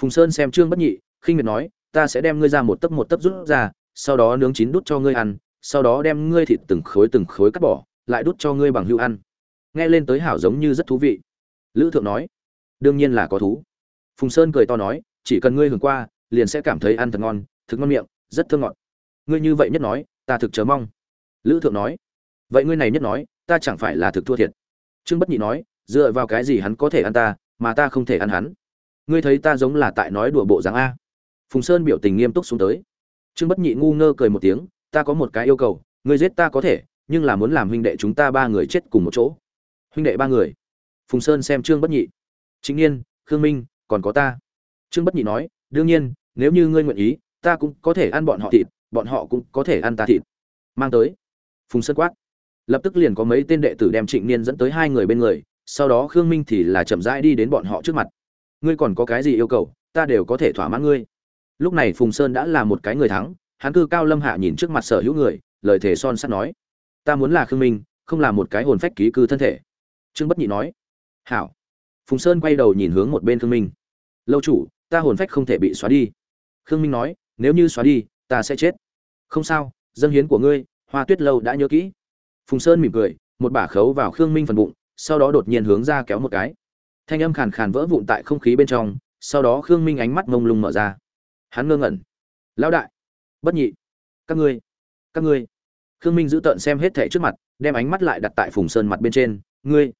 Phùng sơn xem trương bất nhị, khinh miệt nói, ta sẽ đem ngươi ra một tấc một tấc rút ra sau đó nướng chín đút cho ngươi ăn, sau đó đem ngươi thịt từng khối từng khối cắt bỏ, lại đút cho ngươi bằng hữu ăn. Nghe lên tới hảo giống như rất thú vị. Lữ thượng nói, đương nhiên là có thú. Phùng sơn cười to nói, chỉ cần ngươi hưởng qua, liền sẽ cảm thấy ăn thật ngon, thực ngon miệng, rất thơm ngọt. Ngươi như vậy nhất nói, ta thực chờ mong. Lữ thượng nói, vậy ngươi này nhất nói, ta chẳng phải là thực thua thiệt. Trương bất nhị nói, dựa vào cái gì hắn có thể ăn ta, mà ta không thể ăn hắn? Ngươi thấy ta giống là tại nói đùa bộ dáng a. Phùng sơn biểu tình nghiêm túc xuống tới trương bất nhị ngu ngơ cười một tiếng, ta có một cái yêu cầu, ngươi giết ta có thể, nhưng là muốn làm huynh đệ chúng ta ba người chết cùng một chỗ. Huynh đệ ba người? Phùng sơn xem trương bất nhị. Chính nhiên khương minh, còn có ta. Trương bất nhị nói, đương nhiên, nếu như ngươi nguyện ý, ta cũng có thể ăn bọn họ thịt, bọn họ cũng có thể ăn ta thịt. Mang tới. Phùng sơn quát. Lập tức liền có mấy tên đệ tử đem trịnh niên dẫn tới hai người bên người, sau đó khương minh thì là chậm rãi đi đến bọn họ trước mặt. Ngươi còn có cái gì yêu cầu, ta đều có thể thỏa mãn ngươi lúc này phùng sơn đã là một cái người thắng, hắn cư cao lâm hạ nhìn trước mặt sở hữu người, lời thể son sắt nói, ta muốn là khương minh, không là một cái hồn phách ký cư thân thể. Trương bất nhị nói, hảo. Phùng sơn quay đầu nhìn hướng một bên khương minh, lâu chủ, ta hồn phách không thể bị xóa đi. Khương minh nói, nếu như xóa đi, ta sẽ chết. Không sao dân hiến của ngươi, hoa tuyết lâu đã nhớ kỹ. Phùng sơn mỉm cười, một bả khấu vào khương minh phần bụng, sau đó đột nhiên hướng ra kéo một cái. Thanh âm khàn khàn vỡ vụn tại không khí bên trong, sau đó khương minh ánh mắt mông lung mở ra hắn ngơ ngẩn. Lão đại, bất nhị, các ngươi các ngươi. Khương minh giữ tợn xem hết thẻ trước mặt, đem ánh mắt lại đặt tại phùng sơn mặt bên trên. Ngươi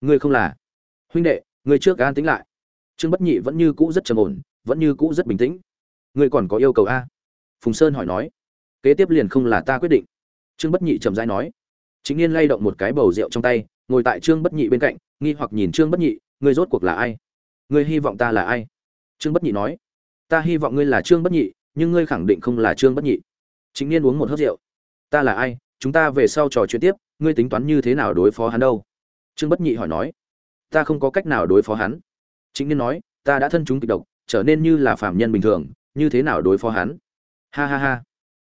ngươi không là. Huynh đệ, ngươi trước an tính lại. Trương bất nhị vẫn như cũ rất trầm ổn, vẫn như cũ rất bình tĩnh. Ngươi còn có yêu cầu a? Phùng sơn hỏi nói. Kế tiếp liền không là ta quyết định. Trương bất nhị trầm dai nói. Chính niên lay động một cái bầu rượu trong tay, ngồi tại trương bất nhị bên cạnh, nghi hoặc nhìn trương bất nhị, ngươi rốt cuộc là ai? Ngươi hy vọng ta là ai? Trương bất nhị nói ta hy vọng ngươi là trương bất nhị, nhưng ngươi khẳng định không là trương bất nhị. Chính niên uống một hớp rượu. Ta là ai? Chúng ta về sau trò chuyện tiếp, ngươi tính toán như thế nào đối phó hắn đâu? Trương bất nhị hỏi nói. Ta không có cách nào đối phó hắn. Chính niên nói, ta đã thân chúng kịch độc, trở nên như là phạm nhân bình thường, như thế nào đối phó hắn? Ha ha ha.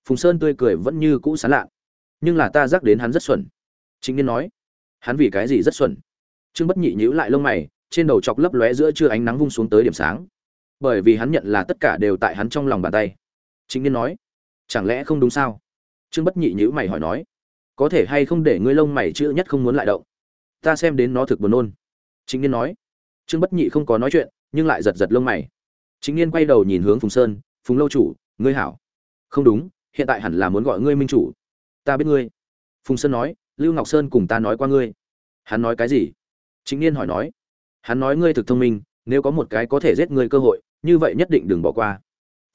Phùng sơn tươi cười vẫn như cũ sán lạ nhưng là ta giác đến hắn rất xuẩn. Chính niên nói. Hắn vì cái gì rất xuẩn? Trương bất nhị nhíu lại lông mày, trên đầu chọc lấp lóe giữa trưa ánh nắng vung xuống tới điểm sáng bởi vì hắn nhận là tất cả đều tại hắn trong lòng bàn tay. Chính niên nói, chẳng lẽ không đúng sao? Trương bất nhị nhữ mày hỏi nói, có thể hay không để ngươi lông mày chữ nhất không muốn lại động? Ta xem đến nó thực buồn nôn. Chính niên nói, trương bất nhị không có nói chuyện, nhưng lại giật giật lông mày. Chính niên quay đầu nhìn hướng phùng sơn, phùng lâu chủ, ngươi hảo. Không đúng, hiện tại hẳn là muốn gọi ngươi minh chủ. Ta biết ngươi. Phùng sơn nói, lưu ngọc sơn cùng ta nói qua ngươi. Hắn nói cái gì? Chính niên hỏi nói, hắn nói ngươi thực thông minh nếu có một cái có thể giết ngươi cơ hội, như vậy nhất định đừng bỏ qua.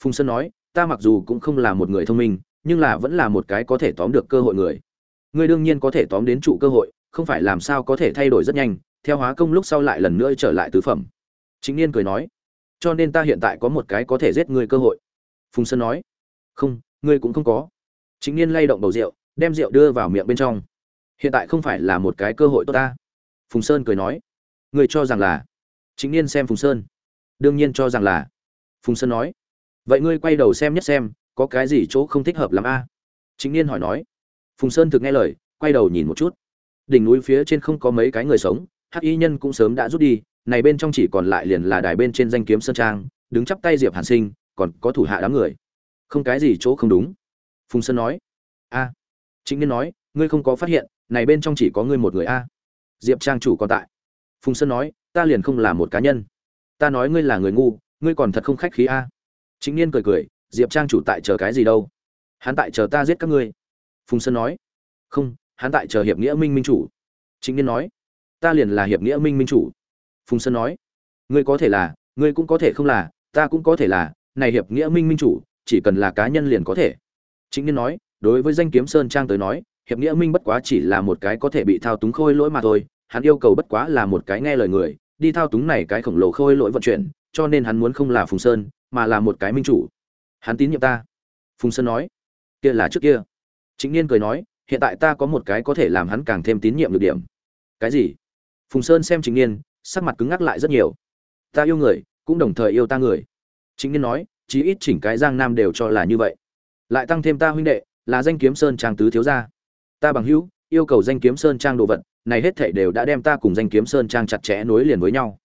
Phùng sơn nói, ta mặc dù cũng không là một người thông minh, nhưng là vẫn là một cái có thể tóm được cơ hội người. Ngươi đương nhiên có thể tóm đến trụ cơ hội, không phải làm sao có thể thay đổi rất nhanh, theo hóa công lúc sau lại lần nữa trở lại tứ phẩm. Chính niên cười nói, cho nên ta hiện tại có một cái có thể giết ngươi cơ hội. Phùng sơn nói, không ngươi cũng không có. Chính niên lay động bầu rượu, đem rượu đưa vào miệng bên trong. Hiện tại không phải là một cái cơ hội tốt ta. Phùng sơn cười nói ngươi cho rằng là chính niên xem phùng sơn. Đương nhiên cho rằng là. Phùng sơn nói, vậy ngươi quay đầu xem nhất xem, có cái gì chỗ không thích hợp lắm a? Chính niên hỏi nói. Phùng sơn thực nghe lời, quay đầu nhìn một chút. Đỉnh núi phía trên không có mấy cái người sống, hắc y nhân cũng sớm đã rút đi, này bên trong chỉ còn lại liền là đài bên trên danh kiếm sơn trang, đứng chắp tay diệp hàn sinh, còn có thủ hạ đám người. Không cái gì chỗ không đúng. Phùng sơn nói. A. Chính niên nói, ngươi không có phát hiện, này bên trong chỉ có ngươi một người a. Diệp trang chủ còn tại phùng sơn nói, ta liền không là một cá nhân. Ta nói ngươi là người ngu, ngươi còn thật không khách khí a. Chính niên cười cười, diệp trang chủ tại chờ cái gì đâu? Hắn tại chờ ta giết các ngươi. Phùng sơn nói, không, hắn tại chờ hiệp nghĩa minh minh chủ. Chính niên nói, ta liền là hiệp nghĩa minh minh chủ. Phùng sơn nói, ngươi có thể là, ngươi cũng có thể không là, ta cũng có thể là, này hiệp nghĩa minh minh chủ, chỉ cần là cá nhân liền có thể. Chính niên nói, đối với danh kiếm sơn trang tới nói, hiệp nghĩa minh bất quá chỉ là một cái có thể bị thao túng khôi lỗi mà thôi hắn yêu cầu bất quá là một cái nghe lời người, đi thao túng này cái khổng lồ khôi lỗi vận chuyển, cho nên hắn muốn không là phùng sơn, mà là một cái minh chủ. Hắn tín nhiệm ta. Phùng sơn nói. Kia là trước kia. Chính niên cười nói, hiện tại ta có một cái có thể làm hắn càng thêm tín nhiệm được điểm. Cái gì? Phùng sơn xem chính niên, sắc mặt cứng ngắc lại rất nhiều. Ta yêu người, cũng đồng thời yêu ta người. Chính niên nói, chí ít chỉnh cái giang nam đều cho là như vậy. Lại tăng thêm ta huynh đệ, là danh kiếm sơn trang tứ thiếu gia. Ta bằng hữu, yêu cầu danh kiếm sơn trang đồ vật này hết thảy đều đã đem ta cùng danh kiếm sơn trang chặt chẽ nối liền với nhau.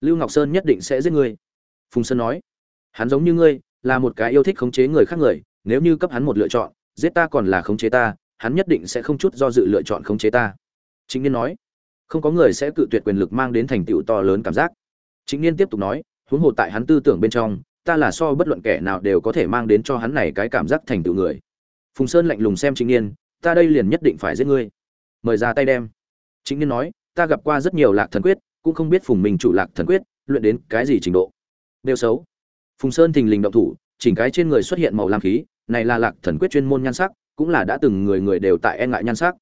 Lưu ngọc sơn nhất định sẽ giết ngươi. Phùng sơn nói. Hắn giống như ngươi, là một cái yêu thích khống chế người khác người, nếu như cấp hắn một lựa chọn, giết ta còn là khống chế ta, hắn nhất định sẽ không chút do dự lựa chọn khống chế ta. Chính niên nói. Không có người sẽ cự tuyệt quyền lực mang đến thành tựu to lớn cảm giác. Chính niên tiếp tục nói. Huống hồ tại hắn tư tưởng bên trong, ta là so bất luận kẻ nào đều có thể mang đến cho hắn này cái cảm giác thành tựu người. Phùng sơn lạnh lùng xem chính niên. Ta đây liền nhất định phải giết ngươi. Mời ra tay đem chính niên nói, ta gặp qua rất nhiều lạc thần quyết, cũng không biết phùng minh chủ lạc thần quyết luyện đến cái gì trình độ. Đều xấu. Phùng sơn thình lình động thủ, chỉnh cái trên người xuất hiện màu lam khí, này là lạc thần quyết chuyên môn nhan sắc, cũng là đã từng người người đều tại e ngại nhan sắc.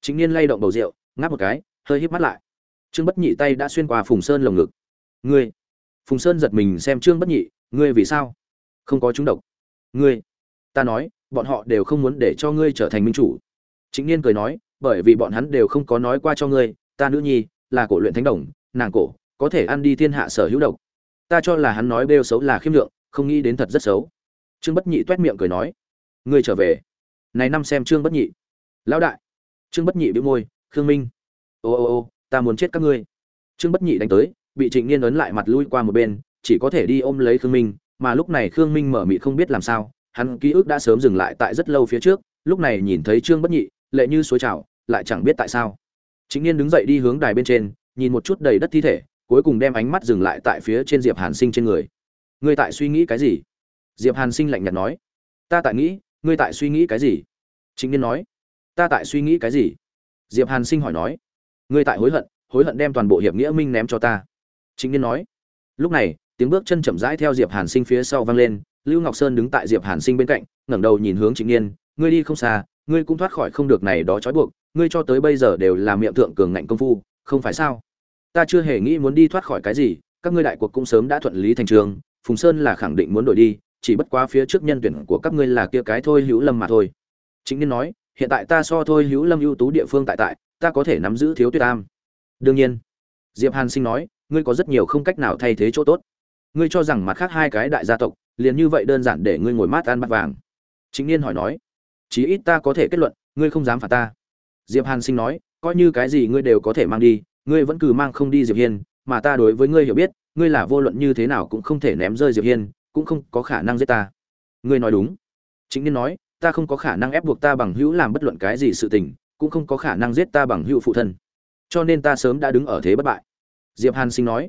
Chính niên lay động bầu rượu, ngáp một cái, hơi híp mắt lại. Trương bất nhị tay đã xuyên qua phùng sơn lồng ngực. Ngươi? Phùng sơn giật mình xem trương bất nhị, ngươi vì sao? Không có chúng độc. Ngươi? Ta nói, bọn họ đều không muốn để cho ngươi trở thành minh chủ. Chính niên cười nói bởi vì bọn hắn đều không có nói qua cho ngươi, ta nữ nhi, là cổ luyện thánh đồng, nàng cổ, có thể ăn đi thiên hạ sở hữu độc. Ta cho là hắn nói bêu xấu là khiêm lượng, không nghĩ đến thật rất xấu. Trương bất nhị tuét miệng cười nói. Ngươi trở về. Này năm xem trương bất nhị. Lão đại. Trương bất nhị bĩu môi, khương minh. Ô ô ô, ta muốn chết các ngươi. Trương bất nhị đánh tới, bị trịnh niên ấn lại mặt lui qua một bên, chỉ có thể đi ôm lấy khương minh, mà lúc này khương minh mở mịt không biết làm sao, hắn ký ức đã sớm dừng lại tại rất lâu phía trước, lúc này nhìn thấy trương bất nhị, lệ như suối trào lại chẳng biết tại sao. Chính niên đứng dậy đi hướng đài bên trên, nhìn một chút đầy đất thi thể, cuối cùng đem ánh mắt dừng lại tại phía trên diệp hàn sinh trên người. Ngươi tại suy nghĩ cái gì? Diệp hàn sinh lạnh nhạt nói. Ta tại nghĩ, ngươi tại suy nghĩ cái gì? Chính niên nói. Ta tại suy nghĩ cái gì? Diệp hàn sinh hỏi nói. Ngươi tại hối hận hối hận đem toàn bộ hiệp nghĩa minh ném cho ta. Chính niên nói. Lúc này, tiếng bước chân chậm rãi theo diệp hàn sinh phía sau vang lên, lưu ngọc sơn đứng tại diệp hàn sinh bên cạnh, ngẩng đầu nhìn hướng Chính niên ngươi đi không xa, ngươi cũng thoát khỏi không được này đó trói buộc ngươi cho tới bây giờ đều là miệng thượng cường ngạnh công phu, không phải sao? Ta chưa hề nghĩ muốn đi thoát khỏi cái gì, các ngươi đại cuộc cũng sớm đã thuận lý thành trường, phùng sơn là khẳng định muốn đổi đi, chỉ bất quá phía trước nhân tuyển của các ngươi là kia cái thôi hữu lâm mà thôi. Chính nên nói, hiện tại ta so thôi hữu lâm ưu tú địa phương tại tại, ta có thể nắm giữ thiếu tuyết am đương nhiên, diệp hàn sinh nói, ngươi có rất nhiều không cách nào thay thế chỗ tốt. Ngươi cho rằng mặt khác hai cái đại gia tộc, liền như vậy đơn giản để ngươi ngồi mát ăn bát vàng. Chính niên hỏi nói, chí ít ta có thể kết luận, ngươi không dám phạt ta diệp hàn sinh nói, coi như cái gì ngươi đều có thể mang đi, ngươi vẫn cứ mang không đi diệp hiên, mà ta đối với ngươi hiểu biết, ngươi là vô luận như thế nào cũng không thể ném rơi diệp hiên, cũng không có khả năng giết ta. Ngươi nói đúng. Chính niên nói, ta không có khả năng ép buộc ta bằng hữu làm bất luận cái gì sự tình, cũng không có khả năng giết ta bằng hữu phụ thân. Cho nên ta sớm đã đứng ở thế bất bại. Diệp hàn sinh nói,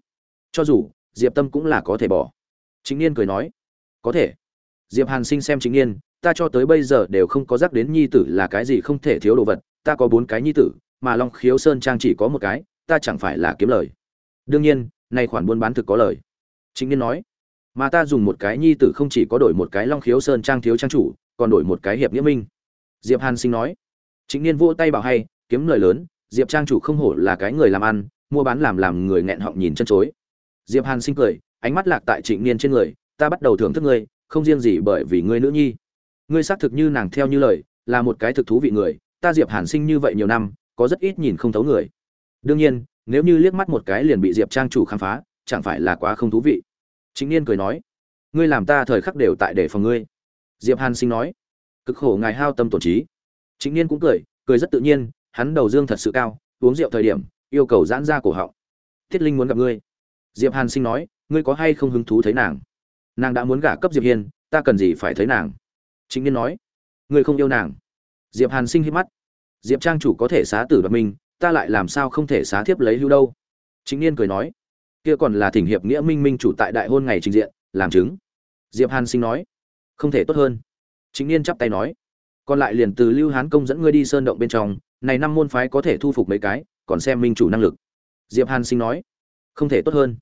cho dù, diệp tâm cũng là có thể bỏ. Chính niên cười nói, có thể. Diệp hàn sinh xem chính niên, ta cho tới bây giờ đều không có giác đến nhi tử là cái gì không thể thiếu đồ vật ta có bốn cái nhi tử, mà long khiếu sơn trang chỉ có một cái, ta chẳng phải là kiếm lời. Đương nhiên nay khoản buôn bán thực có lời. Chính niên nói, mà ta dùng một cái nhi tử không chỉ có đổi một cái long khiếu sơn trang thiếu trang chủ, còn đổi một cái hiệp nghĩa minh. Diệp hàn sinh nói, chính niên vỗ tay bảo hay, kiếm lời lớn, diệp trang chủ không hổ là cái người làm ăn, mua bán làm làm người nghẹn họng nhìn chân chối. Diệp hàn sinh cười, ánh mắt lạc tại trịnh niên trên người, ta bắt đầu thưởng thức ngươi, không riêng gì bởi vì ngươi nữ nhi. Ngươi xác thực như nàng theo như lời, là một cái thực thú vị người ta diệp hàn sinh như vậy nhiều năm, có rất ít nhìn không thấu người. Đương nhiên, nếu như liếc mắt một cái liền bị diệp trang chủ khám phá, chẳng phải là quá không thú vị. Chính niên cười nói, ngươi làm ta thời khắc đều tại để phòng ngươi. Diệp hàn sinh nói, cực khổ ngài hao tâm tổn trí. Chính niên cũng cười cười rất tự nhiên, hắn đầu dương thật sự cao, uống rượu thời điểm, yêu cầu giãn ra cổ họng. Thiết linh muốn gặp ngươi. Diệp hàn sinh nói, ngươi có hay không hứng thú thấy nàng? Nàng đã muốn gả cấp diệp hiên, ta cần gì phải thấy nàng? Chính niên nói, ngươi không yêu nàng diệp hàn sinh hít mắt. Diệp trang chủ có thể xá tử đoạt minh ta lại làm sao không thể xá thiếp lấy hưu đâu? Chính niên cười nói. Kia còn là thỉnh hiệp nghĩa minh minh chủ tại đại hôn ngày trình diện, làm chứng. Diệp hàn sinh nói. Không thể tốt hơn. Chính niên chắp tay nói. Còn lại liền từ lưu hán công dẫn ngươi đi sơn động bên trong, này năm môn phái có thể thu phục mấy cái, còn xem minh chủ năng lực. Diệp hàn sinh nói. Không thể tốt hơn.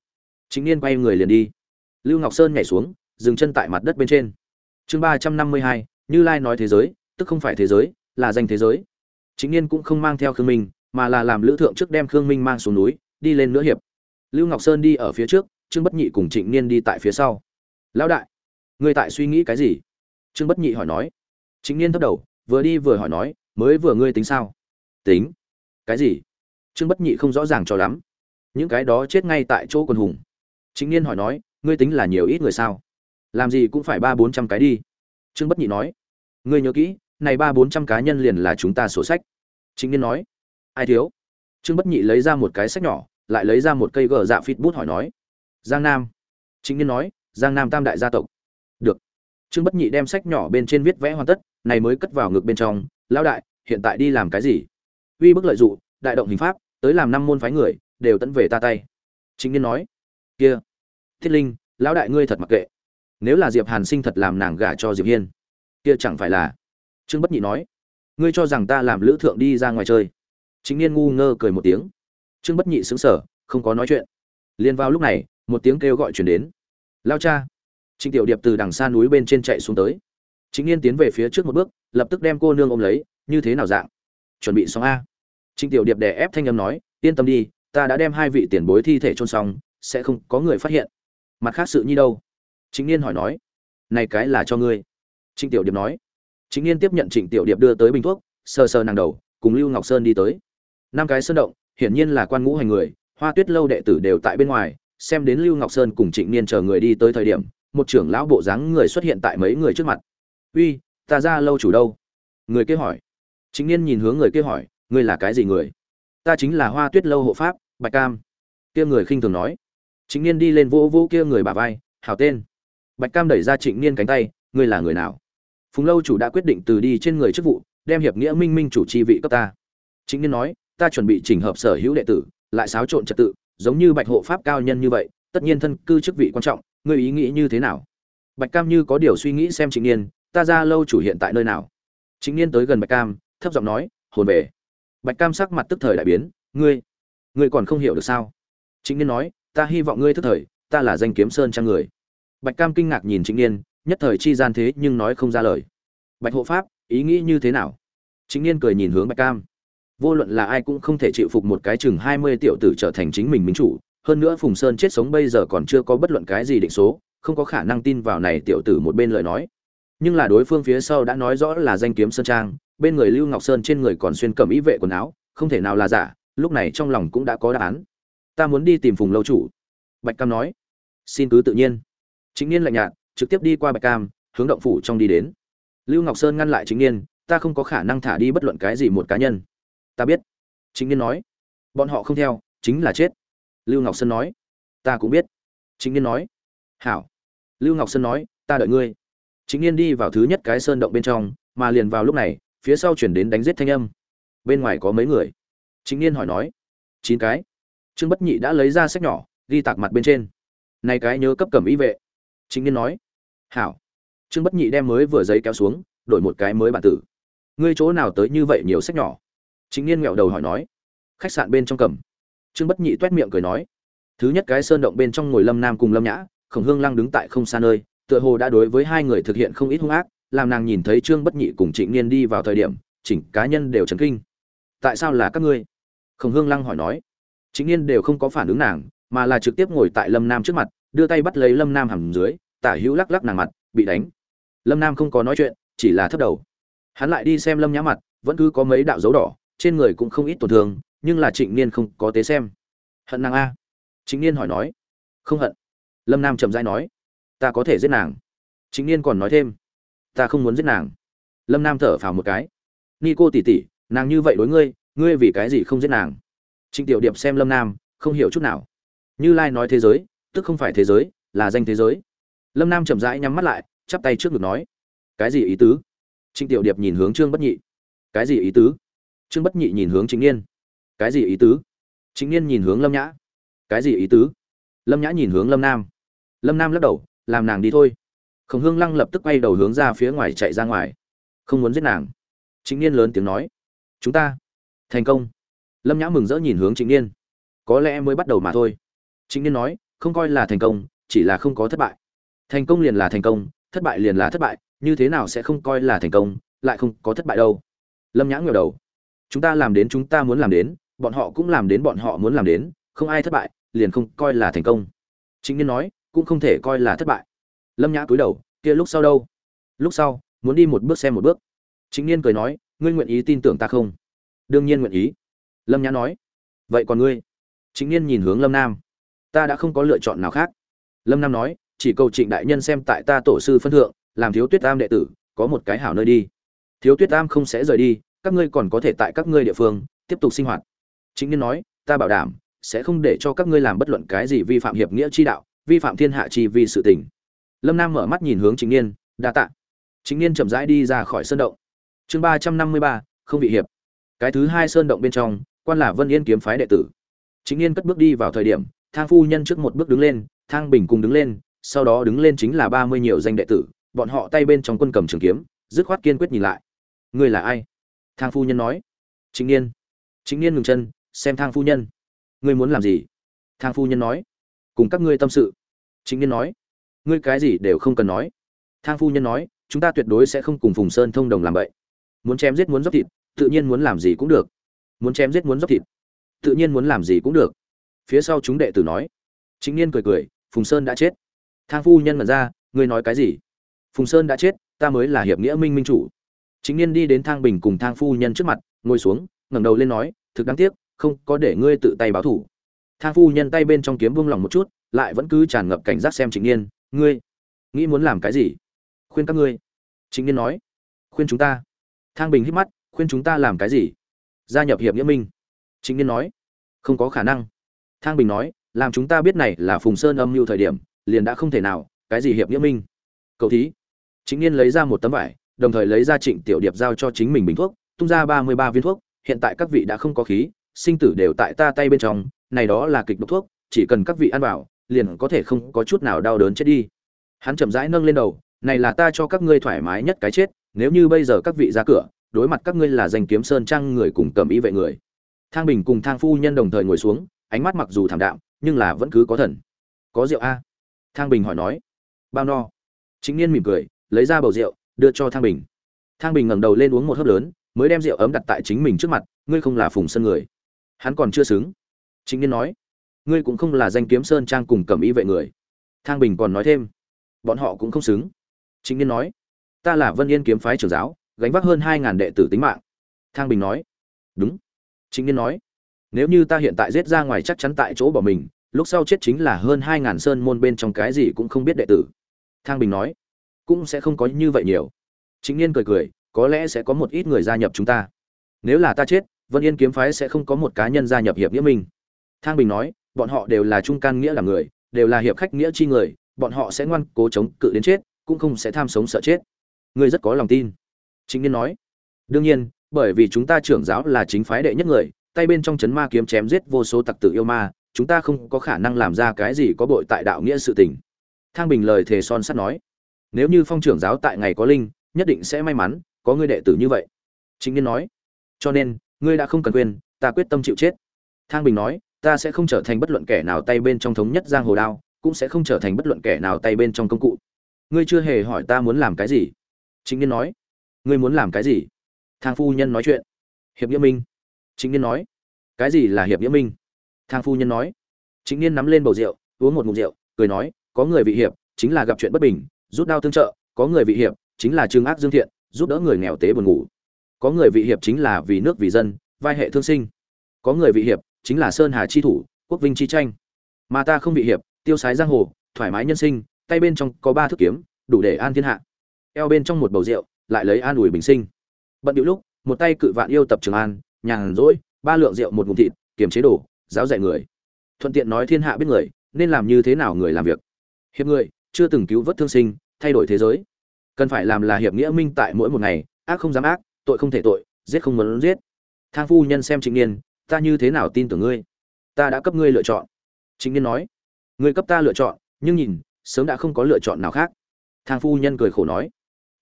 Chính niên quay người liền đi. Lưu ngọc sơn nhảy xuống, dừng chân tại mặt đất bên trên. Chương ba trăm năm mươi hai, như lai nói thế giới, tức không phải thế giới là danh thế giới. Chính niên cũng không mang theo khương minh, mà là làm lữ thượng trước đem khương minh mang xuống núi, đi lên nữa hiệp. Lưu ngọc sơn đi ở phía trước, trương bất nhị cùng trịnh niên đi tại phía sau. Lão đại người tại suy nghĩ cái gì? Trương bất nhị hỏi nói. Chính niên thấp đầu, vừa đi vừa hỏi nói, mới vừa ngươi tính sao? Tính. Cái gì? Trương bất nhị không rõ ràng cho lắm. Những cái đó chết ngay tại chỗ quần hùng. Chính niên hỏi nói, ngươi tính là nhiều ít người sao? Làm gì cũng phải ba bốn trăm cái đi. Trương bất nhị nói, ngươi nhớ kỹ này ba bốn trăm cá nhân liền là chúng ta sổ sách. Chính niên nói, ai thiếu? Trương bất nhị lấy ra một cái sách nhỏ, lại lấy ra một cây gờ dạ phít bút hỏi nói, giang nam. Chính niên nói, giang nam tam đại gia tộc. Được. Trương bất nhị đem sách nhỏ bên trên viết vẽ hoàn tất, này mới cất vào ngực bên trong, lão đại, hiện tại đi làm cái gì? Uy bức lợi dụng, đại động hình pháp, tới làm năm môn phái người, đều tận về ta tay. Chính niên nói, kia, thiết linh, lão đại ngươi thật mặc kệ. Nếu là diệp hàn sinh thật làm nàng gả cho diệp hiên, kia chẳng phải là trương bất nhị nói, ngươi cho rằng ta làm lữ thượng đi ra ngoài chơi? Chính niên ngu ngơ cười một tiếng. Trương bất nhị xứng sở không có nói chuyện. Liền vào lúc này, một tiếng kêu gọi truyền đến. Lao cha. Trịnh tiểu điệp từ đằng xa núi bên trên chạy xuống tới. Chính niên tiến về phía trước một bước, lập tức đem cô nương ôm lấy, như thế nào dạng? Chuẩn bị xong a? Trịnh tiểu điệp đè ép thanh âm nói, yên tâm đi, ta đã đem hai vị tiền bối thi thể chôn xong, sẽ không có người phát hiện. Mặt khác sự nhi đâu? Chính niên hỏi nói, này cái là cho ngươi. Trịnh tiểu điệp nói chính niên tiếp nhận trịnh tiểu điệp đưa tới bình thuốc, sờ sờ nàng đầu, cùng lưu ngọc sơn đi tới. Năm cái sơn động, hiển nhiên là quan ngũ hành người, hoa tuyết lâu đệ tử đều tại bên ngoài, xem đến lưu ngọc sơn cùng trịnh niên chờ người đi tới thời điểm, một trưởng lão bộ dáng người xuất hiện tại mấy người trước mặt. Uy, ta ra lâu chủ đâu? Người kia hỏi. Trịnh niên nhìn hướng người kia hỏi, ngươi là cái gì người? Ta chính là hoa tuyết lâu hộ pháp, bạch cam. Kia người khinh thường nói. Trịnh niên đi lên vỗ vỗ kia người bà vai, hảo tên. Bạch cam đẩy ra trịnh niên cánh tay, ngươi là người nào? Phùng lâu chủ đã quyết định từ đi trên người chức vụ, đem hiệp nghĩa minh minh chủ chi vị cấp ta. Chính niên nói, ta chuẩn bị chỉnh hợp sở hữu đệ tử, lại xáo trộn trật tự, giống như bạch hộ pháp cao nhân như vậy, tất nhiên thân cư chức vị quan trọng, ngươi ý nghĩ như thế nào? Bạch cam như có điều suy nghĩ xem Chính niên ta ra lâu chủ hiện tại nơi nào? Chính niên tới gần bạch cam, thấp giọng nói, hồn về. Bạch cam sắc mặt tức thời đại biến, ngươi ngươi còn không hiểu được sao? Chính niên nói, ta hy vọng ngươi thức thời, ta là danh kiếm sơn trang người. Bạch cam kinh ngạc nhìn Chính niên nhất thời chi gian thế nhưng nói không ra lời. Bạch hộ pháp, ý nghĩ như thế nào? Chính niên cười nhìn hướng bạch cam. Vô luận là ai cũng không thể chịu phục một cái chừng hai mươi tiểu tử trở thành chính mình minh chủ, hơn nữa phùng sơn chết sống bây giờ còn chưa có bất luận cái gì định số, không có khả năng tin vào này tiểu tử một bên lời nói. Nhưng là đối phương phía sau đã nói rõ là danh kiếm sơn trang, bên người lưu ngọc sơn trên người còn xuyên cầm ý vệ quần áo, không thể nào là giả, lúc này trong lòng cũng đã có đáp án. Ta muốn đi tìm phùng lâu chủ. Bạch cam nói. Xin cứ tự nhiên. Chính niên lạnh nhạt trực tiếp đi qua bạch cam, hướng động phủ trong đi đến. Lưu ngọc sơn ngăn lại chính niên, ta không có khả năng thả đi bất luận cái gì một cá nhân. Ta biết. Chính niên nói. Bọn họ không theo, chính là chết. Lưu ngọc sơn nói. Ta cũng biết. Chính niên nói. Hảo. Lưu ngọc sơn nói. Ta đợi ngươi. Chính niên đi vào thứ nhất cái sơn động bên trong, mà liền vào lúc này, phía sau chuyển đến đánh giết thanh âm. Bên ngoài có mấy người? Chính niên hỏi nói. Chín cái. Trương bất nhị đã lấy ra sách nhỏ, ghi tạc mặt bên trên. Nay cái nhớ cấp cẩm ý vệ chính niên nói, hảo. Trương bất nhị đem mới vừa giấy kéo xuống, đổi một cái mới bản tử. Ngươi chỗ nào tới như vậy nhiều sách nhỏ? Chính niên nghẹo đầu hỏi nói. Khách sạn bên trong cầm. Trương bất nhị toét miệng cười nói. Thứ nhất cái sơn động bên trong ngồi lâm nam cùng lâm nhã, khổng hương lăng đứng tại không xa nơi, tựa hồ đã đối với hai người thực hiện không ít hung ác, làm nàng nhìn thấy trương bất nhị cùng trịnh niên đi vào thời điểm, chỉnh cá nhân đều chấn kinh. Tại sao là các ngươi? Khổng hương lăng hỏi nói. Trịnh niên đều không có phản ứng nàng, mà là trực tiếp ngồi tại lâm nam trước mặt, đưa tay bắt lấy lâm nam hầm dưới tả hữu lắc lắc nàng mặt, bị đánh. Lâm nam không có nói chuyện, chỉ là thấp đầu. Hắn lại đi xem lâm nhã mặt, vẫn cứ có mấy đạo dấu đỏ, trên người cũng không ít tổn thương, nhưng là trịnh niên không có tế xem. Hận nàng a? Trịnh niên hỏi nói. Không hận. Lâm nam chậm rãi nói. Ta có thể giết nàng. Trịnh niên còn nói thêm. Ta không muốn giết nàng. Lâm nam thở phào một cái. Ni cô tỉ tỉ, nàng như vậy đối ngươi ngươi vì cái gì không giết nàng? Trịnh tiểu điệp xem lâm nam, không hiểu chút nào. Như lai nói thế giới, tức không phải thế giới, là danh thế giới lâm nam chậm rãi nhắm mắt lại, chắp tay trước ngực nói, cái gì ý tứ? Trịnh tiểu điệp nhìn hướng trương bất nhị. Cái gì ý tứ? Trương bất nhị nhìn hướng chính niên. Cái gì ý tứ? Chính niên nhìn hướng lâm nhã. Cái gì ý tứ? Lâm nhã nhìn hướng lâm nam. Lâm nam lắc đầu, làm nàng đi thôi. Khổng hương lăng lập tức quay đầu hướng ra phía ngoài chạy ra ngoài. Không muốn giết nàng. Chính niên lớn tiếng nói. Chúng ta thành công. Lâm nhã mừng rỡ nhìn hướng chính niên. Có lẽ mới bắt đầu mà thôi. Chính niên nói, không coi là thành công, chỉ là không có thất bại thành công liền là thành công, thất bại liền là thất bại, như thế nào sẽ không coi là thành công, lại không có thất bại đâu. Lâm nhã ngờ đầu. Chúng ta làm đến chúng ta muốn làm đến, bọn họ cũng làm đến bọn họ muốn làm đến, không ai thất bại, liền không coi là thành công. Chính niên nói, cũng không thể coi là thất bại. Lâm nhã cúi đầu, kia lúc sau đâu? Lúc sau, muốn đi một bước xem một bước. Chính niên cười nói, ngươi nguyện ý tin tưởng ta không? Đương nhiên nguyện ý. Lâm nhã nói, vậy còn ngươi? Chính niên nhìn hướng lâm nam. Ta đã không có lựa chọn nào khác. Lâm nam nói chỉ cầu trịnh đại nhân xem tại ta tổ sư phân thượng, làm thiếu tuyết tam đệ tử, có một cái hảo nơi đi. Thiếu tuyết tam không sẽ rời đi, các ngươi còn có thể tại các ngươi địa phương, tiếp tục sinh hoạt. Chính niên nói, ta bảo đảm, sẽ không để cho các ngươi làm bất luận cái gì vi phạm hiệp nghĩa chi đạo, vi phạm thiên hạ chi vì sự tình. Lâm nam mở mắt nhìn hướng chính niên, đa tạ. Chính niên chậm rãi đi ra khỏi sơn động. Chương ba trăm năm mươi ba, không bị hiệp. Cái thứ hai sơn động bên trong, quan là vân yên kiếm phái đệ tử. Chính niên cất bước đi vào thời điểm, thang phu nhân trước một bước đứng lên, thang bình cùng đứng lên sau đó đứng lên chính là ba mươi nhiều danh đệ tử, bọn họ tay bên trong quân cầm trường kiếm, dứt khoát kiên quyết nhìn lại. Ngươi là ai? Thang phu nhân nói. Chính niên. Chính niên ngừng chân, xem thang phu nhân. Ngươi muốn làm gì? Thang phu nhân nói. Cùng các ngươi tâm sự. Chính niên nói. Ngươi cái gì đều không cần nói. Thang phu nhân nói, chúng ta tuyệt đối sẽ không cùng phùng sơn thông đồng làm vậy muốn chém giết muốn dốc thịt, tự nhiên muốn làm gì cũng được. Muốn chém giết muốn dốc thịt, tự nhiên muốn làm gì cũng được. Phía sau chúng đệ tử nói. Chính niên cười cười, phùng sơn đã chết thang phu nhân mật ra, ngươi nói cái gì? Phùng sơn đã chết, ta mới là hiệp nghĩa minh minh chủ. Chính niên đi đến thang bình cùng thang phu nhân trước mặt, ngồi xuống, ngẩng đầu lên nói, thực đáng tiếc, không có để ngươi tự tay báo thủ. Thang phu nhân tay bên trong kiếm vung lòng một chút, lại vẫn cứ tràn ngập cảnh giác xem chính niên, ngươi, nghĩ muốn làm cái gì? Khuyên các ngươi. Chính niên nói, khuyên chúng ta. Thang bình hít mắt, khuyên chúng ta làm cái gì? Gia nhập hiệp nghĩa minh. Chính niên nói, không có khả năng. Thang bình nói, làm chúng ta biết này là phùng sơn âm mưu thời điểm liền đã không thể nào, cái gì hiệp nghĩa minh? Cậu thí. Chính niên lấy ra một tấm vải, đồng thời lấy ra trịnh tiểu điệp giao cho chính mình bình thuốc, tung ra ba mươi ba viên thuốc, hiện tại các vị đã không có khí, sinh tử đều tại ta tay bên trong, này đó là kịch độc thuốc, chỉ cần các vị ăn vào, liền có thể không có chút nào đau đớn chết đi. Hắn chậm rãi nâng lên đầu, này là ta cho các ngươi thoải mái nhất cái chết, nếu như bây giờ các vị ra cửa, đối mặt các ngươi là danh kiếm sơn trang người cùng cầm ý vệ người. Thang bình cùng thang phu nhân đồng thời ngồi xuống, ánh mắt mặc dù thảm đạm, nhưng là vẫn cứ có thần. Có rượu a thang bình hỏi nói, bao no? Chính niên mỉm cười, lấy ra bầu rượu, đưa cho thang bình. Thang bình ngẩng đầu lên uống một hớp lớn, mới đem rượu ấm đặt tại chính mình trước mặt, ngươi không là phùng sân người. Hắn còn chưa xứng. Chính niên nói, ngươi cũng không là danh kiếm sơn trang cùng cầm ý vệ người. Thang bình còn nói thêm, bọn họ cũng không xứng. Chính niên nói, ta là vân yên kiếm phái trưởng giáo, gánh vác hơn hai ngàn đệ tử tính mạng. Thang bình nói, đúng. Chính niên nói, nếu như ta hiện tại giết ra ngoài chắc chắn tại chỗ bỏ mình lúc sau chết chính là hơn hai ngàn sơn môn bên trong cái gì cũng không biết đệ tử. Thang bình nói, cũng sẽ không có như vậy nhiều. Chính niên cười cười, có lẽ sẽ có một ít người gia nhập chúng ta. Nếu là ta chết, vân yên kiếm phái sẽ không có một cá nhân gia nhập hiệp nghĩa minh thang bình nói, bọn họ đều là trung can nghĩa là người, đều là hiệp khách nghĩa chi người, bọn họ sẽ ngoan cố chống cự đến chết, cũng không sẽ tham sống sợ chết. Ngươi rất có lòng tin. Chính niên nói, đương nhiên, bởi vì chúng ta trưởng giáo là chính phái đệ nhất người, tay bên trong chấn ma kiếm chém giết vô số tặc tử yêu ma chúng ta không có khả năng làm ra cái gì có bội tại đạo nghĩa sự tình. Thang bình lời thề son sắt nói, nếu như phong trưởng giáo tại ngày có linh, nhất định sẽ may mắn, có ngươi đệ tử như vậy. Chính niên nói, cho nên, ngươi đã không cần quên, ta quyết tâm chịu chết. Thang bình nói, ta sẽ không trở thành bất luận kẻ nào tay bên trong thống nhất giang hồ đao, cũng sẽ không trở thành bất luận kẻ nào tay bên trong công cụ. Ngươi chưa hề hỏi ta muốn làm cái gì. Chính niên nói, ngươi muốn làm cái gì? Thang phu nhân nói chuyện. Hiệp nghĩa minh. Chính niên nói, cái gì là hiệp nghĩa minh? Thang phu nhân nói. Chính niên nắm lên bầu rượu, uống một ngụm rượu, cười nói, có người vị hiệp, chính là gặp chuyện bất bình, rút đao tương trợ. Có người vị hiệp, chính là trương ác dương thiện, giúp đỡ người nghèo tế buồn ngủ. Có người vị hiệp chính là vì nước vì dân, vai hệ thương sinh. Có người vị hiệp chính là sơn hà chi thủ, quốc vinh chi tranh. Mà ta không vị hiệp, tiêu sái giang hồ, thoải mái nhân sinh, tay bên trong có ba thước kiếm, đủ để an thiên hạ. Eo bên trong một bầu rượu, lại lấy an ủi bình sinh. Bận điệu lúc, một tay cự vạn yêu tập trường an, nhàn rỗi, ba lượng rượu một ngụm thịt, kiềm chế đổ giáo dạy người. Thuận tiện nói thiên hạ biết người, nên làm như thế nào người làm việc? Hiệp người, chưa từng cứu vớt thương sinh, thay đổi thế giới. Cần phải làm là hiệp nghĩa minh tại mỗi một ngày, ác không dám ác, tội không thể tội, giết không muốn giết. Thang phu nhân xem trịnh niên, ta như thế nào tin tưởng ngươi? Ta đã cấp ngươi lựa chọn. Trịnh niên nói, ngươi cấp ta lựa chọn, nhưng nhìn, sớm đã không có lựa chọn nào khác. Thang phu nhân cười khổ nói,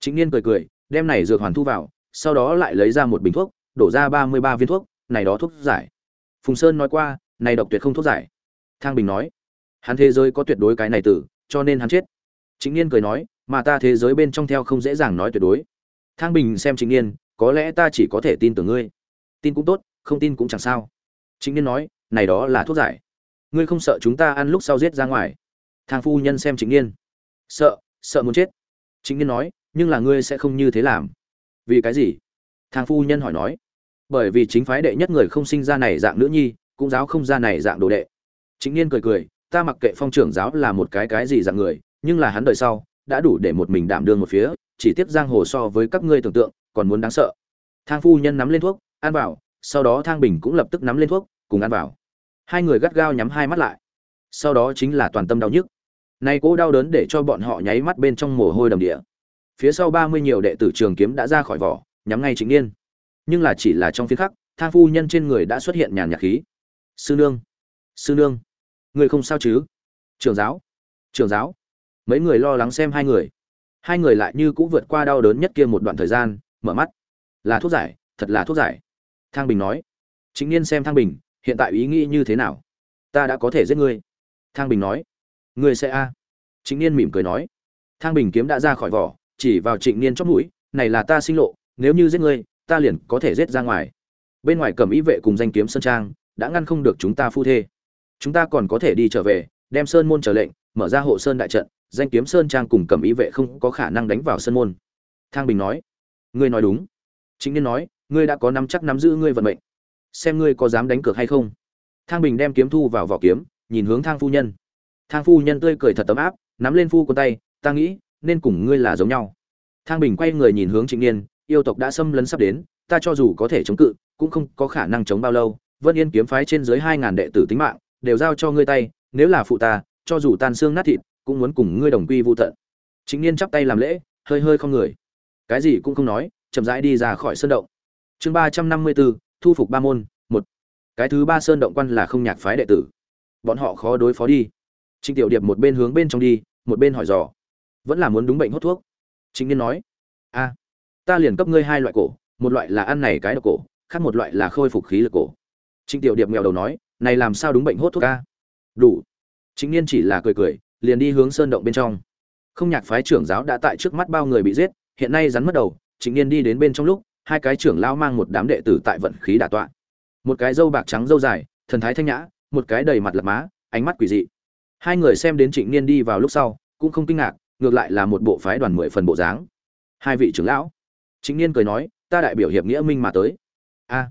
trịnh niên cười cười, đem này dược hoàn thu vào, sau đó lại lấy ra một bình thuốc, đổ ra ba mươi ba viên thuốc, này đó thuốc giải phùng sơn nói qua, này độc tuyệt không thuốc giải. Thang bình nói, hắn thế giới có tuyệt đối cái này tử, cho nên hắn chết. Chính niên cười nói, mà ta thế giới bên trong theo không dễ dàng nói tuyệt đối. Thang bình xem chính niên, có lẽ ta chỉ có thể tin tưởng ngươi. Tin cũng tốt, không tin cũng chẳng sao. Chính niên nói, này đó là thuốc giải. Ngươi không sợ chúng ta ăn lúc sau giết ra ngoài. Thang phu nhân xem chính niên, sợ sợ muốn chết. Chính niên nói, nhưng là ngươi sẽ không như thế làm. Vì cái gì? Thang phu nhân hỏi nói bởi vì chính phái đệ nhất người không sinh ra này dạng nữ nhi, cũng giáo không ra này dạng đồ đệ. Chính niên cười cười, ta mặc kệ phong trưởng giáo là một cái cái gì dạng người, nhưng là hắn đời sau, đã đủ để một mình đảm đương một phía, chỉ tiếp giang hồ so với các ngươi tưởng tượng, còn muốn đáng sợ. Thang phu nhân nắm lên thuốc, ăn vào, sau đó thang bình cũng lập tức nắm lên thuốc, cùng ăn vào. Hai người gắt gao nhắm hai mắt lại. Sau đó chính là toàn tâm đau nhức. Nay cố đau đớn để cho bọn họ nháy mắt bên trong mồ hôi đầm địa. Phía sau ba mươi nhiều đệ tử trường kiếm đã ra khỏi vỏ, nhắm ngay chính niên nhưng là chỉ là trong phiên khắc thang phu nhân trên người đã xuất hiện nhàn nhạc khí. Sư nương sư nương, người không sao chứ? Trường giáo trường giáo. Mấy người lo lắng xem hai người. Hai người lại như cũng vượt qua đau đớn nhất kia một đoạn thời gian, mở mắt. Là thuốc giải, thật là thuốc giải. Thang bình nói. Chính niên xem thang bình, hiện tại ý nghĩ như thế nào? Ta đã có thể giết ngươi. Thang bình nói. Ngươi sẽ a? À. chính niên mỉm cười nói. Thang bình kiếm đã ra khỏi vỏ, chỉ vào trịnh niên chót mũi. Này là ta sinh lộ, nếu như giết ngươi ta liền có thể giết ra ngoài. Bên ngoài cầm ý vệ cùng danh kiếm sơn trang, đã ngăn không được chúng ta phu thê. Chúng ta còn có thể đi trở về, đem sơn môn trở lệnh, mở ra hộ sơn đại trận, danh kiếm sơn trang cùng cầm ý vệ không có khả năng đánh vào sơn môn. Thang bình nói, ngươi nói đúng. Chính nên nói, ngươi đã có nắm chắc nắm giữ ngươi vận mệnh. Xem ngươi có dám đánh cược hay không. Thang bình đem kiếm thu vào vỏ kiếm, nhìn hướng thang phu nhân. Thang phu nhân tươi cười thật tấm áp, nắm lên phu con tay, ta nghĩ, nên cùng ngươi là giống nhau. Thang bình quay người nhìn hướng trịnh niên yêu tộc đã xâm lấn sắp đến, ta cho dù có thể chống cự, cũng không có khả năng chống bao lâu, vân yên kiếm phái trên dưới hai ngàn đệ tử tính mạng, đều giao cho ngươi tay, nếu là phụ ta, cho dù tan xương nát thịt, cũng muốn cùng ngươi đồng quy vô tận. Chính niên chắp tay làm lễ, hơi hơi không người. Cái gì cũng không nói, chậm rãi đi ra khỏi sơn động. Chương ba trăm năm mươi bốn, thu phục ba môn, một. Cái thứ ba sơn động quan là không nhạc phái đệ tử. Bọn họ khó đối phó đi. Trịnh tiểu điệp một bên hướng bên trong đi, một bên hỏi dò. Vẫn là muốn đúng bệnh hốt thuốc. Chính niên nói, a ta liền cấp ngươi hai loại cổ, một loại là ăn này cái độc cổ, khác một loại là khôi phục khí lực cổ. Trịnh tiểu điệp nghèo đầu nói, này làm sao đúng bệnh hốt thuốc ca đủ. Chính niên chỉ là cười cười, liền đi hướng sơn động bên trong. Không nhạc phái trưởng giáo đã tại trước mắt bao người bị giết, hiện nay rắn mất đầu chính niên đi đến bên trong lúc, hai cái trưởng lao mang một đám đệ tử tại vận khí đả tọa. Một cái dâu bạc trắng dâu dài, thần thái thanh nhã, một cái đầy mặt lập má, ánh mắt quỷ dị. Hai người xem đến trịnh niên đi vào lúc sau, cũng không kinh ngạc, ngược lại là một bộ phái đoàn mười phần bộ dáng. Hai vị trưởng lão Chính niên cười nói, ta đại biểu hiệp nghĩa minh mà tới. A.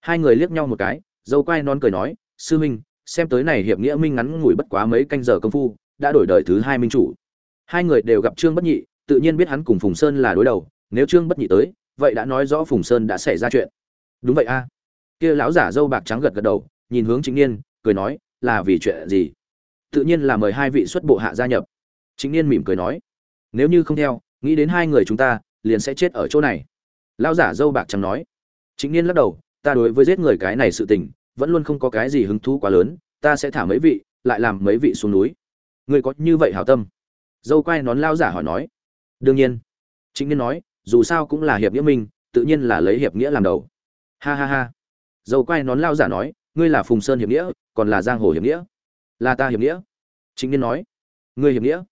Hai người liếc nhau một cái, dâu quai non cười nói, sư minh, xem tới này hiệp nghĩa minh ngắn ngủi bất quá mấy canh giờ công phu, đã đổi đời thứ hai minh chủ. Hai người đều gặp trương bất nhị, tự nhiên biết hắn cùng phùng sơn là đối đầu, nếu trương bất nhị tới, vậy đã nói rõ phùng sơn đã xảy ra chuyện. Đúng vậy a. Kia lão giả dâu bạc trắng gật gật đầu, nhìn hướng chính niên, cười nói, là vì chuyện gì? Tự nhiên là mời hai vị xuất bộ hạ gia nhập. Chính niên mỉm cười nói, nếu như không theo, nghĩ đến hai người chúng ta liền sẽ chết ở chỗ này. Lão giả dâu bạc trắng nói. Chính niên lắc đầu, ta đối với giết người cái này sự tình, vẫn luôn không có cái gì hứng thú quá lớn, ta sẽ thả mấy vị, lại làm mấy vị xuống núi. Ngươi có như vậy hảo tâm? Dâu quay nón lao giả hỏi nói. Đương nhiên. Chính niên nói, dù sao cũng là hiệp nghĩa minh tự nhiên là lấy hiệp nghĩa làm đầu. Ha ha ha. Dâu quay nón lao giả nói, ngươi là phùng sơn hiệp nghĩa, còn là giang hồ hiệp nghĩa? Là ta hiệp nghĩa. Chính niên nói. Ngươi hiệp nghĩa?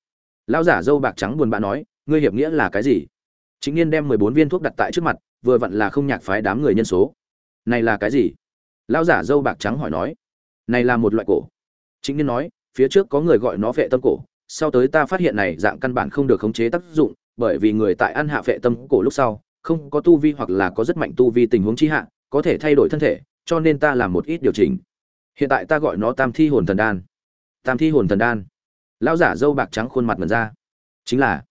Lao giả dâu bạc trắng buồn bã nói, ngươi hiệp nghĩa là cái gì? Chính niên đem mười bốn viên thuốc đặt tại trước mặt, vừa vặn là không nhạc phái đám người nhân số. Này là cái gì? Lao giả dâu bạc trắng hỏi nói. Này là một loại cổ. Chính niên nói, phía trước có người gọi nó vệ tâm cổ, sau tới ta phát hiện này dạng căn bản không được khống chế tác dụng, bởi vì người tại ăn hạ vệ tâm cổ lúc sau, không có tu vi hoặc là có rất mạnh tu vi tình huống chi hạ, có thể thay đổi thân thể, cho nên ta làm một ít điều chỉnh. Hiện tại ta gọi nó tam thi hồn thần đan. Tam thi hồn thần đan. Lão giả dâu bạc trắng khuôn mặt mần ra. Chính là.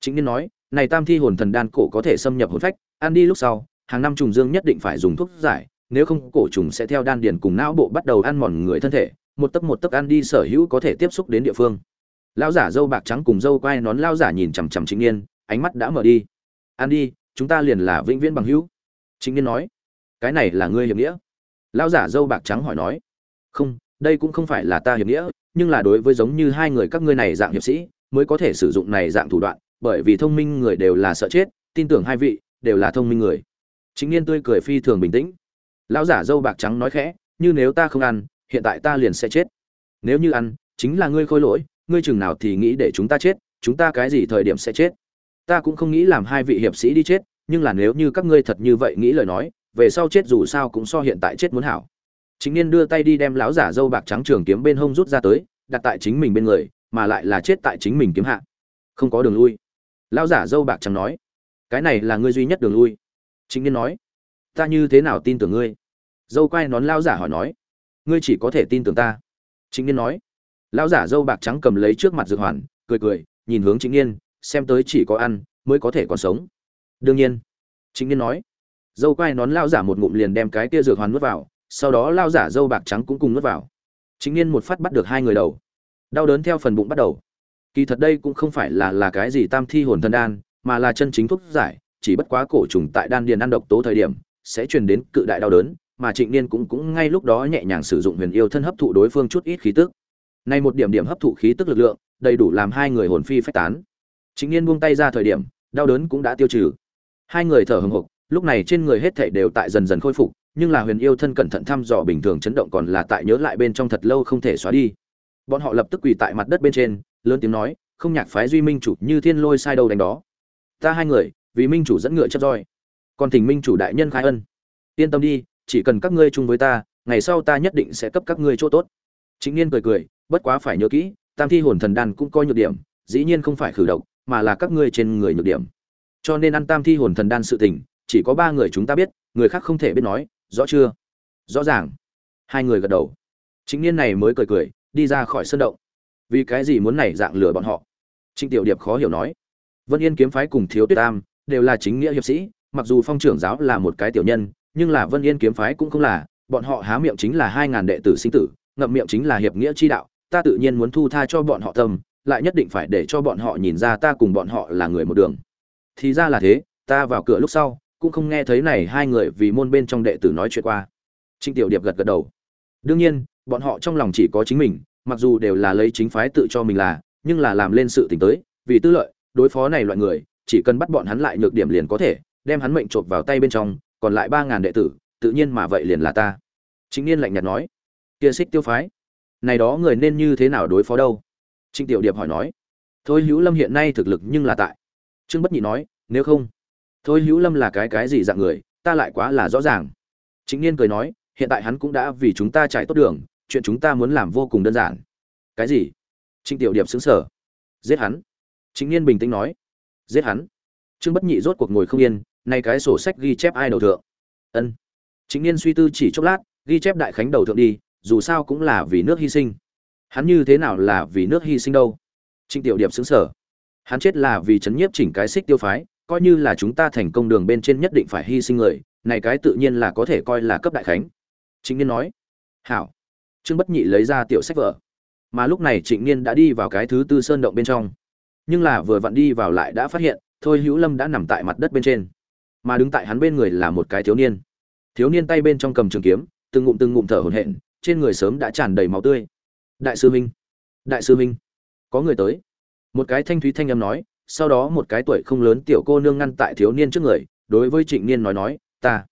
Chính niên nói này tam thi hồn thần đan cổ có thể xâm nhập hồn phách, ăn đi lúc sau, hàng năm trùng dương nhất định phải dùng thuốc giải, nếu không cổ trùng sẽ theo đan điền cùng não bộ bắt đầu ăn mòn người thân thể, một tấc một tấc ăn đi sở hữu có thể tiếp xúc đến địa phương. Lão giả dâu bạc trắng cùng dâu quai nón lão giả nhìn chằm chằm chính niên, ánh mắt đã mở đi. Ăn đi, chúng ta liền là vĩnh viễn bằng hữu. Chính niên nói. Cái này là ngươi hiệp nghĩa. Lão giả dâu bạc trắng hỏi nói. Không, đây cũng không phải là ta hiệp nghĩa, nhưng là đối với giống như hai người các ngươi này dạng hiệp sĩ, mới có thể sử dụng này dạng thủ đoạn bởi vì thông minh người đều là sợ chết, tin tưởng hai vị, đều là thông minh người. Chính niên tươi cười phi thường bình tĩnh. Lão giả dâu bạc trắng nói khẽ, như nếu ta không ăn, hiện tại ta liền sẽ chết. Nếu như ăn, chính là ngươi khôi lỗi, ngươi chừng nào thì nghĩ để chúng ta chết, chúng ta cái gì thời điểm sẽ chết? Ta cũng không nghĩ làm hai vị hiệp sĩ đi chết, nhưng là nếu như các ngươi thật như vậy nghĩ lời nói, về sau chết dù sao cũng so hiện tại chết muốn hảo. Chính niên đưa tay đi đem lão giả dâu bạc trắng trường kiếm bên hông rút ra tới, đặt tại chính mình bên người, mà lại là chết tại chính mình kiếm hạ. Không có đường lui lão giả dâu bạc trắng nói, cái này là ngươi duy nhất đường lui. Chính niên nói, ta như thế nào tin tưởng ngươi? Dâu quai nón lao giả hỏi nói, ngươi chỉ có thể tin tưởng ta. Chính niên nói, lão giả dâu bạc trắng cầm lấy trước mặt dược hoàn, cười cười, nhìn hướng chính niên, xem tới chỉ có ăn mới có thể còn sống. Đương nhiên. Chính niên nói, dâu quai nón lao giả một ngụm liền đem cái kia dược hoàn nuốt vào, sau đó lao giả dâu bạc trắng cũng cùng nuốt vào. Chính niên một phát bắt được hai người đầu, đau đớn theo phần bụng bắt đầu kỳ thật đây cũng không phải là là cái gì tam thi hồn thân đan, mà là chân chính thuốc giải, chỉ bất quá cổ trùng tại đan điền ăn độc tố thời điểm, sẽ truyền đến cự đại đau đớn, mà trịnh niên cũng cũng ngay lúc đó nhẹ nhàng sử dụng huyền yêu thân hấp thụ đối phương chút ít khí tức. Nay một điểm điểm hấp thụ khí tức lực lượng, đầy đủ làm hai người hồn phi phách tán. Trịnh niên buông tay ra thời điểm, đau đớn cũng đã tiêu trừ. Hai người thở hừng hực lúc này trên người hết thảy đều tại dần dần khôi phục, nhưng là huyền yêu thân cẩn thận thăm dò bình thường chấn động còn là tại nhớ lại bên trong thật lâu không thể xóa đi. Bọn họ lập tức quỳ tại mặt đất bên trên lớn tiếng nói, không nhạc phái duy minh chủ như thiên lôi sai đâu đánh đó. Ta hai người, vì minh chủ dẫn ngựa chấp roi. Còn thỉnh minh chủ đại nhân khai ân. Yên tâm đi, chỉ cần các ngươi chung với ta, ngày sau ta nhất định sẽ cấp các ngươi chỗ tốt. Chính niên cười cười, bất quá phải nhớ kỹ, tam thi hồn thần đan cũng coi nhược điểm, dĩ nhiên không phải khử độc, mà là các ngươi trên người nhược điểm. Cho nên ăn tam thi hồn thần đan sự tình, chỉ có ba người chúng ta biết, người khác không thể biết nói, rõ chưa? Rõ ràng. Hai người gật đầu. Chính niên này mới cười cười, đi ra khỏi sân động vì cái gì muốn này dạng lừa bọn họ? Trịnh tiểu điệp khó hiểu nói. Vân yên kiếm phái cùng thiếu tuyết tam đều là chính nghĩa hiệp sĩ, mặc dù phong trưởng giáo là một cái tiểu nhân, nhưng là vân yên kiếm phái cũng không là, bọn họ há miệng chính là hai ngàn đệ tử sinh tử, ngậm miệng chính là hiệp nghĩa chi đạo, ta tự nhiên muốn thu tha cho bọn họ tâm, lại nhất định phải để cho bọn họ nhìn ra ta cùng bọn họ là người một đường. Thì ra là thế, ta vào cửa lúc sau, cũng không nghe thấy này hai người vì môn bên trong đệ tử nói chuyện qua. Trịnh tiểu điệp gật gật đầu. Đương nhiên, bọn họ trong lòng chỉ có chính mình mặc dù đều là lấy chính phái tự cho mình là, nhưng là làm lên sự tình tới, vì tư lợi, đối phó này loại người, chỉ cần bắt bọn hắn lại nhược điểm liền có thể, đem hắn mệnh chộp vào tay bên trong, còn lại ba ngàn đệ tử, tự nhiên mà vậy liền là ta. Chính niên lạnh nhạt nói. Kia xích tiêu phái, này đó người nên như thế nào đối phó đâu? Trịnh tiểu điệp hỏi nói. Thôi hữu lâm hiện nay thực lực nhưng là tại. Trương bất nhị nói, nếu không, thôi hữu lâm là cái cái gì dạng người, ta lại quá là rõ ràng. Chính niên cười nói, hiện tại hắn cũng đã vì chúng ta trải tốt đường chuyện chúng ta muốn làm vô cùng đơn giản. Cái gì? Trịnh tiểu điệp xứng sở giết hắn. Chính niên bình tĩnh nói. Giết hắn. Trương bất nhị rốt cuộc ngồi không yên, nay cái sổ sách ghi chép ai đầu thượng? Ân. Chính niên suy tư chỉ chốc lát, ghi chép đại khánh đầu thượng đi, dù sao cũng là vì nước hy sinh. Hắn như thế nào là vì nước hy sinh đâu? Trịnh tiểu điệp xứng sở hắn chết là vì chấn nhiếp chỉnh cái xích tiêu phái, coi như là chúng ta thành công đường bên trên nhất định phải hy sinh người, này cái tự nhiên là có thể coi là cấp đại khánh. Chính niên nói. Hảo trương bất nhị lấy ra tiểu sách vở. Mà lúc này trịnh niên đã đi vào cái thứ tư sơn động bên trong. Nhưng là vừa vặn đi vào lại đã phát hiện, thôi hữu lâm đã nằm tại mặt đất bên trên. Mà đứng tại hắn bên người là một cái thiếu niên. Thiếu niên tay bên trong cầm trường kiếm, từng ngụm từng ngụm thở hổn hển, trên người sớm đã tràn đầy máu tươi. Đại sư minh, đại sư minh, có người tới. Một cái thanh thúy thanh âm nói, sau đó một cái tuổi không lớn tiểu cô nương ngăn tại thiếu niên trước người, đối với trịnh niên nói nói, ta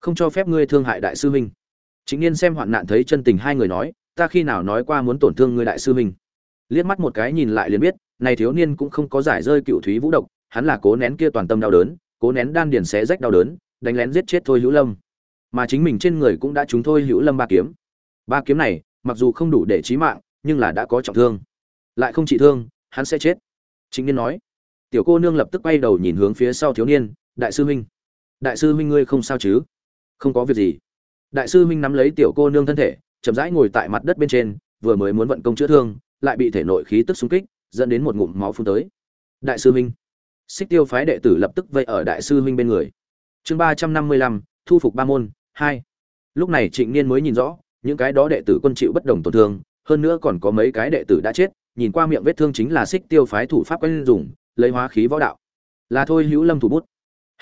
không cho phép ngươi thương hại đại sư minh trịnh niên xem hoạn nạn thấy chân tình hai người nói, ta khi nào nói qua muốn tổn thương ngươi đại sư minh liếc mắt một cái nhìn lại liền biết, này thiếu niên cũng không có giải rơi cựu thúy vũ độc, hắn là cố nén kia toàn tâm đau đớn, cố nén đan điền xé rách đau đớn, đánh lén giết chết thôi hữu lâm. Mà chính mình trên người cũng đã trúng thôi hữu lâm ba kiếm. Ba kiếm này, mặc dù không đủ để chí mạng, nhưng là đã có trọng thương. Lại không trị thương, hắn sẽ chết. Chính niên nói. Tiểu cô nương lập tức quay đầu nhìn hướng phía sau thiếu niên, đại sư huynh, đại sư huynh ngươi không sao chứ? Không có việc gì đại sư huynh nắm lấy tiểu cô nương thân thể, chậm rãi ngồi tại mặt đất bên trên, vừa mới muốn vận công chữa thương, lại bị thể nội khí tức xung kích, dẫn đến một ngụm máu phun tới. Đại sư huynh. Xích tiêu phái đệ tử lập tức vây ở đại sư huynh bên người. Chương ba trăm năm mươi lăm, thu phục ba môn, hai. Lúc này trịnh niên mới nhìn rõ, những cái đó đệ tử quân chịu bất đồng tổn thương, hơn nữa còn có mấy cái đệ tử đã chết, nhìn qua miệng vết thương chính là xích tiêu phái thủ pháp quen dùng, lấy hóa khí võ đạo. Là thôi hữu lâm thủ bút.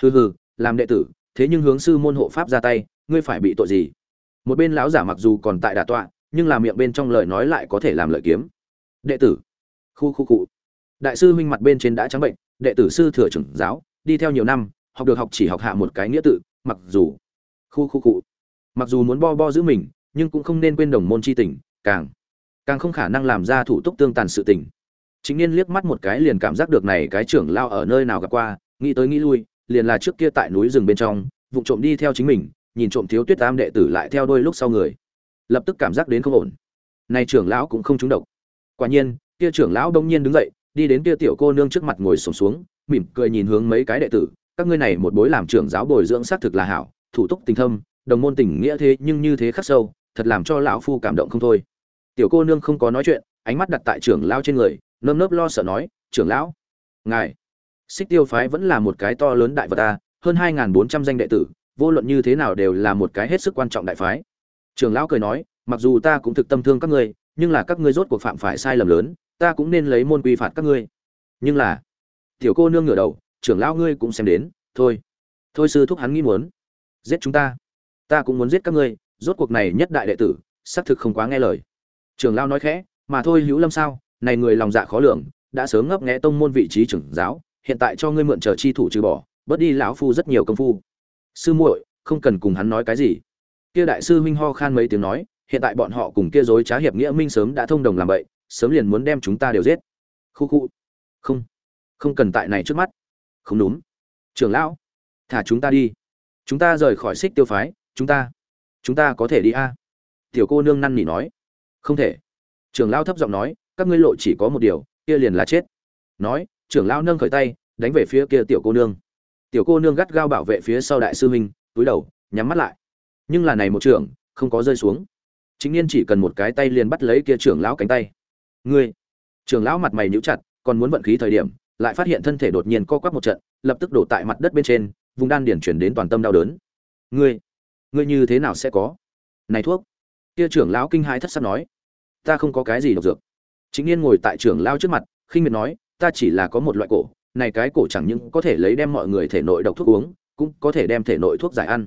Hừ hừ, làm đệ tử, thế nhưng hướng sư môn hộ pháp ra tay ngươi phải bị tội gì? Một bên lão giả mặc dù còn tại đà tọa, nhưng là miệng bên trong lời nói lại có thể làm lợi kiếm. Đệ tử. Khu khu cụ đại sư huynh mặt bên trên đã trắng bệnh, đệ tử sư thừa trưởng giáo, đi theo nhiều năm, học được học chỉ học hạ một cái nghĩa tự, mặc dù. Khu khu cụ mặc dù muốn bo bo giữ mình, nhưng cũng không nên quên đồng môn chi tình, càng. Càng không khả năng làm ra thủ tục tương tàn sự tình. Chính niên liếc mắt một cái liền cảm giác được này cái trưởng lao ở nơi nào gặp qua, nghĩ tới nghĩ lui, liền là trước kia tại núi rừng bên trong vụ trộm đi theo chính mình nhìn trộm thiếu tuyết tam đệ tử lại theo đôi lúc sau người lập tức cảm giác đến không ổn. Này trưởng lão cũng không trúng độc. Quả nhiên kia trưởng lão đông nhiên đứng dậy đi đến kia tiểu cô nương trước mặt ngồi sổm xuống, mỉm cười nhìn hướng mấy cái đệ tử các ngươi này một bối làm trưởng giáo bồi dưỡng xác thực là hảo thủ túc tình thâm đồng môn tình nghĩa thế nhưng như thế khắc sâu thật làm cho lão phu cảm động không thôi. Tiểu cô nương không có nói chuyện ánh mắt đặt tại trưởng lão trên người nơm nớp lo sợ nói trưởng lão ngài xích tiêu phái vẫn là một cái to lớn đại vật ta hơn hai bốn trăm danh đệ tử vô luận như thế nào đều là một cái hết sức quan trọng đại phái. Trường lão cười nói, mặc dù ta cũng thực tâm thương các ngươi, nhưng là các ngươi rốt cuộc phạm phải sai lầm lớn, ta cũng nên lấy môn quy phạt các ngươi. Nhưng là, tiểu cô nương ngửa đầu, trưởng lão ngươi cũng xem đến, thôi. Thôi sư thúc hắn nghĩ muốn. Giết chúng ta. Ta cũng muốn giết các ngươi, rốt cuộc này nhất đại đệ tử, xác thực không quá nghe lời. Trưởng lão nói khẽ, mà thôi hữu lâm sao, này người lòng dạ khó lường, đã sớm ngấp nghé tông môn vị trí trưởng giáo, hiện tại cho ngươi mượn chờ chi thủ trừ bỏ, bớt đi lão phu rất nhiều công phu sư muội, không cần cùng hắn nói cái gì. Kia đại sư huynh ho khan mấy tiếng nói, hiện tại bọn họ cùng kia dối trá hiệp nghĩa minh sớm đã thông đồng làm vậy, sớm liền muốn đem chúng ta đều giết. Khu khu. Không. Không cần tại này trước mắt. Không đúng. Trưởng lão, thả chúng ta đi. Chúng ta rời khỏi xích tiêu phái, chúng ta chúng ta có thể đi a. Tiểu cô nương năn nỉ nói. Không thể. Trưởng lão thấp giọng nói, các ngươi lộ chỉ có một điều, kia liền là chết. Nói, trưởng lão nâng khởi tay, đánh về phía kia tiểu cô nương tiểu cô nương gắt gao bảo vệ phía sau đại sư huynh, túi đầu, nhắm mắt lại. Nhưng là này một trưởng, không có rơi xuống. Chính niên chỉ cần một cái tay liền bắt lấy kia trưởng lão cánh tay. Ngươi! Trưởng lão mặt mày nhíu chặt, còn muốn vận khí thời điểm, lại phát hiện thân thể đột nhiên co quắp một trận, lập tức đổ tại mặt đất bên trên, vùng đan điển chuyển đến toàn tâm đau đớn. Ngươi! Ngươi như thế nào sẽ có? Này thuốc! Kia trưởng lão kinh hãi thất sắc nói. Ta không có cái gì độc dược. Chính niên ngồi tại trưởng lão trước mặt, khinh miệt nói, ta chỉ là có một loại cổ này cái cổ chẳng những có thể lấy đem mọi người thể nội độc thuốc uống, cũng có thể đem thể nội thuốc giải ăn.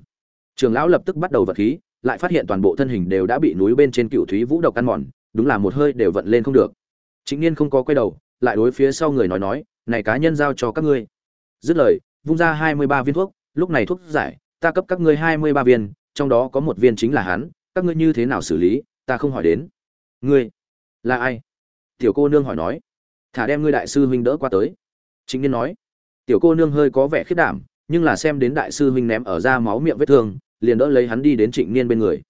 Trường lão lập tức bắt đầu vật khí, lại phát hiện toàn bộ thân hình đều đã bị núi bên trên cựu thúy vũ độc ăn mòn, đúng là một hơi đều vận lên không được. Chính niên không có quay đầu, lại đối phía sau người nói nói, này cá nhân giao cho các ngươi. Dứt lời, vung ra hai mươi ba viên thuốc, lúc này thuốc giải, ta cấp các ngươi hai mươi ba viên, trong đó có một viên chính là hắn, các ngươi như thế nào xử lý, ta không hỏi đến. Ngươi là ai? Tiểu cô nương hỏi nói. Thả đem ngươi đại sư huynh đỡ qua tới chính niên nói, tiểu cô nương hơi có vẻ khiếp đảm, nhưng là xem đến đại sư huynh ném ở ra máu miệng vết thương, liền đỡ lấy hắn đi đến trịnh niên bên người.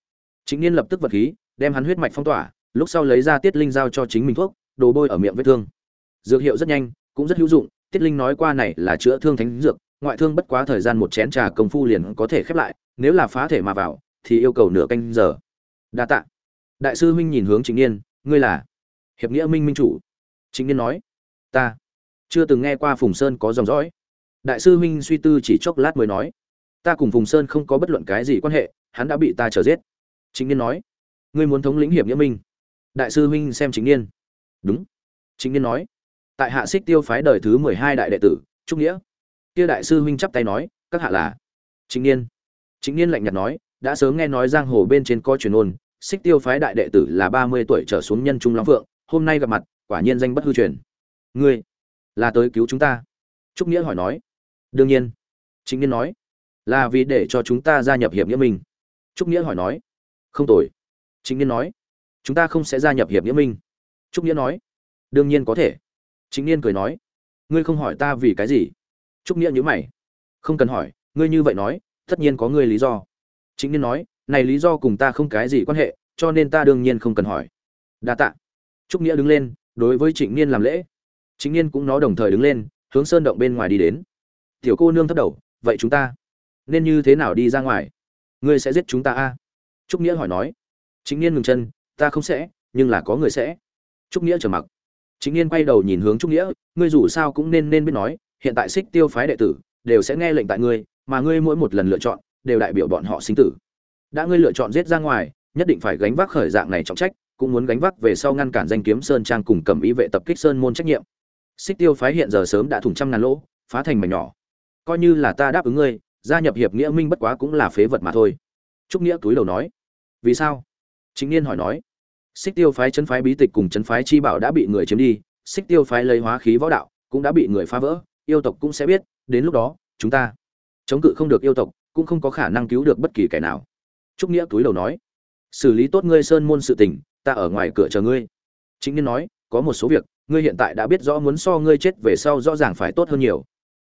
Trịnh niên lập tức vật khí, đem hắn huyết mạch phong tỏa, lúc sau lấy ra tiết linh giao cho chính mình thuốc, đồ bôi ở miệng vết thương. Dược hiệu rất nhanh, cũng rất hữu dụng, tiết linh nói qua này là chữa thương thánh dược, ngoại thương bất quá thời gian một chén trà công phu liền có thể khép lại, nếu là phá thể mà vào, thì yêu cầu nửa canh giờ. Đa tạ. Đại sư huynh nhìn hướng trịnh niên, ngươi là hiệp nghĩa minh minh chủ? Trịnh niên nói, ta chưa từng nghe qua phùng sơn có dòng dõi. Đại sư huynh suy tư chỉ chốc lát mới nói, ta cùng phùng sơn không có bất luận cái gì quan hệ, hắn đã bị ta trở giết. Chính niên nói, ngươi muốn thống lĩnh hiệp nghĩa minh? Đại sư huynh xem chính niên, đúng. Chính niên nói, tại hạ xích tiêu phái đời thứ mười hai đại đệ tử trung nghĩa. Kia đại sư huynh chắp tay nói, các hạ là chính niên chính niên lạnh nhạt nói, đã sớm nghe nói giang hồ bên trên có truyền ôn, xích tiêu phái đại đệ tử là ba mươi tuổi trở xuống nhân trung lắm vượng hôm nay gặp mặt, quả nhiên danh bất hư truyền. Ngươi là tới cứu chúng ta. Trúc nghĩa hỏi nói, đương nhiên. Chính niên nói, là vì để cho chúng ta gia nhập hiệp nghĩa minh. Trúc nghĩa hỏi nói, không tồi. Chính niên nói, chúng ta không sẽ gia nhập hiệp nghĩa minh. Trúc nghĩa nói, đương nhiên có thể. Chính niên cười nói, ngươi không hỏi ta vì cái gì? Trúc nghĩa nhữ mày, không cần hỏi, ngươi như vậy nói, tất nhiên có ngươi lý do. Chính niên nói, này lý do cùng ta không cái gì quan hệ, cho nên ta đương nhiên không cần hỏi. Đa tạ. Trúc nghĩa đứng lên, đối với trịnh niên làm lễ chính niên cũng nó đồng thời đứng lên, hướng sơn động bên ngoài đi đến. Tiểu cô nương thấp đầu, vậy chúng ta nên như thế nào đi ra ngoài? Ngươi sẽ giết chúng ta a? À? trúc nghĩa hỏi nói. Chính niên ngừng chân, ta không sẽ, nhưng là có người sẽ. Trúc nghĩa trở mặc. Chính niên quay đầu nhìn hướng trúc nghĩa, ngươi dù sao cũng nên nên biết nói, hiện tại xích tiêu phái đệ tử đều sẽ nghe lệnh tại ngươi, mà ngươi mỗi một lần lựa chọn đều đại biểu bọn họ sinh tử. Đã ngươi lựa chọn giết ra ngoài, nhất định phải gánh vác khởi dạng này trọng trách, cũng muốn gánh vác về sau ngăn cản danh kiếm sơn trang cùng cầm ý vệ tập kích sơn môn trách nhiệm xích tiêu phái hiện giờ sớm đã thủng trăm ngàn lỗ, phá thành mảnh nhỏ. Coi như là ta đáp ứng ngươi, gia nhập hiệp nghĩa minh bất quá cũng là phế vật mà thôi. Trúc nghĩa túi đầu nói. Vì sao? Chính niên hỏi nói. Xích tiêu phái chân phái bí tịch cùng chân phái chi bảo đã bị người chiếm đi, xích tiêu phái lấy hóa khí võ đạo cũng đã bị người phá vỡ, yêu tộc cũng sẽ biết, đến lúc đó, chúng ta chống cự không được yêu tộc, cũng không có khả năng cứu được bất kỳ kẻ nào. Trúc nghĩa túi đầu nói. Xử lý tốt ngươi sơn môn sự tình, ta ở ngoài cửa chờ ngươi. Chính niên nói, có một số việc ngươi hiện tại đã biết rõ muốn so ngươi chết về sau rõ ràng phải tốt hơn nhiều.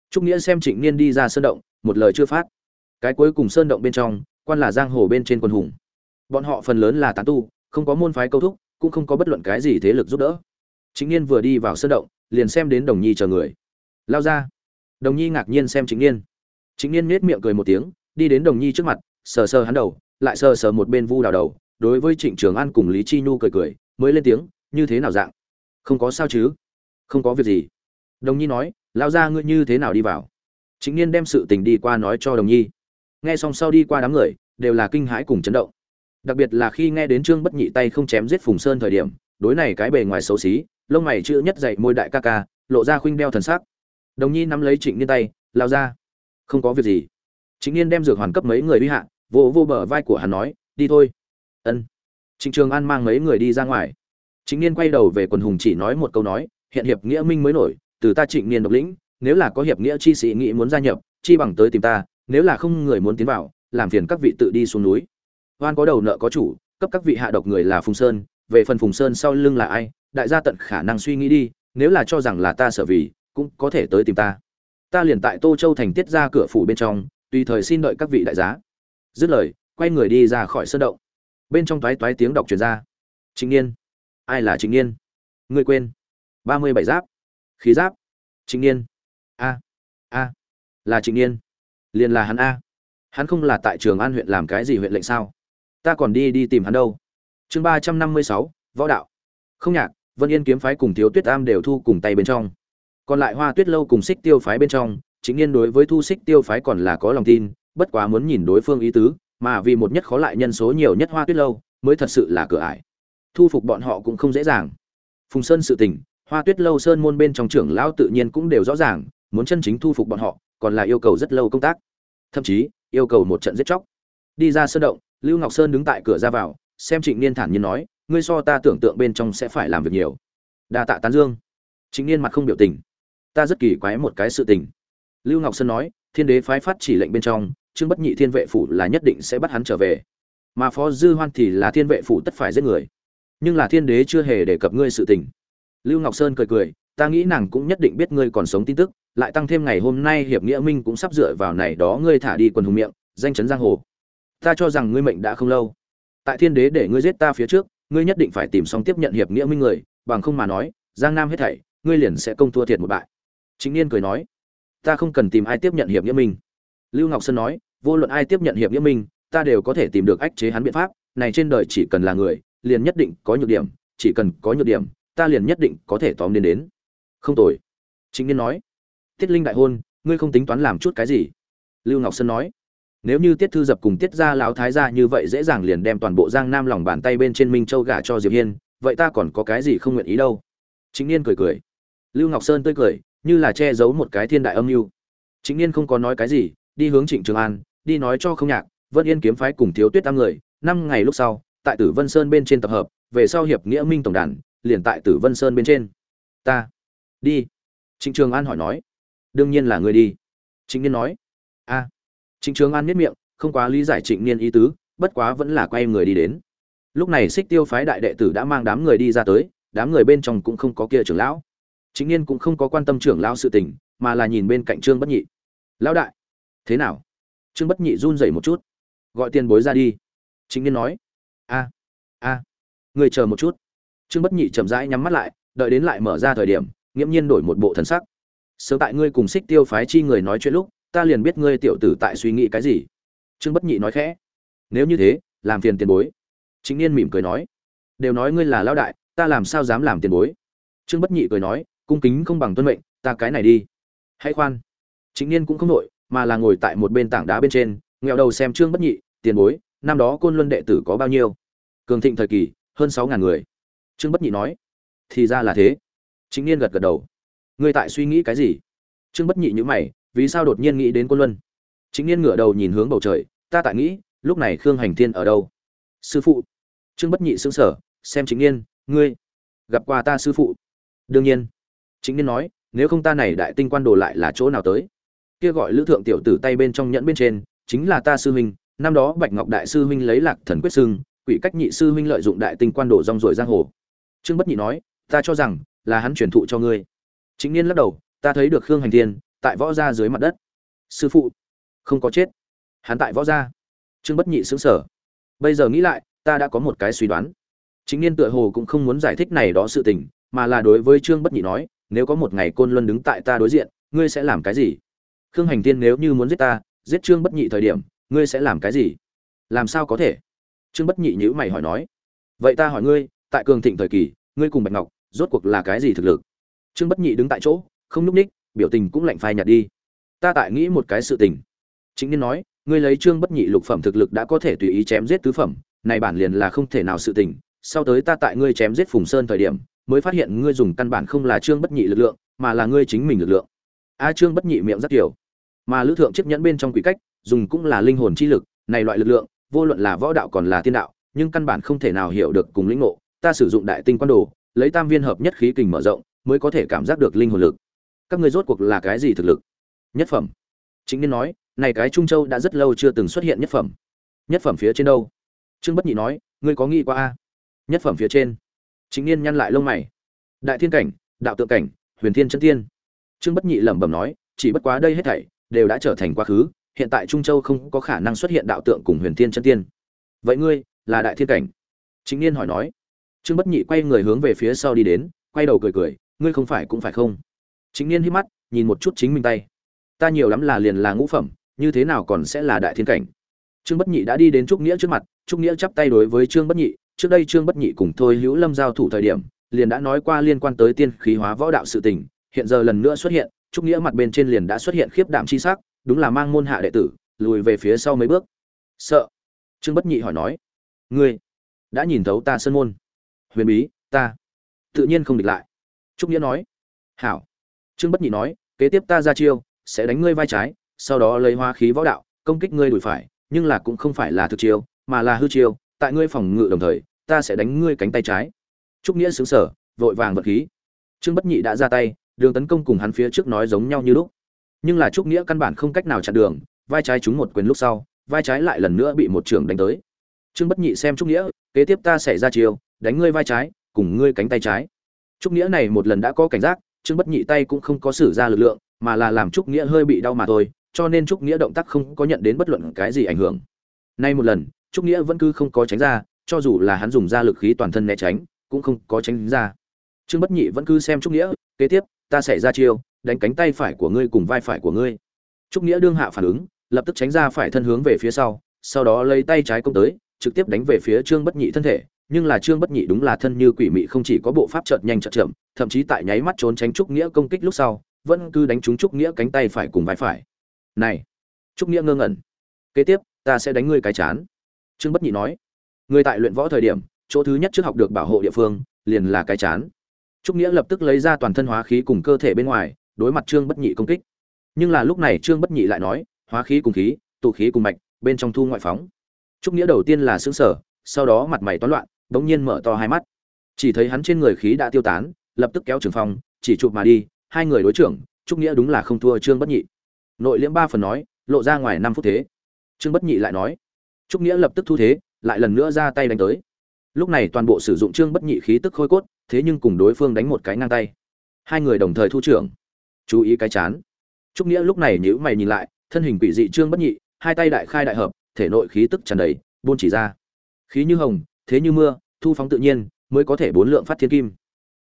Trúc nghĩa xem trịnh niên đi ra sơn động, một lời chưa phát. Cái cuối cùng sơn động bên trong, quan là giang hồ bên trên quân hùng. Bọn họ phần lớn là tán tu, không có môn phái câu thúc, cũng không có bất luận cái gì thế lực giúp đỡ. Chính niên vừa đi vào sơn động, liền xem đến đồng nhi chờ người. Lao ra. Đồng nhi ngạc nhiên xem chính niên. Chính niên nhếch miệng cười một tiếng, đi đến đồng nhi trước mặt, sờ sờ hắn đầu, lại sờ sờ một bên vu đào đầu, đối với trịnh trường an cùng lý chi nhu cười cười, mới lên tiếng, như thế nào dạng? Không có sao chứ? Không có việc gì. Đồng nhi nói lao ra ngươi như thế nào đi vào? Chính niên đem sự tình đi qua nói cho đồng nhi. Nghe xong sau đi qua đám người, đều là kinh hãi cùng chấn động. Đặc biệt là khi nghe đến trương bất nhị tay không chém giết phùng sơn thời điểm, đối này cái bề ngoài xấu xí, lông mày chữ nhất dậy môi đại ca ca, lộ ra khuynh đeo thần sắc. Đồng nhi nắm lấy trịnh niên tay lao ra không có việc gì. Trịnh niên đem dược hoàn cấp mấy người đi hạ vô vô bờ vai của hắn nói, đi thôi. Ân. Trịnh trường an mang mấy người đi ra ngoài trịnh niên quay đầu về quần hùng chỉ nói một câu nói, hiện hiệp nghĩa minh mới nổi, từ ta trịnh niên độc lĩnh, nếu là có hiệp nghĩa chi sĩ nghĩ muốn gia nhập, chi bằng tới tìm ta, nếu là không người muốn tiến vào, làm phiền các vị tự đi xuống núi. Oan có đầu nợ có chủ, cấp các vị hạ độc người là phùng sơn, về phần phùng sơn sau lưng là ai, đại gia tận khả năng suy nghĩ đi, nếu là cho rằng là ta sợ vì, cũng có thể tới tìm ta. Ta liền tại tô châu thành tiết ra cửa phủ bên trong, tùy thời xin đợi các vị đại giá. Dứt lời, quay người đi ra khỏi sân động. Bên trong toái toái tiếng đọc truyền ra. Chính niên ai là chính niên? Ngươi quên. Ba mươi bảy giáp. Khí giáp. Chính niên. A. A. Là chính niên. Liền là hắn a. Hắn không là tại trường an huyện làm cái gì huyện lệnh sao? Ta còn đi đi tìm hắn đâu. Chương ba trăm năm mươi sáu, võ đạo. Không nhạc, vân yên kiếm phái cùng thiếu tuyết am đều thu cùng tay bên trong. Còn lại hoa tuyết lâu cùng xích tiêu phái bên trong chính n đối với thu xích tiêu phái còn là có lòng tin, bất quá muốn nhìn đối phương ý tứ, mà vì một nhất khó lại nhân số nhiều nhất hoa tuyết lâu, mới thật sự là cửa ải thu phục bọn họ cũng không dễ dàng. Phùng sơn sự tình, hoa tuyết lâu sơn môn bên trong trưởng lão tự nhiên cũng đều rõ ràng, muốn chân chính thu phục bọn họ, còn là yêu cầu rất lâu công tác. Thậm chí, yêu cầu một trận giết chóc. Đi ra sơn động, lưu ngọc sơn đứng tại cửa ra vào, xem trịnh niên thản nhiên nói, ngươi so ta tưởng tượng bên trong sẽ phải làm việc nhiều. Đa tạ tán dương. Trịnh niên mặt không biểu tình. Ta rất kỳ quái một cái sự tình. Lưu ngọc sơn nói, thiên đế phái phát chỉ lệnh bên trong, trương bất nhị thiên vệ phủ là nhất định sẽ bắt hắn trở về. Mà phó dư hoan thì là thiên vệ phủ tất phải giết người nhưng là thiên đế chưa hề đề cập ngươi sự tình. Lưu ngọc sơn cười cười, ta nghĩ nàng cũng nhất định biết ngươi còn sống tin tức, lại tăng thêm ngày hôm nay hiệp nghĩa minh cũng sắp dựa vào này đó ngươi thả đi quần hùng miệng, danh chấn giang hồ. Ta cho rằng ngươi mệnh đã không lâu. Tại thiên đế để ngươi giết ta phía trước, ngươi nhất định phải tìm xong tiếp nhận hiệp nghĩa minh người, bằng không mà nói, giang nam hết thảy, ngươi liền sẽ công thua thiệt một bại. Chính niên cười nói, ta không cần tìm ai tiếp nhận hiệp nghĩa minh. Lưu ngọc sơn nói, vô luận ai tiếp nhận hiệp nghĩa minh, ta đều có thể tìm được ách chế hắn biện pháp, này trên đời chỉ cần là người liền nhất định có nhược điểm, chỉ cần có nhược điểm, ta liền nhất định có thể tóm đến đến. Không tồi. Chính niên nói. Tiết linh đại hôn, ngươi không tính toán làm chút cái gì? Lưu ngọc sơn nói. Nếu như tiết thư dập cùng tiết gia lão thái gia như vậy dễ dàng liền đem toàn bộ giang nam lòng bàn tay bên trên minh châu gả cho diệp hiên, vậy ta còn có cái gì không nguyện ý đâu? Chính niên cười cười. Lưu ngọc sơn tươi cười, như là che giấu một cái thiên đại âm mưu. Chính niên không có nói cái gì, đi hướng trịnh trường an, đi nói cho không nhạc vân yên kiếm phái cùng thiếu tuyết tam người, năm ngày lúc sau tại tử vân sơn bên trên tập hợp, về sau hiệp nghĩa minh tổng đàn, liền tại tử vân sơn bên trên. Ta, đi. Trịnh trường an hỏi nói. Đương nhiên là người đi. Trịnh niên nói. A. Trịnh trường an nhếch miệng, không quá lý giải trịnh niên ý tứ, bất quá vẫn là quay người đi đến. Lúc này xích tiêu phái đại đệ tử đã mang đám người đi ra tới, đám người bên trong cũng không có kia trưởng lão. Trịnh niên cũng không có quan tâm trưởng lão sự tình, mà là nhìn bên cạnh trương bất nhị. Lão đại. Thế nào? Trương bất nhị run rẩy một chút. Gọi tiền bối ra đi. Trịnh niên nói a a. Người chờ một chút. Trương bất nhị chậm rãi nhắm mắt lại, đợi đến lại mở ra thời điểm, nghiễm nhiên đổi một bộ thần sắc. Sớm tại ngươi cùng xích tiêu phái chi người nói chuyện lúc, ta liền biết ngươi tiểu tử tại suy nghĩ cái gì. Trương bất nhị nói khẽ. Nếu như thế, làm phiền tiền bối. Chính niên mỉm cười nói. Đều nói ngươi là lão đại, ta làm sao dám làm tiền bối? Trương bất nhị cười nói, cung kính không bằng tuân mệnh, ta cái này đi. Hãy khoan. Chính niên cũng không nội mà là ngồi tại một bên tảng đá bên trên nghèo đầu xem trương bất nhị, tiền bối năm đó côn luân đệ tử có bao nhiêu? Cường thịnh thời kỳ, hơn sáu ngàn người. Trương bất nhị nói, thì ra là thế. Chính niên gật gật đầu. Ngươi tại suy nghĩ cái gì? Trương bất nhị nhữ mày, vì sao đột nhiên nghĩ đến côn luân? Chính niên ngửa đầu nhìn hướng bầu trời, ta tại nghĩ, lúc này khương hành thiên ở đâu? Sư phụ. Trương bất nhị xứng sở xem chính niên, ngươi gặp qua ta sư phụ? Đương nhiên. Chính niên nói, nếu không ta này đại tinh quan đồ lại là chỗ nào tới? Kia gọi lữ thượng tiểu tử tay bên trong nhẫn bên trên, chính là ta sư huynh năm đó bạch ngọc đại sư huynh lấy lạc thần quyết xưng, quỷ cách nhị sư huynh lợi dụng đại tinh quan đồ rong rồi giang hồ. Trương bất nhị nói, ta cho rằng là hắn truyền thụ cho ngươi. Chính niên lắc đầu, ta thấy được khương hành thiên tại võ gia dưới mặt đất. Sư phụ, không có chết, hắn tại võ gia. Trương bất nhị xứng sở bây giờ nghĩ lại, ta đã có một cái suy đoán. Chính niên tựa hồ cũng không muốn giải thích này đó sự tình, mà là đối với trương bất nhị nói, nếu có một ngày côn luân đứng tại ta đối diện, ngươi sẽ làm cái gì? Khương hành tiên nếu như muốn giết ta, giết trương bất nhị thời điểm ngươi sẽ làm cái gì? Làm sao có thể? Trương bất nhị nhữ mày hỏi nói. Vậy ta hỏi ngươi, tại cường thịnh thời kỳ, ngươi cùng bạch ngọc, rốt cuộc là cái gì thực lực? Trương bất nhị đứng tại chỗ, không nhúc ních, biểu tình cũng lạnh phai nhạt đi. Ta tại nghĩ một cái sự tình. Chính niên nói, ngươi lấy trương bất nhị lục phẩm thực lực đã có thể tùy ý chém giết tứ phẩm, này bản liền là không thể nào sự tình. Sau tới ta tại ngươi chém giết phùng sơn thời điểm, mới phát hiện ngươi dùng căn bản không là trương bất nhị lực lượng, mà là ngươi chính mình lực lượng. A trương bất nhị miệng rất kiểu mà lữ thượng chiếc nhẫn bên trong quỷ cách dùng cũng là linh hồn chi lực, này loại lực lượng, vô luận là võ đạo còn là tiên đạo, nhưng căn bản không thể nào hiểu được cùng lĩnh ngộ. Ta sử dụng đại tinh quan đồ, lấy tam viên hợp nhất khí kình mở rộng, mới có thể cảm giác được linh hồn lực. Các ngươi rốt cuộc là cái gì thực lực? Nhất phẩm. Chính nên nói, này cái trung châu đã rất lâu chưa từng xuất hiện nhất phẩm. Nhất phẩm phía trên đâu? Trương bất nhị nói, ngươi có nghĩ qua a? Nhất phẩm phía trên. Chính niên nhăn lại lông mày. Đại thiên cảnh, đạo tượng cảnh, huyền thiên chân tiên. Trương bất nhị lẩm bẩm nói, chỉ bất quá đây hết thảy đều đã trở thành quá khứ hiện tại trung châu không có khả năng xuất hiện đạo tượng cùng huyền thiên chân tiên. Vậy ngươi là đại thiên cảnh? Chính niên hỏi nói. Trương bất nhị quay người hướng về phía sau đi đến, quay đầu cười cười, ngươi không phải cũng phải không? Chính niên hít mắt, nhìn một chút chính mình tay. Ta nhiều lắm là liền là ngũ phẩm, như thế nào còn sẽ là đại thiên cảnh? Trương bất nhị đã đi đến trúc nghĩa trước mặt, trúc nghĩa chắp tay đối với trương bất nhị, trước đây trương bất nhị cùng thôi hữu lâm giao thủ thời điểm, liền đã nói qua liên quan tới tiên khí hóa võ đạo sự tình, hiện giờ lần nữa xuất hiện, trúc nghĩa mặt bên trên liền đã xuất hiện khiếp đảm chi sắc đúng là mang môn hạ đệ tử, lùi về phía sau mấy bước. Sợ. Trương bất nhị hỏi nói, ngươi đã nhìn thấu ta sân môn? Huyền bí, ta tự nhiên không địch lại. Trúc nghĩa nói, hảo. Trương bất nhị nói, kế tiếp ta ra chiêu, sẽ đánh ngươi vai trái, sau đó lấy hoa khí võ đạo, công kích ngươi đùi phải, nhưng là cũng không phải là thực chiêu, mà là hư chiêu, tại ngươi phòng ngự đồng thời, ta sẽ đánh ngươi cánh tay trái. Trúc nghĩa xứng sở vội vàng vật khí. Trương bất nhị đã ra tay, đường tấn công cùng hắn phía trước nói giống nhau như lúc nhưng là trúc nghĩa căn bản không cách nào chặn đường, vai trái trúng một quyền lúc sau, vai trái lại lần nữa bị một trưởng đánh tới. Trương bất nhị xem trúc nghĩa, kế tiếp ta sẽ ra chiêu, đánh ngươi vai trái, cùng ngươi cánh tay trái. Trúc nghĩa này một lần đã có cảnh giác, trương bất nhị tay cũng không có sử ra lực lượng, mà là làm trúc nghĩa hơi bị đau mà thôi, cho nên trúc nghĩa động tác không có nhận đến bất luận cái gì ảnh hưởng. Nay một lần, trúc nghĩa vẫn cứ không có tránh ra, cho dù là hắn dùng ra lực khí toàn thân né tránh, cũng không có tránh ra. Trương bất nhị vẫn cứ xem trúc nghĩa, kế tiếp, ta sẽ ra chiêu đánh cánh tay phải của ngươi cùng vai phải của ngươi. Trúc nghĩa đương hạ phản ứng, lập tức tránh ra phải thân hướng về phía sau sau đó lấy tay trái công tới, trực tiếp đánh về phía trương bất nhị thân thể, nhưng là trương bất nhị đúng là thân như quỷ mị không chỉ có bộ pháp chợt nhanh chợt chậm, thậm chí tại nháy mắt trốn tránh trúc nghĩa công kích lúc sau, vẫn cứ đánh trúng trúc nghĩa cánh tay phải cùng vai phải. Này, trúc nghĩa ngơ ngẩn. Kế tiếp, ta sẽ đánh ngươi cái chán. Trương bất nhị nói. Người tại luyện võ thời điểm, chỗ thứ nhất trước học được bảo hộ địa phương, liền là cái chán. Trúc nghĩa lập tức lấy ra toàn thân hóa khí cùng cơ thể bên ngoài đối mặt trương bất nhị công kích. Nhưng là lúc này trương bất nhị lại nói, hóa khí cùng khí, tụ khí cùng mạch, bên trong thu ngoại phóng. Trúc nghĩa đầu tiên là xứng sở sau đó mặt mày toán loạn, bỗng nhiên mở to hai mắt. Chỉ thấy hắn trên người khí đã tiêu tán, lập tức kéo trường phong, chỉ chụp mà đi, hai người đối trưởng, trúc nghĩa đúng là không thua trương bất nhị. Nội liễm ba phần nói, lộ ra ngoài năm phút thế. Trương bất nhị lại nói, trúc nghĩa lập tức thu thế, lại lần nữa ra tay đánh tới. Lúc này toàn bộ sử dụng trương bất nhị khí tức khôi cốt, thế nhưng cùng đối phương đánh một cái ngang tay. Hai người đồng thời thu trưởng chú ý cái chán. Trúc nghĩa lúc này nhữ mày nhìn lại, thân hình quỷ dị trương bất nhị, hai tay đại khai đại hợp, thể nội khí tức tràn đầy, buôn chỉ ra. Khí như hồng, thế như mưa, thu phóng tự nhiên, mới có thể bốn lượng phát thiên kim.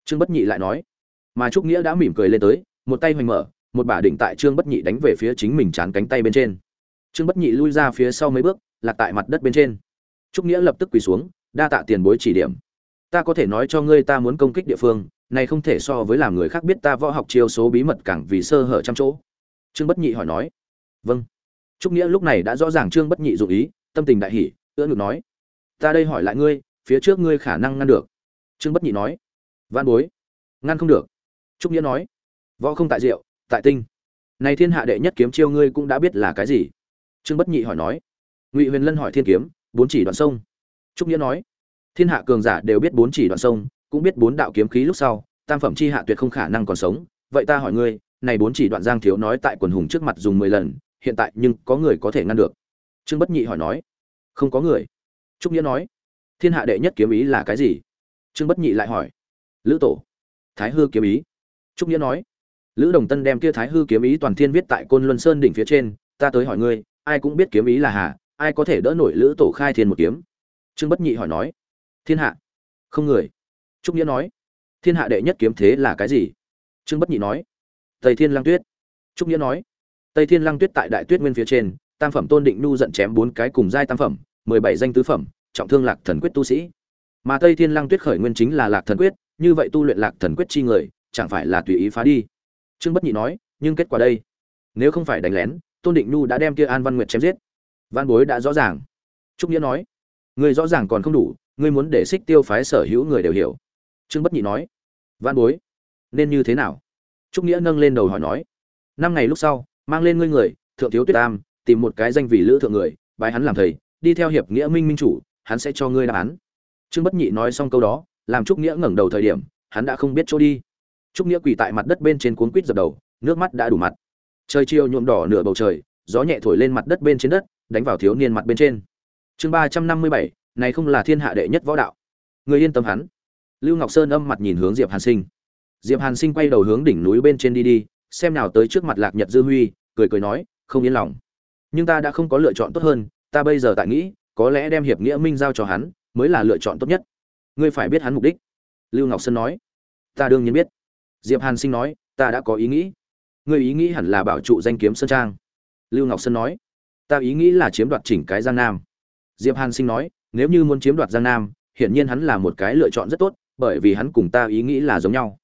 Trương bất nhị lại nói. Mà trúc nghĩa đã mỉm cười lên tới, một tay hoành mở, một bả đỉnh tại trương bất nhị đánh về phía chính mình chán cánh tay bên trên. Trương bất nhị lui ra phía sau mấy bước, lạc tại mặt đất bên trên. Trúc nghĩa lập tức quỳ xuống, đa tạ tiền bối chỉ điểm. Ta có thể nói cho ngươi ta muốn công kích địa phương này không thể so với làm người khác biết ta võ học chiêu số bí mật càng vì sơ hở trăm chỗ. Trương bất nhị hỏi nói. Vâng. Trúc nghĩa lúc này đã rõ ràng trương bất nhị dụ ý, tâm tình đại hỷ ưỡn ngực nói. Ta đây hỏi lại ngươi, phía trước ngươi khả năng ngăn được. Trương bất nhị nói. Văn bối. Ngăn không được. Trúc nghĩa nói. Võ không tại diệu, tại tinh. Này thiên hạ đệ nhất kiếm chiêu ngươi cũng đã biết là cái gì? Trương bất nhị hỏi nói. Ngụy huyền lân hỏi thiên kiếm, bốn chỉ đoạn sông. Trúc nghĩa nói. Thiên hạ cường giả đều biết bốn chỉ đoạn sông cũng biết bốn đạo kiếm khí lúc sau, tam phẩm chi hạ tuyệt không khả năng còn sống. Vậy ta hỏi ngươi, này bốn chỉ đoạn giang thiếu nói tại quần hùng trước mặt dùng mười lần, hiện tại nhưng có người có thể ngăn được? Trương bất nhị hỏi nói. Không có người. Trúc nghĩa nói. Thiên hạ đệ nhất kiếm ý là cái gì? Trương bất nhị lại hỏi. Lữ tổ. Thái hư kiếm ý. Trúc nghĩa nói. Lữ đồng tân đem kia thái hư kiếm ý toàn thiên viết tại côn luân sơn đỉnh phía trên, ta tới hỏi ngươi, ai cũng biết kiếm ý là hà, ai có thể đỡ nổi lữ tổ khai thiên một kiếm? Trương bất nhị hỏi nói. Thiên hạ. Không người trúc nghĩa nói, thiên hạ đệ nhất kiếm thế là cái gì? Trương bất nhị nói, tây thiên lang tuyết. Trúc nghĩa nói, tây thiên lang tuyết tại đại tuyết nguyên phía trên, tam phẩm tôn định nu giận chém bốn cái cùng giai tam phẩm, mười bảy danh tứ phẩm, trọng thương lạc thần quyết tu sĩ. Mà tây thiên Lang tuyết khởi nguyên chính là lạc thần quyết, như vậy tu luyện lạc thần quyết chi người, chẳng phải là tùy ý phá đi? Trương bất nhị nói, nhưng kết quả đây, nếu không phải đánh lén, tôn định nu đã đem kia an văn nguyệt chém giết. Văn bối đã rõ ràng. Trúc nghĩa nói người rõ ràng còn không đủ, ngươi muốn để xích tiêu phái sở hữu người đều hiểu trương bất nhị nói văn bối, nên như thế nào? Trúc nghĩa nâng lên đầu hỏi nói, năm ngày lúc sau, mang lên ngươi người, thượng thiếu tuyết tam tìm một cái danh vị lữ thượng người, bái hắn làm thầy, đi theo hiệp nghĩa minh minh chủ, hắn sẽ cho ngươi đáp án. Trương bất nhị nói xong câu đó, làm trúc nghĩa ngẩng đầu thời điểm, hắn đã không biết chỗ đi. Trúc nghĩa quỳ tại mặt đất bên trên cuốn quýt dập đầu, nước mắt đã đủ mặt. Trời chiều nhuộm đỏ nửa bầu trời, gió nhẹ thổi lên mặt đất bên trên đất, đánh vào thiếu niên mặt bên trên. Chương ba trăm năm mươi bảy, này không là thiên hạ đệ nhất võ đạo. Người yên tâm hắn lưu ngọc sơn âm mặt nhìn hướng diệp hàn sinh. Diệp hàn sinh quay đầu hướng đỉnh núi bên trên đi đi, xem nào tới trước mặt lạc nhật dư huy, cười cười nói, không yên lòng. Nhưng ta đã không có lựa chọn tốt hơn, ta bây giờ tại nghĩ, có lẽ đem hiệp nghĩa minh giao cho hắn, mới là lựa chọn tốt nhất. Ngươi phải biết hắn mục đích. Lưu ngọc sơn nói. Ta đương nhiên biết. Diệp hàn sinh nói, ta đã có ý nghĩ. Ngươi ý nghĩ hẳn là bảo trụ danh kiếm sơn trang. Lưu ngọc sơn nói, ta ý nghĩ là chiếm đoạt chỉnh cái giang nam. Diệp hàn sinh nói, nếu như muốn chiếm đoạt giang nam, hiển nhiên hắn là một cái lựa chọn rất tốt bởi vì hắn cùng ta ý nghĩ là giống nhau.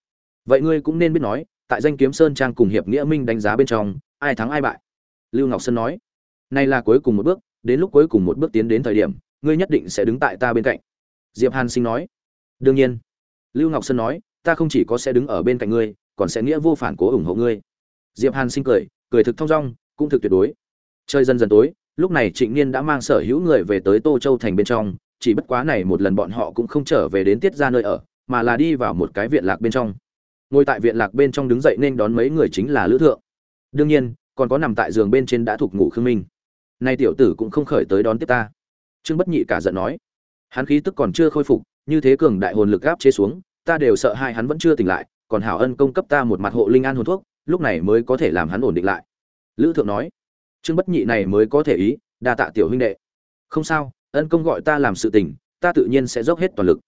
Vậy ngươi cũng nên biết nói, tại danh kiếm sơn trang cùng hiệp nghĩa minh đánh giá bên trong, ai thắng ai bại. Lưu ngọc sơn nói, nay là cuối cùng một bước, đến lúc cuối cùng một bước tiến đến thời điểm, ngươi nhất định sẽ đứng tại ta bên cạnh. Diệp hàn sinh nói, đương nhiên. Lưu ngọc sơn nói, ta không chỉ có sẽ đứng ở bên cạnh ngươi, còn sẽ nghĩa vô phản cố ủng hộ ngươi. Diệp hàn sinh cười cười thực thong dong, cũng thực tuyệt đối. Chơi dần dần tối, lúc này trịnh niên đã mang sở hữu người về tới tô châu thành bên trong chỉ bất quá này một lần bọn họ cũng không trở về đến tiết ra nơi ở, mà là đi vào một cái viện lạc bên trong. Ngồi tại viện lạc bên trong đứng dậy nên đón mấy người chính là lữ thượng. Đương nhiên, còn có nằm tại giường bên trên đã thuộc ngủ khương minh. Nay tiểu tử cũng không khởi tới đón tiếp ta. Trương bất nhị cả giận nói. Hắn khí tức còn chưa khôi phục, như thế cường đại hồn lực gáp chế xuống, ta đều sợ hai hắn vẫn chưa tỉnh lại, còn hảo ân công cấp ta một mặt hộ linh an hồn thuốc, lúc này mới có thể làm hắn ổn định lại. Lữ thượng nói. Trương bất nhị này mới có thể ý, đa tạ tiểu huynh đệ. Không sao ân công gọi ta làm sự tình, ta tự nhiên sẽ dốc hết toàn lực.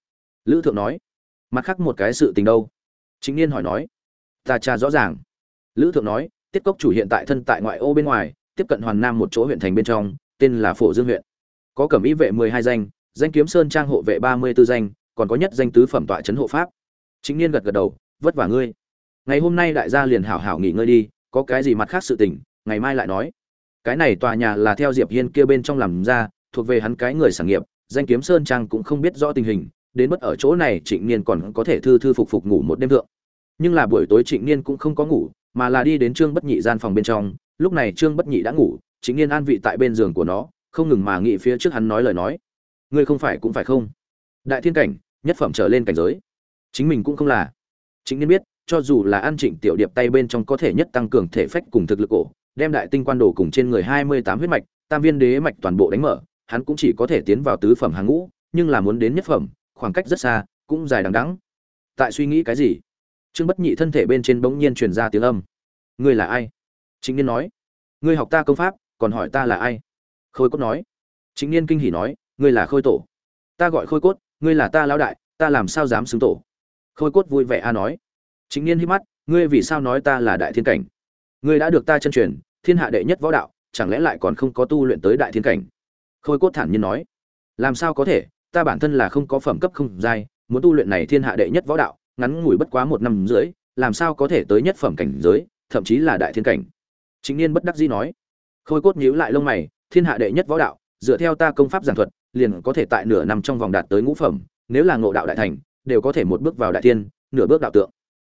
Lữ thượng nói, mặt khác một cái sự tình đâu? Chính niên hỏi nói, ta tra rõ ràng. Lữ thượng nói, tiết cốc chủ hiện tại thân tại ngoại ô bên ngoài, tiếp cận hoàn nam một chỗ huyện thành bên trong, tên là phổ dương huyện. Có cẩm ý vệ mười hai danh danh kiếm sơn trang hộ vệ ba mươi 34 danh, còn có nhất danh tứ phẩm tọa trấn hộ pháp. Chính niên gật gật đầu, vất vả ngươi. Ngày hôm nay đại gia liền hảo hảo nghỉ ngơi đi, có cái gì mặt khác sự tình, ngày mai lại nói. Cái này tòa nhà là theo diệp hiên kia bên trong làm ra thuộc về hắn cái người sản nghiệp, danh kiếm sơn trang cũng không biết rõ tình hình, đến mất ở chỗ này trịnh niên còn có thể thư thư phục phục ngủ một đêm thượng. Nhưng là buổi tối trịnh niên cũng không có ngủ, mà là đi đến trương bất nhị gian phòng bên trong, lúc này trương bất nhị đã ngủ, trịnh niên an vị tại bên giường của nó, không ngừng mà nghĩ phía trước hắn nói lời nói. Ngươi không phải cũng phải không? Đại thiên cảnh, nhất phẩm trở lên cảnh giới. Chính mình cũng không là. Trịnh niên biết, cho dù là an trịnh tiểu điệp tay bên trong có thể nhất tăng cường thể phách cùng thực lực cổ, đem đại tinh quan đồ cùng trên người hai mươi tám huyết mạch, tam viên đế mạch toàn bộ đánh mở hắn cũng chỉ có thể tiến vào tứ phẩm hàng ngũ, nhưng là muốn đến nhất phẩm, khoảng cách rất xa, cũng dài đằng đẵng. Tại suy nghĩ cái gì? Trương bất nhị thân thể bên trên bỗng nhiên truyền ra tiếng âm. Ngươi là ai? Chính niên nói. Ngươi học ta công pháp, còn hỏi ta là ai? Khôi cốt nói. Chính niên kinh hỉ nói. Ngươi là khôi tổ. Ta gọi khôi cốt, ngươi là ta lão đại, ta làm sao dám xứng tổ? Khôi cốt vui vẻ a nói. Chính niên hít mắt. Ngươi vì sao nói ta là đại thiên cảnh? Ngươi đã được ta chân truyền, thiên hạ đệ nhất võ đạo, chẳng lẽ lại còn không có tu luyện tới đại thiên cảnh? Khôi cốt thản nhiên nói, làm sao có thể? Ta bản thân là không có phẩm cấp không giai, muốn tu luyện này thiên hạ đệ nhất võ đạo, ngắn ngủi bất quá một năm rưỡi, làm sao có thể tới nhất phẩm cảnh giới, thậm chí là đại thiên cảnh? Chính niên bất đắc dĩ nói. Khôi cốt nhíu lại lông mày, thiên hạ đệ nhất võ đạo, dựa theo ta công pháp giảng thuật, liền có thể tại nửa năm trong vòng đạt tới ngũ phẩm, nếu là ngộ đạo đại thành, đều có thể một bước vào đại tiên nửa bước đạo tượng.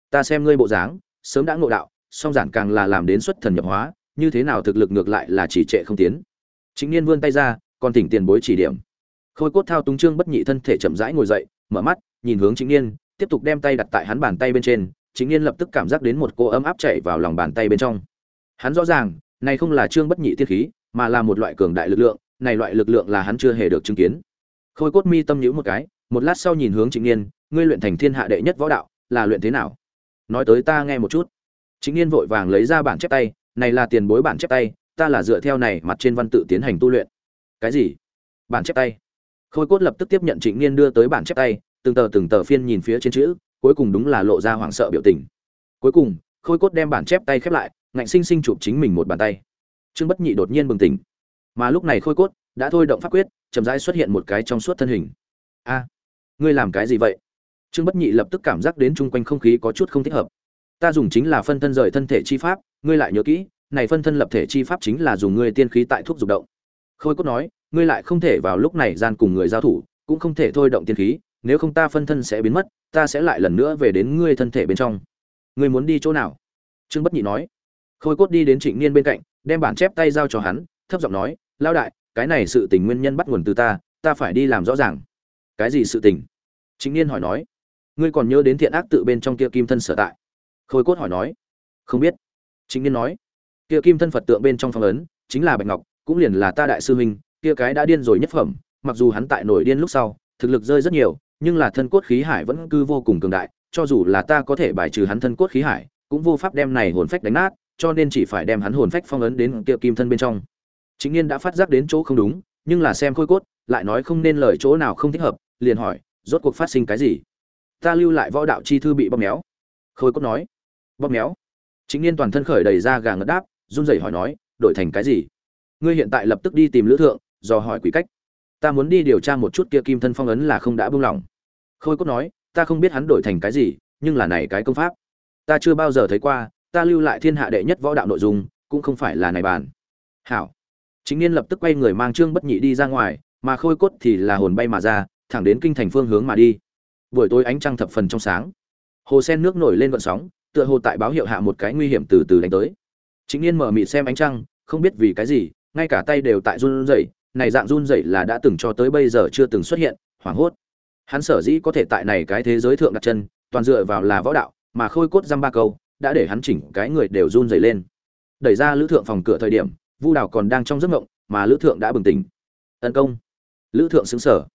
Ta xem ngươi bộ dáng, sớm đã ngộ đạo, song giản càng là làm đến xuất thần nhập hóa, như thế nào thực lực ngược lại là chỉ trệ không tiến. Chính niên vươn tay ra còn tỉnh tiền bối chỉ điểm. Khôi cốt thao túng trương bất nhị thân thể chậm rãi ngồi dậy, mở mắt, nhìn hướng chính niên, tiếp tục đem tay đặt tại hắn bàn tay bên trên. Chính niên lập tức cảm giác đến một cô ấm áp chảy vào lòng bàn tay bên trong. Hắn rõ ràng, này không là trương bất nhị tiết khí, mà là một loại cường đại lực lượng, này loại lực lượng là hắn chưa hề được chứng kiến. Khôi cốt mi tâm nhíu một cái, một lát sau nhìn hướng chính niên, ngươi luyện thành thiên hạ đệ nhất võ đạo, là luyện thế nào? Nói tới ta nghe một chút. Chính niên vội vàng lấy ra bản chép tay, này là tiền bối bản chép tay, ta là dựa theo này mặt trên văn tự tiến hành tu luyện cái gì? Bản chép tay. Khôi cốt lập tức tiếp nhận trịnh niên đưa tới bản chép tay, từng tờ từng tờ phiên nhìn phía trên chữ, cuối cùng đúng là lộ ra hoảng sợ biểu tình. Cuối cùng, khôi cốt đem bản chép tay khép lại, ngạnh sinh sinh chụp chính mình một bàn tay. Trương bất nhị đột nhiên bừng tỉnh. Mà lúc này khôi cốt đã thôi động pháp quyết, chậm rãi xuất hiện một cái trong suốt thân hình. A, ngươi làm cái gì vậy? Trương bất nhị lập tức cảm giác đến chung quanh không khí có chút không thích hợp. Ta dùng chính là phân thân rời thân thể chi pháp, ngươi lại nhớ kỹ, này phân thân lập thể chi pháp chính là dùng ngươi tiên khí tại thuốc dục động khôi cốt nói, ngươi lại không thể vào lúc này gian cùng người giao thủ, cũng không thể thôi động tiên khí, nếu không ta phân thân sẽ biến mất, ta sẽ lại lần nữa về đến ngươi thân thể bên trong. Ngươi muốn đi chỗ nào? Trương bất nhị nói. Khôi cốt đi đến trịnh niên bên cạnh, đem bản chép tay giao cho hắn, thấp giọng nói lao đại, cái này sự tình nguyên nhân bắt nguồn từ ta ta phải đi làm rõ ràng. Cái gì sự tình? Trịnh niên hỏi nói. Ngươi còn nhớ đến thiện ác tự bên trong kia kim thân sở tại? Khôi cốt hỏi nói. Không biết. Trịnh niên nói. Kia kim thân phật tượng bên trong phong ấn, chính là bạch ngọc cũng liền là ta đại sư huynh, kia cái đã điên rồi nhất phẩm, mặc dù hắn tại nổi điên lúc sau, thực lực rơi rất nhiều, nhưng là thân cốt khí hải vẫn cứ vô cùng cường đại, cho dù là ta có thể bài trừ hắn thân cốt khí hải, cũng vô pháp đem này hồn phách đánh nát, cho nên chỉ phải đem hắn hồn phách phong ấn đến kia kim thân bên trong. Chính niên đã phát giác đến chỗ không đúng, nhưng là xem khôi cốt, lại nói không nên lời chỗ nào không thích hợp, liền hỏi, rốt cuộc phát sinh cái gì? Ta lưu lại võ đạo chi thư bị bóp méo. Khôi cốt nói. Bóp méo. Chính niên toàn thân khởi đầy ra gà ngất đáp, run rẩy hỏi nói, đổi thành cái gì? Ngươi hiện tại lập tức đi tìm lữ thượng do hỏi quỷ cách. Ta muốn đi điều tra một chút kia kim thân phong ấn là không đã buông lỏng. Khôi cốt nói, ta không biết hắn đổi thành cái gì, nhưng là này cái công pháp, ta chưa bao giờ thấy qua, ta lưu lại thiên hạ đệ nhất võ đạo nội dung, cũng không phải là này bàn hảo. Chính niên lập tức quay người mang trương bất nhị đi ra ngoài, mà khôi cốt thì là hồn bay mà ra, thẳng đến kinh thành phương hướng mà đi. Buổi tối ánh trăng thập phần trong sáng. Hồ sen nước nổi lên vận sóng, tựa hồ tại báo hiệu hạ một cái nguy hiểm từ từ đánh tới. Chính niên mở mị xem ánh trăng, không biết vì cái gì ngay cả tay đều tại run rẩy này dạng run rẩy là đã từng cho tới bây giờ chưa từng xuất hiện hoảng hốt. Hắn sở dĩ có thể tại này cái thế giới thượng đặt chân toàn dựa vào là võ đạo mà khôi cốt giam ba câu đã để hắn chỉnh cái người đều run rẩy lên. Đẩy ra lữ thượng phòng cửa thời điểm vu đào còn đang trong giấc mộng, mà lữ thượng đã bừng tỉnh. Tấn công. Lữ thượng sững sở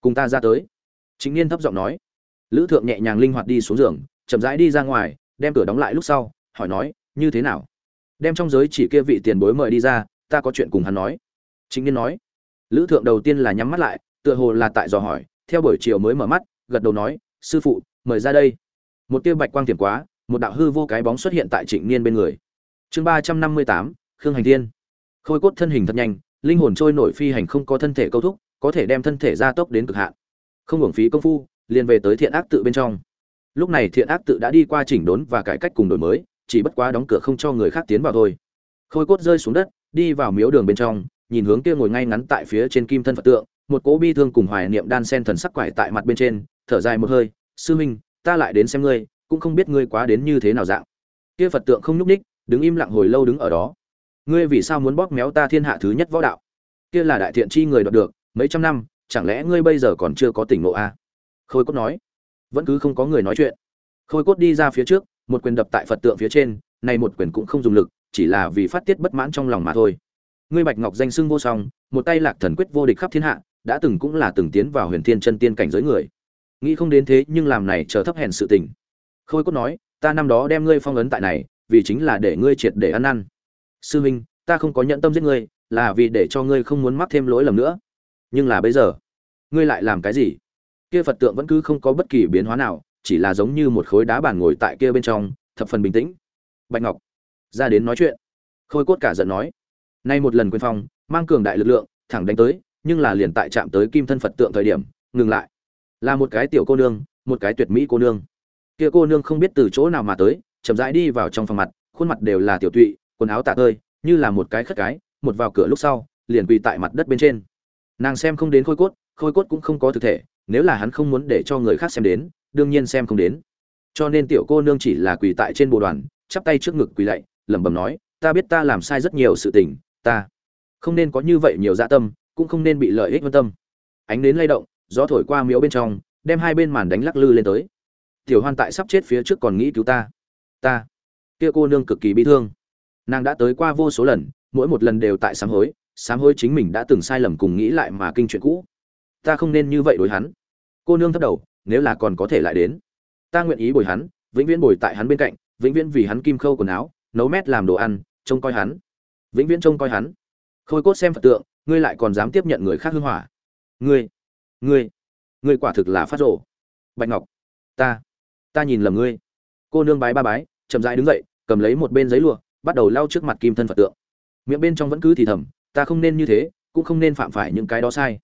cùng ta ra tới. Chính niên thấp giọng nói. Lữ thượng nhẹ nhàng linh hoạt đi xuống giường chậm rãi đi ra ngoài đem cửa đóng lại lúc sau hỏi nói như thế nào? Đem trong giới chỉ kia vị tiền bối mời đi ra ta có chuyện cùng hắn nói. Chính niên nói. Lữ thượng đầu tiên là nhắm mắt lại, tựa hồ là tại dò hỏi. Theo buổi chiều mới mở mắt, gật đầu nói, sư phụ, mời ra đây. Một tia bạch quang tiềm quá, một đạo hư vô cái bóng xuất hiện tại trịnh niên bên người. Chương ba trăm năm mươi tám, khương hành thiên. Khôi cốt thân hình thật nhanh, linh hồn trôi nổi phi hành không có thân thể câu thúc, có thể đem thân thể gia tốc đến cực hạn. Không hưởng phí công phu, liền về tới thiện ác tự bên trong. Lúc này thiện ác tự đã đi qua chỉnh đốn và cải cách cùng đổi mới, chỉ bất quá đóng cửa không cho người khác tiến vào thôi. Khôi cốt rơi xuống đất đi vào miếu đường bên trong, nhìn hướng kia ngồi ngay ngắn tại phía trên kim thân phật tượng, một cỗ bi thương cùng hoài niệm đan sen thần sắc quải tại mặt bên trên, thở dài một hơi, sư huynh, ta lại đến xem ngươi, cũng không biết ngươi quá đến như thế nào dạng. Kia phật tượng không nhúc ních đứng im lặng hồi lâu đứng ở đó. Ngươi vì sao muốn bóp méo ta thiên hạ thứ nhất võ đạo? Kia là đại thiện chi người đoạt được, mấy trăm năm, chẳng lẽ ngươi bây giờ còn chưa có tỉnh ngộ à? khôi cốt nói. Vẫn cứ không có người nói chuyện. Khôi cốt đi ra phía trước, một quyền đập tại phật tượng phía trên, này một quyền cũng không dùng lực chỉ là vì phát tiết bất mãn trong lòng mà thôi. Ngươi bạch ngọc danh xưng vô song, một tay lạc thần quyết vô địch khắp thiên hạ, đã từng cũng là từng tiến vào huyền thiên chân tiên cảnh giới người. Nghĩ không đến thế, nhưng làm này chờ thấp hèn sự tình. Khôi cốt nói, ta năm đó đem ngươi phong ấn tại này, vì chính là để ngươi triệt để ăn năn. Sư huynh ta không có nhận tâm giết ngươi, là vì để cho ngươi không muốn mắc thêm lỗi lầm nữa. Nhưng là bây giờ, ngươi lại làm cái gì? Kia phật tượng vẫn cứ không có bất kỳ biến hóa nào, chỉ là giống như một khối đá bàn ngồi tại kia bên trong, thập phần bình tĩnh. Bạch ngọc ra đến nói chuyện. Khôi cốt cả giận nói, nay một lần quyền phong, mang cường đại lực lượng, thẳng đánh tới, nhưng là liền tại chạm tới kim thân phật tượng thời điểm, ngừng lại. Là một cái tiểu cô nương, một cái tuyệt mỹ cô nương. Kia cô nương không biết từ chỗ nào mà tới, chậm rãi đi vào trong phòng mặt, khuôn mặt đều là tiểu tụy, quần áo tạ tơi, như là một cái khất cái, một vào cửa lúc sau, liền quỳ tại mặt đất bên trên. Nàng xem không đến khôi cốt khôi cốt cũng không có thực thể, nếu là hắn không muốn để cho người khác xem đến, đương nhiên xem không đến. Cho nên tiểu cô nương chỉ là quỳ tại trên bộ đoàn, chắp tay trước ngực quỳ lạy lẩm bẩm nói, ta biết ta làm sai rất nhiều sự tình, ta không nên có như vậy nhiều dạ tâm, cũng không nên bị lợi ích vân tâm. Ánh đến lay động, gió thổi qua miếu bên trong, đem hai bên màn đánh lắc lư lên tới. Tiểu hoan tại sắp chết phía trước còn nghĩ cứu ta. Ta. Kia cô nương cực kỳ bi thương. Nàng đã tới qua vô số lần, mỗi một lần đều tại sám hối sám hối chính mình đã từng sai lầm cùng nghĩ lại mà kinh chuyện cũ. Ta không nên như vậy đối hắn. Cô nương thấp đầu, nếu là còn có thể lại đến, ta nguyện ý bồi hắn, vĩnh viễn bồi tại hắn bên cạnh, vĩnh viễn vì hắn kim khâu quần áo nấu mét làm đồ ăn, trông coi hắn. Vĩnh viễn trông coi hắn. Khôi cốt xem phật tượng, ngươi lại còn dám tiếp nhận người khác hưng hỏa. Ngươi ngươi ngươi quả thực là phát rổ bạch ngọc, ta ta nhìn lầm ngươi. Cô nương bái ba bái, chậm rãi đứng dậy, cầm lấy một bên giấy lụa, bắt đầu lau trước mặt kim thân phật tượng. Miệng bên trong vẫn cứ thì thầm, ta không nên như thế, cũng không nên phạm phải những cái đó sai.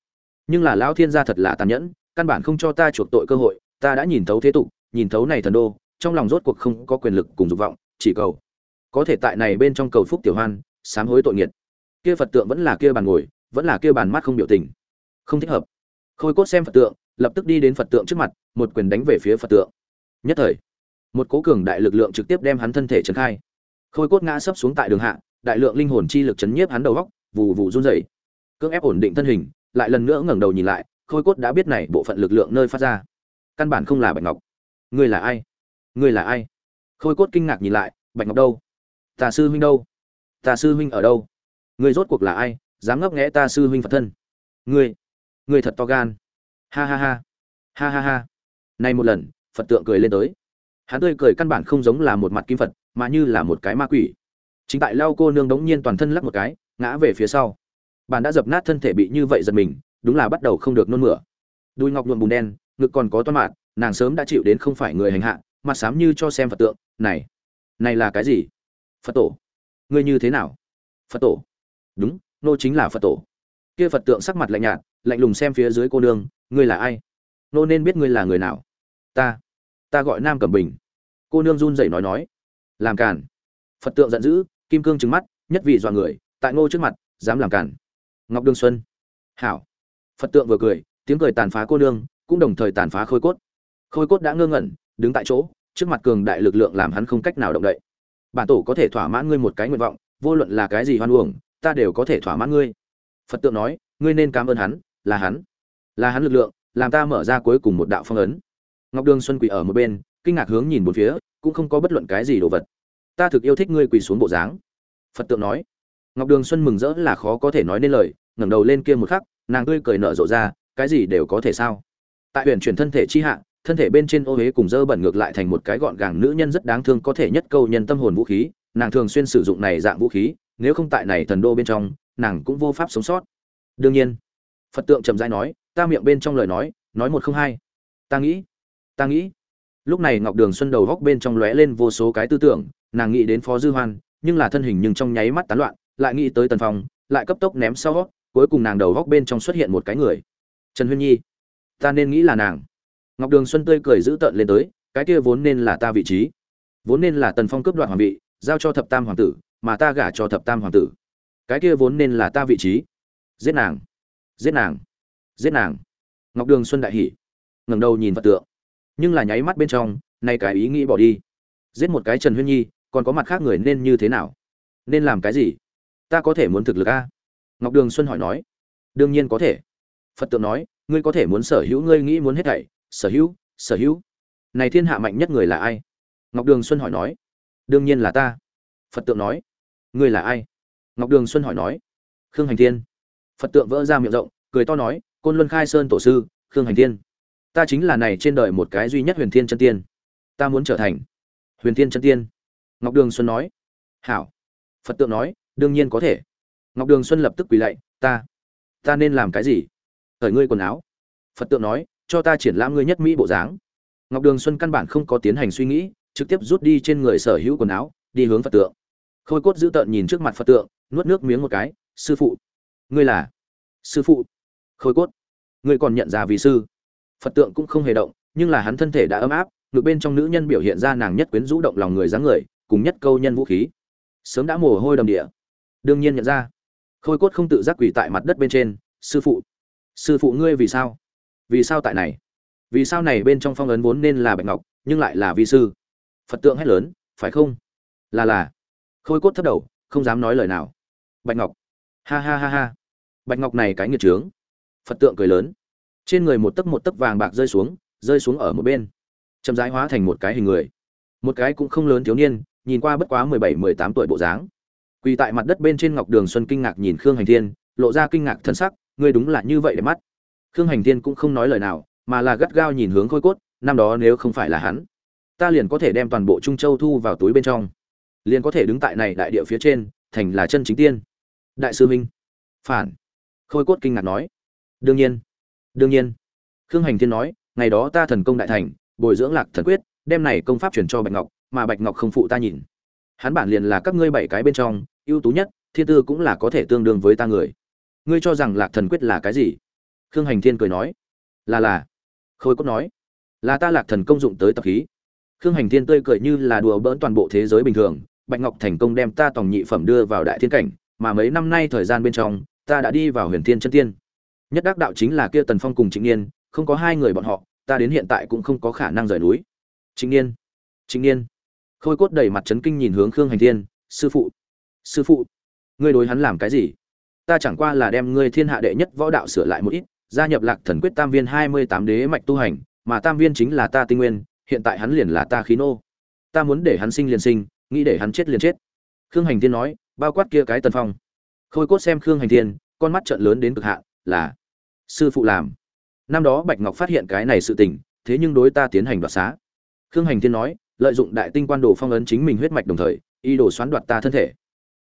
Nhưng là lão thiên gia thật là tàn nhẫn, căn bản không cho ta chuộc tội cơ hội, ta đã nhìn thấu thế tục, nhìn thấu này thần đô, trong lòng rốt cuộc không có quyền lực cùng dục vọng, chỉ cầu có thể tại này bên trong cầu phúc tiểu hoan, sám hối tội nghiệt. Kia phật tượng vẫn là kia bàn ngồi, vẫn là kia bàn mắt không biểu tình. Không thích hợp. Khôi cốt xem phật tượng, lập tức đi đến phật tượng trước mặt, một quyền đánh về phía phật tượng. Nhất thời, một cố cường đại lực lượng trực tiếp đem hắn thân thể trấn khai. Khôi cốt ngã sấp xuống tại đường hạ, đại lượng linh hồn chi lực chấn nhiếp hắn đầu góc, vù vù run rẩy. Cưỡng ép ổn định thân hình, lại lần nữa ngẩng đầu nhìn lại, khôi cốt đã biết này bộ phận lực lượng nơi phát ra. Căn bản không là bạch ngọc. Ngươi là ai? Ngươi là ai? Khôi cốt kinh ngạc nhìn lại, bạch ngọc đâu? Tà sư huynh đâu? Tà sư huynh ở đâu? Ngươi rốt cuộc là ai? Dám ngấp nghẽ ta sư huynh phật thân. Ngươi ngươi thật to gan. Ha ha ha. Ha ha ha. Này một lần, phật tượng cười lên tới. Hắn tươi cười căn bản không giống là một mặt kim phật, mà như là một cái ma quỷ. Chính tại lao cô nương đống nhiên toàn thân lắc một cái, ngã về phía sau. Bạn đã dập nát thân thể bị như vậy giật mình, đúng là bắt đầu không được nôn mửa. Đuôi ngọc nhuộm bùn đen, ngực còn có toan mạn nàng sớm đã chịu đến không phải người hành hạ, mặt xám như cho xem phật tượng. Này này là cái gì? Phật tổ. Ngươi như thế nào? Phật tổ. Đúng, nô chính là phật tổ. Kia phật tượng sắc mặt lạnh nhạt, lạnh lùng xem phía dưới cô nương, ngươi là ai? Nô nên biết ngươi là người nào? Ta. Ta gọi nam cẩm bình. Cô nương run rẩy nói nói. Làm cản phật tượng giận dữ, kim cương trừng mắt, nhất vị dọa người, tại ngô trước mặt, dám làm cản ngọc đương xuân. Hảo. Phật tượng vừa cười, tiếng cười tàn phá cô nương, cũng đồng thời tàn phá khôi cốt. Khôi cốt đã ngơ ngẩn, đứng tại chỗ, trước mặt cường đại lực lượng làm hắn không cách nào động đậy bản tổ có thể thỏa mãn ngươi một cái nguyện vọng, vô luận là cái gì hoan uổng, ta đều có thể thỏa mãn ngươi. Phật tượng nói, ngươi nên cảm ơn hắn, là hắn là hắn lực lượng, làm ta mở ra cuối cùng một đạo phong ấn. Ngọc đường xuân quỳ ở một bên, kinh ngạc hướng nhìn một phía, cũng không có bất luận cái gì đồ vật. Ta thực yêu thích ngươi quỳ xuống bộ dáng. Phật tượng nói. Ngọc đường xuân mừng rỡ là khó có thể nói nên lời, ngẩng đầu lên kia một khắc, nàng tươi cười nở rộ ra, cái gì đều có thể sao? Tại huyền chuyển thân thể chi hạ thân thể bên trên ô huế cùng dơ bẩn ngược lại thành một cái gọn gàng nữ nhân rất đáng thương có thể nhất câu nhân tâm hồn vũ khí, nàng thường xuyên sử dụng này dạng vũ khí, nếu không tại này thần đô bên trong, nàng cũng vô pháp sống sót. Đương nhiên, phật tượng trầm dai nói, ta miệng bên trong lời nói nói một không hai. Ta nghĩ ta nghĩ. Lúc này ngọc đường xuân đầu góc bên trong lóe lên vô số cái tư tưởng, nàng nghĩ đến phó dư hoan, nhưng là thân hình nhưng trong nháy mắt tán loạn, lại nghĩ tới tần phong, lại cấp tốc ném sau cuối cùng nàng đầu góc bên trong xuất hiện một cái người. Trần huyên nhi, ta nên nghĩ là nàng ngọc đường xuân tươi cười giữ tợn lên tới, cái kia vốn nên là ta vị trí. Vốn nên là tần phong cướp đoạt hoàng vị, giao cho thập tam hoàng tử, mà ta gả cho thập tam hoàng tử. Cái kia vốn nên là ta vị trí. Giết nàng. Giết nàng. Giết nàng. Ngọc đường xuân đại hỉ. Ngẩng đầu nhìn phật tượng. Nhưng là nháy mắt bên trong, nay cái ý nghĩ bỏ đi. Giết một cái trần huyên nhi, còn có mặt khác người nên như thế nào? Nên làm cái gì? Ta có thể muốn thực lực a? Ngọc đường xuân hỏi nói. Đương nhiên có thể. Phật tượng nói, ngươi có thể muốn sở hữu ngươi nghĩ muốn hết thảy sở hữu sở hữu. Này thiên hạ mạnh nhất người là ai? Ngọc đường xuân hỏi nói. Đương nhiên là ta. Phật tượng nói. Ngươi là ai? Ngọc đường xuân hỏi nói. Khương hành thiên. Phật tượng vỡ ra miệng rộng, cười to nói, côn luân khai sơn tổ sư, khương hành thiên. Ta chính là này trên đời một cái duy nhất huyền thiên chân tiên. Ta muốn trở thành huyền thiên chân tiên. Ngọc đường xuân nói. Hảo. Phật tượng nói, đương nhiên có thể. Ngọc đường xuân lập tức quỳ lạy, ta ta nên làm cái gì? Thời ngươi quần áo. Phật tượng nói cho ta triển lãm ngươi nhất mỹ bộ dáng. Ngọc đường xuân căn bản không có tiến hành suy nghĩ, trực tiếp rút đi trên người sở hữu quần áo, đi hướng phật tượng. Khôi cốt dữ tợn nhìn trước mặt phật tượng, nuốt nước miếng một cái, sư phụ. Ngươi là? Sư phụ. Khôi cốt. Ngươi còn nhận ra vì sư? Phật tượng cũng không hề động, nhưng là hắn thân thể đã ấm áp ngược bên trong nữ nhân biểu hiện ra nàng nhất quyến rũ động lòng người dáng người, cùng nhất câu nhân vũ khí. Sớm đã mồ hôi đầm địa. Đương nhiên nhận ra. Khôi cốt không tự giác quỳ tại mặt đất bên trên, sư phụ. Sư phụ ngươi vì sao? Vì sao tại này? Vì sao này bên trong phong ấn vốn nên là bạch ngọc, nhưng lại là vi sư? Phật tượng hét lớn, phải không? Là là. Khôi cốt thấp đầu, không dám nói lời nào. Bạch ngọc. Ha ha ha ha. Bạch ngọc này cái nghiệt trướng. Phật tượng cười lớn. Trên người một tấc một tấc vàng bạc rơi xuống rơi xuống ở một bên. Chậm rãi hóa thành một cái hình người. Một cái cũng không lớn thiếu niên, nhìn qua bất quá mười bảy, mười tám tuổi bộ dáng. Quỳ tại mặt đất bên trên ngọc đường xuân kinh ngạc nhìn khương hành thiên, lộ ra kinh ngạc thân sắc, ngươi đúng là như vậy để mắt khương hành thiên cũng không nói lời nào, mà là gắt gao nhìn hướng khôi cốt, năm đó nếu không phải là hắn, ta liền có thể đem toàn bộ trung châu thu vào túi bên trong. Liền có thể đứng tại này đại địa phía trên, thành là chân chính tiên. Đại sư minh. Phản. Khôi cốt kinh ngạc nói. Đương nhiên. Đương nhiên. Khương hành thiên nói, ngày đó ta thần công đại thành, bồi dưỡng lạc thần quyết, đem này công pháp truyền cho bạch ngọc, mà bạch ngọc không phụ ta nhìn. Hắn bản liền là các ngươi bảy cái bên trong, ưu tú nhất, thiên tư cũng là có thể tương đương với ta người. Ngươi cho rằng lạc thần quyết là cái gì? Khương hành thiên cười nói, là là. Khôi cốt nói, là ta lạc thần công dụng tới tập khí. Khương hành thiên tươi cười như là đùa bỡn toàn bộ thế giới bình thường, bạch ngọc thành công đem ta tòng nhị phẩm đưa vào đại thiên cảnh, mà mấy năm nay thời gian bên trong, ta đã đi vào huyền thiên chân tiên. Nhất đắc đạo chính là kia tần phong cùng trịnh niên, không có hai người bọn họ, ta đến hiện tại cũng không có khả năng rời núi. Trịnh niên trịnh niên. Khôi cốt đầy mặt trấn kinh nhìn hướng khương hành thiên, sư phụ sư phụ, ngươi đối hắn làm cái gì? Ta chẳng qua là đem ngươi thiên hạ đệ nhất võ đạo sửa lại một ít gia nhập lạc thần quyết tam viên hai mươi tám đế mạch tu hành, mà tam viên chính là ta tinh nguyên, hiện tại hắn liền là ta khí nô. Ta muốn để hắn sinh liền sinh, nghĩ để hắn chết liền chết. Khương hành thiên nói, bao quát kia cái tần phong. Khôi cốt xem khương hành thiên, con mắt trợn lớn đến cực hạn, là, sư phụ làm. Năm đó bạch ngọc phát hiện cái này sự tình, thế nhưng đối ta tiến hành đoạt xá. Khương hành thiên nói, lợi dụng đại tinh quan đồ phong ấn chính mình huyết mạch đồng thời y đồ xoán đoạt ta thân thể.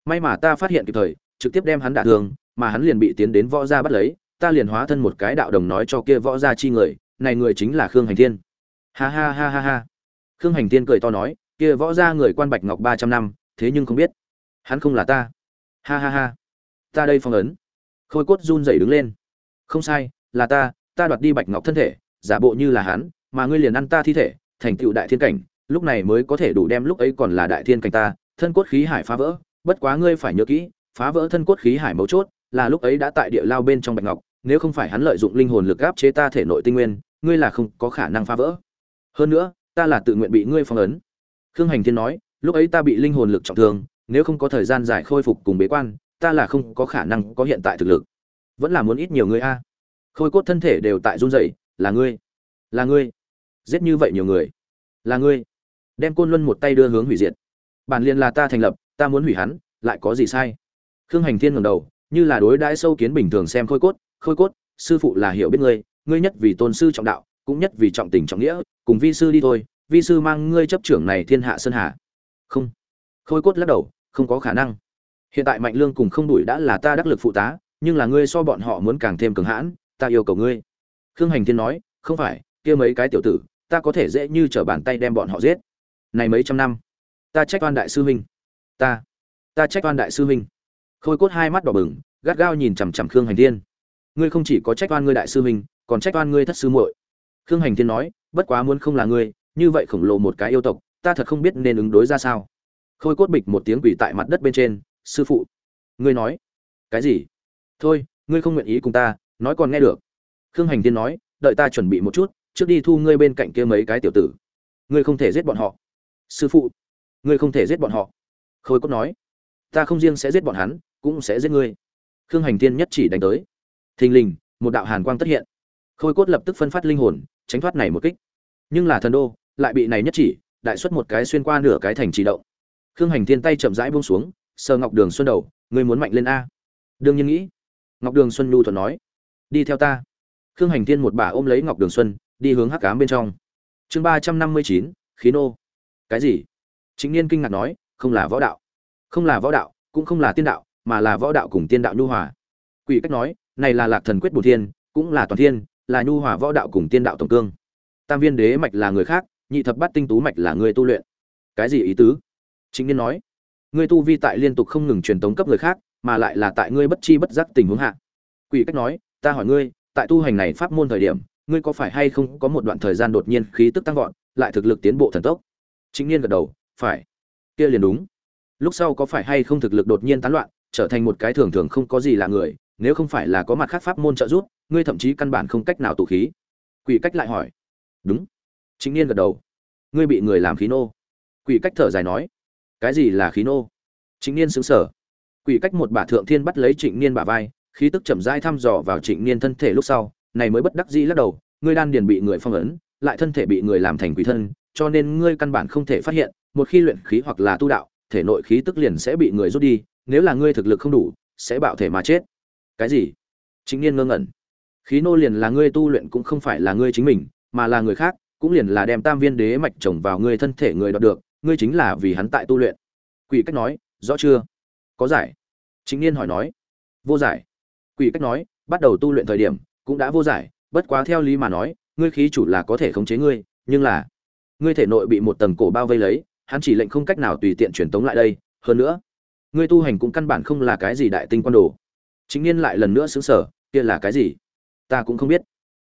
May mà ta phát hiện kịp thời, trực tiếp đem hắn đả thương, mà hắn liền bị tiến đến võ gia bắt lấy ta liền hóa thân một cái đạo đồng nói cho kia võ gia chi người, này người chính là khương hành thiên. Ha ha ha ha ha. Khương hành thiên cười to nói, kia võ gia người quan bạch ngọc ba trăm năm, thế nhưng không biết. Hắn không là ta. Ha ha ha. Ta đây phong ấn. Khôi cốt run rẩy đứng lên. Không sai, là ta ta đoạt đi bạch ngọc thân thể, giả bộ như là hắn, mà ngươi liền ăn ta thi thể, thành tựu đại thiên cảnh, lúc này mới có thể đủ đem lúc ấy còn là đại thiên cảnh ta, thân cốt khí hải phá vỡ, bất quá ngươi phải nhớ kỹ, phá vỡ thân cốt khí hải mấu chốt, là lúc ấy đã tại địa lao bên trong bạch ngọc nếu không phải hắn lợi dụng linh hồn lực áp chế ta thể nội tinh nguyên, ngươi là không có khả năng phá vỡ. Hơn nữa, ta là tự nguyện bị ngươi phong ấn. Khương hành thiên nói, lúc ấy ta bị linh hồn lực trọng thương, nếu không có thời gian dài khôi phục cùng bế quan, ta là không có khả năng có hiện tại thực lực. Vẫn là muốn ít nhiều người a. Khôi cốt thân thể đều tại run rẩy, là ngươi là ngươi, giết như vậy nhiều người, là ngươi. Đem côn luân một tay đưa hướng hủy diệt. Bản liên là ta thành lập, ta muốn hủy hắn, lại có gì sai? Khương hành thiên ngẩng đầu, như là đối đãi sâu kiến bình thường xem khôi cốt khôi cốt, sư phụ là hiểu biết ngươi ngươi nhất vì tôn sư trọng đạo, cũng nhất vì trọng tình trọng nghĩa, cùng vi sư đi thôi, vi sư mang ngươi chấp trưởng này thiên hạ sơn hà. Không. Khôi cốt lắc đầu, không có khả năng. Hiện tại mạnh lương cùng không đuổi đã là ta đắc lực phụ tá, nhưng là ngươi so bọn họ muốn càng thêm cường hãn, ta yêu cầu ngươi. Khương hành thiên nói, không phải, kia mấy cái tiểu tử, ta có thể dễ như trở bàn tay đem bọn họ giết. Này mấy trăm năm, ta trách oan đại sư huynh. Ta ta trách oan đại sư huynh. Khôi cốt hai mắt đỏ bừng, gắt gao nhìn chằm chằm khương hành thiên ngươi không chỉ có trách oan ngươi đại sư huynh, còn trách oan ngươi thất sư muội. Khương hành thiên nói, bất quá muốn không là ngươi, như vậy khổng lồ một cái yêu tộc, ta thật không biết nên ứng đối ra sao. Khôi cốt bịch một tiếng quỷ tại mặt đất bên trên, sư phụ, ngươi nói. Cái gì? Thôi, ngươi không nguyện ý cùng ta, nói còn nghe được. Khương hành thiên nói, đợi ta chuẩn bị một chút, trước đi thu ngươi bên cạnh kia mấy cái tiểu tử. Ngươi không thể giết bọn họ. Sư phụ, ngươi không thể giết bọn họ. Khôi cốt nói, ta không riêng sẽ giết bọn hắn, cũng sẽ giết ngươi. Khương hành thiên nhất chỉ đánh tới thình lình, một đạo hàn quang tất hiện. Khôi cốt lập tức phân phát linh hồn, tránh thoát này một kích. Nhưng là thần đô, lại bị này nhất chỉ, đại xuất một cái xuyên qua nửa cái thành trì động. Khương hành thiên tay chậm rãi buông xuống, sờ ngọc đường xuân đầu, ngươi muốn mạnh lên a. Đương nhiên nghĩ. Ngọc đường xuân nhu thuận nói. Đi theo ta. Khương hành thiên một bà ôm lấy ngọc đường xuân, đi hướng hắc cám bên trong. Chương ba trăm năm mươi chín, khí nô. Cái gì? Chính niên kinh ngạc nói, không là võ đạo. Không là võ đạo, cũng không là tiên đạo, mà là võ đạo cùng tiên đạo nhu hòa. Quỷ cách nói này là lạc thần quyết bù thiên, cũng là toàn thiên, là nhu hòa võ đạo cùng tiên đạo tổng cương. Tam viên đế mạch là người khác, nhị thập bát tinh tú mạch là người tu luyện. Cái gì ý tứ? Chính niên nói, ngươi tu vi tại liên tục không ngừng truyền tống cấp người khác, mà lại là tại ngươi bất chi bất giác tình huống hạ. Quỷ cách nói, ta hỏi ngươi, tại tu hành này pháp môn thời điểm, ngươi có phải hay không có một đoạn thời gian đột nhiên khí tức tăng vọt, lại thực lực tiến bộ thần tốc? Chính niên gật đầu, phải. Kia liền đúng. Lúc sau có phải hay không thực lực đột nhiên tán loạn, trở thành một cái thường thường không có gì là người nếu không phải là có mặt khác pháp môn trợ giúp, ngươi thậm chí căn bản không cách nào tụ khí. Quỷ cách lại hỏi. Đúng. Chính niên gật đầu. Ngươi bị người làm khí nô. Quỷ cách thở dài nói. Cái gì là khí nô? Chính niên sững sờ. quỷ cách một bà thượng thiên bắt lấy trịnh niên bả vai, khí tức chậm rãi thăm dò vào trịnh niên thân thể lúc sau, này mới bất đắc dĩ lắc đầu, ngươi đan điền bị người phong ấn, lại thân thể bị người làm thành quỷ thân, cho nên ngươi căn bản không thể phát hiện, một khi luyện khí hoặc là tu đạo, thể nội khí tức liền sẽ bị người rút đi, nếu là ngươi thực lực không đủ, sẽ bạo thể mà chết cái gì? Chính niên ngơ ngẩn. Khí nô liền là ngươi tu luyện cũng không phải là ngươi chính mình, mà là người khác, cũng liền là đem tam viên đế mạch trồng vào ngươi thân thể người đoạt được, ngươi chính là vì hắn tại tu luyện. Quỷ cách nói, rõ chưa? Có giải. Chính niên hỏi nói, vô giải. Quỷ cách nói, bắt đầu tu luyện thời điểm, cũng đã vô giải, bất quá theo lý mà nói, ngươi khí chủ là có thể khống chế ngươi, nhưng là, ngươi thể nội bị một tầng cổ bao vây lấy, hắn chỉ lệnh không cách nào tùy tiện truyền tống lại đây, hơn nữa, ngươi tu hành cũng căn bản không là cái gì đại tinh quan đồ chính niên lại lần nữa xứng sở kia là cái gì? Ta cũng không biết.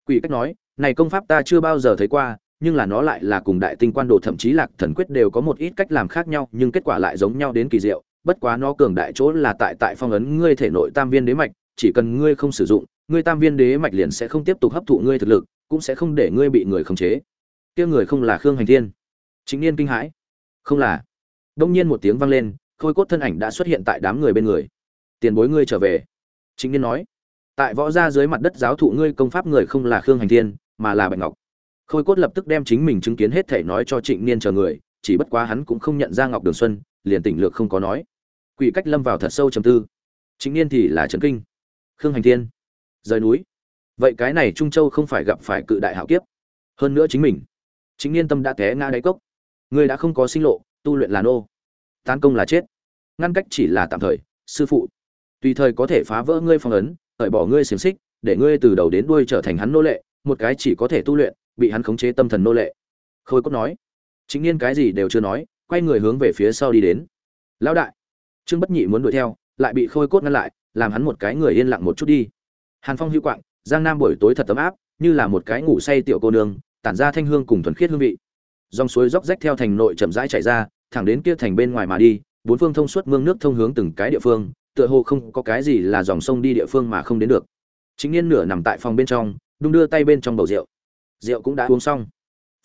Quỷ cách nói, này công pháp ta chưa bao giờ thấy qua, nhưng là nó lại là cùng đại tinh quan đồ thậm chí lạc thần quyết đều có một ít cách làm khác nhau, nhưng kết quả lại giống nhau đến kỳ diệu. Bất quá nó cường đại chỗ là tại tại phong ấn ngươi thể nội tam viên đế mạch, chỉ cần ngươi không sử dụng, ngươi tam viên đế mạch liền sẽ không tiếp tục hấp thụ ngươi thực lực, cũng sẽ không để ngươi bị người khống chế. Kia người không là khương hành thiên. Chính niên kinh hãi. Không là. Đông nhiên một tiếng vang lên, khôi cốt thân ảnh đã xuất hiện tại đám người bên người. Tiền bối ngươi trở về chính niên nói, tại võ gia dưới mặt đất giáo thụ ngươi công pháp người không là khương hành thiên, mà là bạch ngọc. Khôi cốt lập tức đem chính mình chứng kiến hết thể nói cho trịnh niên chờ người, chỉ bất quá hắn cũng không nhận ra ngọc đường xuân, liền tỉnh lược không có nói. Quỷ cách lâm vào thật sâu trầm tư. Chính niên thì là trấn kinh. Khương hành thiên, rời núi. Vậy cái này trung châu không phải gặp phải cự đại hạo kiếp. Hơn nữa chính mình. Chính niên tâm đã té ngã đáy cốc. Ngươi đã không có sinh lộ, tu luyện là nô. Tán công là chết. Ngăn cách chỉ là tạm thời, sư phụ tùy thời có thể phá vỡ ngươi phong ấn tẩy bỏ ngươi xiềng xích, để ngươi từ đầu đến đuôi trở thành hắn nô lệ, một cái chỉ có thể tu luyện, bị hắn khống chế tâm thần nô lệ. Khôi cốt nói. Chính niên cái gì đều chưa nói, quay người hướng về phía sau đi đến. Lão đại. Trương bất nhị muốn đuổi theo, lại bị khôi cốt ngăn lại, làm hắn một cái người yên lặng một chút đi. Hàn phong hữu quạng, giang nam buổi tối thật ấm áp, như là một cái ngủ say tiểu cô nương, tản ra thanh hương cùng thuần khiết hương vị. Dòng suối róc rách theo thành nội chậm rãi chảy ra, thẳng đến kia thành bên ngoài mà đi, bốn phương thông suốt mương nước thông hướng từng cái địa phương tựa hồ không có cái gì là dòng sông đi địa phương mà không đến được. Chính niên nửa nằm tại phòng bên trong, đung đưa tay bên trong bầu rượu. Rượu cũng đã uống xong.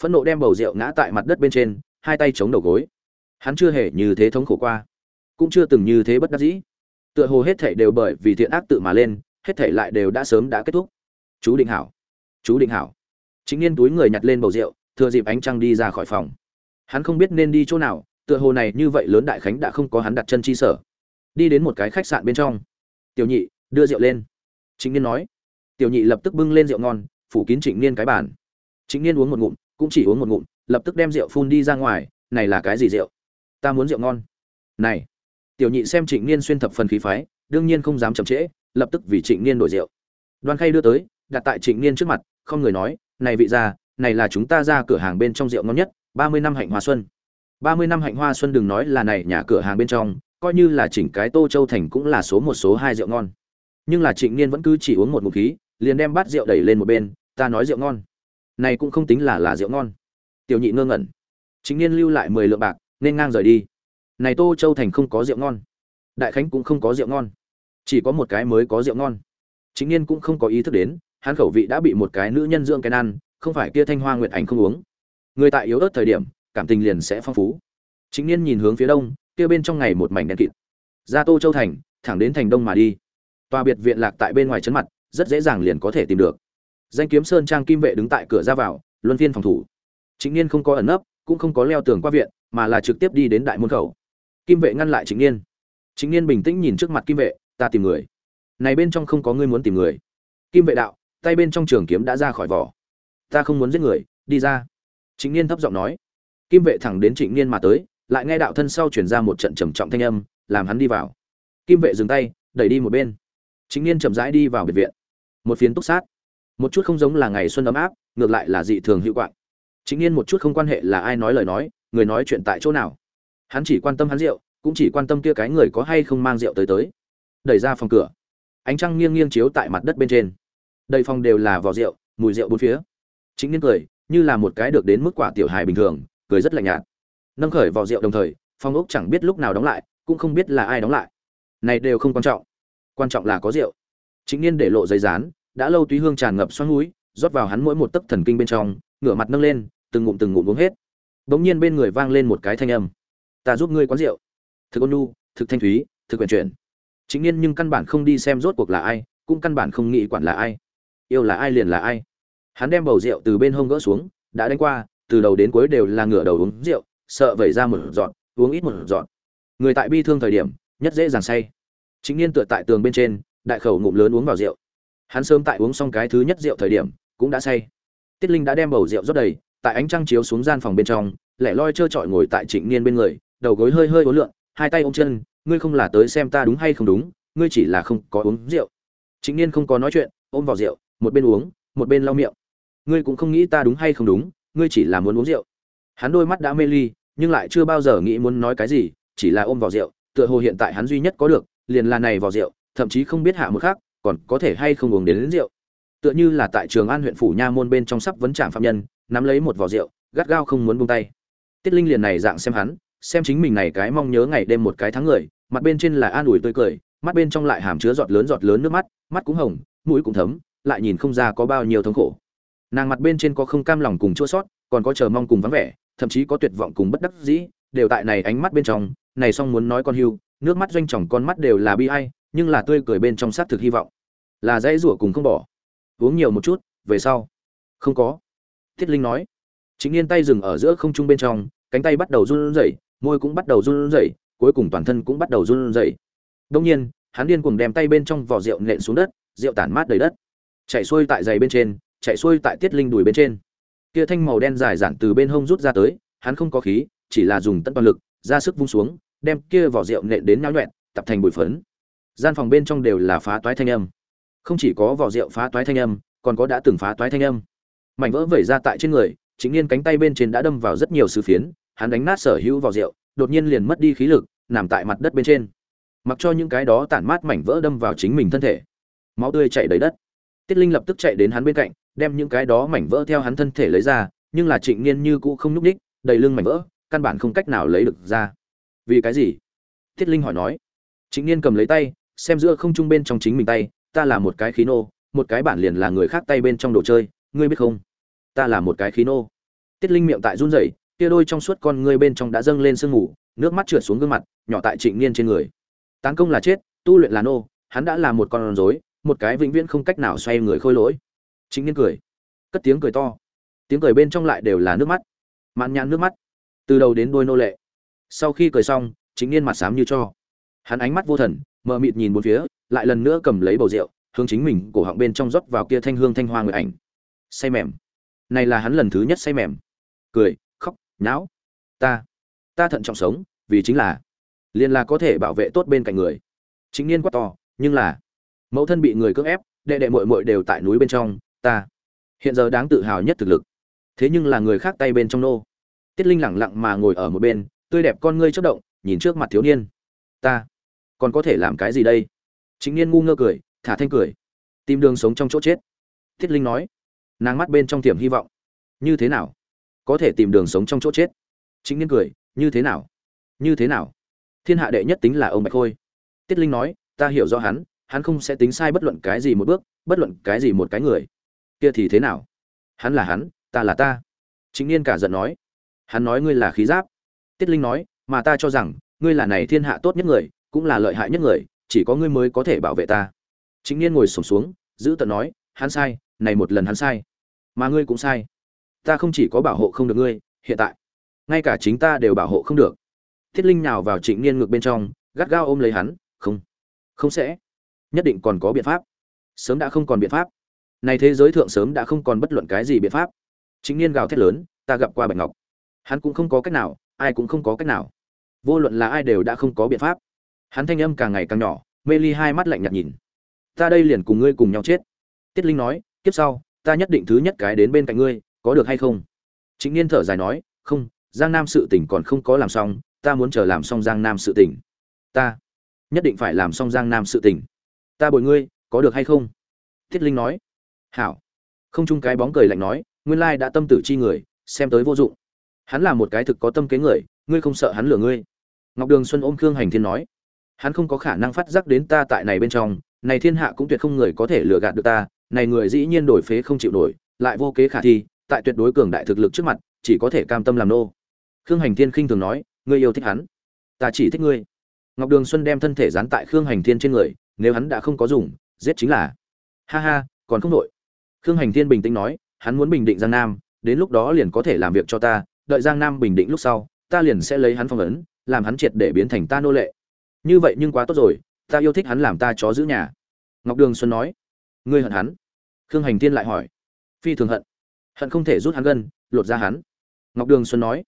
Phẫn nộ đem bầu rượu ngã tại mặt đất bên trên, hai tay chống đầu gối. Hắn chưa hề như thế thống khổ qua, cũng chưa từng như thế bất đắc dĩ. Tựa hồ hết thảy đều bởi vì thiện ác tự mà lên, hết thảy lại đều đã sớm đã kết thúc. Chú định hảo, chú định hảo. Chính niên túi người nhặt lên bầu rượu, thừa dịp ánh trăng đi ra khỏi phòng. Hắn không biết nên đi chỗ nào, tựa hồ này như vậy lớn đại khánh đã không có hắn đặt chân chi sở đi đến một cái khách sạn bên trong. Tiểu nhị, đưa rượu lên. Chính niên nói. Tiểu nhị lập tức bưng lên rượu ngon, phủ kín trịnh niên cái bàn. Trịnh niên uống một ngụm, cũng chỉ uống một ngụm, lập tức đem rượu phun đi ra ngoài, này là cái gì rượu? Ta muốn rượu ngon. Này. Tiểu nhị xem trịnh niên xuyên thập phần khí phái, đương nhiên không dám chậm trễ, lập tức vì trịnh niên đổi rượu. Đoan khay đưa tới, đặt tại trịnh niên trước mặt, không người nói, này vị gia, này là chúng ta ra cửa hàng bên trong rượu ngon nhất, ba mươi năm hạnh hoa xuân. Ba mươi năm hạnh hoa xuân đừng nói là này nhà cửa hàng bên trong coi như là chỉnh cái tô châu thành cũng là số một, số hai rượu ngon. Nhưng là trịnh niên vẫn cứ chỉ uống một ngụm khí, liền đem bát rượu đẩy lên một bên, ta nói rượu ngon. Này cũng không tính là là rượu ngon. Tiểu nhị ngơ ngẩn. Trịnh niên lưu lại mười lượng bạc, nên ngang rời đi. Này tô châu thành không có rượu ngon. Đại khánh cũng không có rượu ngon. Chỉ có một cái mới có rượu ngon. Chính niên cũng không có ý thức đến, hắn khẩu vị đã bị một cái nữ nhân dưỡng cái ăn, không phải kia thanh hoa nguyệt ảnh không uống. Người tại yếu ớt thời điểm, cảm tình liền sẽ phong phú. Chính niên nhìn hướng phía đông kia bên trong ngày một mảnh đen kịt. Ra tô châu thành, thẳng đến thành đông mà đi. Tòa biệt viện lạc tại bên ngoài trấn mặt, rất dễ dàng liền có thể tìm được. Danh kiếm sơn trang kim vệ đứng tại cửa ra vào, luân phiên phòng thủ. Chính niên không có ẩn nấp, cũng không có leo tường qua viện, mà là trực tiếp đi đến đại môn khẩu. Kim vệ ngăn lại chính niên. Chính niên bình tĩnh nhìn trước mặt kim vệ, ta tìm người. Này bên trong không có ngươi muốn tìm người. Kim vệ đạo, tay bên trong trường kiếm đã ra khỏi vỏ. Ta không muốn giết người, đi ra. Chính niên thấp giọng nói. Kim vệ thẳng đến trịnh niên mà tới lại nghe đạo thân sau chuyển ra một trận trầm trọng thanh âm, làm hắn đi vào. Kim vệ dừng tay, đẩy đi một bên. Chính niên chậm rãi đi vào biệt viện. Một phiến túc sát. Một chút không giống là ngày xuân ấm áp, ngược lại là dị thường hữu quạng. Chính niên một chút không quan hệ là ai nói lời nói, người nói chuyện tại chỗ nào. Hắn chỉ quan tâm hắn rượu, cũng chỉ quan tâm kia cái người có hay không mang rượu tới tới. Đẩy ra phòng cửa. Ánh trăng nghiêng nghiêng chiếu tại mặt đất bên trên. Đầy phòng đều là vỏ rượu, mùi rượu bốn phía. Chính niên cười, như là một cái được đến mức quả tiểu hài bình thường, cười rất lạnh nhạt nâng khởi vỏ rượu đồng thời, phong ốc chẳng biết lúc nào đóng lại, cũng không biết là ai đóng lại. Này đều không quan trọng. Quan trọng là có rượu. Chính niên để lộ giấy rán đã lâu túy hương tràn ngập xoắn núi, rót vào hắn mỗi một tấc thần kinh bên trong, ngửa mặt nâng lên, từng ngụm từng ngụm uống hết. Bỗng nhiên bên người vang lên một cái thanh âm. Ta giúp ngươi quán rượu. Thực ôn nhu thực thanh thúy, thực quyền chuyển. Chính nhiên nhưng căn bản không đi xem rốt cuộc là ai, cũng căn bản không nghĩ quản là ai. Yêu là ai liền là ai. Hắn đem bầu rượu từ bên hông gỡ xuống, đã đánh qua, từ đầu đến cuối đều là ngửa đầu uống rượu sợ vẩy ra một giọt, uống ít một giọt. Người tại bi thương thời điểm, nhất dễ dàng say. Chính niên tựa tại tường bên trên, đại khẩu ngụm lớn uống vào rượu. Hắn sớm tại uống xong cái thứ nhất rượu thời điểm, cũng đã say. Tiết linh đã đem bầu rượu rót đầy, tại ánh trăng chiếu xuống gian phòng bên trong, lẻ loi trơ trọi ngồi tại trịnh niên bên người, đầu gối hơi hơi uốn lượn, hai tay ôm chân, ngươi không là tới xem ta đúng hay không đúng, ngươi chỉ là không có uống rượu. Trịnh niên không có nói chuyện, ôm vào rượu, một bên uống, một bên lau miệng. Ngươi cũng không nghĩ ta đúng hay không đúng, ngươi chỉ là muốn uống rượu. Hắn đôi mắt đã mê ly nhưng lại chưa bao giờ nghĩ muốn nói cái gì chỉ là ôm vào rượu tựa hồ hiện tại hắn duy nhất có được liền là này vào rượu thậm chí không biết hạ một khác còn có thể hay không uống đến, đến rượu. Tựa như là tại trường an huyện phủ nha môn bên trong sắp vấn trạm phạm nhân nắm lấy một vỏ rượu gắt gao không muốn buông tay. Tiết linh liền này dạng xem hắn xem chính mình này cái mong nhớ ngày đêm một cái tháng người mặt bên trên là an ủi tươi cười mắt bên trong lại hàm chứa giọt lớn giọt lớn nước mắt mắt cũng hồng mũi cũng thấm lại nhìn không ra có bao nhiêu thống khổ. Nàng mặt bên trên có không cam lòng cùng chua sót còn có chờ mong cùng vắng vẻ thậm chí có tuyệt vọng cùng bất đắc dĩ, đều tại này ánh mắt bên trong, này song muốn nói con hưu, nước mắt doanh tròng con mắt đều là bi ai, nhưng là tươi cười bên trong sát thực hy vọng. Là dãy rủa cùng không bỏ. Uống nhiều một chút, về sau. Không có. Thiết linh nói. Chính yên tay dừng ở giữa không trung bên trong, cánh tay bắt đầu run rẩy, môi cũng bắt đầu run rẩy, cuối cùng toàn thân cũng bắt đầu run rẩy. Đông nhiên, hắn điên cuồng đem tay bên trong vỏ rượu nện xuống đất, rượu tản mát đầy đất. Chạy xuôi tại giày bên trên, chạy xuôi tại tiết linh đùi bên trên kia thanh màu đen dài dản từ bên hông rút ra tới, hắn không có khí, chỉ là dùng tất toàn lực, ra sức vung xuống, đem kia vỏ rượu nện đến nhão nhuẹn tập thành bụi phấn. Gian phòng bên trong đều là phá toái thanh âm. Không chỉ có vỏ rượu phá toái thanh âm, còn có đã từng phá toái thanh âm. Mảnh vỡ vẩy ra tại trên người, chính niên cánh tay bên trên đã đâm vào rất nhiều sứ phiến, hắn đánh nát sở hữu vỏ rượu, đột nhiên liền mất đi khí lực, nằm tại mặt đất bên trên. Mặc cho những cái đó tản mát mảnh vỡ đâm vào chính mình thân thể. Máu tươi chảy đầy đất tiết linh lập tức chạy đến hắn bên cạnh đem những cái đó mảnh vỡ theo hắn thân thể lấy ra nhưng là trịnh niên như cũ không nhúc nhích, đầy lưng mảnh vỡ căn bản không cách nào lấy được ra. Vì cái gì? Tiết linh hỏi nói. Trịnh niên cầm lấy tay xem giữa không trung bên trong chính mình tay ta là một cái khí nô một cái bản liền là người khác tay bên trong đồ chơi ngươi biết không? Ta là một cái khí nô. Tiết linh miệng tại run rẩy kia đôi trong suốt con ngươi bên trong đã dâng lên sương ngủ nước mắt trượt xuống gương mặt nhỏ tại trịnh niên trên người. Tán công là chết tu luyện là nô hắn đã là một con rối một cái vĩnh viễn không cách nào xoay người khôi lỗi. Trịnh niên cười. Cất tiếng cười to. Tiếng cười bên trong lại đều là nước mắt. Mạn nhãn nước mắt. Từ đầu đến đôi nô lệ. Sau khi cười xong, chính niên mặt xám như cho. Hắn ánh mắt vô thần, mờ mịt nhìn bốn phía, lại lần nữa cầm lấy bầu rượu, hướng chính mình cổ họng bên trong rót vào kia thanh hương thanh hoa người ảnh. Say mềm. Này là hắn lần thứ nhất say mềm. Cười, khóc, nháo. Ta ta thận trọng sống, vì chính là, liền là có thể bảo vệ tốt bên cạnh người. Chính niên quá to, nhưng là mẫu thân bị người cưỡng ép, đệ đệ muội muội đều tại núi bên trong, ta hiện giờ đáng tự hào nhất thực lực. Thế nhưng là người khác tay bên trong nô. Tiết linh lẳng lặng mà ngồi ở một bên, tươi đẹp con ngươi chất động, nhìn trước mặt thiếu niên. Ta còn có thể làm cái gì đây? Chính niên ngu ngơ cười, thả thanh cười. Tìm đường sống trong chỗ chết. Tiết linh nói. Nàng mắt bên trong tiềm hy vọng. Như thế nào? Có thể tìm đường sống trong chỗ chết. Chính niên cười, như thế nào? Như thế nào? Thiên hạ đệ nhất tính là ông bạch khôi. Tiết linh nói, ta hiểu rõ hắn hắn không sẽ tính sai bất luận cái gì một bước, bất luận cái gì một cái người. Kia thì thế nào? Hắn là hắn, ta là ta. Chính niên cả giận nói. Hắn nói ngươi là khí giáp. Tiết linh nói, mà ta cho rằng, ngươi là này thiên hạ tốt nhất người, cũng là lợi hại nhất người, chỉ có ngươi mới có thể bảo vệ ta. Chính niên ngồi sổm xuống, giữ tận nói, hắn sai, này một lần hắn sai. Mà ngươi cũng sai. Ta không chỉ có bảo hộ không được ngươi, hiện tại, ngay cả chính ta đều bảo hộ không được. Thiết linh nhào vào trịnh niên ngược bên trong, gắt gao ôm lấy hắn, không không sẽ nhất định còn có biện pháp. Sớm đã không còn biện pháp. Này thế giới thượng sớm đã không còn bất luận cái gì biện pháp. Chính niên gào thét lớn, ta gặp qua bạch ngọc. Hắn cũng không có cách nào, ai cũng không có cách nào. Vô luận là ai đều đã không có biện pháp. Hắn thanh âm càng ngày càng nhỏ, mê ly hai mắt lạnh nhạt nhìn. Ta đây liền cùng ngươi cùng nhau chết. Tiết linh nói, kiếp sau, ta nhất định thứ nhất cái đến bên cạnh ngươi, có được hay không? Chính niên thở dài nói, không, giang nam sự tỉnh còn không có làm xong, ta muốn chờ làm xong giang nam sự tỉnh ta nhất định phải làm xong giang nam sự tỉnh ta bồi ngươi, có được hay không? Thiết linh nói. Hảo. Không chung cái bóng cười lạnh nói, nguyên lai đã tâm tử chi người, xem tới vô dụng. Hắn là một cái thực có tâm kế người, ngươi không sợ hắn lừa ngươi. Ngọc đường xuân ôm khương hành thiên nói. Hắn không có khả năng phát giác đến ta tại này bên trong, này thiên hạ cũng tuyệt không người có thể lừa gạt được ta, này người dĩ nhiên đổi phế không chịu nổi, lại vô kế khả thi, tại tuyệt đối cường đại thực lực trước mặt, chỉ có thể cam tâm làm nô. Khương hành thiên khinh thường nói, ngươi yêu thích hắn, ta chỉ thích ngươi. Ngọc đường xuân đem thân thể dán tại khương hành thiên trên người nếu hắn đã không có dùng, giết chính là. Ha ha, còn không đội khương hành thiên bình tĩnh nói, hắn muốn bình định giang nam, đến lúc đó liền có thể làm việc cho ta, đợi giang nam bình định lúc sau, ta liền sẽ lấy hắn phong ấn, làm hắn triệt để biến thành ta nô lệ. Như vậy nhưng quá tốt rồi, ta yêu thích hắn làm ta chó giữ nhà. Ngọc đường xuân nói, ngươi hận hắn? Khương hành thiên lại hỏi, phi thường hận. Hận không thể rút hắn gân lột ra hắn. Ngọc đường xuân nói,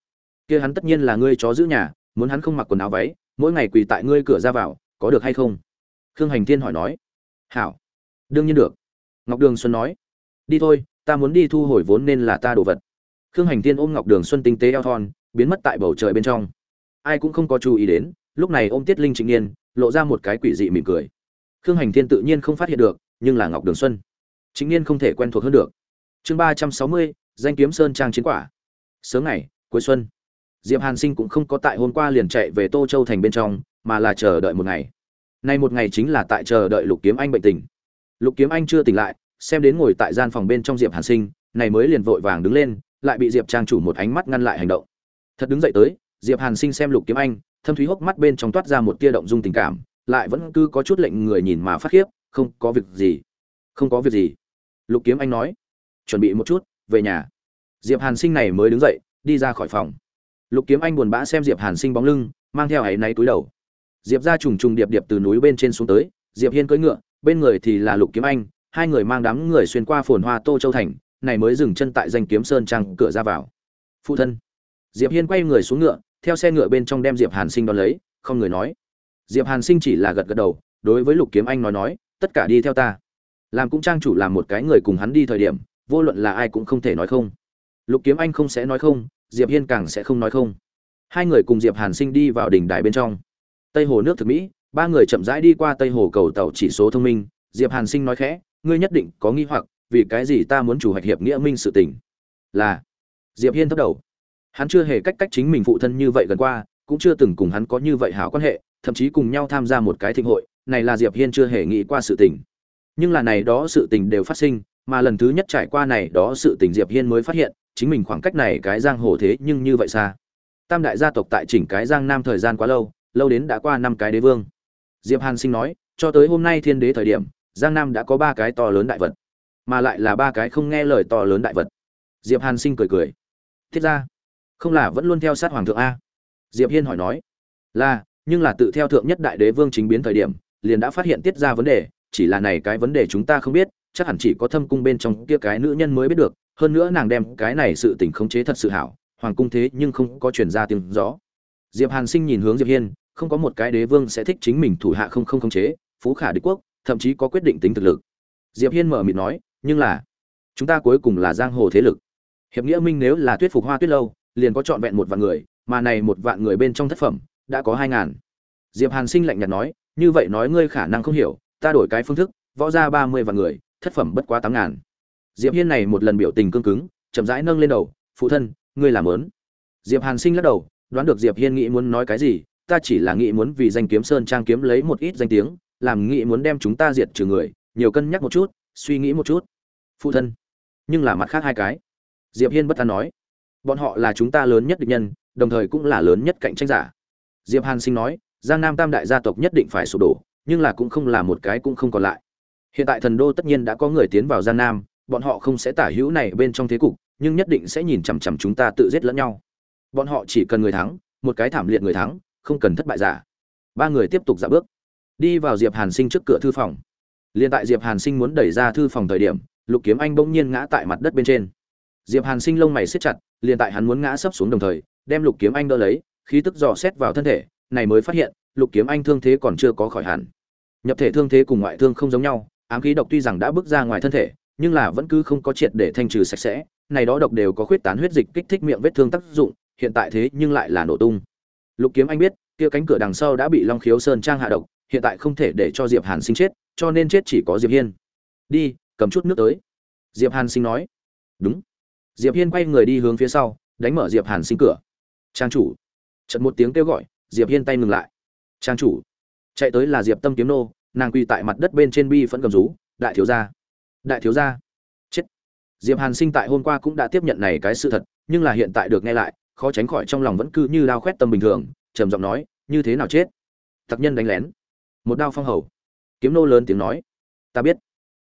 kia hắn tất nhiên là ngươi chó giữ nhà, muốn hắn không mặc quần áo váy, mỗi ngày quỳ tại ngươi cửa ra vào, có được hay không? Khương hành thiên hỏi nói. Hảo. Đương nhiên được. Ngọc đường xuân nói. Đi thôi, ta muốn đi thu hồi vốn nên là ta đồ vật. Khương hành thiên ôm ngọc đường xuân tinh tế eo thon, biến mất tại bầu trời bên trong. Ai cũng không có chú ý đến, lúc này ôm tiết linh trịnh niên, lộ ra một cái quỷ dị mỉm cười. Khương hành thiên tự nhiên không phát hiện được, nhưng là ngọc đường xuân. Trịnh niên không thể quen thuộc hơn được. Chương ba trăm sáu mươi, danh kiếm sơn trang chiến quả. Sớm ngày, cuối xuân. Diệp hàn sinh cũng không có tại hôm qua liền chạy về tô châu thành bên trong, mà là chờ đợi một ngày nay một ngày chính là tại chờ đợi lục kiếm anh bệnh tình. Lục kiếm anh chưa tỉnh lại, xem đến ngồi tại gian phòng bên trong diệp hàn sinh, này mới liền vội vàng đứng lên, lại bị diệp trang chủ một ánh mắt ngăn lại hành động. Thật đứng dậy tới, diệp hàn sinh xem lục kiếm anh, thâm thúy hốc mắt bên trong toát ra một tia động dung tình cảm, lại vẫn cứ có chút lệnh người nhìn mà phát khiếp, không có việc gì. Không có việc gì. Lục kiếm anh nói, chuẩn bị một chút, về nhà. Diệp hàn sinh này mới đứng dậy, đi ra khỏi phòng. Lục kiếm anh buồn bã xem diệp hàn sinh bóng lưng, mang theo ấy náy túi đầu diệp ra trùng trùng điệp điệp từ núi bên trên xuống tới, diệp hiên cưỡi ngựa, bên người thì là lục kiếm anh, hai người mang đám người xuyên qua phồn hoa tô châu thành, này mới dừng chân tại danh kiếm sơn trang cửa ra vào. Phụ thân. Diệp hiên quay người xuống ngựa, theo xe ngựa bên trong đem diệp hàn sinh đón lấy, không người nói. Diệp hàn sinh chỉ là gật gật đầu, đối với lục kiếm anh nói nói, tất cả đi theo ta. Làm cũng trang chủ làm một cái người cùng hắn đi thời điểm, vô luận là ai cũng không thể nói không. Lục kiếm anh không sẽ nói không, diệp hiên càng sẽ không nói không. Hai người cùng diệp hàn sinh đi vào đỉnh đài bên trong tây hồ nước thực mỹ, ba người chậm rãi đi qua tây hồ cầu tàu chỉ số thông minh. Diệp hàn sinh nói khẽ, ngươi nhất định có nghi hoặc, vì cái gì ta muốn chủ hoạch hiệp nghĩa minh sự tình? Là, diệp hiên thấp đầu. Hắn chưa hề cách cách chính mình phụ thân như vậy gần qua, cũng chưa từng cùng hắn có như vậy hảo quan hệ, thậm chí cùng nhau tham gia một cái thịnh hội, này là diệp hiên chưa hề nghĩ qua sự tình. Nhưng là này đó sự tình đều phát sinh, mà lần thứ nhất trải qua này đó sự tình diệp hiên mới phát hiện, chính mình khoảng cách này cái giang hồ thế nhưng như vậy xa. Tam đại gia tộc tại chỉnh cái giang nam thời gian quá lâu lâu đến đã qua năm cái đế vương. Diệp hàn sinh nói, cho tới hôm nay thiên đế thời điểm, giang nam đã có ba cái to lớn đại vật, mà lại là ba cái không nghe lời to lớn đại vật. Diệp hàn sinh cười cười. Thiết ra, không là vẫn luôn theo sát hoàng thượng a? Diệp hiên hỏi nói, là, nhưng là tự theo thượng nhất đại đế vương chính biến thời điểm, liền đã phát hiện tiết ra vấn đề, chỉ là này cái vấn đề chúng ta không biết, chắc hẳn chỉ có thâm cung bên trong kia cái nữ nhân mới biết được, hơn nữa nàng đem cái này sự tình khống chế thật sự hảo, hoàng cung thế nhưng không có truyền ra tiếng rõ. Diệp hàn sinh nhìn hướng diệp hiên không có một cái đế vương sẽ thích chính mình thủ hạ không không khống chế, phú khả đế quốc, thậm chí có quyết định tính thực lực. Diệp hiên mở miệng nói, nhưng là, chúng ta cuối cùng là giang hồ thế lực. Hiệp nghĩa minh nếu là tuyết phục hoa tuyết lâu, liền có trọn vẹn một vạn người, mà này một vạn người bên trong thất phẩm, đã có hai ngàn. Diệp hàn sinh lạnh nhạt nói, như vậy nói ngươi khả năng không hiểu, ta đổi cái phương thức, võ ra ba mươi vạn người, thất phẩm bất quá tám ngàn. Diệp hiên này một lần biểu tình cương cứng, chậm rãi nâng lên đầu, phụ thân, ngươi làm lớn. Diệp hàn sinh lắc đầu, đoán được diệp hiên nghĩ muốn nói cái gì ta chỉ là nghĩ muốn vì danh kiếm sơn trang kiếm lấy một ít danh tiếng, làm nghĩ muốn đem chúng ta diệt trừ người, nhiều cân nhắc một chút, suy nghĩ một chút. Phụ thân. Nhưng là mặt khác hai cái. Diệp hiên bất an nói. Bọn họ là chúng ta lớn nhất địch nhân, đồng thời cũng là lớn nhất cạnh tranh giả. Diệp hàn sinh nói, giang nam tam đại gia tộc nhất định phải sụp đổ, nhưng là cũng không là một cái cũng không còn lại. Hiện tại thần đô tất nhiên đã có người tiến vào giang nam, bọn họ không sẽ tả hữu này bên trong thế cục, nhưng nhất định sẽ nhìn chằm chằm chúng ta tự giết lẫn nhau. Bọn họ chỉ cần người thắng, một cái thảm liệt người thắng không cần thất bại giả. Ba người tiếp tục dạo bước. Đi vào diệp hàn sinh trước cửa thư phòng. Liền tại diệp hàn sinh muốn đẩy ra thư phòng thời điểm, lục kiếm anh bỗng nhiên ngã tại mặt đất bên trên. Diệp hàn sinh lông mày siết chặt, liền tại hắn muốn ngã sấp xuống đồng thời, đem lục kiếm anh đỡ lấy, khí tức dò xét vào thân thể, này mới phát hiện, lục kiếm anh thương thế còn chưa có khỏi hẳn. Nhập thể thương thế cùng ngoại thương không giống nhau, ám khí độc tuy rằng đã bước ra ngoài thân thể, nhưng là vẫn cứ không có triệt để thanh trừ sạch sẽ, này đó độc đều có khuyết tán huyết dịch kích thích miệng vết thương tác dụng, hiện tại thế nhưng lại là nổ tung lục kiếm anh biết, kia cánh cửa đằng sau đã bị long khiếu sơn trang hạ độc, hiện tại không thể để cho diệp hàn sinh chết, cho nên chết chỉ có diệp hiên. Đi, cầm chút nước tới. Diệp hàn sinh nói. Đúng. Diệp hiên quay người đi hướng phía sau, đánh mở diệp hàn sinh cửa. Trang chủ. Chợt một tiếng kêu gọi, diệp hiên tay ngừng lại. Trang chủ. Chạy tới là diệp tâm kiếm nô, nàng quỳ tại mặt đất bên trên bi phẫn cầm rú, đại thiếu gia, đại thiếu gia, chết. Diệp hàn sinh tại hôm qua cũng đã tiếp nhận này cái sự thật, nhưng là hiện tại được nghe lại khó tránh khỏi trong lòng vẫn cứ như đao khoét tâm bình thường, trầm giọng nói, như thế nào chết? Tặc nhân đánh lén. Một đao phong hầu. Kiếm nô lớn tiếng nói, ta biết.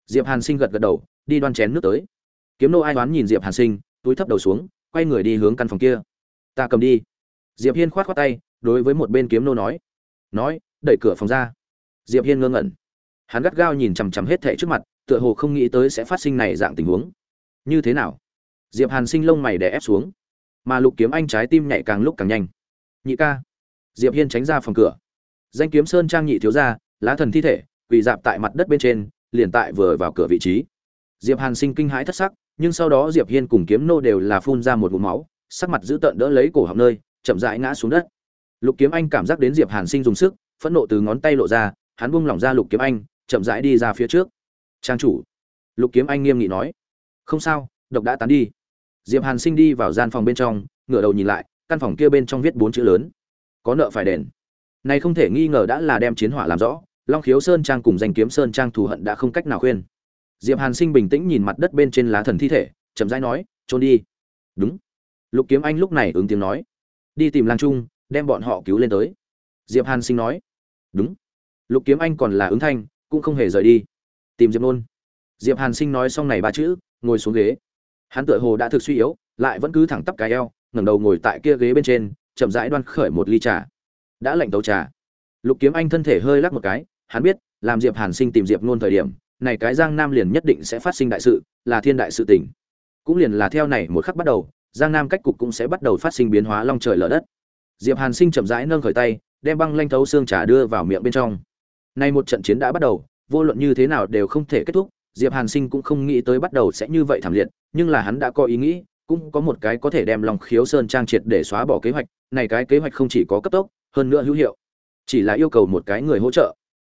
Diệp hàn sinh gật gật đầu, đi đoan chén nước tới. Kiếm nô ai đoán nhìn diệp hàn sinh, túi thấp đầu xuống, quay người đi hướng căn phòng kia. Ta cầm đi. Diệp hiên khoát khoát tay, đối với một bên kiếm nô nói nói, đẩy cửa phòng ra. Diệp hiên ngơ ngẩn. Hắn gắt gao nhìn chằm chằm hết thảy trước mặt, tựa hồ không nghĩ tới sẽ phát sinh này dạng tình huống. Như thế nào? Diệp hàn sinh lông mày đè ép xuống mà lục kiếm anh trái tim nhảy càng lúc càng nhanh. Nhị ca. Diệp hiên tránh ra phòng cửa. Danh kiếm sơn trang nhị thiếu gia, lá thần thi thể, quỳ dạp tại mặt đất bên trên, liền tại vừa vào cửa vị trí. Diệp hàn sinh kinh hãi thất sắc, nhưng sau đó diệp hiên cùng kiếm nô đều là phun ra một ngụm máu, sắc mặt dữ tợn đỡ lấy cổ họng nơi, chậm rãi ngã xuống đất. Lục kiếm anh cảm giác đến diệp hàn sinh dùng sức, phẫn nộ từ ngón tay lộ ra, hắn buông lỏng ra lục kiếm anh, chậm rãi đi ra phía trước. Trang chủ, lục kiếm anh nghiêm nghị nói. Không sao, độc đã tán đi diệp hàn sinh đi vào gian phòng bên trong, ngửa đầu nhìn lại, căn phòng kia bên trong viết bốn chữ lớn. Có nợ phải đền. Này không thể nghi ngờ đã là đem chiến hỏa làm rõ, long khiếu sơn trang cùng danh kiếm sơn trang thù hận đã không cách nào khuyên. Diệp hàn sinh bình tĩnh nhìn mặt đất bên trên lá thần thi thể, chậm rãi nói, trốn đi. Đúng. Lục kiếm anh lúc này ứng tiếng nói, đi tìm lang trung, đem bọn họ cứu lên tới. Diệp hàn sinh nói, đúng. Lục kiếm anh còn là ứng thanh, cũng không hề rời đi. Tìm diệp nôn. Diệp hàn sinh nói xong này ba chữ, ngồi xuống ghế hắn tựa hồ đã thực suy yếu, lại vẫn cứ thẳng tắp cái eo, ngẩng đầu ngồi tại kia ghế bên trên, chậm rãi đoan khởi một ly trà. Đã lạnh tấu trà. Lục kiếm anh thân thể hơi lắc một cái, hắn biết, làm diệp hàn sinh tìm diệp nôn thời điểm, này cái giang nam liền nhất định sẽ phát sinh đại sự, là thiên đại sự tình. Cũng liền là theo này một khắc bắt đầu, giang nam cách cục cũng sẽ bắt đầu phát sinh biến hóa long trời lở đất. Diệp hàn sinh chậm rãi nâng khởi tay, đem băng lanh thấu xương trà đưa vào miệng bên trong. Nay một trận chiến đã bắt đầu, vô luận như thế nào đều không thể kết thúc diệp hàn sinh cũng không nghĩ tới bắt đầu sẽ như vậy thảm liệt nhưng là hắn đã có ý nghĩ cũng có một cái có thể đem Long khiếu sơn trang triệt để xóa bỏ kế hoạch này cái kế hoạch không chỉ có cấp tốc hơn nữa hữu hiệu. Chỉ là yêu cầu một cái người hỗ trợ.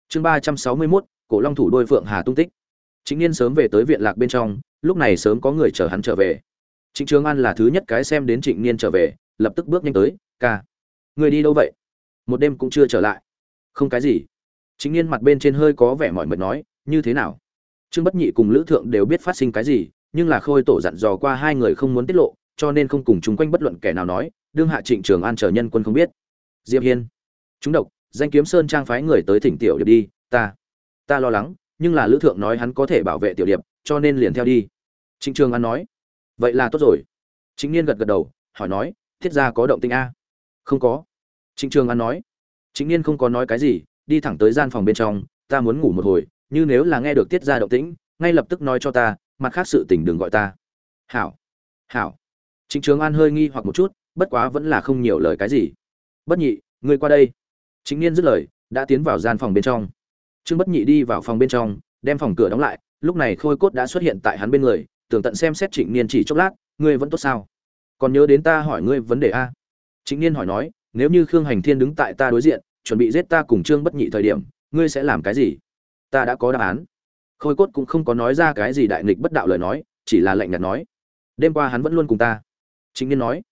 Chương ba trăm sáu mươi 361, cổ long thủ đôi phượng hà tung tích. Chính niên sớm về tới viện lạc bên trong lúc này sớm có người chờ hắn trở về. Trịnh trường an là thứ nhất cái xem đến trịnh niên trở về lập tức bước nhanh tới ca người đi đâu vậy? Một đêm cũng chưa trở lại. Không cái gì. Trịnh niên mặt bên trên hơi có vẻ mỏi mệt nói như thế nào? Trương bất nhị cùng lữ thượng đều biết phát sinh cái gì, nhưng là khôi tổ dặn dò qua hai người không muốn tiết lộ, cho nên không cùng chung quanh bất luận kẻ nào nói, đương hạ trịnh trường an chờ nhân quân không biết. Diệp hiên, chúng độc, danh kiếm sơn trang phái người tới thỉnh tiểu điệp đi, ta ta lo lắng, nhưng là lữ thượng nói hắn có thể bảo vệ tiểu điệp, cho nên liền theo đi. Trịnh trường an nói, vậy là tốt rồi. Chính niên gật gật đầu, hỏi nói, thiết gia có động tinh a? Không có. Trịnh trường an nói chính niên không có nói cái gì, đi thẳng tới gian phòng bên trong, ta muốn ngủ một hồi như nếu là nghe được tiết ra động tĩnh, ngay lập tức nói cho ta, mặt khác sự tình đừng gọi ta. Hảo hảo. Trịnh trường an hơi nghi hoặc một chút, bất quá vẫn là không nhiều lời cái gì. Bất nhị, ngươi qua đây. Chính niên dứt lời, đã tiến vào gian phòng bên trong. Trương bất nhị đi vào phòng bên trong, đem phòng cửa đóng lại, lúc này khôi cốt đã xuất hiện tại hắn bên người, tưởng tận xem xét trịnh niên chỉ chốc lát, ngươi vẫn tốt sao? Còn nhớ đến ta hỏi ngươi vấn đề a? Trịnh niên hỏi nói, nếu như khương hành thiên đứng tại ta đối diện, chuẩn bị giết ta cùng trương bất nhị thời điểm, ngươi sẽ làm cái gì? Ta đã có đáp án. Khôi cốt cũng không có nói ra cái gì đại nghịch bất đạo lời nói, chỉ là lạnh nhạt nói. Đêm qua hắn vẫn luôn cùng ta. Chính niên nói.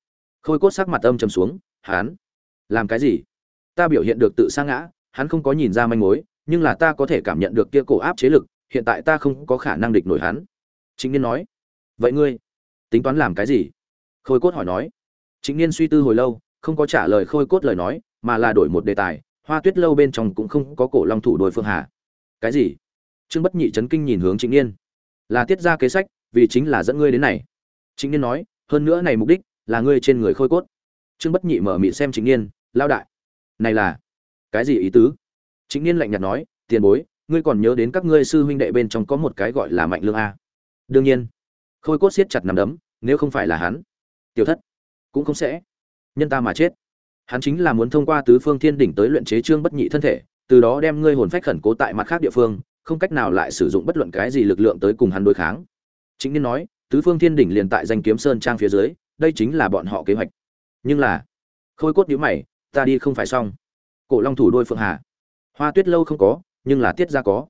Khôi cốt sắc mặt âm trầm xuống, hắn? Làm cái gì? Ta biểu hiện được tự sa ngã, hắn không có nhìn ra manh mối, nhưng là ta có thể cảm nhận được kia cổ áp chế lực, hiện tại ta không có khả năng địch nổi hắn. Chính niên nói. Vậy ngươi tính toán làm cái gì? Khôi cốt hỏi nói. Chính niên suy tư hồi lâu, không có trả lời khôi cốt lời nói, mà là đổi một đề tài, hoa tuyết lâu bên trong cũng không có cổ long thủ đôi phương hà cái gì? Trương bất nhị chấn kinh nhìn hướng trịnh niên. Là tiết ra kế sách, vì chính là dẫn ngươi đến này. Trịnh niên nói, hơn nữa này mục đích là ngươi trên người khôi cốt. Trương bất nhị mở mị xem trịnh niên, lao đại. Này là, cái gì ý tứ? Trịnh niên lạnh nhạt nói, tiền bối, ngươi còn nhớ đến các ngươi sư huynh đệ bên trong có một cái gọi là mạnh lương a. Đương nhiên, khôi cốt siết chặt nằm đấm, nếu không phải là hắn, tiểu thất cũng không sẽ nhân ta mà chết. Hắn chính là muốn thông qua tứ phương thiên đỉnh tới luyện chế trương bất nhị thân thể từ đó đem ngươi hồn phách khẩn cố tại mặt khác địa phương, không cách nào lại sử dụng bất luận cái gì lực lượng tới cùng hắn đối kháng. Chính nên nói, tứ phương thiên đỉnh liền tại danh kiếm sơn trang phía dưới, đây chính là bọn họ kế hoạch. Nhưng là, khôi cốt nhíu mày, ta đi không phải xong. Cổ long thủ đôi phượng hà. Hoa tuyết lâu không có, nhưng là tiết ra có.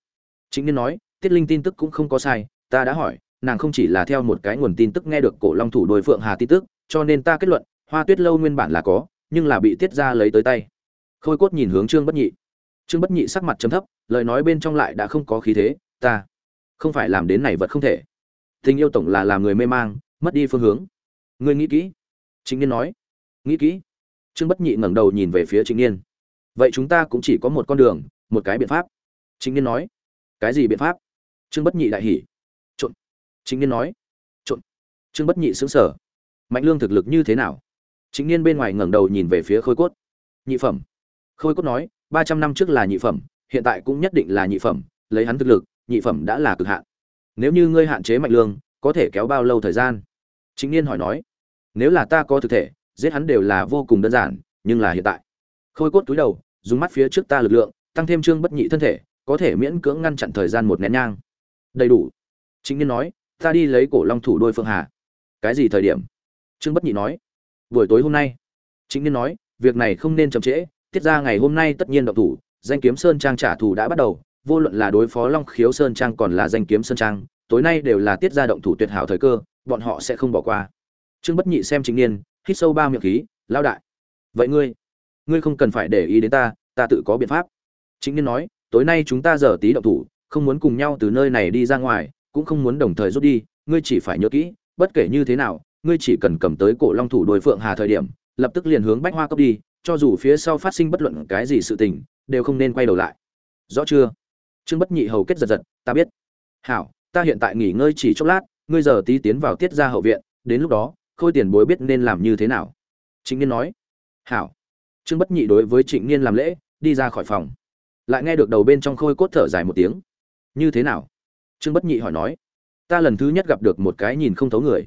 Chính nên nói, tiết linh tin tức cũng không có sai, ta đã hỏi, nàng không chỉ là theo một cái nguồn tin tức nghe được cổ long thủ đôi phượng hà tin tức, cho nên ta kết luận, hoa tuyết lâu nguyên bản là có, nhưng là bị tiết ra lấy tới tay. Khôi cốt nhìn hướng trương bất nhị trương bất nhị sắc mặt chấm thấp, lời nói bên trong lại đã không có khí thế, ta không phải làm đến này vật không thể. Tình yêu tổng là làm người mê mang, mất đi phương hướng. Ngươi nghĩ kỹ. Chính niên nói. Nghĩ kỹ. Trương bất nhị ngẩng đầu nhìn về phía chính niên. Vậy chúng ta cũng chỉ có một con đường, một cái biện pháp. Chính niên nói. Cái gì biện pháp? Trương bất nhị đại hỉ. Trộn. Chính niên nói. Trộn. Trương bất nhị xứng sở mạnh lương thực lực như thế nào? Chính niên bên ngoài ngẩng đầu nhìn về phía khôi cốt. Nhị phẩm. Khôi cốt nói ba trăm năm trước là nhị phẩm, hiện tại cũng nhất định là nhị phẩm, lấy hắn thực lực, nhị phẩm đã là cực hạn. Nếu như ngươi hạn chế mạnh lương, có thể kéo bao lâu thời gian? Chính niên hỏi nói. Nếu là ta có thực thể, giết hắn đều là vô cùng đơn giản, nhưng là hiện tại. Khôi cốt túi đầu, dùng mắt phía trước ta lực lượng, tăng thêm trương bất nhị thân thể, có thể miễn cưỡng ngăn chặn thời gian một nén nhang. Đầy đủ. Chính niên nói, ta đi lấy cổ long thủ đôi phương hà. Cái gì thời điểm? Trương bất nhị nói. Buổi tối hôm nay. Chính niên nói, việc này không nên chậm trễ tiết ra ngày hôm nay tất nhiên động thủ, danh kiếm sơn trang trả thù đã bắt đầu, vô luận là đối phó long khiếu sơn trang còn là danh kiếm sơn trang, tối nay đều là tiết ra động thủ tuyệt hảo thời cơ, bọn họ sẽ không bỏ qua. Trương bất nhị xem chính niên, hít sâu ba miệng khí lao đại, vậy ngươi ngươi không cần phải để ý đến ta ta tự có biện pháp. Chính niên nói, tối nay chúng ta giờ tí động thủ, không muốn cùng nhau từ nơi này đi ra ngoài, cũng không muốn đồng thời rút đi, ngươi chỉ phải nhớ kỹ, bất kể như thế nào, ngươi chỉ cần cầm tới cổ long thủ đôi phượng hà thời điểm, lập tức liền hướng bách hoa cốc đi cho dù phía sau phát sinh bất luận cái gì sự tình, đều không nên quay đầu lại. Rõ chưa? Trương bất nhị hầu kết giật giật, ta biết. Hảo, ta hiện tại nghỉ ngơi chỉ chốc lát, ngươi giờ tí tiến vào tiết ra hậu viện, đến lúc đó, khôi tiền bối biết nên làm như thế nào. Trịnh niên nói. Hảo. Trương bất nhị đối với trịnh niên làm lễ, đi ra khỏi phòng. Lại nghe được đầu bên trong khôi cốt thở dài một tiếng. Như thế nào? Trương bất nhị hỏi nói. Ta lần thứ nhất gặp được một cái nhìn không thấu người.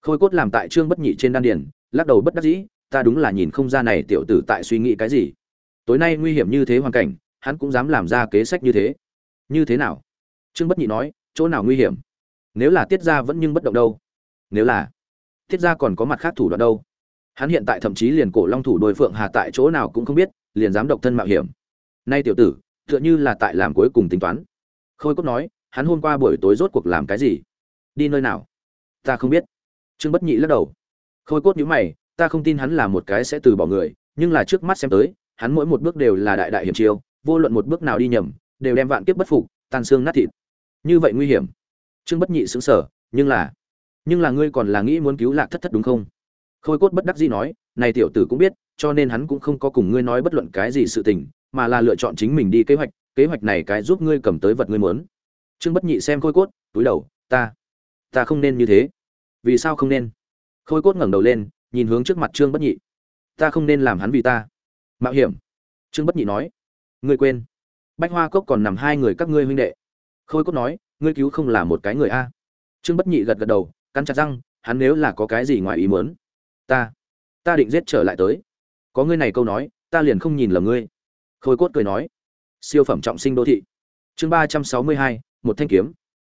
Khôi cốt làm tại trương bất nhị trên đan điền, lắc đầu bất đắc dĩ ta đúng là nhìn không ra này tiểu tử tại suy nghĩ cái gì. Tối nay nguy hiểm như thế hoàn cảnh, hắn cũng dám làm ra kế sách như thế. Như thế nào? Trương bất nhị nói, chỗ nào nguy hiểm? Nếu là tiết gia vẫn nhưng bất động đâu? Nếu là tiết gia còn có mặt khác thủ đoạn đâu? Hắn hiện tại thậm chí liền cổ long thủ đôi phượng hà tại chỗ nào cũng không biết, liền dám độc thân mạo hiểm. Nay tiểu tử, tựa như là tại làm cuối cùng tính toán. Khôi cốt nói, hắn hôm qua buổi tối rốt cuộc làm cái gì? Đi nơi nào? Ta không biết. Trương bất nhị lắc đầu. Khôi cốt nhíu mày ta không tin hắn là một cái sẽ từ bỏ người, nhưng là trước mắt xem tới, hắn mỗi một bước đều là đại đại hiểm chiêu, vô luận một bước nào đi nhầm, đều đem vạn kiếp bất phục, tan xương nát thịt. Như vậy nguy hiểm. Trương bất nhị sững sờ, nhưng là nhưng là ngươi còn là nghĩ muốn cứu lạc thất thất đúng không? Khôi cốt bất đắc dĩ nói, này tiểu tử cũng biết, cho nên hắn cũng không có cùng ngươi nói bất luận cái gì sự tình, mà là lựa chọn chính mình đi kế hoạch kế hoạch này cái giúp ngươi cầm tới vật ngươi muốn. Trương bất nhị xem khôi cốt, túi đầu, ta ta không nên như thế. Vì sao không nên? Khôi cốt ngẩng đầu lên nhìn hướng trước mặt trương bất nhị. Ta không nên làm hắn vì ta. Mạo hiểm. Trương bất nhị nói. Ngươi quên. Bách hoa cốc còn nằm hai người các ngươi huynh đệ. Khôi cốt nói, ngươi cứu không là một cái người a. Trương bất nhị gật gật đầu, cắn chặt răng, hắn nếu là có cái gì ngoài ý muốn, ta ta định giết trở lại tới. Có ngươi này câu nói, ta liền không nhìn lầm ngươi. Khôi cốt cười nói. Siêu phẩm trọng sinh đô thị. Chương ba trăm sáu mươi hai, một thanh kiếm.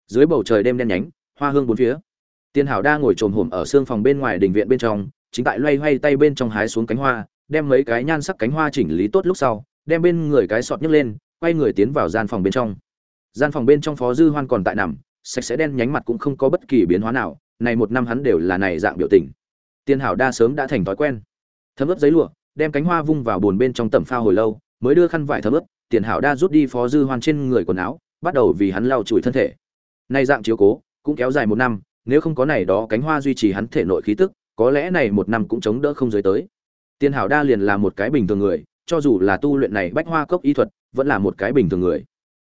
Dưới bầu trời đêm đen nhánh, hoa hương bốn phía. Tiên hảo đa ngồi trồm hổm ở xương phòng bên ngoài đình viện bên trong chính tại loay hoay tay bên trong hái xuống cánh hoa, đem mấy cái nhan sắc cánh hoa chỉnh lý tốt lúc sau, đem bên người cái sọt nhấc lên, quay người tiến vào gian phòng bên trong. Gian phòng bên trong phó dư hoan còn tại nằm, sạch sẽ đen nhánh mặt cũng không có bất kỳ biến hóa nào, này một năm hắn đều là này dạng biểu tình. Tiên hảo đa sớm đã thành thói quen. Thấm ướp giấy lụa, đem cánh hoa vung vào bồn bên trong tẩm phao hồi lâu, mới đưa khăn vải thấm ướp tiền hảo đa rút đi phó dư hoan trên người quần áo, bắt đầu vì hắn lau chùi thân thể. Nay dạng chiếu cố, cũng kéo dài một năm, nếu không có này đó cánh hoa duy trì hắn thể nội khí tức có lẽ này một năm cũng chống đỡ không giới tới. Tiền hảo đa liền là một cái bình thường người, cho dù là tu luyện này bách hoa cốc y thuật, vẫn là một cái bình thường người.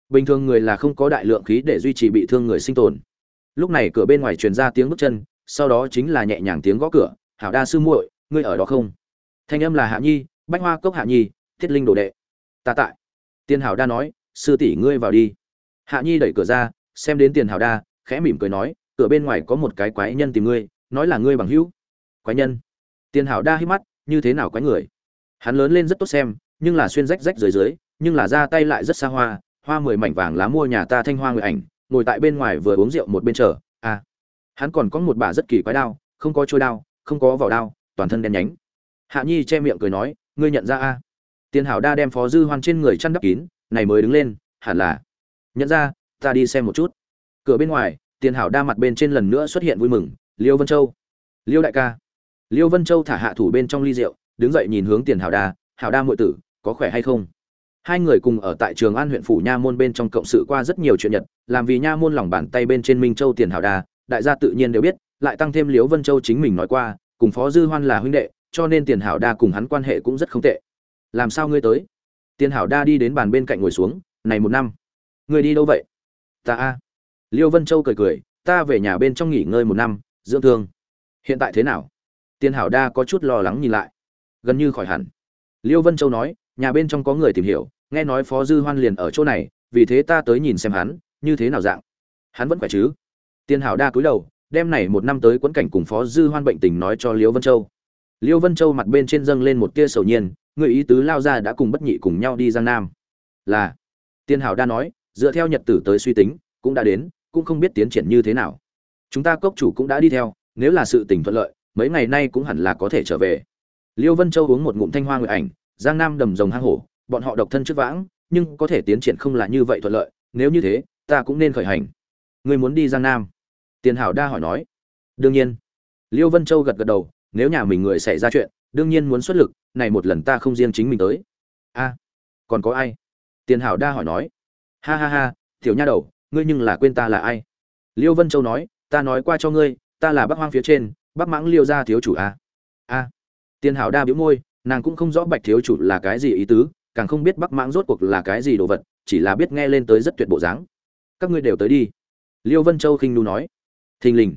Bình thường người là không có đại lượng khí để duy trì bị thương người sinh tồn. Lúc này cửa bên ngoài truyền ra tiếng bước chân, sau đó chính là nhẹ nhàng tiếng gõ cửa, hảo đa sư muội, ngươi ở đó không? Thanh âm là hạ nhi, bách hoa cốc hạ nhi, thiết linh đồ đệ. Ta tại. Tiền hảo đa nói, sư tỷ ngươi vào đi. Hạ nhi đẩy cửa ra, xem đến tiền hảo đa, khẽ mỉm cười nói, cửa bên ngoài có một cái quái nhân tìm ngươi, nói là ngươi bằng hữu quái nhân. Tiền hảo đa hít mắt, như thế nào quái người? Hắn lớn lên rất tốt xem, nhưng là xuyên rách rách dưới dưới, nhưng là ra tay lại rất xa hoa hoa mười mảnh vàng lá mua nhà ta thanh hoa người ảnh, ngồi tại bên ngoài vừa uống rượu một bên chờ à. Hắn còn có một bà rất kỳ quái đao, không có trôi đao, không có vỏ đao, toàn thân đen nhánh. Hạ nhi che miệng cười nói, ngươi nhận ra a? Tiền hảo đa đem phó dư hoan trên người chăn đắp kín, này mới đứng lên, hẳn là. Nhận ra, ta đi xem một chút. Cửa bên ngoài, tiền hảo đa mặt bên trên lần nữa xuất hiện vui mừng, liêu vân châu. Liêu đại ca liêu vân châu thả hạ thủ bên trong ly rượu, đứng dậy nhìn hướng tiền hảo đa hảo đa muội tử, có khỏe hay không? Hai người cùng ở tại trường an huyện phủ nha môn bên trong cộng sự qua rất nhiều chuyện nhật, làm vì nha môn lòng bàn tay bên trên minh châu tiền hảo đa, đại gia tự nhiên đều biết, lại tăng thêm liêu vân châu chính mình nói qua, cùng phó dư hoan là huynh đệ, cho nên tiền hảo đa cùng hắn quan hệ cũng rất không tệ. Làm sao ngươi tới? Tiền hảo đa đi đến bàn bên cạnh ngồi xuống, này một năm, ngươi đi đâu vậy? Ta a. Liêu vân châu cười cười, ta về nhà bên trong nghỉ ngơi một năm, dưỡng thương. Hiện tại thế nào? Tiên hảo đa có chút lo lắng nhìn lại. Gần như khỏi hẳn. Liêu vân châu nói, nhà bên trong có người tìm hiểu, nghe nói phó dư hoan liền ở chỗ này, vì thế ta tới nhìn xem hắn, như thế nào dạng. Hắn vẫn khỏe chứ? Tiên hảo đa cúi đầu, đem này một năm tới quẫn cảnh cùng phó dư hoan bệnh tình nói cho liêu vân châu. Liêu vân châu mặt bên trên dâng lên một tia sầu nhiên, người ý tứ lao ra đã cùng bất nhị cùng nhau đi giang nam. Là, tiên hảo đa nói, dựa theo nhật tử tới suy tính, cũng đã đến, cũng không biết tiến triển như thế nào. Chúng ta cốc chủ cũng đã đi theo, nếu là sự tình thuận lợi mấy ngày nay cũng hẳn là có thể trở về. Liêu vân châu uống một ngụm thanh hoa nguyệt ảnh, giang nam đầm rồng hang hổ, bọn họ độc thân trước vãng, nhưng có thể tiến triển không là như vậy thuận lợi, nếu như thế, ta cũng nên khởi hành. Người muốn đi giang nam? Tiền hảo đa hỏi nói. Đương nhiên. Liêu vân châu gật gật đầu, nếu nhà mình người xảy ra chuyện, đương nhiên muốn xuất lực, này một lần ta không riêng chính mình tới. A, còn có ai? Tiền hảo đa hỏi nói. Ha ha ha, tiểu nha đầu, ngươi nhưng là quên ta là ai? Liêu vân châu nói, ta nói qua cho ngươi, ta là bắc hoang phía trên bắc mãng liêu gia thiếu chủ a. A. Tiền hảo đa biếu môi, nàng cũng không rõ bạch thiếu chủ là cái gì ý tứ, càng không biết bắc mãng rốt cuộc là cái gì đồ vật, chỉ là biết nghe lên tới rất tuyệt bộ dáng. Các ngươi đều tới đi. Liêu vân châu khinh nu nói. Thình lình.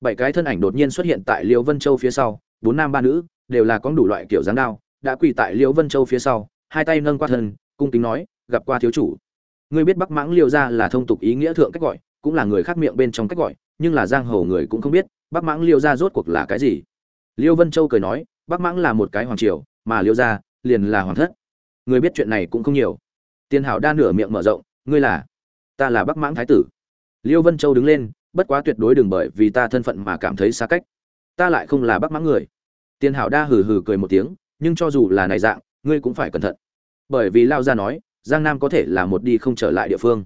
Bảy cái thân ảnh đột nhiên xuất hiện tại liêu vân châu phía sau, bốn nam ba nữ, đều là có đủ loại kiểu dáng đao, đã quỳ tại liêu vân châu phía sau, hai tay nâng qua thân, cung kính nói, gặp qua thiếu chủ. Ngươi biết bắc mãng liêu ra là thông tục ý nghĩa thượng cách gọi, cũng là người khác miệng bên trong cách gọi, nhưng là giang hồ người cũng không biết bắc mãng liêu gia rốt cuộc là cái gì? Liêu vân châu cười nói, bắc mãng là một cái hoàng triều, mà liêu gia liền là hoàng thất. Người biết chuyện này cũng không nhiều. Tiên hảo đa nửa miệng mở rộng, ngươi là? Ta là bắc mãng thái tử. Liêu vân châu đứng lên, bất quá tuyệt đối đừng bởi vì ta thân phận mà cảm thấy xa cách. Ta lại không là bắc mãng người. Tiên hảo đa hừ hừ cười một tiếng, nhưng cho dù là này dạng, ngươi cũng phải cẩn thận. Bởi vì lao gia nói, giang nam có thể là một đi không trở lại địa phương.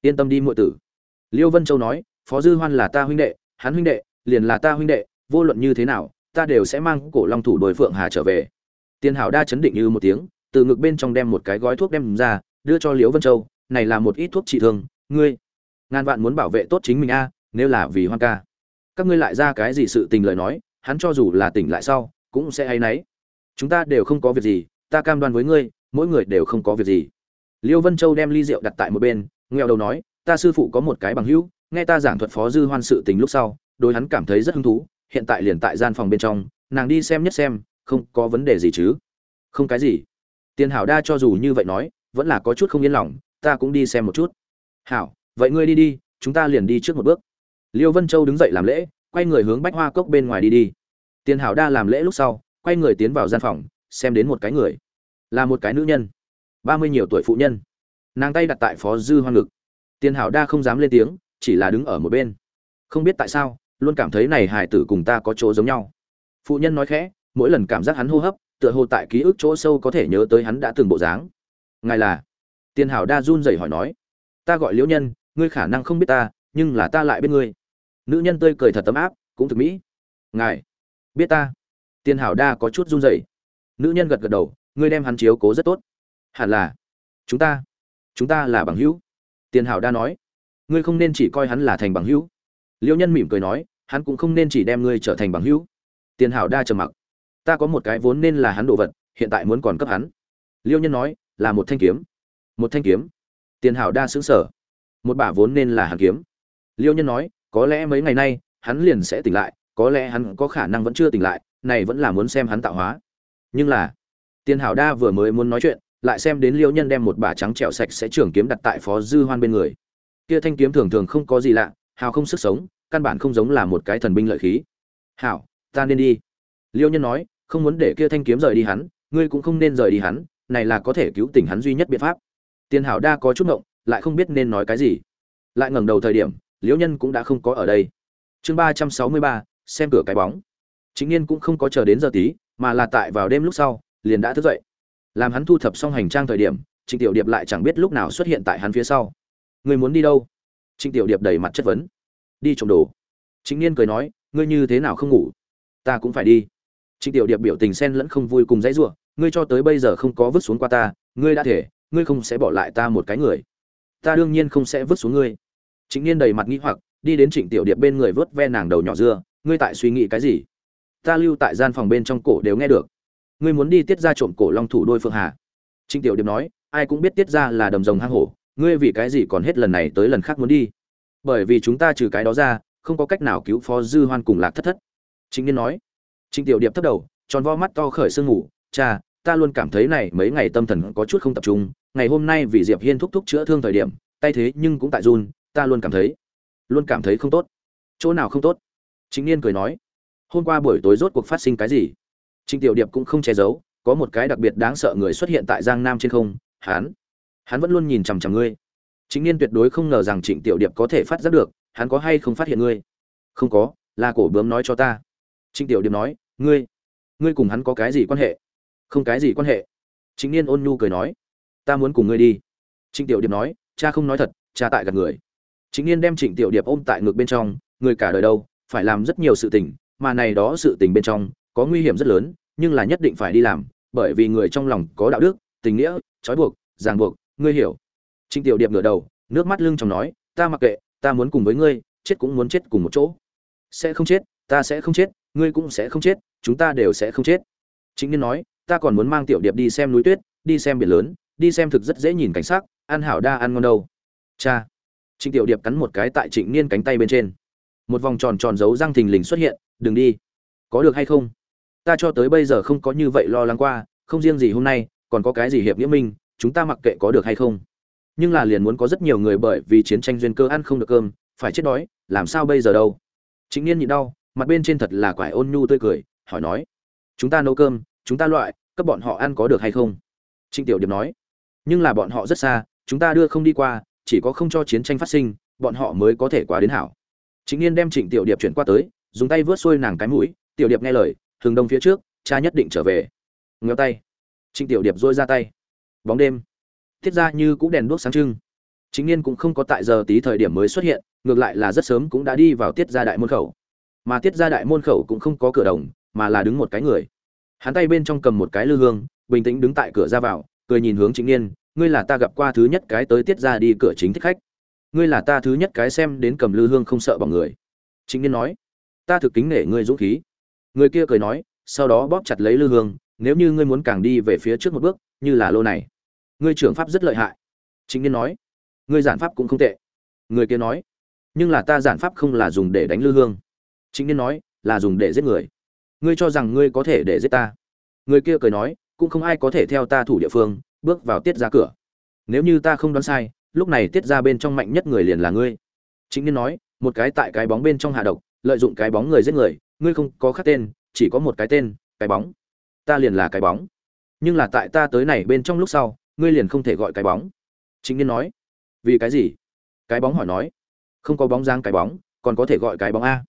Yên tâm đi muội tử. Liêu vân châu nói, phó dư hoan là ta huynh đệ, hắn huynh đệ liền là ta huynh đệ, vô luận như thế nào, ta đều sẽ mang cổ long thủ đồi phượng hà trở về. Tiền hảo đa chấn định như một tiếng, từ ngực bên trong đem một cái gói thuốc đem ra, đưa cho liễu vân châu, này là một ít thuốc trị thương, ngươi ngàn vạn muốn bảo vệ tốt chính mình a, nếu là vì hoan ca. Các ngươi lại ra cái gì sự tình lời nói, hắn cho dù là tỉnh lại sau, cũng sẽ hay nấy chúng ta đều không có việc gì, ta cam đoan với ngươi, mỗi người đều không có việc gì. Liêu vân châu đem ly rượu đặt tại một bên nghèo đầu nói, ta sư phụ có một cái bằng hữu, nghe ta giảng thuật phó dư hoan sự tình lúc sau đôi hắn cảm thấy rất hứng thú, hiện tại liền tại gian phòng bên trong, nàng đi xem nhất xem, không có vấn đề gì chứ? Không cái gì. Tiền hảo đa cho dù như vậy nói, vẫn là có chút không yên lòng, ta cũng đi xem một chút. Hảo, vậy ngươi đi đi, chúng ta liền đi trước một bước. Liêu vân châu đứng dậy làm lễ, quay người hướng bách hoa cốc bên ngoài đi đi. Tiền hảo đa làm lễ lúc sau, quay người tiến vào gian phòng, xem đến một cái người. Là một cái nữ nhân. Ba mươi nhiều tuổi phụ nhân. Nàng tay đặt tại phó dư hoan ngực. Tiền hảo đa không dám lên tiếng, chỉ là đứng ở một bên. Không biết tại sao luôn cảm thấy này hài tử cùng ta có chỗ giống nhau. Phụ nhân nói khẽ, mỗi lần cảm giác hắn hô hấp, tựa hồ tại ký ức chỗ sâu có thể nhớ tới hắn đã từng bộ dáng. Ngài là? Tiền hảo đa run rẩy hỏi nói. Ta gọi liễu nhân, ngươi khả năng không biết ta, nhưng là ta lại biết ngươi. Nữ nhân tươi cười thật tấm áp, cũng thực mỹ. Ngài, biết ta? Tiền hảo đa có chút run rẩy. Nữ nhân gật gật đầu, ngươi đem hắn chiếu cố rất tốt. Hẳn là. Chúng ta. Chúng ta là bằng hữu. Tiền hảo đa nói. Ngươi không nên chỉ coi hắn là thành bằng hữu. Liêu nhân mỉm cười nói, hắn cũng không nên chỉ đem ngươi trở thành bằng hữu. Tiền hảo đa trầm mặc. Ta có một cái vốn nên là hắn đồ vật, hiện tại muốn còn cấp hắn. Liêu nhân nói, là một thanh kiếm. Một thanh kiếm. Tiền hảo đa xứng sở một bả vốn nên là hắn kiếm. Liêu nhân nói, có lẽ mấy ngày nay, hắn liền sẽ tỉnh lại, có lẽ hắn có khả năng vẫn chưa tỉnh lại, này vẫn là muốn xem hắn tạo hóa. Nhưng là, tiền hảo đa vừa mới muốn nói chuyện, lại xem đến liêu nhân đem một bả trắng trẹo sạch sẽ trường kiếm đặt tại phó dư hoan bên người. Kia thanh kiếm thường thường không có gì lạ hào không sức sống, căn bản không giống là một cái thần binh lợi khí. Hảo, ta nên đi. Liêu nhân nói, không muốn để kia thanh kiếm rời đi hắn, ngươi cũng không nên rời đi hắn, này là có thể cứu tỉnh hắn duy nhất biện pháp. Tiền hảo đa có chút ngộng, lại không biết nên nói cái gì. Lại ngẩng đầu thời điểm liễu nhân cũng đã không có ở đây. Chương ba trăm sáu mươi ba, xem cửa cái bóng. Chính n cũng không có chờ đến giờ tí, mà là tại vào đêm lúc sau, liền đã thức dậy. Làm hắn thu thập xong hành trang thời điểm, trịnh tiểu điệp lại chẳng biết lúc nào xuất hiện tại hắn phía sau. Người muốn đi đâu? Trịnh tiểu điệp đầy mặt chất vấn. Đi trộm đồ. Chính niên cười nói, ngươi như thế nào không ngủ? Ta cũng phải đi. Trịnh tiểu điệp biểu tình xen lẫn không vui cùng dãy ruộng ngươi cho tới bây giờ không có vứt xuống qua ta, ngươi đã thể, ngươi không sẽ bỏ lại ta một cái người. Ta đương nhiên không sẽ vứt xuống ngươi. Chính niên đầy mặt nghĩ hoặc, đi đến trịnh tiểu điệp bên người vớt ve nàng đầu nhỏ dưa, ngươi tại suy nghĩ cái gì? Ta lưu tại gian phòng bên trong cổ đều nghe được. Ngươi muốn đi tiết ra trộm cổ long thủ đôi phượng hà. Trịnh tiểu điệp nói, ai cũng biết tiết ra là đầm rồng hang hổ ngươi vì cái gì còn hết lần này tới lần khác muốn đi? Bởi vì chúng ta trừ cái đó ra, không có cách nào cứu phó dư hoan cùng lạc thất thất. Chính niên nói. Trịnh tiểu điệp thấp đầu, tròn vo mắt to khởi sương ngủ. Cha, ta luôn cảm thấy này mấy ngày tâm thần có chút không tập trung. Ngày hôm nay vì diệp hiên thúc thúc chữa thương thời điểm, tay thế nhưng cũng tại run, ta luôn cảm thấy, luôn cảm thấy không tốt. Chỗ nào không tốt? Chính niên cười nói. Hôm qua buổi tối rốt cuộc phát sinh cái gì? Trịnh tiểu điệp cũng không che giấu, có một cái đặc biệt đáng sợ người xuất hiện tại giang nam trên không Hán hắn vẫn luôn nhìn chằm chằm ngươi. Chính niên tuyệt đối không ngờ rằng trịnh tiểu điệp có thể phát giác được, hắn có hay không phát hiện ngươi? Không có, là cổ bướm nói cho ta. Trịnh tiểu điệp nói, ngươi ngươi cùng hắn có cái gì quan hệ? Không cái gì quan hệ. Chính niên ôn nhu cười nói, ta muốn cùng ngươi đi. Trịnh tiểu điệp nói, cha không nói thật, cha tại gặp người. Chính niên đem trịnh tiểu điệp ôm tại ngực bên trong, người cả đời đâu, phải làm rất nhiều sự tình, mà này đó sự tình bên trong, có nguy hiểm rất lớn, nhưng là nhất định phải đi làm, bởi vì người trong lòng có đạo đức, tình nghĩa, trói buộc, ràng buộc ngươi hiểu. Trịnh tiểu điệp ngửa đầu, nước mắt lưng trong nói, ta mặc kệ, ta muốn cùng với ngươi, chết cũng muốn chết cùng một chỗ. Sẽ không chết, ta sẽ không chết, ngươi cũng sẽ không chết, chúng ta đều sẽ không chết. Chính niên nói, ta còn muốn mang tiểu điệp đi xem núi tuyết, đi xem biển lớn, đi xem thực rất dễ nhìn cảnh sắc, ăn hảo đa ăn ngon đâu. Cha. Trịnh tiểu điệp cắn một cái tại trịnh niên cánh tay bên trên. Một vòng tròn tròn dấu răng thình lình xuất hiện, đừng đi. Có được hay không? Ta cho tới bây giờ không có như vậy lo lắng qua, không riêng gì hôm nay, còn có cái gì hiệp nghĩa minh chúng ta mặc kệ có được hay không. Nhưng là liền muốn có rất nhiều người bởi vì chiến tranh duyên cơ ăn không được cơm, phải chết đói, làm sao bây giờ đâu? Chính niên nhịn đau, mặt bên trên thật là quải ôn nhu tươi cười, hỏi nói, chúng ta nấu cơm, chúng ta loại, cấp bọn họ ăn có được hay không? Trịnh tiểu điệp nói, nhưng là bọn họ rất xa, chúng ta đưa không đi qua, chỉ có không cho chiến tranh phát sinh, bọn họ mới có thể quá đến hảo. Chính niên đem trịnh tiểu điệp chuyển qua tới, dùng tay vớt xuôi nàng cái mũi, tiểu điệp nghe lời thường đông phía trước, cha nhất định trở về. Ngheo tay. Trịnh tiểu điệp dôi ra tay bóng đêm. Thiết ra như cũng đèn đuốc sáng trưng. Chính niên cũng không có tại giờ tí thời điểm mới xuất hiện, ngược lại là rất sớm cũng đã đi vào tiết ra đại môn khẩu. Mà tiết ra đại môn khẩu cũng không có cửa đồng, mà là đứng một cái người. Hắn tay bên trong cầm một cái lư hương, bình tĩnh đứng tại cửa ra vào, cười nhìn hướng chính niên ngươi là ta gặp qua thứ nhất cái tới tiết ra đi cửa chính thích khách. Ngươi là ta thứ nhất cái xem đến cầm lư hương không sợ bỏng người. Chính niên nói, ta thực kính nể ngươi dũng khí. Người kia cười nói, sau đó bóp chặt lấy lư hương, nếu như ngươi muốn càng đi về phía trước một bước, như là lô này ngươi trưởng pháp rất lợi hại. Chính niên nói, ngươi giản pháp cũng không tệ. Người kia nói, nhưng là ta giản pháp không là dùng để đánh lư hương. Chính niên nói, là dùng để giết người. Ngươi cho rằng ngươi có thể để giết ta. Người kia cười nói, cũng không ai có thể theo ta thủ địa phương, bước vào tiết ra cửa. Nếu như ta không đoán sai, lúc này tiết ra bên trong mạnh nhất người liền là ngươi. Chính niên nói, một cái tại cái bóng bên trong hạ độc, lợi dụng cái bóng người giết người, ngươi không có khắc tên, chỉ có một cái tên, cái bóng. Ta liền là cái bóng. Nhưng là tại ta tới này bên trong lúc sau ngươi liền không thể gọi cái bóng. Chính niên nói. Vì cái gì? Cái bóng hỏi nói. Không có bóng dáng cái bóng, còn có thể gọi cái bóng a.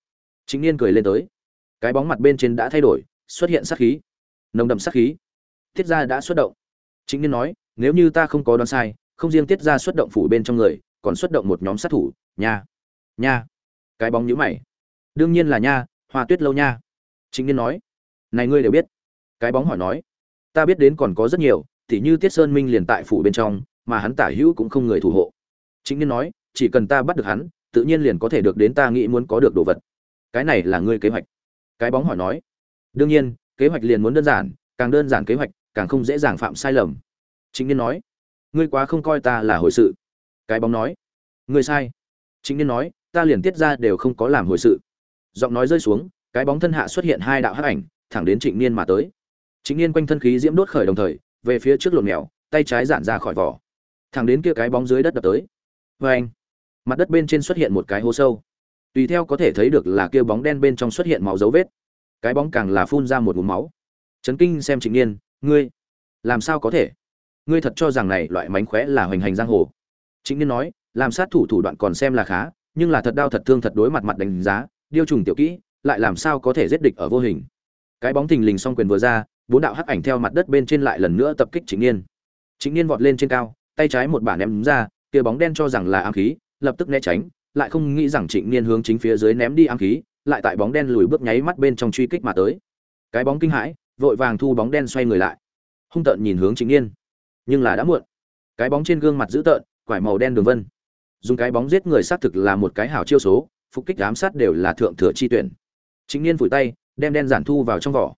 Chính niên cười lên tới. Cái bóng mặt bên trên đã thay đổi, xuất hiện sát khí. Nồng đậm sát khí. Tiết ra đã xuất động. Chính niên nói, nếu như ta không có đoán sai, không riêng tiết ra xuất động phủ bên trong người, còn xuất động một nhóm sát thủ. Nha. Nha. Cái bóng nhữ mày. Đương nhiên là nha, hoa tuyết lâu nha. Chính niên nói. Này ngươi đều biết. Cái bóng hỏi nói. Ta biết đến còn có rất nhiều tỉ như tiết sơn minh liền tại phủ bên trong, mà hắn tả hữu cũng không người thủ hộ. Chính niên nói, chỉ cần ta bắt được hắn, tự nhiên liền có thể được đến ta nghĩ muốn có được đồ vật. Cái này là ngươi kế hoạch. Cái bóng hỏi nói. Đương nhiên, kế hoạch liền muốn đơn giản, càng đơn giản kế hoạch, càng không dễ dàng phạm sai lầm. Chính niên nói. Ngươi quá không coi ta là hồi sự. Cái bóng nói. Ngươi sai. Chính niên nói, ta liền tiết ra đều không có làm hồi sự. Giọng nói rơi xuống, cái bóng thân hạ xuất hiện hai đạo hắc ảnh, thẳng đến trịnh niên mà tới. Trịnh niên quanh thân khí diễm đốt khởi đồng thời về phía trước lộn mèo, tay trái giản ra khỏi vỏ. Thẳng đến kia cái bóng dưới đất đập tới. Vê anh, mặt đất bên trên xuất hiện một cái hố sâu. Tùy theo có thể thấy được là kia bóng đen bên trong xuất hiện máu dấu vết. Cái bóng càng là phun ra một ngụm máu. Chấn kinh xem trịnh niên, ngươi, làm sao có thể? Ngươi thật cho rằng này loại mánh khóe là hoành hành giang hồ? Trịnh niên nói, làm sát thủ thủ đoạn còn xem là khá, nhưng là thật đau thật thương thật đối mặt mặt đánh giá, điêu trùng tiểu kỹ, lại làm sao có thể giết địch ở vô hình? Cái bóng thình lình song quyền vừa ra, bốn đạo hắc ảnh theo mặt đất bên trên lại lần nữa tập kích chính niên chính niên vọt lên trên cao, tay trái một bản ném ra, kia bóng đen cho rằng là ám khí, lập tức né tránh, lại không nghĩ rằng trịnh niên hướng chính phía dưới ném đi ám khí, lại tại bóng đen lùi bước nháy mắt bên trong truy kích mà tới. Cái bóng kinh hãi, vội vàng thu bóng đen xoay người lại. Hung tợn nhìn hướng trịnh niên nhưng là đã muộn. Cái bóng trên gương mặt dữ tợn, quải màu đen đường vân. Dùng cái bóng giết người xác thực là một cái hảo chiêu số, phục kích giám sát đều là thượng thừa chi tuyển. Chính niên vùi tay đem đen giản thu vào trong vỏ.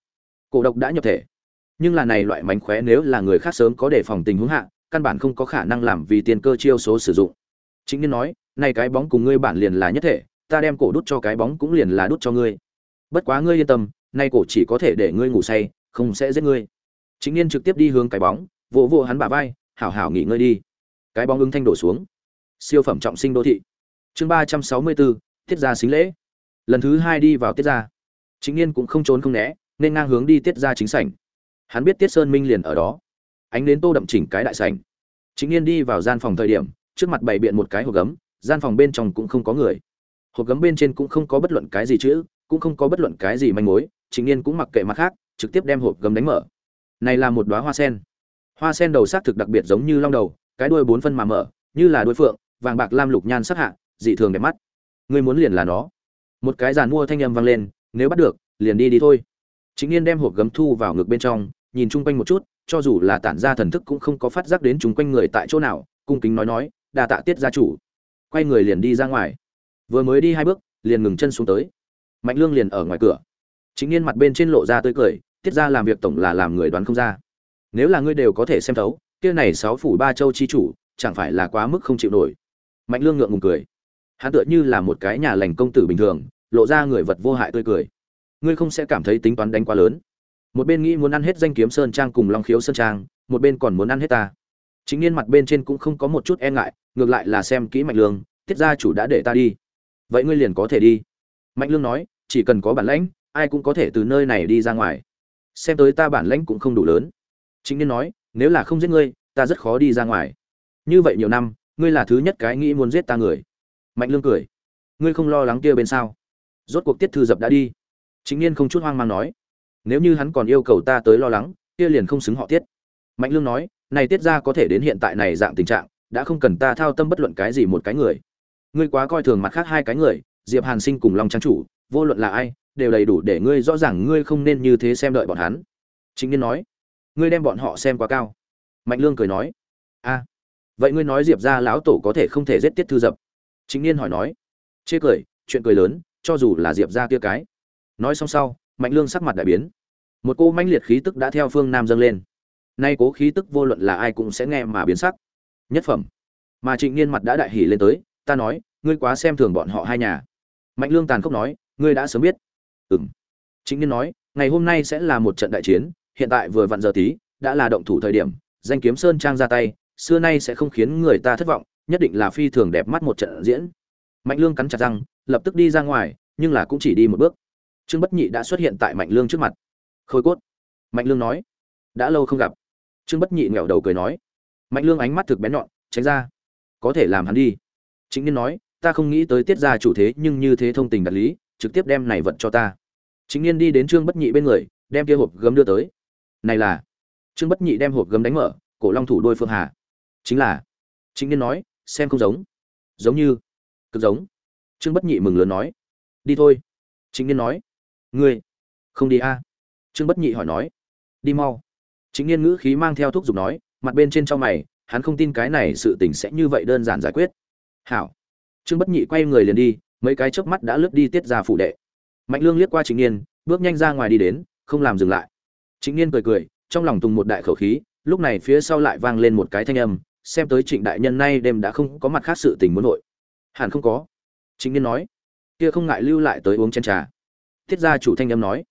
Cổ độc đã nhập thể. Nhưng là này loại mánh khóe nếu là người khác sớm có đề phòng tình huống hạ, căn bản không có khả năng làm vì tiền cơ chiêu số sử dụng. Chính niên nói, này cái bóng cùng ngươi bản liền là nhất thể, ta đem cổ đút cho cái bóng cũng liền là đút cho ngươi. Bất quá ngươi yên tâm, nay cổ chỉ có thể để ngươi ngủ say, không sẽ giết ngươi. Chính niên trực tiếp đi hướng cái bóng, vỗ vỗ hắn bả vai, hảo hảo nghỉ ngơi đi. Cái bóng ứng thanh đổ xuống. Siêu phẩm trọng sinh đô thị. Chương ba trăm sáu mươi bốn, tiết gia xính lễ. Lần thứ hai đi vào tiết gia chính niên cũng không trốn không né, nên ngang hướng đi tiết gia chính sảnh. Hắn biết tiết sơn minh liền ở đó. Ánh đến tô đậm chỉnh cái đại sảnh. Chính niên đi vào gian phòng thời điểm, trước mặt bày biện một cái hộp gấm, gian phòng bên trong cũng không có người. Hộp gấm bên trên cũng không có bất luận cái gì chữ, cũng không có bất luận cái gì manh mối chính niên cũng mặc kệ mặt khác, trực tiếp đem hộp gấm đánh mở. Này là một đóa hoa sen. Hoa sen đầu sắc thực đặc biệt giống như long đầu, cái đuôi bốn phân mà mở, như là đuôi phượng, vàng bạc lam lục nhan sắc hạ, dị thường đẹp mắt. Ngươi muốn liền là nó. Một cái giàn mua thanh âm vang lên nếu bắt được, liền đi đi thôi. Chính niên đem hộp gấm thu vào ngực bên trong, nhìn chung quanh một chút, cho dù là tản ra thần thức cũng không có phát giác đến chung quanh người tại chỗ nào, cung kính nói nói đà tạ tiết gia chủ. Quay người liền đi ra ngoài. Vừa mới đi hai bước, liền ngừng chân xuống tới. Mạnh lương liền ở ngoài cửa. Chính niên mặt bên trên lộ ra tươi cười, tiết ra làm việc tổng là làm người đoán không ra. Nếu là ngươi đều có thể xem thấu, kia này sáu phủ ba châu chi chủ, chẳng phải là quá mức không chịu nổi. Mạnh lương ngượng ngùng cười. Hắn tựa như là một cái nhà lành công tử bình thường lộ ra người vật vô hại tươi cười. Ngươi không sẽ cảm thấy tính toán đánh quá lớn. Một bên nghĩ muốn ăn hết danh kiếm sơn trang cùng long khiếu sơn trang, một bên còn muốn ăn hết ta. Chính niên mặt bên trên cũng không có một chút e ngại, ngược lại là xem kỹ mạnh lương thiết gia chủ đã để ta đi. Vậy ngươi liền có thể đi. Mạnh lương nói, chỉ cần có bản lãnh, ai cũng có thể từ nơi này đi ra ngoài. Xem tới ta bản lãnh cũng không đủ lớn. Chính niên nói, nếu là không giết ngươi, ta rất khó đi ra ngoài. Như vậy nhiều năm, ngươi là thứ nhất cái nghĩ muốn giết ta người. Mạnh lương cười. Ngươi không lo lắng kia bên sao? Rốt cuộc tiết thư dập đã đi. Chính niên không chút hoang mang nói, nếu như hắn còn yêu cầu ta tới lo lắng, kia liền không xứng họ tiết. Mạnh lương nói, này tiết ra có thể đến hiện tại này dạng tình trạng, đã không cần ta thao tâm bất luận cái gì một cái người. Ngươi quá coi thường mặt khác hai cái người, diệp hàn sinh cùng long trang chủ, vô luận là ai, đều đầy đủ để ngươi rõ ràng ngươi không nên như thế xem đợi bọn hắn. Chính niên nói, ngươi đem bọn họ xem quá cao. Mạnh lương cười nói, a, vậy ngươi nói diệp ra lão tổ có thể không thể giết tiết thư dập? Chính niên hỏi nói, chê cười, chuyện cười lớn cho dù là diệp ra kia cái. Nói xong sau, mạnh lương sắc mặt đại biến. Một cô manh liệt khí tức đã theo phương nam dâng lên. Nay cố khí tức vô luận là ai cũng sẽ nghe mà biến sắc. Nhất phẩm. Mà trịnh niên mặt đã đại hỉ lên tới, ta nói, ngươi quá xem thường bọn họ hai nhà. Mạnh lương tàn khốc nói, ngươi đã sớm biết. Ừng trịnh niên nói, ngày hôm nay sẽ là một trận đại chiến, hiện tại vừa vặn giờ tí, đã là động thủ thời điểm, danh kiếm sơn trang ra tay, xưa nay sẽ không khiến người ta thất vọng, nhất định là phi thường đẹp mắt một trận diễn. Mạnh lương cắn chặt răng lập tức đi ra ngoài, nhưng là cũng chỉ đi một bước. Trương bất nhị đã xuất hiện tại mạnh lương trước mặt. Khôi cốt. Mạnh lương nói. Đã lâu không gặp. Trương bất nhị nghèo đầu cười nói. Mạnh lương ánh mắt thực bén nhọn, tránh ra. Có thể làm hắn đi. Chính niên nói, ta không nghĩ tới tiết ra chủ thế, nhưng như thế thông tình đạt lý, trực tiếp đem này vật cho ta. Chính niên đi đến trương bất nhị bên người, đem kia hộp gấm đưa tới. Này là. Trương bất nhị đem hộp gấm đánh mở, cổ long thủ đôi phương hà. Chính là. Chính niên nói, xem không giống. Giống như. Cực giống trương bất nhị mừng lớn nói, đi thôi. Chính niên nói, ngươi không đi a à? trương bất nhị hỏi nói, đi mau. Chính niên ngữ khí mang theo thuốc giục nói, mặt bên trên trong mày, hắn không tin cái này sự tình sẽ như vậy đơn giản giải quyết. Hảo. Trương bất nhị quay người liền đi, mấy cái chớp mắt đã lướt đi tiết ra phủ đệ. Mạnh lương liếc qua chính niên, bước nhanh ra ngoài đi đến, không làm dừng lại. Chính niên cười cười, trong lòng tùng một đại khẩu khí, lúc này phía sau lại vang lên một cái thanh âm, xem tới trịnh đại nhân nay đêm đã không có mặt khác sự tình muốn nội hẳn không có chính niên nói, kia không ngại lưu lại tới uống chén trà. Tiết gia chủ thanh âm nói,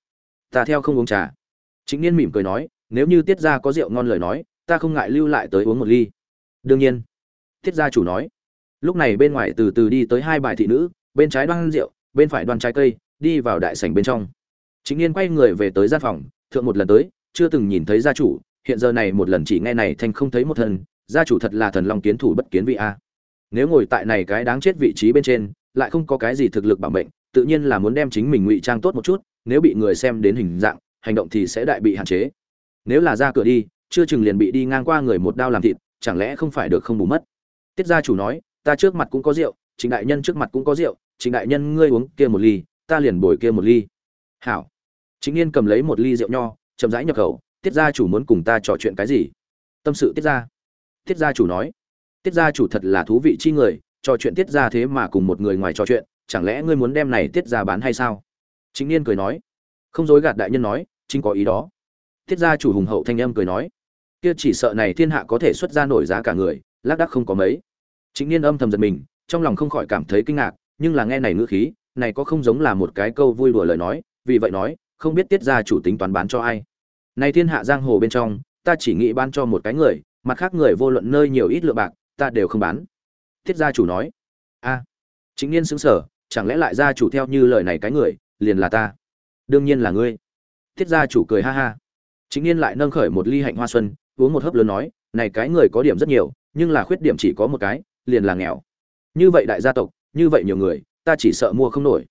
ta theo không uống trà. Chính niên mỉm cười nói, nếu như tiết gia có rượu ngon lời nói, ta không ngại lưu lại tới uống một ly. Đương nhiên. Tiết gia chủ nói, lúc này bên ngoài từ từ đi tới hai bài thị nữ, bên trái đoan rượu, bên phải đoan trái cây, đi vào đại sảnh bên trong. Chính niên quay người về tới gian phòng, thượng một lần tới, chưa từng nhìn thấy gia chủ, hiện giờ này một lần chỉ nghe này thành không thấy một thần, gia chủ thật là thần long kiến thủ bất kiến vị a. Nếu ngồi tại này cái đáng chết vị trí bên trên lại không có cái gì thực lực bảo mệnh, tự nhiên là muốn đem chính mình ngụy trang tốt một chút, nếu bị người xem đến hình dạng, hành động thì sẽ đại bị hạn chế. Nếu là ra cửa đi, chưa chừng liền bị đi ngang qua người một đao làm thịt, chẳng lẽ không phải được không bù mất? Tiết gia chủ nói, ta trước mặt cũng có rượu chính đại nhân trước mặt cũng có rượu chính đại nhân ngươi uống kia một ly, ta liền bồi kia một ly. Hảo. Chính yên cầm lấy một ly rượu nho, chậm rãi nhập khẩu, tiết gia chủ muốn cùng ta trò chuyện cái gì? Tâm sự tiết gia. Tiết gia chủ nói, tiết gia chủ thật là thú vị chi người trò chuyện tiết gia thế mà cùng một người ngoài trò chuyện, chẳng lẽ ngươi muốn đem này tiết gia bán hay sao? Chính niên cười nói. Không dối gạt đại nhân nói, chính có ý đó. Tiết gia chủ hùng hậu thanh âm cười nói. Kia chỉ sợ này thiên hạ có thể xuất ra nổi giá cả người, lác đác không có mấy. Chính niên âm thầm giật mình, trong lòng không khỏi cảm thấy kinh ngạc, nhưng là nghe này ngữ khí, này có không giống là một cái câu vui đùa lời nói, vì vậy nói, không biết tiết gia chủ tính toán bán cho ai. Này thiên hạ giang hồ bên trong, ta chỉ nghĩ bán cho một cái người, mặt khác người vô luận nơi nhiều ít lựa bạc, ta đều không bán tiết gia chủ nói. A, chính niên xứng sở chẳng lẽ lại gia chủ theo như lời này cái người, liền là ta? Đương nhiên là ngươi. Tiết gia chủ cười ha ha. Chính niên lại nâng khởi một ly hạnh hoa xuân, uống một hớp lớn nói, này cái người có điểm rất nhiều, nhưng là khuyết điểm chỉ có một cái, liền là nghèo. Như vậy đại gia tộc, như vậy nhiều người, ta chỉ sợ mua không nổi.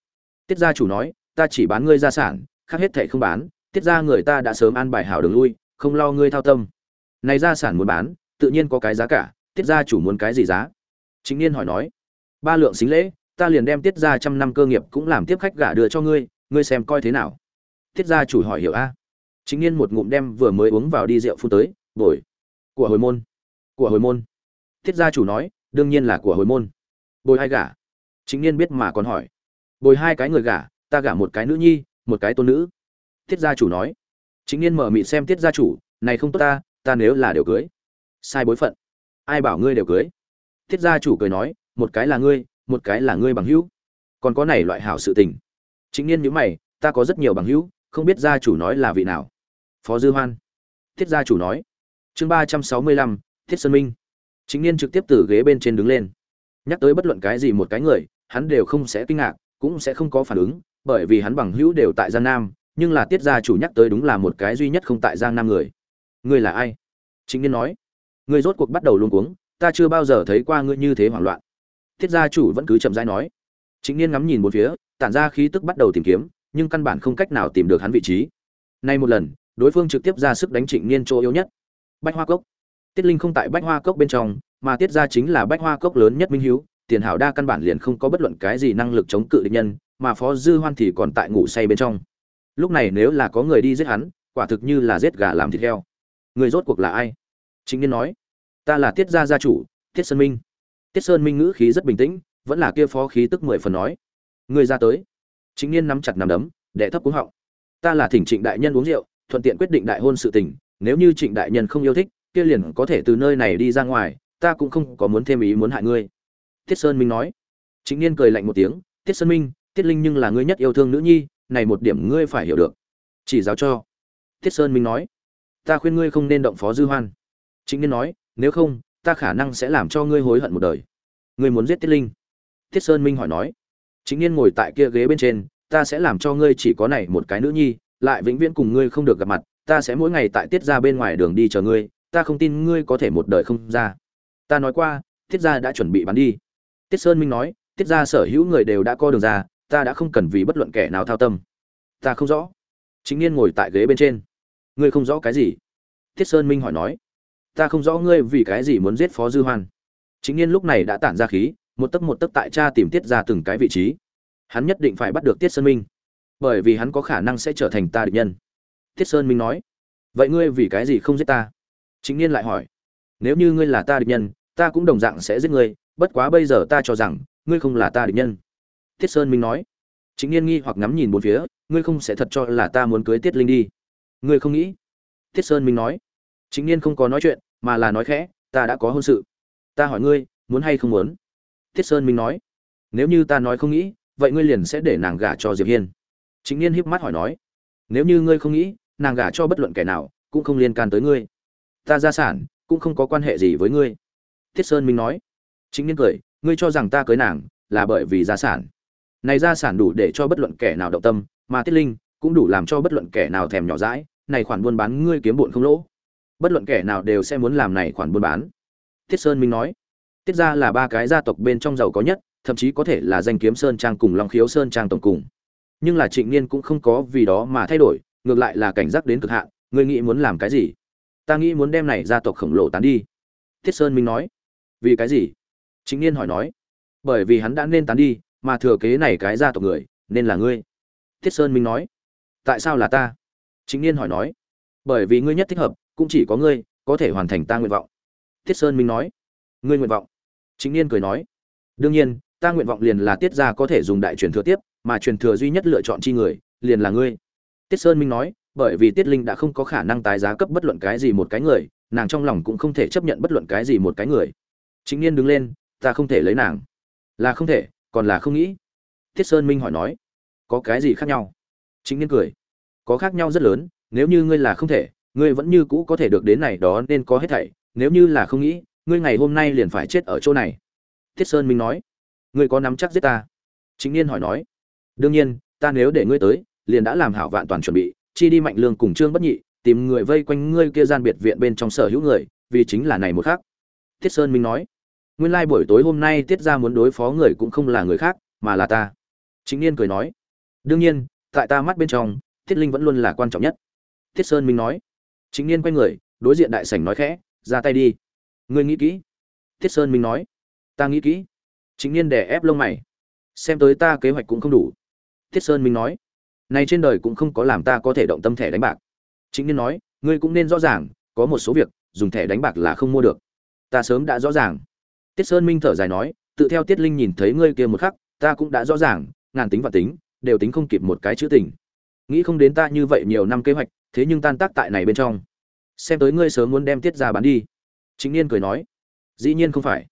Tiết gia chủ nói, ta chỉ bán ngươi gia sản, khác hết thệ không bán. Tiết ra người ta đã sớm an bài hảo đường lui, không lo ngươi thao tâm. Này gia sản muốn bán, tự nhiên có cái giá cả, tiết gia chủ muốn cái gì giá? Chính niên hỏi nói, ba lượng xính lễ, ta liền đem tiết gia trăm năm cơ nghiệp cũng làm tiếp khách gả đưa cho ngươi ngươi xem coi thế nào? Tiết gia chủ hỏi hiểu a. Chính niên một ngụm đem vừa mới uống vào đi rượu phun tới, bồi, của hồi môn, của hồi môn. Tiết gia chủ nói, đương nhiên là của hồi môn. Bồi hai gả? Chính niên biết mà còn hỏi, bồi hai cái người gả, ta gả một cái nữ nhi, một cái tôn nữ. Tiết gia chủ nói chính niên mở mịt xem tiết gia chủ, này không tốt ta ta nếu là đều cưới. Sai bối phận. Ai bảo ngươi đều cưới? Tiết gia chủ cười nói, một cái là ngươi, một cái là ngươi bằng hữu. Còn có này loại hảo sự tình. Chính niên nhíu mày, ta có rất nhiều bằng hữu, không biết gia chủ nói là vị nào. Phó dư hoan. Tiết gia chủ nói. Chương ba trăm sáu mươi lăm, thiết sơn minh. Chính niên trực tiếp từ ghế bên trên đứng lên. Nhắc tới bất luận cái gì một cái người, hắn đều không sẽ kinh ngạc, cũng sẽ không có phản ứng, bởi vì hắn bằng hữu đều tại giang nam, nhưng là tiết gia chủ nhắc tới đúng là một cái duy nhất không tại giang nam người. Ngươi là ai? Chính niên nói. Ngươi rốt cuộc bắt đầu luống cuống ta chưa bao giờ thấy qua ngươi như thế hoảng loạn. Tiết gia chủ vẫn cứ chậm rãi nói. Chính niên ngắm nhìn một phía, tản ra khí tức bắt đầu tìm kiếm, nhưng căn bản không cách nào tìm được hắn vị trí. Nay một lần, đối phương trực tiếp ra sức đánh trịnh niên chỗ yếu nhất. Bách hoa cốc. Tiết linh không tại bách hoa cốc bên trong, mà tiết ra chính là bách hoa cốc lớn nhất minh hiếu, tiền hảo đa căn bản liền không có bất luận cái gì năng lực chống cự địch nhân, mà phó dư hoan thì còn tại ngủ say bên trong. Lúc này nếu là có người đi giết hắn, quả thực như là giết gà làm thịt heo. Người rốt cuộc là ai? Chính niên nói ta là tiết gia gia chủ, tiết sơn minh. Tiết sơn minh ngữ khí rất bình tĩnh, vẫn là kia phó khí tức mười phần nói. Người ra tới. Chính niên nắm chặt nắm đấm, đệ thấp cúng họng. Ta là thỉnh trịnh đại nhân uống rượu, thuận tiện quyết định đại hôn sự tình, nếu như trịnh đại nhân không yêu thích, kia liền có thể từ nơi này đi ra ngoài, ta cũng không có muốn thêm ý muốn hại ngươi. Tiết sơn minh nói. Chính niên cười lạnh một tiếng, tiết sơn minh, tiết linh nhưng là ngươi nhất yêu thương nữ nhi, này một điểm ngươi phải hiểu được. Chỉ giáo cho. Tiết sơn minh nói. Ta khuyên ngươi không nên động phó dư hoan. Chính niên nói nếu không, ta khả năng sẽ làm cho ngươi hối hận một đời. Ngươi muốn giết tiết linh? Tiết sơn minh hỏi nói. Chính niên ngồi tại kia ghế bên trên, ta sẽ làm cho ngươi chỉ có này một cái nữ nhi, lại vĩnh viễn cùng ngươi không được gặp mặt, ta sẽ mỗi ngày tại tiết ra bên ngoài đường đi chờ ngươi, ta không tin ngươi có thể một đời không ra. Ta nói qua, tiết gia đã chuẩn bị bắn đi. Tiết sơn minh nói, tiết gia sở hữu người đều đã co đường ra, ta đã không cần vì bất luận kẻ nào thao tâm. Ta không rõ. Chính niên ngồi tại ghế bên trên. Ngươi không rõ cái gì? Tiết sơn minh hỏi nói ta không rõ ngươi vì cái gì muốn giết phó dư hoan. Chính niên lúc này đã tản ra khí, một tấc một tấc tại cha tìm tiết ra từng cái vị trí. Hắn nhất định phải bắt được tiết sơn minh, bởi vì hắn có khả năng sẽ trở thành ta địch nhân. Tiết sơn minh nói, vậy ngươi vì cái gì không giết ta? Chính niên lại hỏi, nếu như ngươi là ta địch nhân, ta cũng đồng dạng sẽ giết ngươi, bất quá bây giờ ta cho rằng, ngươi không là ta địch nhân. Tiết sơn minh nói. Chính niên nghi hoặc ngắm nhìn bốn phía, ngươi không sẽ thật cho là ta muốn cưới tiết linh đi. Ngươi không nghĩ? Tiết sơn minh nói. Chính niên không có nói chuyện mà là nói khẽ, ta đã có hôn sự. Ta hỏi ngươi, muốn hay không muốn? Tiết sơn minh nói, nếu như ta nói không nghĩ, vậy ngươi liền sẽ để nàng gả cho diệp hiên. Chính niên híp mắt hỏi nói, nếu như ngươi không nghĩ, nàng gả cho bất luận kẻ nào, cũng không liên can tới ngươi. Ta gia sản, cũng không có quan hệ gì với ngươi. Thiết sơn minh nói chính niên cười, ngươi cho rằng ta cưới nàng là bởi vì gia sản. Này gia sản đủ để cho bất luận kẻ nào động tâm, mà tiết linh cũng đủ làm cho bất luận kẻ nào thèm nhỏ dãi, này khoản buôn bán ngươi kiếm bụn không lỗ bất luận kẻ nào đều sẽ muốn làm này khoản buôn bán. Tiết sơn minh nói. Tiết ra là ba cái gia tộc bên trong giàu có nhất, thậm chí có thể là danh kiếm sơn trang cùng long khiếu sơn trang tổng cùng. Nhưng là trịnh niên cũng không có vì đó mà thay đổi, ngược lại là cảnh giác đến cực hạn, ngươi nghĩ muốn làm cái gì? Ta nghĩ muốn đem này gia tộc khổng lồ tán đi. Tiết sơn minh nói. Vì cái gì? Trịnh niên hỏi nói. Bởi vì hắn đã nên tán đi, mà thừa kế này cái gia tộc người, nên là ngươi. Tiết sơn minh nói. Tại sao là ta? Trịnh niên hỏi nói. Bởi vì ngươi nhất thích hợp cũng chỉ có ngươi, có thể hoàn thành ta nguyện vọng. Thiết sơn minh nói. Ngươi nguyện vọng? Chính niên cười nói. Đương nhiên, ta nguyện vọng liền là tiết ra có thể dùng đại truyền thừa tiếp, mà truyền thừa duy nhất lựa chọn chi người, liền là ngươi. Tiết sơn minh nói, bởi vì tiết linh đã không có khả năng tái giá cấp bất luận cái gì một cái người, nàng trong lòng cũng không thể chấp nhận bất luận cái gì một cái người. Chính niên đứng lên, ta không thể lấy nàng. Là không thể, còn là không nghĩ. Thiết sơn minh hỏi nói. Có cái gì khác nhau? Chính niên cười. Có khác nhau rất lớn, nếu như ngươi là không thể ngươi vẫn như cũ có thể được đến này đó nên có hết thảy, nếu như là không nghĩ, ngươi ngày hôm nay liền phải chết ở chỗ này. Thiết sơn minh nói. Ngươi có nắm chắc giết ta? Chính niên hỏi nói. Đương nhiên, ta nếu để ngươi tới, liền đã làm hảo vạn toàn chuẩn bị, chi đi mạnh lương cùng trương bất nhị, tìm người vây quanh ngươi kia gian biệt viện bên trong sở hữu người, vì chính là này một khác thiết sơn minh nói. Nguyên lai buổi tối hôm nay tiết ra muốn đối phó người cũng không là người khác, mà là ta. Chính niên cười nói. Đương nhiên, tại ta mắt bên trong, thiết linh vẫn luôn là quan trọng nhất. Thiết sơn minh nói chính niên quay người, đối diện đại sảnh nói khẽ, ra tay đi. Ngươi nghĩ kỹ. Thiết sơn minh nói. Ta nghĩ kỹ. Chính niên đè ép lông mày. Xem tới ta kế hoạch cũng không đủ. Thiết sơn minh nói. Này trên đời cũng không có làm ta có thể động tâm thẻ đánh bạc. Chính niên nói. Ngươi cũng nên rõ ràng, có một số việc, dùng thẻ đánh bạc là không mua được. Ta sớm đã rõ ràng. Tiết sơn minh thở dài nói. Tự theo tiết linh nhìn thấy ngươi kia một khắc, ta cũng đã rõ ràng, ngàn tính và tính, đều tính không kịp một cái chữ tình. Nghĩ không đến ta như vậy nhiều năm kế hoạch thế nhưng tan tác tại này bên trong. Xem tới ngươi sớm muốn đem tiết ra bán đi. Chính niên cười nói, dĩ nhiên không phải.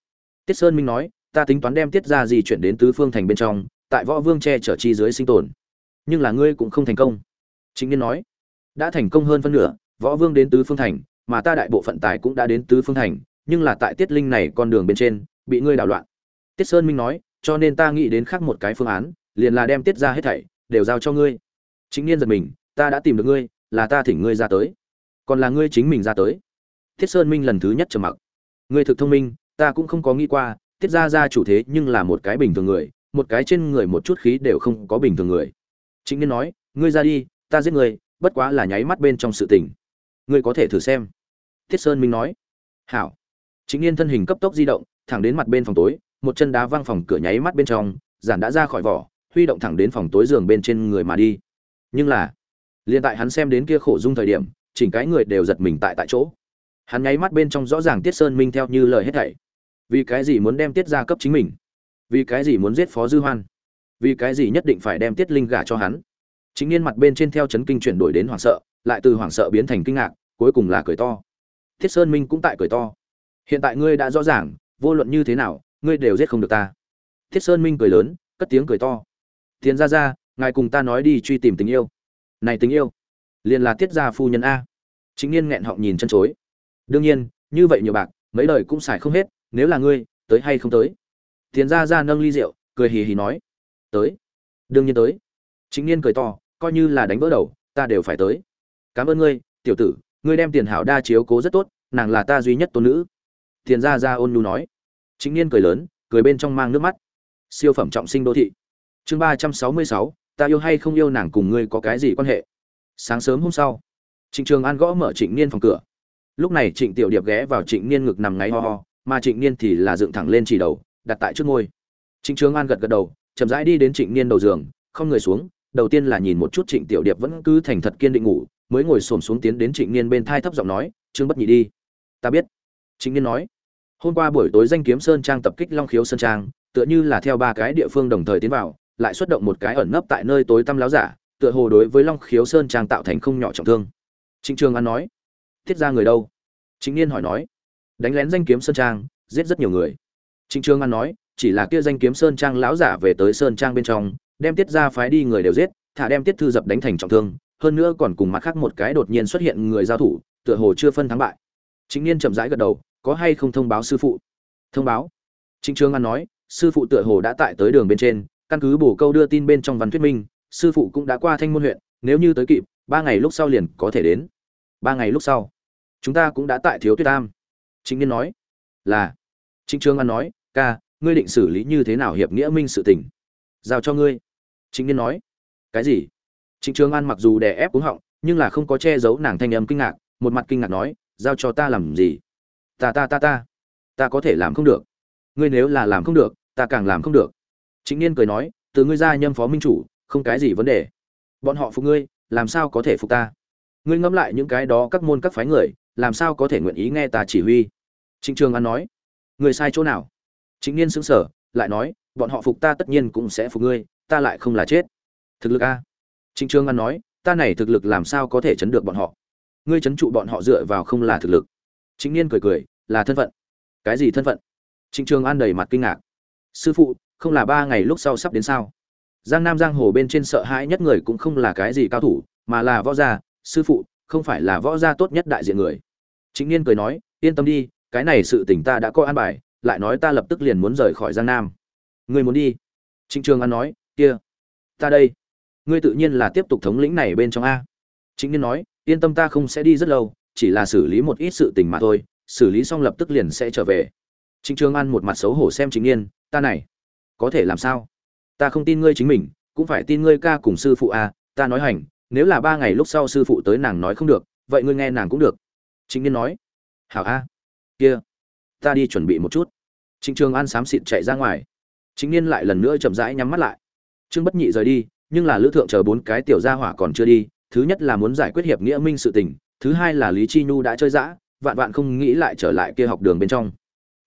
Tiết sơn minh nói, ta tính toán đem tiết ra gì chuyển đến tứ phương thành bên trong, tại võ vương che chở chi dưới sinh tồn. Nhưng là ngươi cũng không thành công. Chính niên nói, đã thành công hơn phân nửa, võ vương đến tứ phương thành, mà ta đại bộ phận tài cũng đã đến tứ phương thành, nhưng là tại tiết linh này con đường bên trên, bị ngươi đảo loạn. Tiết sơn minh nói, cho nên ta nghĩ đến khác một cái phương án, liền là đem tiết ra hết thảy đều giao cho ngươi. Chính niên giật mình, ta đã tìm được ngươi là ta thỉnh ngươi ra tới. Còn là ngươi chính mình ra tới. Thiết sơn minh lần thứ nhất trầm mặc. Ngươi thực thông minh, ta cũng không có nghĩ qua tiết ra ra chủ thế nhưng là một cái bình thường người, một cái trên người một chút khí đều không có bình thường người. Chính nên nói, ngươi ra đi, ta giết ngươi, bất quá là nháy mắt bên trong sự tình. Ngươi có thể thử xem. Thiết sơn minh nói. Hảo. Chính niên thân hình cấp tốc di động, thẳng đến mặt bên phòng tối, một chân đá văng phòng cửa nháy mắt bên trong, giản đã ra khỏi vỏ, huy động thẳng đến phòng tối giường bên trên người mà đi. Nhưng là liên tại hắn xem đến kia khổ dung thời điểm, chỉnh cái người đều giật mình tại tại chỗ. Hắn nháy mắt bên trong rõ ràng tiết sơn minh theo như lời hết thảy. Vì cái gì muốn đem tiết gia cấp chính mình? Vì cái gì muốn giết phó dư hoan? Vì cái gì nhất định phải đem tiết linh gả cho hắn? Chính niên mặt bên trên theo chấn kinh chuyển đổi đến hoảng sợ, lại từ hoảng sợ biến thành kinh ngạc, cuối cùng là cười to. Tiết sơn minh cũng tại cười to. Hiện tại ngươi đã rõ ràng, vô luận như thế nào, ngươi đều giết không được ta. Tiết sơn minh cười lớn, cất tiếng cười to. Tiền ra ra ngài cùng ta nói đi truy tìm tình yêu này tình yêu. Liền là tiết gia phu nhân a. Chính niên nghẹn họng nhìn chân chối. Đương nhiên, như vậy nhiều bạc, mấy đời cũng xài không hết, nếu là ngươi, tới hay không tới? Tiền ra ra nâng ly rượu, cười hì hì nói. Tới. Đương nhiên tới. Chính niên cười to, coi như là đánh vỡ đầu, ta đều phải tới. Cảm ơn ngươi, tiểu tử, ngươi đem tiền hảo đa chiếu cố rất tốt, nàng là ta duy nhất tôn nữ. Tiền ra ra ôn nhu nói. Chính niên cười lớn, cười bên trong mang nước mắt. Siêu phẩm trọng sinh đô thị. Chương ba trăm sáu mươi sáu ta yêu hay không yêu nàng cùng ngươi có cái gì quan hệ? Sáng sớm hôm sau, trịnh trường an gõ mở trịnh niên phòng cửa. Lúc này trịnh tiểu điệp ghé vào trịnh niên ngực nằm ngáy ho ho, mà trịnh niên thì là dựng thẳng lên chỉ đầu, đặt tại trước ngôi trịnh trường an gật gật đầu, chậm rãi đi đến trịnh niên đầu giường, không người xuống, đầu tiên là nhìn một chút trịnh tiểu điệp vẫn cứ thành thật kiên định ngủ, mới ngồi xổm xuống tiến đến trịnh niên bên thai thấp giọng nói, trương bất nhị đi. Ta biết. Trịnh niên nói, hôm qua buổi tối danh kiếm sơn trang tập kích long khiếu sơn trang, tựa như là theo ba cái địa phương đồng thời tiến vào lại xuất động một cái ẩn nấp tại nơi tối tăm láo giả, tựa hồ đối với long khiếu sơn trang tạo thành không nhỏ trọng thương. Trịnh trường an nói, thiết ra người đâu? Chính niên hỏi nói, đánh lén danh kiếm sơn trang, giết rất nhiều người. Trịnh trường an nói, chỉ là kia danh kiếm sơn trang lão giả về tới sơn trang bên trong, đem tiết ra phái đi người đều giết, thả đem tiết thư dập đánh thành trọng thương, hơn nữa còn cùng mặt khác một cái đột nhiên xuất hiện người giao thủ, tựa hồ chưa phân thắng bại. Chính niên chậm rãi gật đầu, có hay không thông báo sư phụ? Thông báo. Trịnh trường an nói, sư phụ tựa hồ đã tại tới đường bên trên căn cứ bổ câu đưa tin bên trong văn thuyết minh, sư phụ cũng đã qua thanh môn huyện, nếu như tới kịp, ba ngày lúc sau liền có thể đến. Ba ngày lúc sau, chúng ta cũng đã tại thiếu tuyết tam chính niên nói, là. Chính trương an nói, ca, ngươi định xử lý như thế nào hiệp nghĩa minh sự tình? Giao cho ngươi. Chính niên nói, cái gì? Chính trương an mặc dù đè ép cúng họng, nhưng là không có che giấu nàng thanh âm kinh ngạc, một mặt kinh ngạc nói, giao cho ta làm gì? Ta ta ta ta ta có thể làm không được. Ngươi nếu là làm không được, ta càng làm không được chính niên cười nói, từ ngươi ra nhâm phó minh chủ, không cái gì vấn đề. Bọn họ phục ngươi, làm sao có thể phục ta? Ngươi ngẫm lại những cái đó các môn các phái người, làm sao có thể nguyện ý nghe ta chỉ huy? Trịnh trường an nói, người sai chỗ nào? Chính niên xứng sở lại nói, bọn họ phục ta tất nhiên cũng sẽ phục ngươi, ta lại không là chết. Thực lực a? Trịnh trường an nói, ta này thực lực làm sao có thể chấn được bọn họ? Ngươi chấn trụ bọn họ dựa vào không là thực lực. Chính niên cười cười, là thân phận. Cái gì thân phận? Trịnh trường an đầy mặt kinh ngạc. Sư phụ không là ba ngày lúc sau sắp đến sao? Giang nam giang hồ bên trên sợ hãi nhất người cũng không là cái gì cao thủ, mà là võ gia, sư phụ, không phải là võ gia tốt nhất đại diện người. Chính niên cười nói, yên tâm đi, cái này sự tình ta đã có an bài, lại nói ta lập tức liền muốn rời khỏi giang nam. Ngươi muốn đi? Trịnh trường an nói, kia, ta đây. Ngươi tự nhiên là tiếp tục thống lĩnh này bên trong a. Chính niên nói, yên tâm ta không sẽ đi rất lâu, chỉ là xử lý một ít sự tình mà thôi, xử lý xong lập tức liền sẽ trở về. Trịnh trường an một mặt xấu hổ xem chính niên, ta này có thể làm sao? Ta không tin ngươi chính mình, cũng phải tin ngươi ca cùng sư phụ a, ta nói hành, nếu là ba ngày lúc sau sư phụ tới nàng nói không được, vậy ngươi nghe nàng cũng được. Chính niên nói, hảo a, kia, ta đi chuẩn bị một chút. Trịnh trường an xám xịt chạy ra ngoài. Chính niên lại lần nữa chậm rãi nhắm mắt lại. Trương bất nhị rời đi, nhưng là lữ thượng chờ bốn cái tiểu gia hỏa còn chưa đi, thứ nhất là muốn giải quyết hiệp nghĩa minh sự tình, thứ hai là lý chi nhu đã chơi dã, vạn vạn không nghĩ lại trở lại kia học đường bên trong.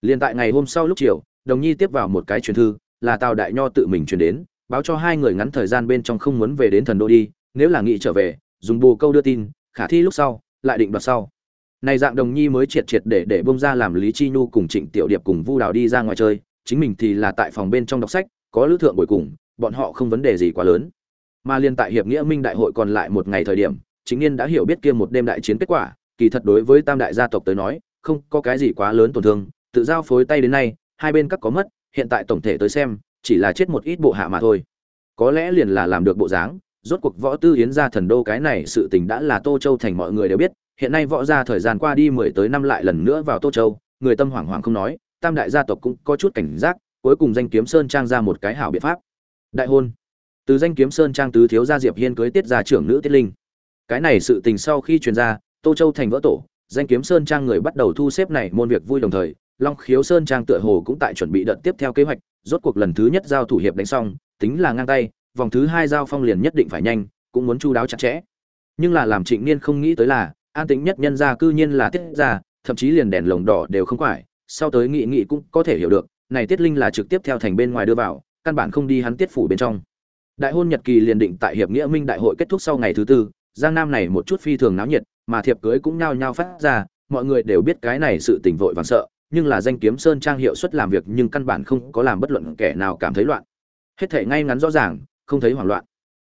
Liền tại ngày hôm sau lúc chiều, đồng nhi tiếp vào một cái truyền thư là tào đại nho tự mình truyền đến, báo cho hai người ngắn thời gian bên trong không muốn về đến thần đô đi, nếu là nghĩ trở về, dùng bồ câu đưa tin, khả thi lúc sau, lại định đoạt sau. Này dạng đồng nhi mới triệt triệt để để bông ra làm lý chi nhu cùng trịnh tiểu điệp cùng vu đào đi ra ngoài chơi, chính mình thì là tại phòng bên trong đọc sách, có lữ thượng buổi cùng, bọn họ không vấn đề gì quá lớn. Mà liên tại hiệp nghĩa minh đại hội còn lại một ngày thời điểm chính niên đã hiểu biết kia một đêm đại chiến kết quả, kỳ thật đối với tam đại gia tộc tới nói, không có cái gì quá lớn tổn thương, tự giao phối tay đến nay, hai bên các có mất hiện tại tổng thể tới xem, chỉ là chết một ít bộ hạ mà thôi. Có lẽ liền là làm được bộ dáng, rốt cuộc võ tư yến gia thần đô cái này sự tình đã là tô châu thành mọi người đều biết, hiện nay võ gia thời gian qua đi mười tới năm lại lần nữa vào tô châu, người tâm hoảng hoảng không nói, tam đại gia tộc cũng có chút cảnh giác, cuối cùng danh kiếm sơn trang ra một cái hảo biện pháp. Đại hôn. Từ danh kiếm sơn trang tứ thiếu gia diệp hiên cưới tiết gia trưởng nữ tiết linh. Cái này sự tình sau khi truyền ra, tô châu thành vỡ tổ, danh kiếm sơn trang người bắt đầu thu xếp này môn việc vui đồng thời long khiếu sơn trang tựa hồ cũng tại chuẩn bị đợt tiếp theo kế hoạch, rốt cuộc lần thứ nhất giao thủ hiệp đánh xong, tính là ngang tay, vòng thứ hai giao phong liền nhất định phải nhanh, cũng muốn chu đáo chặt chẽ. Nhưng là làm trịnh niên không nghĩ tới là, an tính nhất nhân gia cư nhiên là tiết gia, thậm chí liền đèn lồng đỏ đều không phải, sau tới nghị nghị cũng có thể hiểu được, này tiết linh là trực tiếp theo thành bên ngoài đưa vào, căn bản không đi hắn tiết phủ bên trong. Đại hôn nhật kỳ liền định tại hiệp nghĩa minh đại hội kết thúc sau ngày thứ tư, giang nam này một chút phi thường náo nhiệt, mà thiệp cưới cũng nhao nhao phát ra, mọi người đều biết cái này sự tình vội vàng sợ nhưng là danh kiếm sơn trang hiệu suất làm việc nhưng căn bản không có làm bất luận kẻ nào cảm thấy loạn. Hết thể ngay ngắn rõ ràng, không thấy hoảng loạn.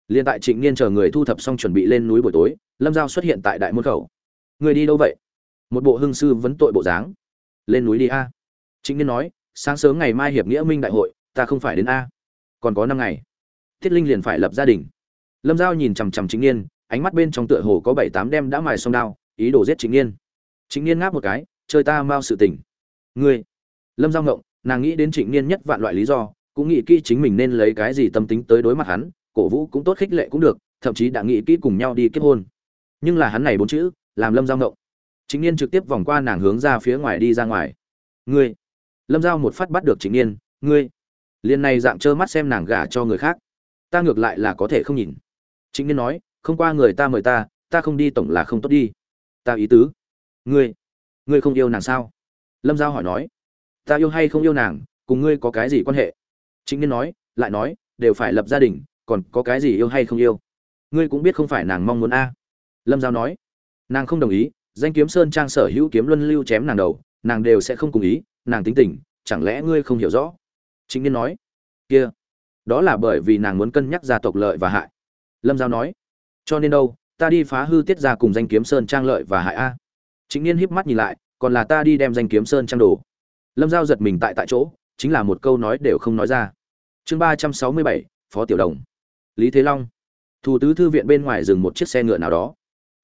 Liền tại trịnh niên chờ người thu thập xong chuẩn bị lên núi buổi tối, lâm giao xuất hiện tại đại môn khẩu. Người đi đâu vậy? Một bộ hưng sư vấn tội bộ dáng. Lên núi đi a. Trịnh niên nói, sáng sớm ngày mai hiệp nghĩa minh đại hội, ta không phải đến a. Còn có năm ngày. Thiết linh liền phải lập gia đình. Lâm giao nhìn chằm chằm trịnh niên ánh mắt bên trong tựa hồ có bảy tám đem đã mài xong đao, ý đồ giết trịnh niên trịnh niên ngáp một cái, chơi ta mau sự tình ngươi. Lâm giao ngộng, nàng nghĩ đến trịnh niên nhất vạn loại lý do, cũng nghĩ kỹ chính mình nên lấy cái gì tâm tính tới đối mặt hắn, cổ vũ cũng tốt khích lệ cũng được, thậm chí đã nghĩ kỹ cùng nhau đi kết hôn. Nhưng là hắn này bốn chữ, làm lâm giao ngộng. Trịnh niên trực tiếp vòng qua nàng hướng ra phía ngoài đi ra ngoài. Ngươi. Lâm giao một phát bắt được trịnh niên, ngươi. Liền này dạng trơ mắt xem nàng gả cho người khác. Ta ngược lại là có thể không nhìn. Trịnh niên nói, không qua người ta mời ta ta không đi tổng là không tốt đi. Ta ý tứ. Ngươi. Ngươi không yêu nàng sao? Lâm giao hỏi nói, ta yêu hay không yêu nàng, cùng ngươi có cái gì quan hệ? Chính niên nói, lại nói, đều phải lập gia đình, còn có cái gì yêu hay không yêu? Ngươi cũng biết không phải nàng mong muốn a. Lâm giao nói, nàng không đồng ý, danh kiếm sơn trang sở hữu kiếm luân lưu chém nàng đầu, nàng đều sẽ không cùng ý, nàng tính tình, chẳng lẽ ngươi không hiểu rõ? Chính niên nói, kia, đó là bởi vì nàng muốn cân nhắc gia tộc lợi và hại. Lâm giao nói, cho nên đâu, ta đi phá hư tiết ra cùng danh kiếm sơn trang lợi và hại a. Chính niên híp mắt nhìn lại còn là ta đi đem danh kiếm sơn trang đồ. Lâm giao giật mình tại tại chỗ, chính là một câu nói đều không nói ra. Chương ba trăm sáu mươi bảy, phó tiểu đồng. Lý thế long. Thủ tứ thư viện bên ngoài dừng một chiếc xe ngựa nào đó.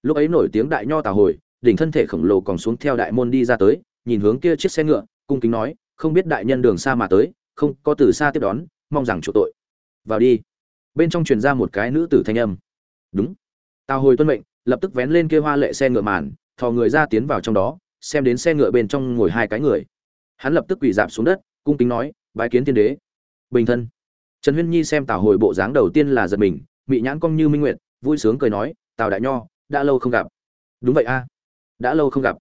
Lúc ấy nổi tiếng đại nho tà hồi, đỉnh thân thể khổng lồ còn xuống theo đại môn đi ra tới, nhìn hướng kia chiếc xe ngựa, cung kính nói, không biết đại nhân đường xa mà tới, không có từ xa tiếp đón, mong rằng chủ tội. Vào đi. Bên trong truyền ra một cái nữ tử thanh âm. Đúng. Tào hồi tuân mệnh, lập tức vén lên kia hoa lệ xe ngựa màn, thò người ra tiến vào trong đó xem đến xe ngựa bên trong ngồi hai cái người. Hắn lập tức quỳ dạp xuống đất, cung kính nói, bái kiến tiên đế. Bình thân. Trần huyên nhi xem tào hồi bộ dáng đầu tiên là giật mình bị nhãn cong như minh nguyện vui sướng cười nói, tào đại nho, đã lâu không gặp. Đúng vậy a, đã lâu không gặp.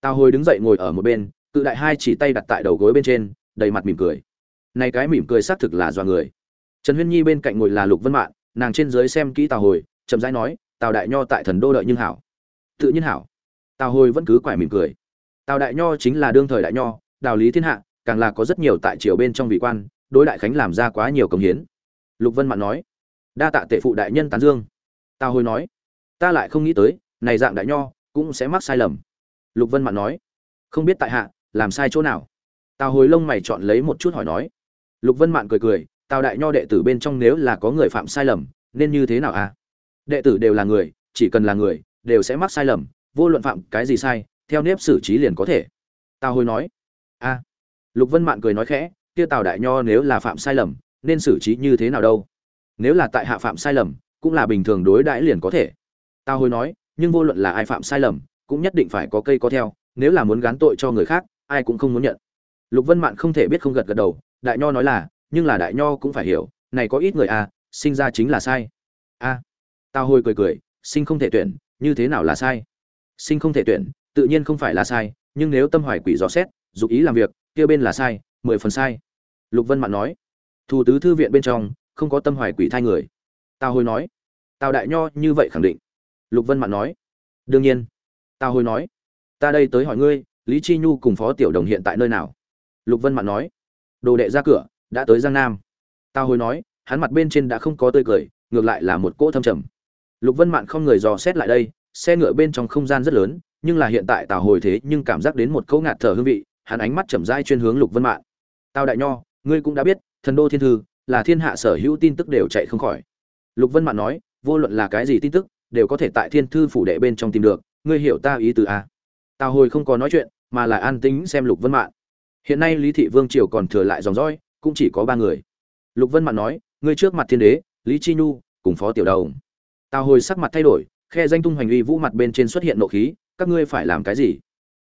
Tào hồi đứng dậy ngồi ở một bên, cự đại hai chỉ tay đặt tại đầu gối bên trên, đầy mặt mỉm cười. Này cái mỉm cười xác thực là do người. Trần huyên nhi bên cạnh ngồi là lục vân mạn, nàng trên dưới xem kỹ tào hồi, chậm rãi nói, tào đại nho tại thần đô đợi nhưng hảo. Tự nhiên hảo. Tào hồi vẫn cứ quải mỉm cười tào đại nho chính là đương thời đại nho đạo lý thiên hạ, càng là có rất nhiều tại triều bên trong vị quan, đối đại khánh làm ra quá nhiều công hiến. Lục vân mạn nói, đa tạ tệ phụ đại nhân tán dương. Tào hồi nói, ta lại không nghĩ tới, này dạng đại nho cũng sẽ mắc sai lầm. Lục vân mạn nói, không biết tại hạ, làm sai chỗ nào? Tào hồi lông mày chọn lấy một chút hỏi nói. Lục vân mạn cười cười, tào đại nho đệ tử bên trong nếu là có người phạm sai lầm, nên như thế nào à? Đệ tử đều là người, chỉ cần là người, đều sẽ mắc sai lầm, vô luận phạm cái gì sai theo nếp xử trí liền có thể. Tào hồi nói, a. Lục vân mạn cười nói khẽ, kia tào đại nho nếu là phạm sai lầm, nên xử trí như thế nào đâu? Nếu là tại hạ phạm sai lầm, cũng là bình thường đối đãi liền có thể. Tào hồi nói, nhưng vô luận là ai phạm sai lầm, cũng nhất định phải có cây có theo, nếu là muốn gán tội cho người khác, ai cũng không muốn nhận. Lục vân mạn không thể biết không gật gật đầu, đại nho nói là, nhưng là đại nho cũng phải hiểu, này có ít người à sinh ra chính là sai. A. Tào hồi cười cười, sinh không thể tuyển, như thế nào là sai? Sinh không thể tuyển tự nhiên không phải là sai, nhưng nếu tâm hoài quỷ dò xét, dục ý làm việc, kia bên là sai, mười phần sai. Lục vân mạn nói, thủ tứ thư viện bên trong, không có tâm hoài quỷ thai người. Tào hồi nói, tào đại nho như vậy khẳng định. Lục vân mạn nói, đương nhiên. Tào hồi nói, ta đây tới hỏi ngươi, lý chi nhu cùng phó tiểu đồng hiện tại nơi nào? Lục vân mạn nói, đồ đệ ra cửa, đã tới giang nam. Tào hồi nói, hắn mặt bên trên đã không có tươi cười, ngược lại là một cỗ thâm trầm. Lục vân mạn không người dò xét lại đây, xe ngựa bên trong không gian rất lớn nhưng là hiện tại tào hồi thế nhưng cảm giác đến một cỗ ngạt thở hương vị, hắn ánh mắt chậm rãi chuyên hướng lục vân mạn. Tào đại nho, ngươi cũng đã biết, thần đô thiên thư là thiên hạ sở hữu tin tức đều chạy không khỏi. Lục vân mạn nói, vô luận là cái gì tin tức, đều có thể tại thiên thư phủ đệ bên trong tìm được, ngươi hiểu ta ý từ a. Tào hồi không có nói chuyện, mà là an tính xem lục vân mạn. Hiện nay lý thị vương triều còn thừa lại dòng dõi, cũng chỉ có ba người. Lục vân mạn nói, ngươi trước mặt thiên đế, lý chi nhu, cùng phó tiểu đầu tào hồi sắc mặt thay đổi, khe danh tung hoành uy vũ mặt bên trên xuất hiện nộ khí các ngươi phải làm cái gì?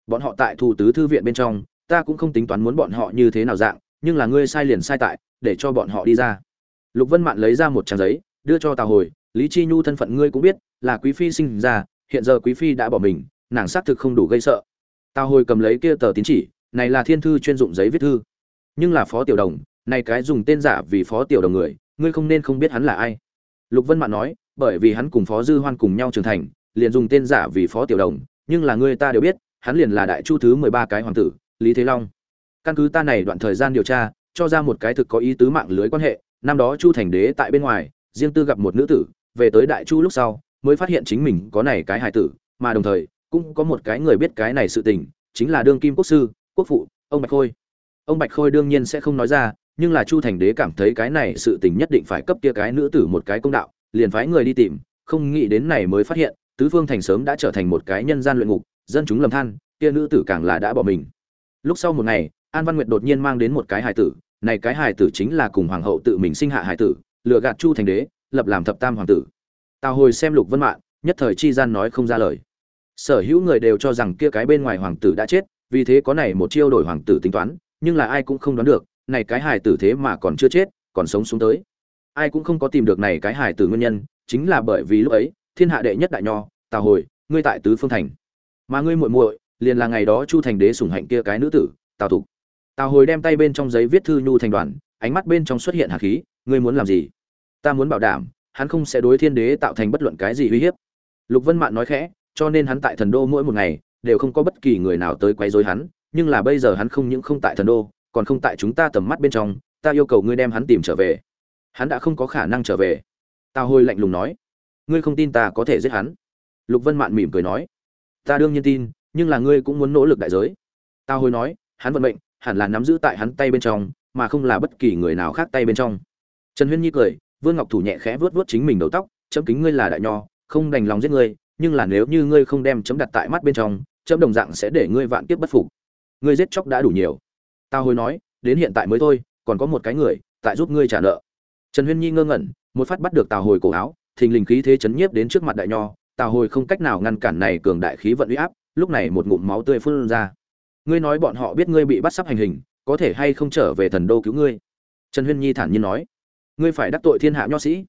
Bọn họ tại thủ tứ thư viện bên trong, ta cũng không tính toán muốn bọn họ như thế nào dạng, nhưng là ngươi sai liền sai tại, để cho bọn họ đi ra. Lục vân mạn lấy ra một trang giấy, đưa cho tào hồi, lý chi nhu thân phận ngươi cũng biết, là quý phi sinh ra, hiện giờ quý phi đã bỏ mình, nàng xác thực không đủ gây sợ. Tào hồi cầm lấy kia tờ tín chỉ, này là thiên thư chuyên dụng giấy viết thư. Nhưng là phó tiểu đồng, này cái dùng tên giả vì phó tiểu đồng người, ngươi không nên không biết hắn là ai. Lục vân mạn nói, bởi vì hắn cùng phó dư hoan cùng nhau trưởng thành, liền dùng tên giả vì phó tiểu đồng nhưng là ngươi ta đều biết, hắn liền là đại chu thứ mười ba cái hoàng tử, lý thế long. Căn cứ ta này đoạn thời gian điều tra, cho ra một cái thực có ý tứ mạng lưới quan hệ, năm đó chu thành đế tại bên ngoài, riêng tư gặp một nữ tử, về tới đại chu lúc sau, mới phát hiện chính mình có này cái hài tử, mà đồng thời, cũng có một cái người biết cái này sự tình, chính là đương kim quốc sư, quốc phụ, ông bạch khôi. Ông bạch khôi đương nhiên sẽ không nói ra, nhưng là chu thành đế cảm thấy cái này sự tình nhất định phải cấp kia cái nữ tử một cái công đạo, liền phái người đi tìm, không nghĩ đến này mới phát hiện tứ phương thành sớm đã trở thành một cái nhân gian luyện ngục, dân chúng lầm than, kia nữ tử càng là đã bỏ mình. Lúc sau một ngày, an văn nguyệt đột nhiên mang đến một cái hài tử, này cái hài tử chính là cùng hoàng hậu tự mình sinh hạ hài tử lựa gạt chu thành đế, lập làm thập tam hoàng tử. Tào hồi xem lục vân mạng nhất thời chi gian nói không ra lời. Sở hữu người đều cho rằng kia cái bên ngoài hoàng tử đã chết, vì thế có này một chiêu đổi hoàng tử tính toán, nhưng là ai cũng không đoán được, này cái hài tử thế mà còn chưa chết, còn sống xuống tới. Ai cũng không có tìm được này cái hài tử nguyên nhân, chính là bởi vì lúc ấy thiên hạ đệ nhất đại nho tào hồi, ngươi tại tứ phương thành. Mà ngươi muội muội liền là ngày đó chu thành đế sủng hạnh kia cái nữ tử, tào thục. Tào hồi đem tay bên trong giấy viết thư nhu thành đoàn, ánh mắt bên trong xuất hiện hạt khí, ngươi muốn làm gì? Ta muốn bảo đảm, hắn không sẽ đối thiên đế tạo thành bất luận cái gì uy hiếp. Lục vân mạn nói khẽ, cho nên hắn tại thần đô mỗi một ngày, đều không có bất kỳ người nào tới quấy rối hắn, nhưng là bây giờ hắn không những không tại thần đô, còn không tại chúng ta tầm mắt bên trong, ta yêu cầu ngươi đem hắn tìm trở về. Hắn đã không có khả năng trở về. Tào hồi lạnh lùng nói ngươi không tin ta có thể giết hắn? Lục vân mạn mỉm cười nói, ta đương nhiên tin, nhưng là ngươi cũng muốn nỗ lực đại giới. Tao hồi nói, hắn vận mệnh hẳn là nắm giữ tại hắn tay bên trong, mà không là bất kỳ người nào khác tay bên trong. Trần huyên nhi cười, vương ngọc thủ nhẹ khẽ vớt vớt chính mình đầu tóc, chấm kính ngươi là đại nho, không đành lòng giết ngươi, nhưng là nếu như ngươi không đem chấm đặt tại mắt bên trong, chấm đồng dạng sẽ để ngươi vạn kiếp bất phục. Ngươi giết chóc đã đủ nhiều. Tao hồi nói, đến hiện tại mới thôi, còn có một cái người tại giúp ngươi trả nợ. Trần huyên nhi ngơ ngẩn, một phát bắt được tào hồi cổ áo thình lình khí thế chấn nhiếp đến trước mặt đại nho, tào hồi không cách nào ngăn cản này cường đại khí vận uy áp, lúc này một ngụm máu tươi phun ra. Ngươi nói bọn họ biết ngươi bị bắt sắp hành hình, có thể hay không trở về thần đô cứu ngươi? Trần huyên nhi thản nhiên nói. Ngươi phải đắc tội thiên hạ nho sĩ.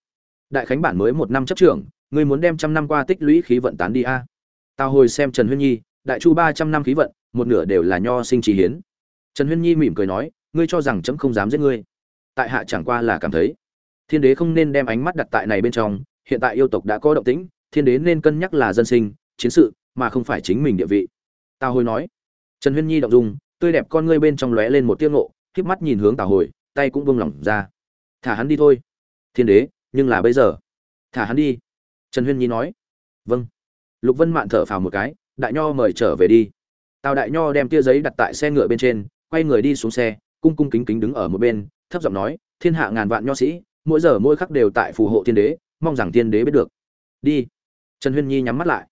Đại khánh bản mới một năm chấp trưởng, ngươi muốn đem trăm năm qua tích lũy khí vận tán đi a? Tào hồi xem trần huyên nhi, đại chu ba trăm năm khí vận, một nửa đều là nho sinh trí hiến. Trần huyên nhi mỉm cười nói, ngươi cho rằng trẫm không dám giết ngươi. Tại hạ chẳng qua là cảm thấy. Thiên đế không nên đem ánh mắt đặt tại này bên trong hiện tại yêu tộc đã có động tĩnh, thiên đế nên cân nhắc là dân sinh, chiến sự, mà không phải chính mình địa vị. Tào hồi nói. Trần huyên nhi động dung, tươi đẹp con ngươi bên trong lóe lên một tiếng ngộ, khép mắt nhìn hướng tào hồi, tay cũng buông lỏng ra. Thả hắn đi thôi. Thiên đế, nhưng là bây giờ. Thả hắn đi. Trần huyên nhi nói. Vâng. Lục vân mạn thở phào một cái, đại nho mời trở về đi. Tào đại nho đem tia giấy đặt tại xe ngựa bên trên, quay người đi xuống xe, cung cung kính kính đứng ở một bên, thấp giọng nói, thiên hạ ngàn vạn nho sĩ, mỗi giờ mỗi khắc đều tại phù hộ thiên đế mong rằng tiên đế biết được. Đi. Trần huyên nhi nhắm mắt lại.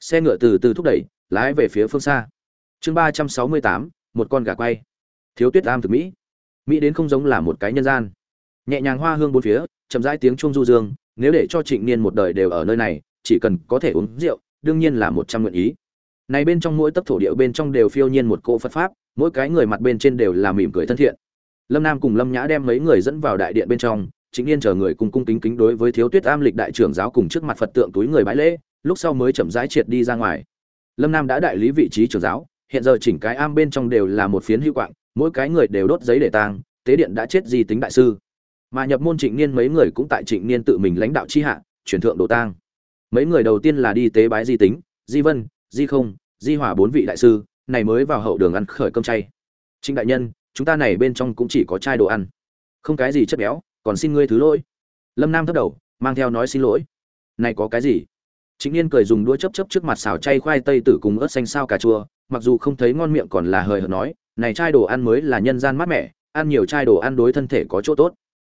Xe ngựa từ từ thúc đẩy, lái về phía phương xa. Chương ba trăm sáu mươi tám, một con gà quay. Thiếu tuyết am thực mỹ. Mỹ đến không giống là một cái nhân gian. Nhẹ nhàng hoa hương bốn phía, chậm rãi tiếng chuông du dương, nếu để cho trịnh niên một đời đều ở nơi này, chỉ cần có thể uống rượu, đương nhiên là một trăm nguyện ý. Này bên trong mỗi tấc thổ địa bên trong đều phiêu nhiên một cỗ phật pháp, mỗi cái người mặt bên trên đều là mỉm cười thân thiện. Lâm nam cùng lâm nhã đem mấy người dẫn vào đại điện bên trong chính yên chờ người cùng cung kính kính đối với thiếu tuyết am lịch đại trưởng giáo cùng trước mặt phật tượng túi người bãi lễ, lúc sau mới chậm rãi triệt đi ra ngoài. Lâm nam đã đại lý vị trí trưởng giáo, hiện giờ chỉnh cái am bên trong đều là một phiến hữu quạng, mỗi cái người đều đốt giấy để tang, tế điện đã chết di tính đại sư. Mà nhập môn trịnh niên mấy người cũng tại trịnh niên tự mình lãnh đạo chi hạ chuyển thượng đồ tang. Mấy người đầu tiên là đi tế bái di tính, di vân, di không, di hòa bốn vị đại sư, này mới vào hậu đường ăn khởi cơm chay. Trịnh đại nhân, chúng ta này bên trong cũng chỉ có chai đồ ăn. Không cái gì chất béo còn xin ngươi thứ lỗi. Lâm nam thấp đầu, mang theo nói xin lỗi. Này có cái gì? Chính niên cười dùng đũa chấp chấp trước mặt xào chay khoai tây tử cùng ớt xanh sao cà chua, mặc dù không thấy ngon miệng còn là hời hợt nói, này chai đồ ăn mới là nhân gian mát mẻ, ăn nhiều chai đồ ăn đối thân thể có chỗ tốt.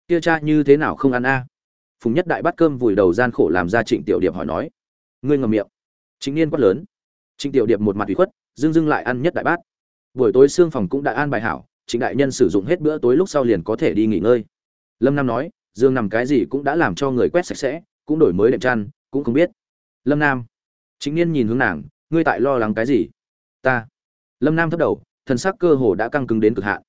Kia cha như thế nào không ăn a? Phùng nhất đại bắt cơm vùi đầu gian khổ làm ra trịnh tiểu điệp hỏi nói. Ngươi ngầm miệng. Chính niên quát lớn. Trịnh tiểu điệp một mặt ủy khuất, dưng dưng lại ăn nhất đại bát. Buổi tối xương phòng cũng đã an bài hảo, trịnh đại nhân sử dụng hết bữa tối lúc sau liền có thể đi nghỉ ngơi lâm nam nói, dương nằm cái gì cũng đã làm cho người quét sạch sẽ, cũng đổi mới đệm chăn, cũng không biết. Lâm nam chính niên nhìn hướng nàng, ngươi tại lo lắng cái gì? Ta. Lâm nam thấp đầu, thần sắc cơ hồ đã căng cứng đến cực hạn.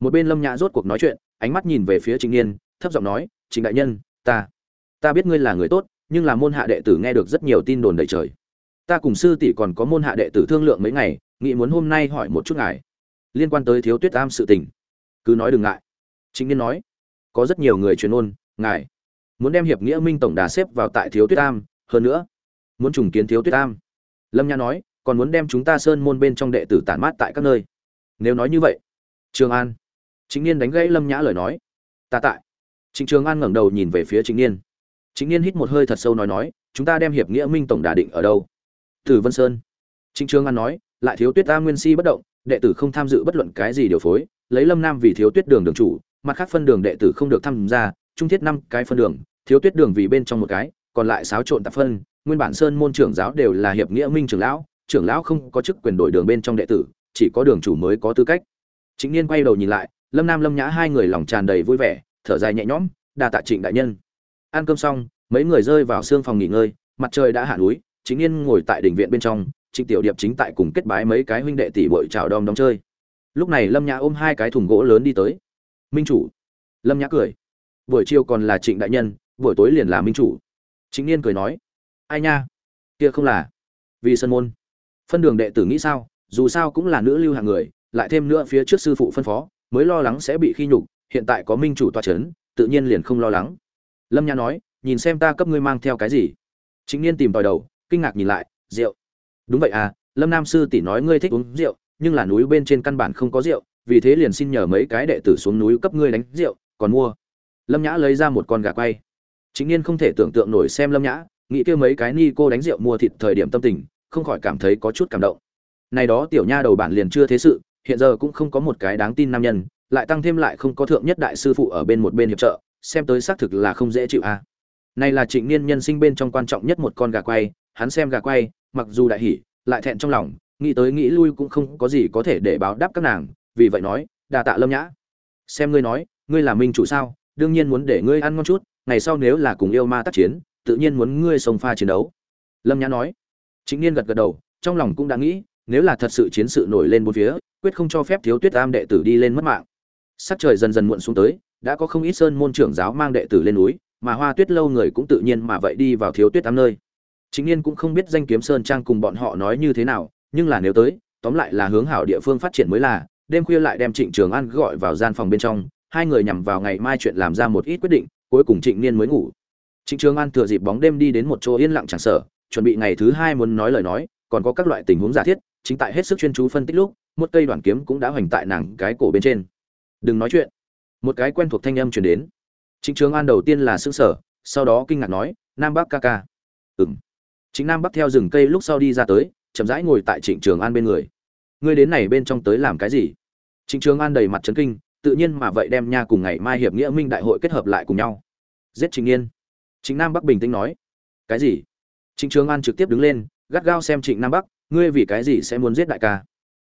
Một bên lâm nhã rốt cuộc nói chuyện, ánh mắt nhìn về phía trịnh niên, thấp giọng nói, trịnh đại nhân, ta ta biết ngươi là người tốt, nhưng là môn hạ đệ tử nghe được rất nhiều tin đồn đầy trời. Ta cùng sư tỷ còn có môn hạ đệ tử thương lượng mấy ngày, nghĩ muốn hôm nay hỏi một chút ngài liên quan tới thiếu tuyết am sự tình. Cứ nói đừng ngại. Chính niên nói có rất nhiều người truyền ôn, ngài muốn đem hiệp nghĩa minh tổng đà xếp vào tại thiếu tuyết tam hơn nữa muốn trùng kiến thiếu tuyết tam lâm nha nói, còn muốn đem chúng ta sơn môn bên trong đệ tử tản mát tại các nơi. Nếu nói như vậy, trường an chính niên đánh gãy lâm nhã lời nói. Ta tại. Trịnh trường an ngẩng đầu nhìn về phía chính niên. Chính niên hít một hơi thật sâu nói nói, chúng ta đem hiệp nghĩa minh tổng đà định ở đâu? Từ vân sơn. Trịnh trường an nói, lại thiếu tuyết ta nguyên si bất động, đệ tử không tham dự bất luận cái gì điều phối, lấy lâm nam vì thiếu tuyết đường đường chủ mặt khác phân đường đệ tử không được tham gia, trung thiết năm cái phân đường, thiếu tuyết đường vì bên trong một cái, còn lại xáo trộn tạp phân. Nguyên bản sơn môn trưởng giáo đều là hiệp nghĩa minh trưởng lão trưởng lão không có chức quyền đổi đường bên trong đệ tử, chỉ có đường chủ mới có tư cách. Chính niên quay đầu nhìn lại, lâm nam lâm nhã hai người lòng tràn đầy vui vẻ, thở dài nhẹ nhõm, đa tạ trịnh đại nhân. Ăn cơm xong, mấy người rơi vào xương phòng nghỉ ngơi, mặt trời đã hạ núi, chính niên ngồi tại đỉnh viện bên trong, trịnh tiểu điệp chính tại cùng kết bái mấy cái huynh đệ tỷ bội chào đom đóm chơi. Lúc này lâm nhã ôm hai cái thùng gỗ lớn đi tới minh chủ. Lâm nhã cười. Buổi chiều còn là trịnh đại nhân, buổi tối liền là minh chủ. Chính niên cười nói. Ai nha? Kia không là vì sân môn. Phân đường đệ tử nghĩ sao? Dù sao cũng là nữ lưu hàng người, lại thêm nữa phía trước sư phụ phân phó, mới lo lắng sẽ bị khi nhục, hiện tại có minh chủ toa c h ấ n tự nhiên liền không lo lắng. Lâm nhã nói, nhìn xem ta cấp ngươi mang theo cái gì. Chính niên tìm tòi đầu, kinh ngạc nhìn lại, rượu. Đúng vậy à lâm nam sư tỷ nói ngươi thích uống rượu, nhưng là núi bên trên căn bản không có rượu vì thế liền xin nhờ mấy cái đệ tử xuống núi cấp ngươi đánh rượu, còn mua. Lâm nhã lấy ra một con gà quay. Chính niên không thể tưởng tượng nổi xem lâm nhã, nghĩ kêu mấy cái ni cô đánh rượu mua thịt thời điểm tâm tình, không khỏi cảm thấy có chút cảm động. Này đó tiểu nha đầu bản liền chưa thế sự, hiện giờ cũng không có một cái đáng tin nam nhân, lại tăng thêm lại không có thượng nhất đại sư phụ ở bên một bên hiệp trợ, xem tới xác thực là không dễ chịu a à. này là trịnh niên nhân sinh bên trong quan trọng nhất một con gà quay, hắn xem gà quay, mặc dù đại hỉ, lại thẹn trong lòng, nghĩ tới nghĩ lui cũng không có gì có thể để báo đáp các nàng vì vậy nói đà tạ lâm nhã. Xem ngươi nói, ngươi là minh chủ sao? Đương nhiên muốn để ngươi ăn ngon chút, ngày sau nếu là cùng yêu ma tác chiến, tự nhiên muốn ngươi sông pha chiến đấu. Lâm nhã nói. Chính niên gật gật đầu, trong lòng cũng đã nghĩ, nếu là thật sự chiến sự nổi lên bốn phía, quyết không cho phép thiếu tuyết tam đệ tử đi lên mất mạng. Sắc trời dần dần muộn xuống tới, đã có không ít sơn môn trưởng giáo mang đệ tử lên núi, mà hoa tuyết lâu người cũng tự nhiên mà vậy đi vào thiếu tuyết am nơi. Chính niên cũng không biết danh kiếm sơn trang cùng bọn họ nói như thế nào, nhưng là nếu tới, tóm lại là hướng hảo địa phương phát triển mới là đêm khuya lại đem trịnh trường an gọi vào gian phòng bên trong, hai người nhằm vào ngày mai chuyện làm ra một ít quyết định, cuối cùng trịnh niên mới ngủ. Trịnh trường an thừa dịp bóng đêm đi đến một chỗ yên lặng chẳng sở, chuẩn bị ngày thứ hai muốn nói lời nói, còn có các loại tình huống giả thiết, chính tại hết sức chuyên chú phân tích lúc, một cây đoạn kiếm cũng đã hoành tại nàng cái cổ bên trên. Đừng nói chuyện. Một cái quen thuộc thanh âm truyền đến. Trịnh trường an đầu tiên là xương sở, sau đó kinh ngạc nói, nam bắc ca ca. Ừm. chính nam bắc theo rừng cây lúc sau đi ra tới, chậm rãi ngồi tại trịnh trường an bên người ngươi đến này bên trong tới làm cái gì? Trịnh trường an đầy mặt trấn kinh, tự nhiên mà vậy đem nha cùng ngày mai hiệp nghĩa minh đại hội kết hợp lại cùng nhau. Giết trịnh yên trịnh nam bắc bình tĩnh nói. Cái gì? Trịnh trường an trực tiếp đứng lên, gắt gao xem trịnh nam bắc, ngươi vì cái gì sẽ muốn giết đại ca?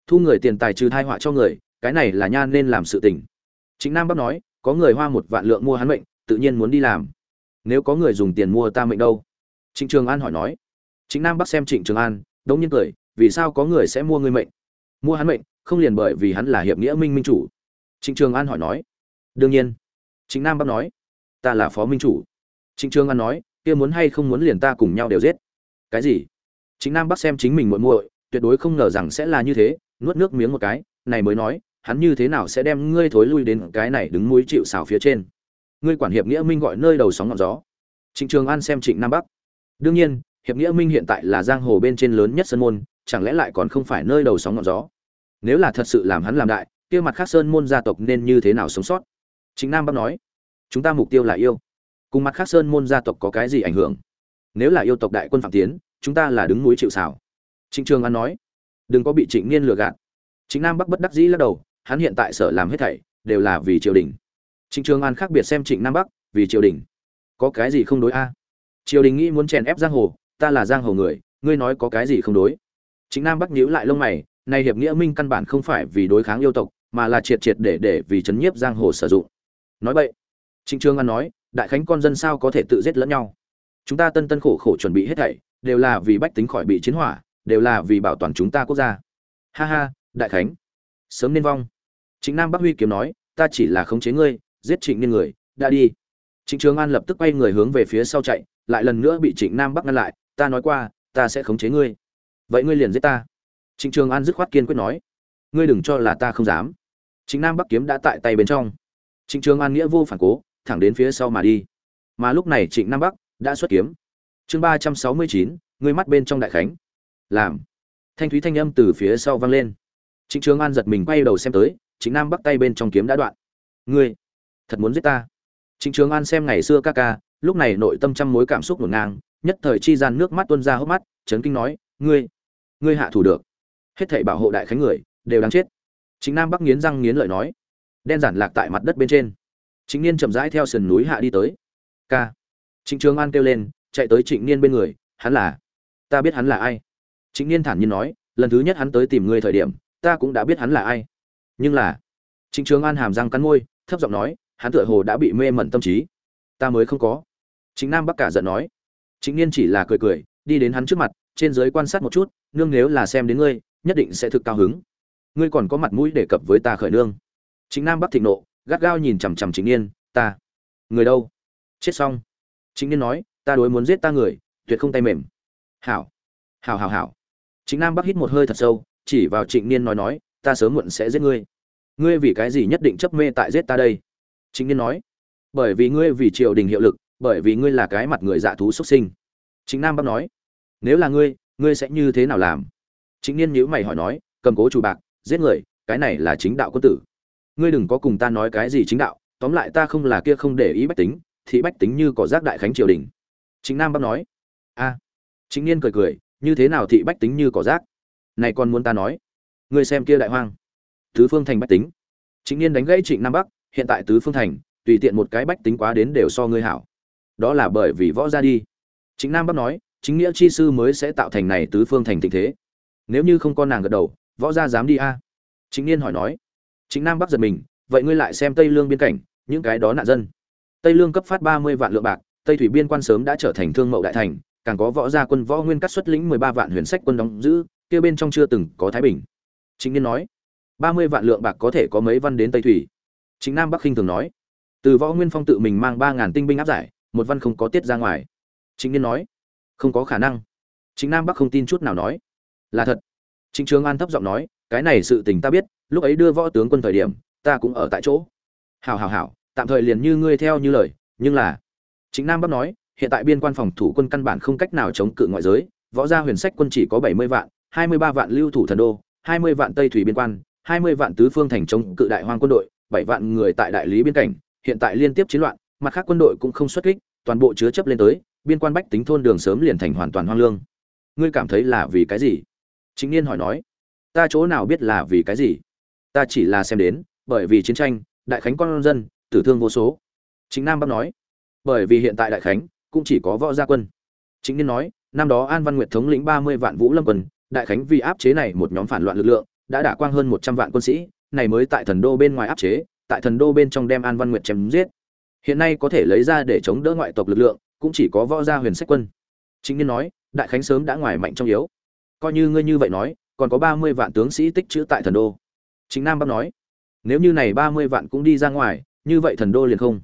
Thu người tiền tài trừ thai họa cho người, cái này là nha nên làm sự tình. Trịnh nam bắc nói, có người hoa một vạn lượng mua hắn mệnh, tự nhiên muốn đi làm. Nếu có người dùng tiền mua ta mệnh đâu? Trịnh trường an hỏi nói. Trịnh nam bắc xem trịnh trường an, đống nhiên cười, vì sao có người sẽ mua ngươi mệnh? Mua hắn mệnh, không liền bởi vì hắn là hiệp nghĩa minh minh chủ. Trịnh trường an hỏi nói. Đương nhiên. Chính nam bắc nói. Ta là phó minh chủ. Trịnh trường an nói, kia muốn hay không muốn liền ta cùng nhau đều giết. Cái gì? Chính nam bắc xem chính mình muội muội, tuyệt đối không ngờ rằng sẽ là như thế, nuốt nước miếng một cái, này mới nói, hắn như thế nào sẽ đem ngươi thối lui đến cái này đứng mũi chịu xào phía trên? Ngươi quản hiệp nghĩa minh gọi nơi đầu sóng ngọn gió. Trịnh trường an xem trịnh nam bắc đương nhiên, hiệp nghĩa minh hiện tại là giang hồ bên trên lớn nhất sân môn chẳng lẽ lại còn không phải nơi đầu sóng ngọn gió? Nếu là thật sự làm hắn làm đại, kia mặt khác sơn môn gia tộc nên như thế nào sống sót? Chính nam bắc nói, chúng ta mục tiêu là yêu. Cùng mặt khác sơn môn gia tộc có cái gì ảnh hưởng? Nếu là yêu tộc đại quân phạm tiến, chúng ta là đứng núi chịu xảo trịnh trường an nói, đừng có bị trịnh niên lừa gạt. Chính nam bắc bất đắc dĩ lắc đầu, hắn hiện tại sở làm hết thảy đều là vì triều đình. Trịnh trường an khác biệt xem trịnh nam bắc vì triều đình. Có cái gì không đối a? Triều đình nghĩ muốn chèn ép giang hồ, ta là giang hồ người, ngươi nói có cái gì không đối? Chính nam bắc nhíu lại lông mày, này hiệp nghĩa minh căn bản không phải vì đối kháng yêu tộc, mà là triệt triệt để để vì chấn nhiếp giang hồ sử dụng. Nói vậy trịnh Trương an nói, đại khánh con dân sao có thể tự giết lẫn nhau? Chúng ta tân tân khổ khổ chuẩn bị hết thảy, đều là vì bách tính khỏi bị chiến hỏa, đều là vì bảo toàn chúng ta quốc gia. Ha ha, đại khánh. Sớm nên vong. Chính nam bắc huy kiếm nói, ta chỉ là khống chế ngươi, giết trịnh niên người, đã đi. Trịnh trường an lập tức quay người hướng về phía sau chạy, lại lần nữa bị trịnh nam bắc ngăn lại, ta nói qua, ta sẽ khống chế ngươi vậy ngươi liền giết ta. Trịnh trường an dứt khoát kiên quyết nói. Ngươi đừng cho là ta không dám. Trịnh nam bắc kiếm đã tại tay bên trong. Trịnh trường an nghĩa vô phản cố, thẳng đến phía sau mà đi. Mà lúc này trịnh nam bắc đã xuất kiếm. Chương ba trăm sáu mươi chín, ngươi mắt bên trong đại khánh. Làm. Thanh thúy thanh âm từ phía sau vang lên. Trịnh trường an giật mình quay đầu xem tới chính nam bắc tay bên trong kiếm đã đoạn. Ngươi, thật muốn giết ta. Trịnh trường an xem ngày xưa ca ca, lúc này nội tâm trăm mối cảm xúc ngổn ngang, nhất thời chi gian nước mắt tuôn ra hốc mắt, chấn kinh nói, ngươi ngươi hạ thủ được. Hết thảy bảo hộ đại khánh người, đều đáng chết. Chính nam bắc nghiến răng nghiến lợi nói. Đen giản lạc tại mặt đất bên trên. Chính niên chậm rãi theo sườn núi hạ đi tới. K trịnh trường an kêu lên, chạy tới trịnh niên bên người, hắn là? Ta biết hắn là ai. Trịnh niên thản nhiên nói, lần thứ nhất hắn tới tìm ngươi thời điểm, ta cũng đã biết hắn là ai. Nhưng là, trịnh trường an hàm răng cắn môi, thấp giọng nói, hắn tựa hồ đã bị mê mẩn tâm trí. Ta mới không có. Chính nam bắc cả giận nói. Chính niên chỉ là cười cười, đi đến hắn trước mặt trên dưới quan sát một chút, nương nếu là xem đến ngươi, nhất định sẽ thực cao hứng. Ngươi còn có mặt mũi đề cập với ta khởi nương. Chính nam bắc thịnh nộ, gắt gao nhìn chằm chằm chính niên, ta, người đâu? Chết xong. Chính niên nói, ta đối muốn giết ta người, tuyệt không tay mềm. Hảo hảo hảo hảo. Chính nam bắc hít một hơi thật sâu, chỉ vào trịnh niên nói nói, ta sớm muộn sẽ giết ngươi. Ngươi vì cái gì nhất định chấp mê tại giết ta đây? Trịnh niên nói, bởi vì ngươi vì triều đình hiệu lực, bởi vì ngươi là cái mặt người dạ thú xuất sinh. Chính nam bắc nói nếu là ngươi ngươi sẽ như thế nào làm? Chính niên nhữ mày hỏi nói, cầm cố chủ bạc, giết người, cái này là chính đạo quân tử. Ngươi đừng có cùng ta nói cái gì chính đạo, tóm lại ta không là kia không để ý bách tính, thì bách tính như có giác đại khánh triều đình. Chính nam bắc nói, a. Chính niên cười cười, như thế nào thị bách tính như cỏ rác này còn muốn ta nói? Ngươi xem kia đại hoang, tứ phương thành bách tính. Chính niên đánh gãy trịnh nam bắc hiện tại tứ phương thành, tùy tiện một cái bách tính quá đến đều so ngươi hảo. Đó là bởi vì võ ra đi. Chính nam bắc nói chính nghĩa chi sư mới sẽ tạo thành này tứ phương thành tình thế. Nếu như không con nàng gật đầu, võ gia dám đi a? À? chính niên hỏi nói. Chính nam bắc giật mình, vậy ngươi lại xem tây lương biên cảnh, những cái đó nạn dân. Tây lương cấp phát ba mươi vạn lượng bạc, tây thủy biên quan sớm đã trở thành thương mậu đại thành, càng có võ gia quân võ nguyên cắt xuất lĩnh mười ba vạn huyền sách quân đóng giữ, kia bên trong chưa từng có thái bình. Chính niên nói, ba mươi vạn lượng bạc có thể có mấy văn đến tây thủy? Chính nam bắc khinh thường nói, từ võ nguyên phong tự mình mang ba ngàn tinh binh áp giải, một văn không có tiết ra ngoài. Chính niên nói không có khả năng. Chính nam bắc không tin chút nào nói. Là thật. Chính trường an thấp giọng nói cái này sự tình ta biết lúc ấy đưa võ tướng quân thời điểm ta cũng ở tại chỗ. Hảo hảo hảo tạm thời liền như ngươi theo như lời nhưng là chính nam bắc nói hiện tại biên quan phòng thủ quân căn bản không cách nào chống cự ngoại giới, võ gia huyền sách quân chỉ có 70 vạn, 23 vạn lưu thủ thần đô, 20 vạn tây thủy biên quan, 20 vạn tứ phương thành chống cự đại hoang quân đội, bảy vạn người tại đại lý biên cảnh, hiện tại liên tiếp chiến loạn, mặt khác quân đội cũng không xuất kích, toàn bộ chứa chấp lên tới, biên quan bách tính thôn đường sớm liền thành hoàn toàn hoang lương. Ngươi cảm thấy là vì cái gì? Chính Niên hỏi nói. Ta chỗ nào biết là vì cái gì? Ta chỉ là xem đến, bởi vì chiến tranh, đại khánh con dân, tử thương vô số. Chính Nam Bắc nói. Bởi vì hiện tại đại khánh, cũng chỉ có võ gia quân chính niên nói năm đó an văn nguyệt thống lĩnh ba mươi vạn vũ lâm quân đại khánh vì áp chế này một nhóm phản loạn lực lượng đã đả quang hơn một trăm vạn quân sĩ này mới tại thần đô bên ngoài áp chế tại thần đô bên trong đem an văn nguyệt chém giết hiện nay có thể lấy ra để chống đỡ ngoại tộc lực lượng cũng chỉ có võ gia huyền sách quân. Chính niên nói, đại khánh sớm đã ngoài mạnh trong yếu. Coi như ngươi như vậy nói, còn có ba mươi vạn tướng sĩ tích trữ tại thần đô. Chính nam bắc nói, nếu như này ba mươi vạn cũng đi ra ngoài, như vậy thần đô liền không.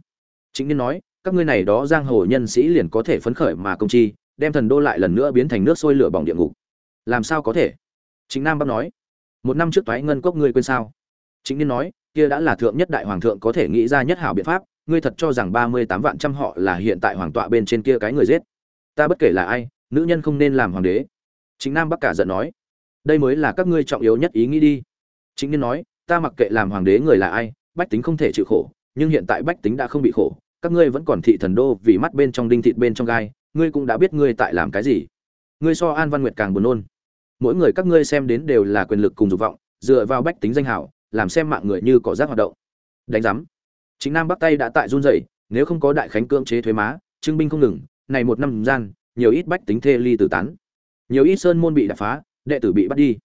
Chính niên nói, các ngươi này đó giang hồ nhân sĩ liền có thể phấn khởi mà công chi, đem thần đô lại lần nữa biến thành nước sôi lửa bỏng địa ngục. Làm sao có thể? Chính nam bắc nói, một năm trước toái ngân cốc ngươi quên sao? Chính niên nói, kia đã là thượng nhất đại hoàng thượng có thể nghĩ ra nhất hảo biện pháp ngươi thật cho rằng ba mươi tám vạn trăm họ là hiện tại hoàng tọa bên trên kia cái người giết? Ta bất kể là ai, nữ nhân không nên làm hoàng đế. Chính nam bắc cả giận nói. Đây mới là các ngươi trọng yếu nhất ý nghĩ đi. Chính niên nói, ta mặc kệ làm hoàng đế người là ai, bách tính không thể chịu khổ, nhưng hiện tại bách tính đã không bị khổ, các ngươi vẫn còn thị thần đô vì mắt bên trong đinh thịt bên trong gai, ngươi cũng đã biết ngươi tại làm cái gì. Ngươi so an văn nguyệt càng buồn nôn. Mỗi người các ngươi xem đến đều là quyền lực cùng dục vọng, dựa vào bách tính danh hảo, làm xem mạng người như cỏ rác hoạt động. Đánh giám chính nam bắc tây đã tại run rẩy, nếu không có đại khánh cưỡng chế thuế má trưng binh không ngừng, này một năm gian, nhiều ít bách tính thê ly tử tán. Nhiều ít sơn môn bị đập phá, đệ tử bị bắt đi.